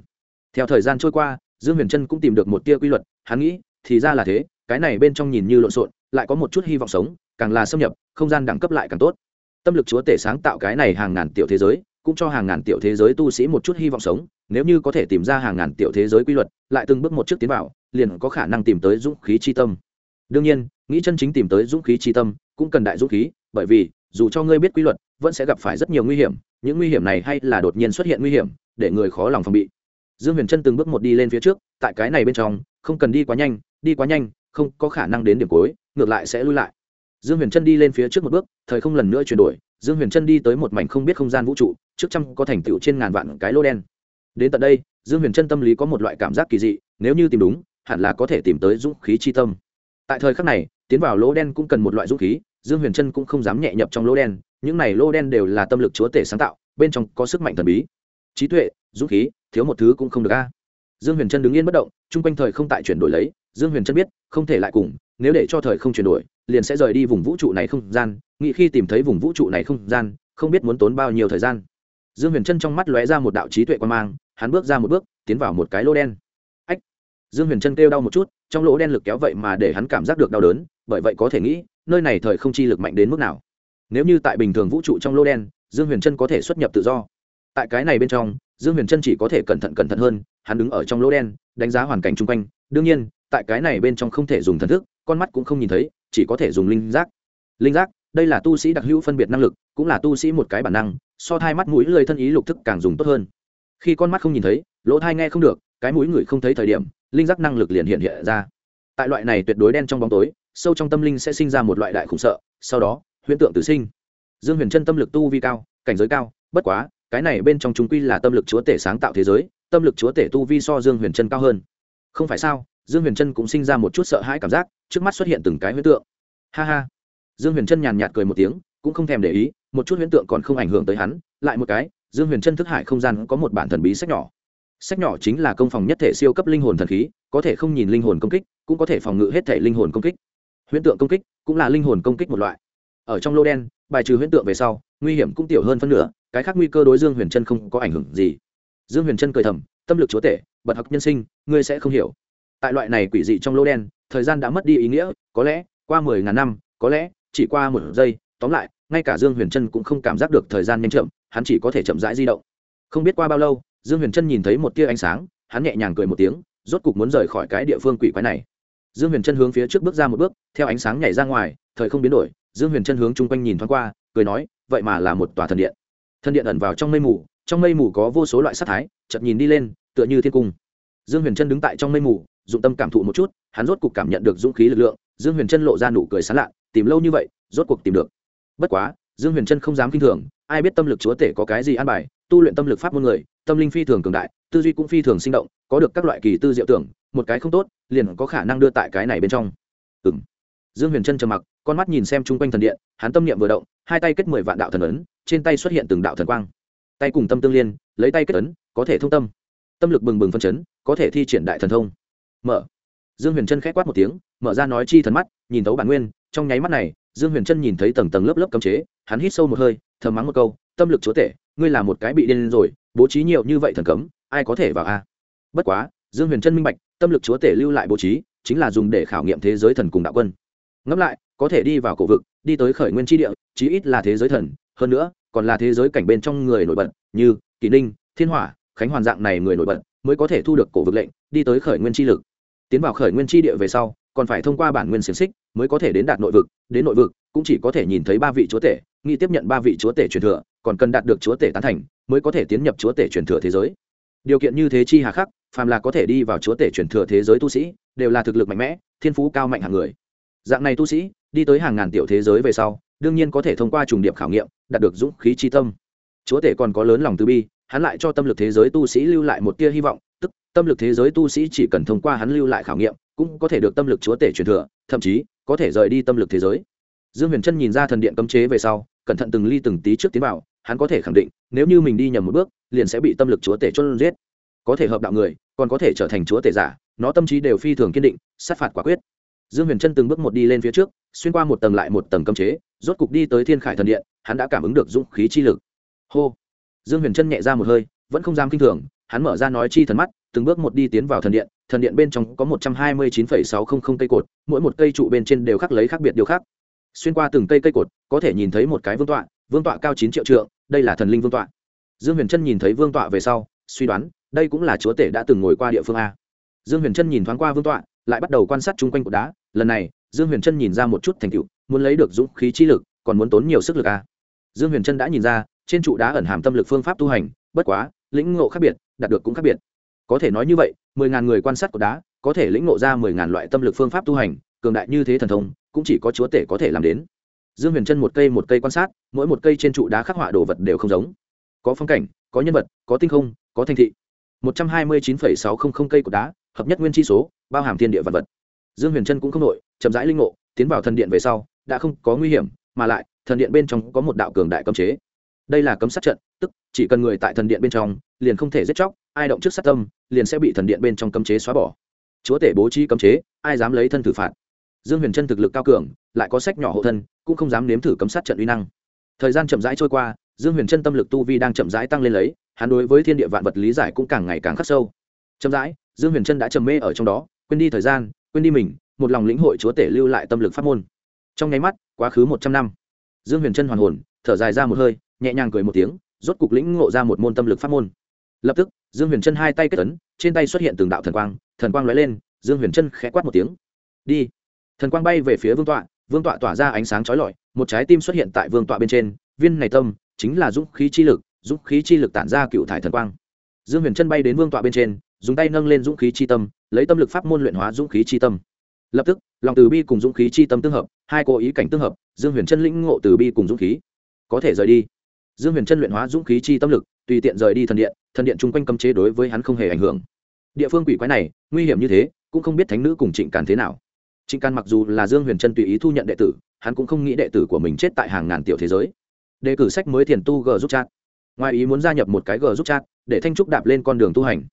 Theo thời gian trôi qua, dương huyền trân cũng tìm được một tia quy luật, hắn nghĩ, thì ra là thế cái này bên trong nhìn như lộn xộn, lại có một chút hy vọng sống, càng là xâm nhập, không gian đẳng cấp lại càng tốt. Tâm lực chúa tể sáng tạo cái này hàng ngàn tiểu thế giới, cũng cho hàng ngàn tiểu thế giới tu sĩ một chút hy vọng sống, nếu như có thể tìm ra hàng ngàn tiểu thế giới quy luật, lại từng bước một trước tiến vào, liền có khả năng tìm tới dũng khí chi tâm. Đương nhiên, nghĩ chân chính tìm tới dũng khí chi tâm, cũng cần đại dũng khí, bởi vì, dù cho ngươi biết quy luật, vẫn sẽ gặp phải rất nhiều nguy hiểm, những nguy hiểm này hay là đột nhiên xuất hiện nguy hiểm, để người khó lòng phòng bị. Dương huyền Chân từng bước một đi lên phía trước, tại cái này bên trong, không cần đi quá nhanh, đi quá nhanh không có khả năng đến điểm cuối, ngược lại sẽ lui lại. Dương huyền trân đi lên phía trước một bước, thời không lần nữa chuyển đổi, dương huyền trân đi tới một mảnh không biết không gian vũ trụ, trước trăm có thành tựu trên ngàn vạn cái lô đen. Đến tận đây, dương huyền trân tâm lý có một loại cảm giác kỳ dị, nếu như tìm đúng, hẳn là có thể tìm tới dũng khí chi tâm. Tại thời khắc này, tiến vào lỗ đen cũng cần một loại dũng khí, dương huyền trân cũng không dám nhẹ nhập trong lỗ đen, những này lỗ đen đều là tâm lực chúa tể sáng tạo, bên trong có sức mạnh thần bí. Trí tuệ, dũng khí, thiếu một thứ cũng không được a. Dương huyền trân đứng yên bất động, chung quanh thời không tại chuyển đổi lấy, dương huyền trân biết không thể lại cùng, nếu để cho thời không chuyển đổi, liền sẽ rời đi vùng vũ trụ này không gian, nghĩ khi tìm thấy vùng vũ trụ này không gian, không biết muốn tốn bao nhiêu thời gian. Dương huyền trân trong mắt lóe ra một đạo trí tuệ quan mang, hắn bước ra một bước, tiến vào một cái lỗ đen. Ách! Dương huyền trân kêu đau một chút, trong lỗ đen lực kéo vậy mà để hắn cảm giác được đau đớn, bởi vậy có thể nghĩ, nơi này thời không chi lực mạnh đến mức nào. Nếu như tại bình thường vũ trụ trong lỗ đen, dương huyền trân có thể xuất nhập tự do. Tại cái này bên trong, dương huyền trân chỉ có thể cẩn thận cẩn thận hơn, hắn đứng ở trong lỗ đen, đánh giá hoàn cảnh chung quanh. Đương nhiên tại cái này bên trong không thể dùng thần thức, con mắt cũng không nhìn thấy, chỉ có thể dùng linh giác. Linh giác, đây là tu sĩ đặc hữu phân biệt năng lực, cũng là tu sĩ một cái bản năng, so thai mắt mũi lười thân ý lục thức càng dùng tốt hơn. Khi con mắt không nhìn thấy, lỗ thai nghe không được, cái mũi người không thấy thời điểm, linh giác năng lực liền hiện hiện ra. Tại loại này tuyệt đối đen trong bóng tối, sâu trong tâm linh sẽ sinh ra một loại đại khủng sợ, sau đó, huyễn tượng tử sinh. Dương huyền chân tâm lực tu vi cao, cảnh giới cao, bất quá, cái này bên trong chúng quy là tâm lực chúa tể sáng tạo thế giới, tâm lực chúa tể tu vi so dương huyền chân cao hơn. Không phải sao dương huyền Trân cũng sinh ra một chút sợ hãi cảm giác, trước mắt xuất hiện từng cái huyễn tượng. Ha ha. Dương huyền Trân nhàn nhạt cười một tiếng, cũng không thèm để ý, một chút huyễn tượng còn không ảnh hưởng tới hắn, lại một cái, dương huyền Trân thức hải không gian có một bản thần bí sách nhỏ. Sách nhỏ chính là công phòng nhất thể siêu cấp linh hồn thần khí, có thể không nhìn linh hồn công kích, cũng có thể phòng ngự hết thể linh hồn công kích. Huyễn tượng công kích cũng là linh hồn công kích một loại. Ở trong lô đen, bài trừ huyễn tượng về sau, nguy hiểm cũng tiểu hơn phân nửa, cái khác nguy cơ đối dương huyền Trân không có ảnh hưởng gì. Dương huyền Trân cười thầm, tâm lực chúa tể, bật học nhân sinh, ngươi sẽ không hiểu tại loại này quỷ dị trong lô đen, thời gian đã mất đi ý nghĩa, có lẽ qua mười ngàn năm, có lẽ chỉ qua một giây, tóm lại, ngay cả dương huyền trân cũng không cảm giác được thời gian nhanh chậm, hắn chỉ có thể chậm rãi di động. Không biết qua bao lâu, dương huyền trân nhìn thấy một tia ánh sáng, hắn nhẹ nhàng cười một tiếng, rốt cục muốn rời khỏi cái địa phương quỷ quái này. Dương huyền trân hướng phía trước bước ra một bước, theo ánh sáng nhảy ra ngoài, thời không biến đổi, dương huyền trân hướng chung quanh nhìn thoáng qua, cười nói, vậy mà là một tòa thần điện. Thần điện ẩn vào trong mây mù, trong mây mù có vô số loại sắc thái chậm nhìn đi lên, tựa như thiên cung. Dương huyền trân đứng tại trong mây mù dụng tâm cảm thụ một chút, hắn rốt cuộc cảm nhận được dũng khí lực lượng, dương huyền trân lộ ra nụ cười sán lạ tìm lâu như vậy, rốt cuộc tìm được. Bất quá, dương huyền trân không dám kinh thường, ai biết tâm lực chúa tể có cái gì an bài, tu luyện tâm lực pháp môn người, tâm linh phi thường cường đại, tư duy cũng phi thường sinh động, có được các loại kỳ tư diệu tưởng, một cái không tốt, liền có khả năng đưa tại cái này bên trong. Ừ m dương huyền trân trầm mặc, con mắt nhìn xem chung quanh thần điện, hắn tâm niệm vừa động, hai tay kết mười vạn đạo thần ấn, trên tay xuất hiện từng đạo thần quang. Tay cùng tâm tương liên, lấy tay kết ấn, có thể thông tâm. Tâm lực bừng bừng phân chấn, có thể thi triển đại thần thông mở. Dương huyền trân k h á quát một tiếng, mở ra nói chi thần mắt, nhìn thấu bản nguyên, trong nháy mắt này, dương huyền trân nhìn thấy tầng tầng lớp lớp cấm chế, hắn hít sâu một hơi, thầm mắng một câu, tâm lực chúa tể, ngươi là một cái bị điên rồi, bố trí nhiều như vậy thần cấm, ai có thể vào a? Bất quá, dương huyền trân minh bạch, tâm lực chúa tể lưu lại bố trí, chính là dùng để khảo nghiệm thế giới thần cùng đạo quân. Ngẫm lại, có thể đi vào cổ vực, đi tới khởi nguyên tri địa, chí ít là thế giới thần, hơn nữa, còn là thế giới cảnh bên trong người nổi bật, như kỳ ninh, thiên hỏa, khánh hoàn dạng này người nổi bật, mới có thể thu được cổ vực lệnh, đi tới khởi nguyên tri lực tiến vào khởi nguyên tri địa về sau, còn phải thông qua bản nguyên xiềng xích mới có thể đến đạt nội vực, đến nội vực cũng chỉ có thể nhìn thấy ba vị chúa tể, nghi tiếp nhận ba vị chúa tể truyền thừa, còn cần đạt được chúa tể tán thành mới có thể tiến nhập chúa tể truyền thừa thế giới. Điều kiện như thế chi hà khắc, phàm là có thể đi vào chúa tể truyền thừa thế giới tu sĩ, đều là thực lực mạnh mẽ, thiên phú cao mạnh hàng người. Dạng này tu sĩ, đi tới hàng ngàn tiểu thế giới về sau, đương nhiên có thể thông qua trùng điệp khảo nghiệm, đạt được dũng khí chi tâm. Chúa tể còn có lớn lòng từ bi, hắn lại cho tâm lực thế giới tu sĩ lưu lại một tia hy vọng, tức tâm lực thế giới tu sĩ chỉ cần thông qua hắn lưu lại khảo nghiệm, cũng có thể được tâm lực chúa tể truyền thừa, thậm chí, có thể rời đi tâm lực thế giới. Dương huyền trân nhìn ra thần điện cấm chế về sau, cẩn thận từng ly từng tí trước tiến vào, hắn có thể khẳng định, nếu như mình đi nhầm một bước, liền sẽ bị tâm lực chúa tể chôn giết. Có thể hợp đạo người, còn có thể trở thành chúa tể giả, nó tâm trí đều phi thường kiên định, sát phạt quả quyết. Dương huyền trân từng bước một đi lên phía trước, xuyên qua một tầng lại một tầng cấm chế, rốt cục đi tới thiên khải thần điện, hắn đã cảm ứng được dũng khí chi lực. Hô! Dương huyền trân nhẹ ra một hơi, vẫn không dám kinh thường, hắn mở ra nói chi thần mắt từng bước một đi tiến vào thần điện thần điện bên trong có một trăm hai mươi chín phẩy sáu không không cây cột, mỗi một cây trụ bên trên đều khắc lấy khác biệt điều khác. Xuyên qua từng cây cây cột, có thể nhìn thấy một cái vương tọa vương tọa cao chín triệu trượng, đây là thần linh vương tọa. Dương huyền trân nhìn thấy vương tọa về sau, suy đoán, đây cũng là chúa tể đã từng ngồi qua địa phương a. Dương huyền trân nhìn thoáng qua vương tọa, lại bắt đầu quan sát chung quanh cột đá. Lần này, dương huyền trân nhìn ra một chút thành tựu, muốn lấy được dũng khí chi lực, còn muốn tốn nhiều sức lực a. Dương huyền trân đã nhìn ra, trên trụ đá ẩn hàm tâm lực phương pháp tu hành, bất quá, lĩnh ngộ khác biệt, đạt được cũng khác biệt có thể nói như vậy, mười ngàn người quan sát cột đá, có thể lĩnh ngộ ra mười ngàn loại tâm lực phương pháp tu hành, cường đại như thế thần thông, cũng chỉ có chúa tể có thể làm đến. Dương huyền chân một cây một cây quan sát, mỗi một cây trên trụ đá khắc họa đồ vật đều không giống. Có phong cảnh, có nhân vật, có tinh không, có thành thị. Một trăm hai mươi chín phẩy sáu không không cây cột đá, hợp nhất nguyên chi số, bao hàm thiên địa vật vật. Dương huyền trân cũng không nội chậm rãi linh ngộ, tiến vào thần điện về sau, đã không có nguy hiểm, mà lại, thần điện bên trong có một đạo cường đại cấm chế. Đây là cấm sát trận, tức, chỉ cần người tại thần điện bên trong, liền không thể giết chóc ai động trước sát tâm, liền sẽ bị thần điện bên trong cấm chế xóa bỏ. Chúa tể bố trí cấm chế, ai dám lấy thân thử phạt? Dương huyền trân thực lực cao cường, lại có sách nhỏ hộ thân, cũng không dám nếm thử cấm sát trận uy năng. Thời gian chậm rãi trôi qua, dương huyền trân tâm lực tu vi đang chậm rãi tăng lên lấy, hắn đối với thiên địa vạn vật lý giải cũng càng ngày càng khắc sâu. Chậm rãi, dương huyền trân đã trầm mê ở trong đó, quên đi thời gian, quên đi mình, một lòng lĩnh hội chúa tể lưu lại tâm lực pháp môn. Trong nháy mắt, quá khứ một trăm năm, dương huyền trân hoàn hồn, thở dài ra một hơi, nhẹ nhàng cười một tiếng, rốt cục lĩnh ngộ ra một môn tâm lực pháp môn lập tức, dương huyền trân hai tay kết ấn, trên tay xuất hiện từng đạo thần quang thần quang lóe lên, dương huyền trân khẽ quát một tiếng. Đi. Thần quang bay về phía vương tọa vương tọa tỏa ra ánh sáng chói lọi, một trái tim xuất hiện tại vương tọa bên trên, viên này tâm chính là dũng khí chi lực, dũng khí chi lực tản ra cựu thải thần quang. Dương huyền chân bay đến vương tọa bên trên, dùng tay nâng lên dũng khí chi tâm, lấy tâm lực pháp môn luyện hóa dũng khí chi tâm. Lập tức, lòng từ bi cùng dũng khí chi tâm tương hợp, hai cố ý cảnh tương hợp, dương huyền chân lĩnh ngộ từ bi cùng dũng khí. Có thể rời đi. Dương huyền chân luyện hóa dũng khí chi tâm lực tùy tiện rời đi thần điện thần điện chung quanh cấm chế đối với hắn không hề ảnh hưởng. Địa phương quỷ quái này, nguy hiểm như thế, cũng không biết thánh nữ cùng trịnh càn thế nào. Trịnh càn mặc dù là dương huyền trân tùy ý thu nhận đệ tử, hắn cũng không nghĩ đệ tử của mình chết tại hàng ngàn tiểu thế giới. Đề cử sách mới thiền tu g giúp chat. Ngoài ý muốn gia nhập một cái g giúp chat, để thanh trúc đạp lên con đường tu hành.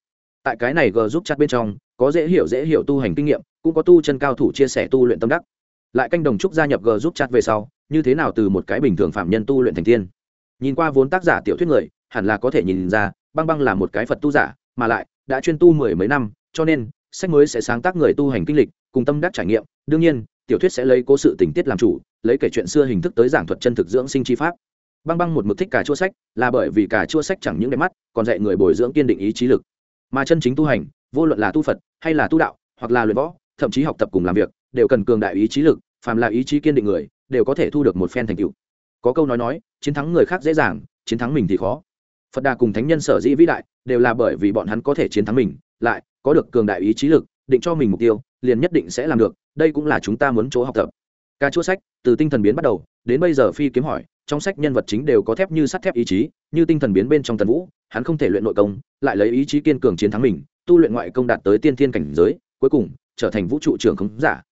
Tại cái này g giúp chat bên trong, có dễ hiểu dễ hiểu tu hành kinh nghiệm, cũng có tu chân cao thủ chia sẻ tu luyện tâm đắc. Lại canh đồng trúc gia nhập g giúp chat về sau, như thế nào từ một cái bình thường phạm nhân tu luyện thành tiên? Nhìn qua vốn tác giả tiểu thuyết người hẳn là có thể nhìn ra, băng băng là một cái phật tu giả, mà lại đã chuyên tu mười mấy năm, cho nên sách mới sẽ sáng tác người tu hành kinh lịch, cùng tâm đắc trải nghiệm. Đương nhiên, tiểu thuyết sẽ lấy cố sự tình tiết làm chủ, lấy kể chuyện xưa hình thức tới giảng thuật chân thực dưỡng sinh chi pháp. Băng băng một mực thích cà chua sách, là bởi vì cà chua sách chẳng những đẹp mắt, còn dạy người bồi dưỡng kiên định ý chí lực. Mà chân chính tu hành, vô luận là tu phật hay là tu đạo, hoặc là luyện võ, thậm chí học tập cùng làm việc, đều cần cường đại ý chí lực, phàm là ý chí kiên định người, đều có thể thu được một phen thành tựu. Có câu nói nói, chiến thắng người khác dễ dàng, chiến thắng mình thì khó phật đà cùng thánh nhân sở dĩ vĩ đại đều là bởi vì bọn hắn có thể chiến thắng mình, lại có được cường đại ý chí lực, định cho mình mục tiêu, liền nhất định sẽ làm được, đây cũng là chúng ta muốn chỗ học tập. Ca chúa sách, từ tinh thần biến bắt đầu, đến bây giờ phi kiếm hỏi, trong sách nhân vật chính đều có thép như sắt thép ý chí, như tinh thần biến bên trong tần vũ, hắn không thể luyện nội công, lại lấy ý chí kiên cường chiến thắng mình, tu luyện ngoại công đạt tới tiên thiên cảnh giới, cuối cùng trở thành vũ trụ trưởng khống giả.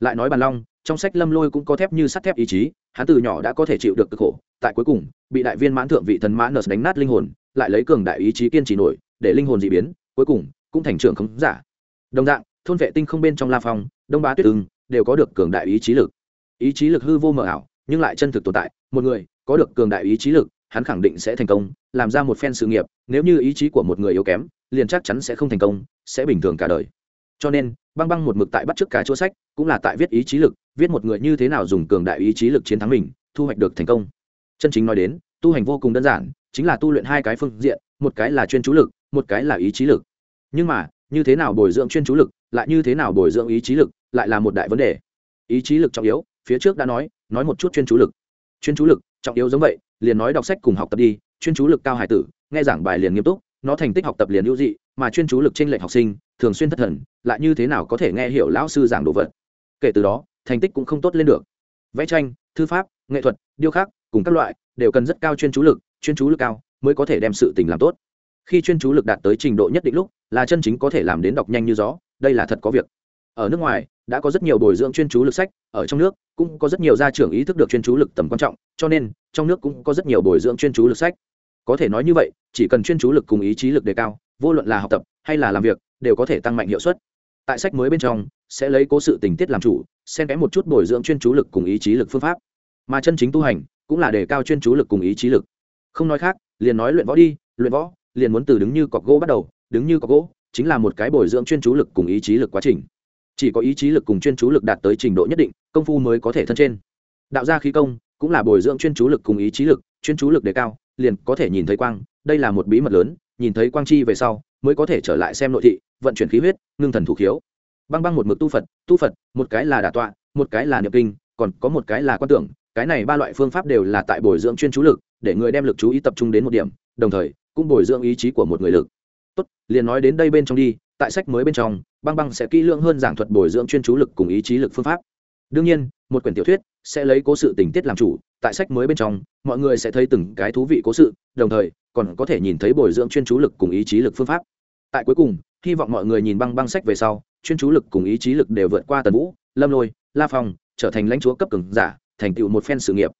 Lại nói bàn long trong sách lâm lôi cũng có thép như sắt thép ý chí hắn từ nhỏ đã có thể chịu được cực khổ, tại cuối cùng, bị đại viên mãn thượng vị thần mã nợ đánh nát linh hồn, lại lấy cường đại ý chí kiên trì nổi, để linh hồn dị biến, cuối cùng, cũng thành trưởng khống giả. Đồng dạng, thôn vệ tinh không bên trong la phong, đông bá tuyết ưng, đều có được cường đại ý chí lực. Ý chí lực hư vô mờ ảo, nhưng lại chân thực tồn tại, một người có được cường đại ý chí lực, hắn khẳng định sẽ thành công, làm ra một phen sự nghiệp, nếu như ý chí của một người yếu kém, liền chắc chắn sẽ không thành công, sẽ bình thường cả đời. Cho nên băng băng một mực tại bắt trước cá chỗ sách, cũng là tại viết ý chí lực, viết một người như thế nào dùng cường đại ý chí lực chiến thắng mình, thu hoạch được thành công. Chân chính nói đến, tu hành vô cùng đơn giản, chính là tu luyện hai cái phương diện, một cái là chuyên chú lực, một cái là ý chí lực. Nhưng mà, như thế nào bồi dưỡng chuyên chú lực, lại như thế nào bồi dưỡng ý chí lực, lại là một đại vấn đề. Ý chí lực trọng yếu, phía trước đã nói nói một chút chuyên chú lực. Chuyên chú lực, trọng yếu giống vậy, liền nói đọc sách cùng học tập đi, chuyên chú lực cao hải tử, nghe giảng bài liền nghiêm túc, nó thành tích học tập liền hữu dị mà chuyên chú lực trên lệnh học sinh, thường xuyên thất thần, lại như thế nào có thể nghe hiểu lão sư giảng đồ vật. Kể từ đó, thành tích cũng không tốt lên được. Vẽ tranh, thư pháp, nghệ thuật, điêu khắc, cùng các loại, đều cần rất cao chuyên chú lực, chuyên chú lực cao mới có thể đem sự tình làm tốt. Khi chuyên chú lực đạt tới trình độ nhất định lúc, là chân chính có thể làm đến đọc nhanh như gió, đây là thật có việc. Ở nước ngoài, đã có rất nhiều bồi dưỡng chuyên chú lực sách, ở trong nước cũng có rất nhiều gia trưởng ý thức được chuyên chú lực tầm quan trọng, cho nên trong nước cũng có rất nhiều bồi dưỡng chuyên chú lực sách. Có thể nói như vậy, chỉ cần chuyên chú lực cùng ý chí lực đề cao vô luận là học tập hay là làm việc, đều có thể tăng mạnh hiệu suất. Tại sách mới bên trong, sẽ lấy cố sự tình tiết làm chủ, xen kẽ một chút bồi dưỡng chuyên chú lực cùng ý chí lực phương pháp. Mà chân chính tu hành cũng là đề cao chuyên chú lực cùng ý chí lực. Không nói khác, liền nói luyện võ đi, luyện võ, liền muốn từ đứng như cọc gỗ bắt đầu, đứng như cọc gỗ chính là một cái bồi dưỡng chuyên chú lực cùng ý chí lực quá trình. Chỉ có ý chí lực cùng chuyên chú lực đạt tới trình độ nhất định, công phu mới có thể thân trên. Đạo gia khí công cũng là bồi dưỡng chuyên chú lực cùng ý chí lực, chuyên chú lực đề cao, liền có thể nhìn thấy quang, đây là một bí mật lớn nhìn thấy quang chi về sau, mới có thể trở lại xem nội thị, vận chuyển khí huyết, ngưng thần thủ khiếu. Băng băng một mực tu phật tu phật, một cái là đả tọa, một cái là niệm kinh, còn có một cái là quan tưởng, cái này ba loại phương pháp đều là tại bồi dưỡng chuyên chú lực, để người đem lực chú ý tập trung đến một điểm, đồng thời, cũng bồi dưỡng ý chí của một người lực. Tốt, liền nói đến đây bên trong đi, tại sách mới bên trong, băng băng sẽ kỹ lưỡng hơn giảng thuật bồi dưỡng chuyên chú lực cùng ý chí lực phương pháp. Đương nhiên, một quyển tiểu thuyết sẽ lấy cố sự tình tiết làm chủ, tại sách mới bên trong, mọi người sẽ thấy từng cái thú vị cố sự, đồng thời còn có thể nhìn thấy bồi dưỡng chuyên chú lực cùng ý chí lực phương pháp. Tại cuối cùng, hy vọng mọi người nhìn băng băng sách về sau, chuyên chú lực cùng ý chí lực đều vượt qua tần vũ, lâm lôi, la phong, trở thành lãnh chúa cấp cường giả, thành tựu một phen sự nghiệp.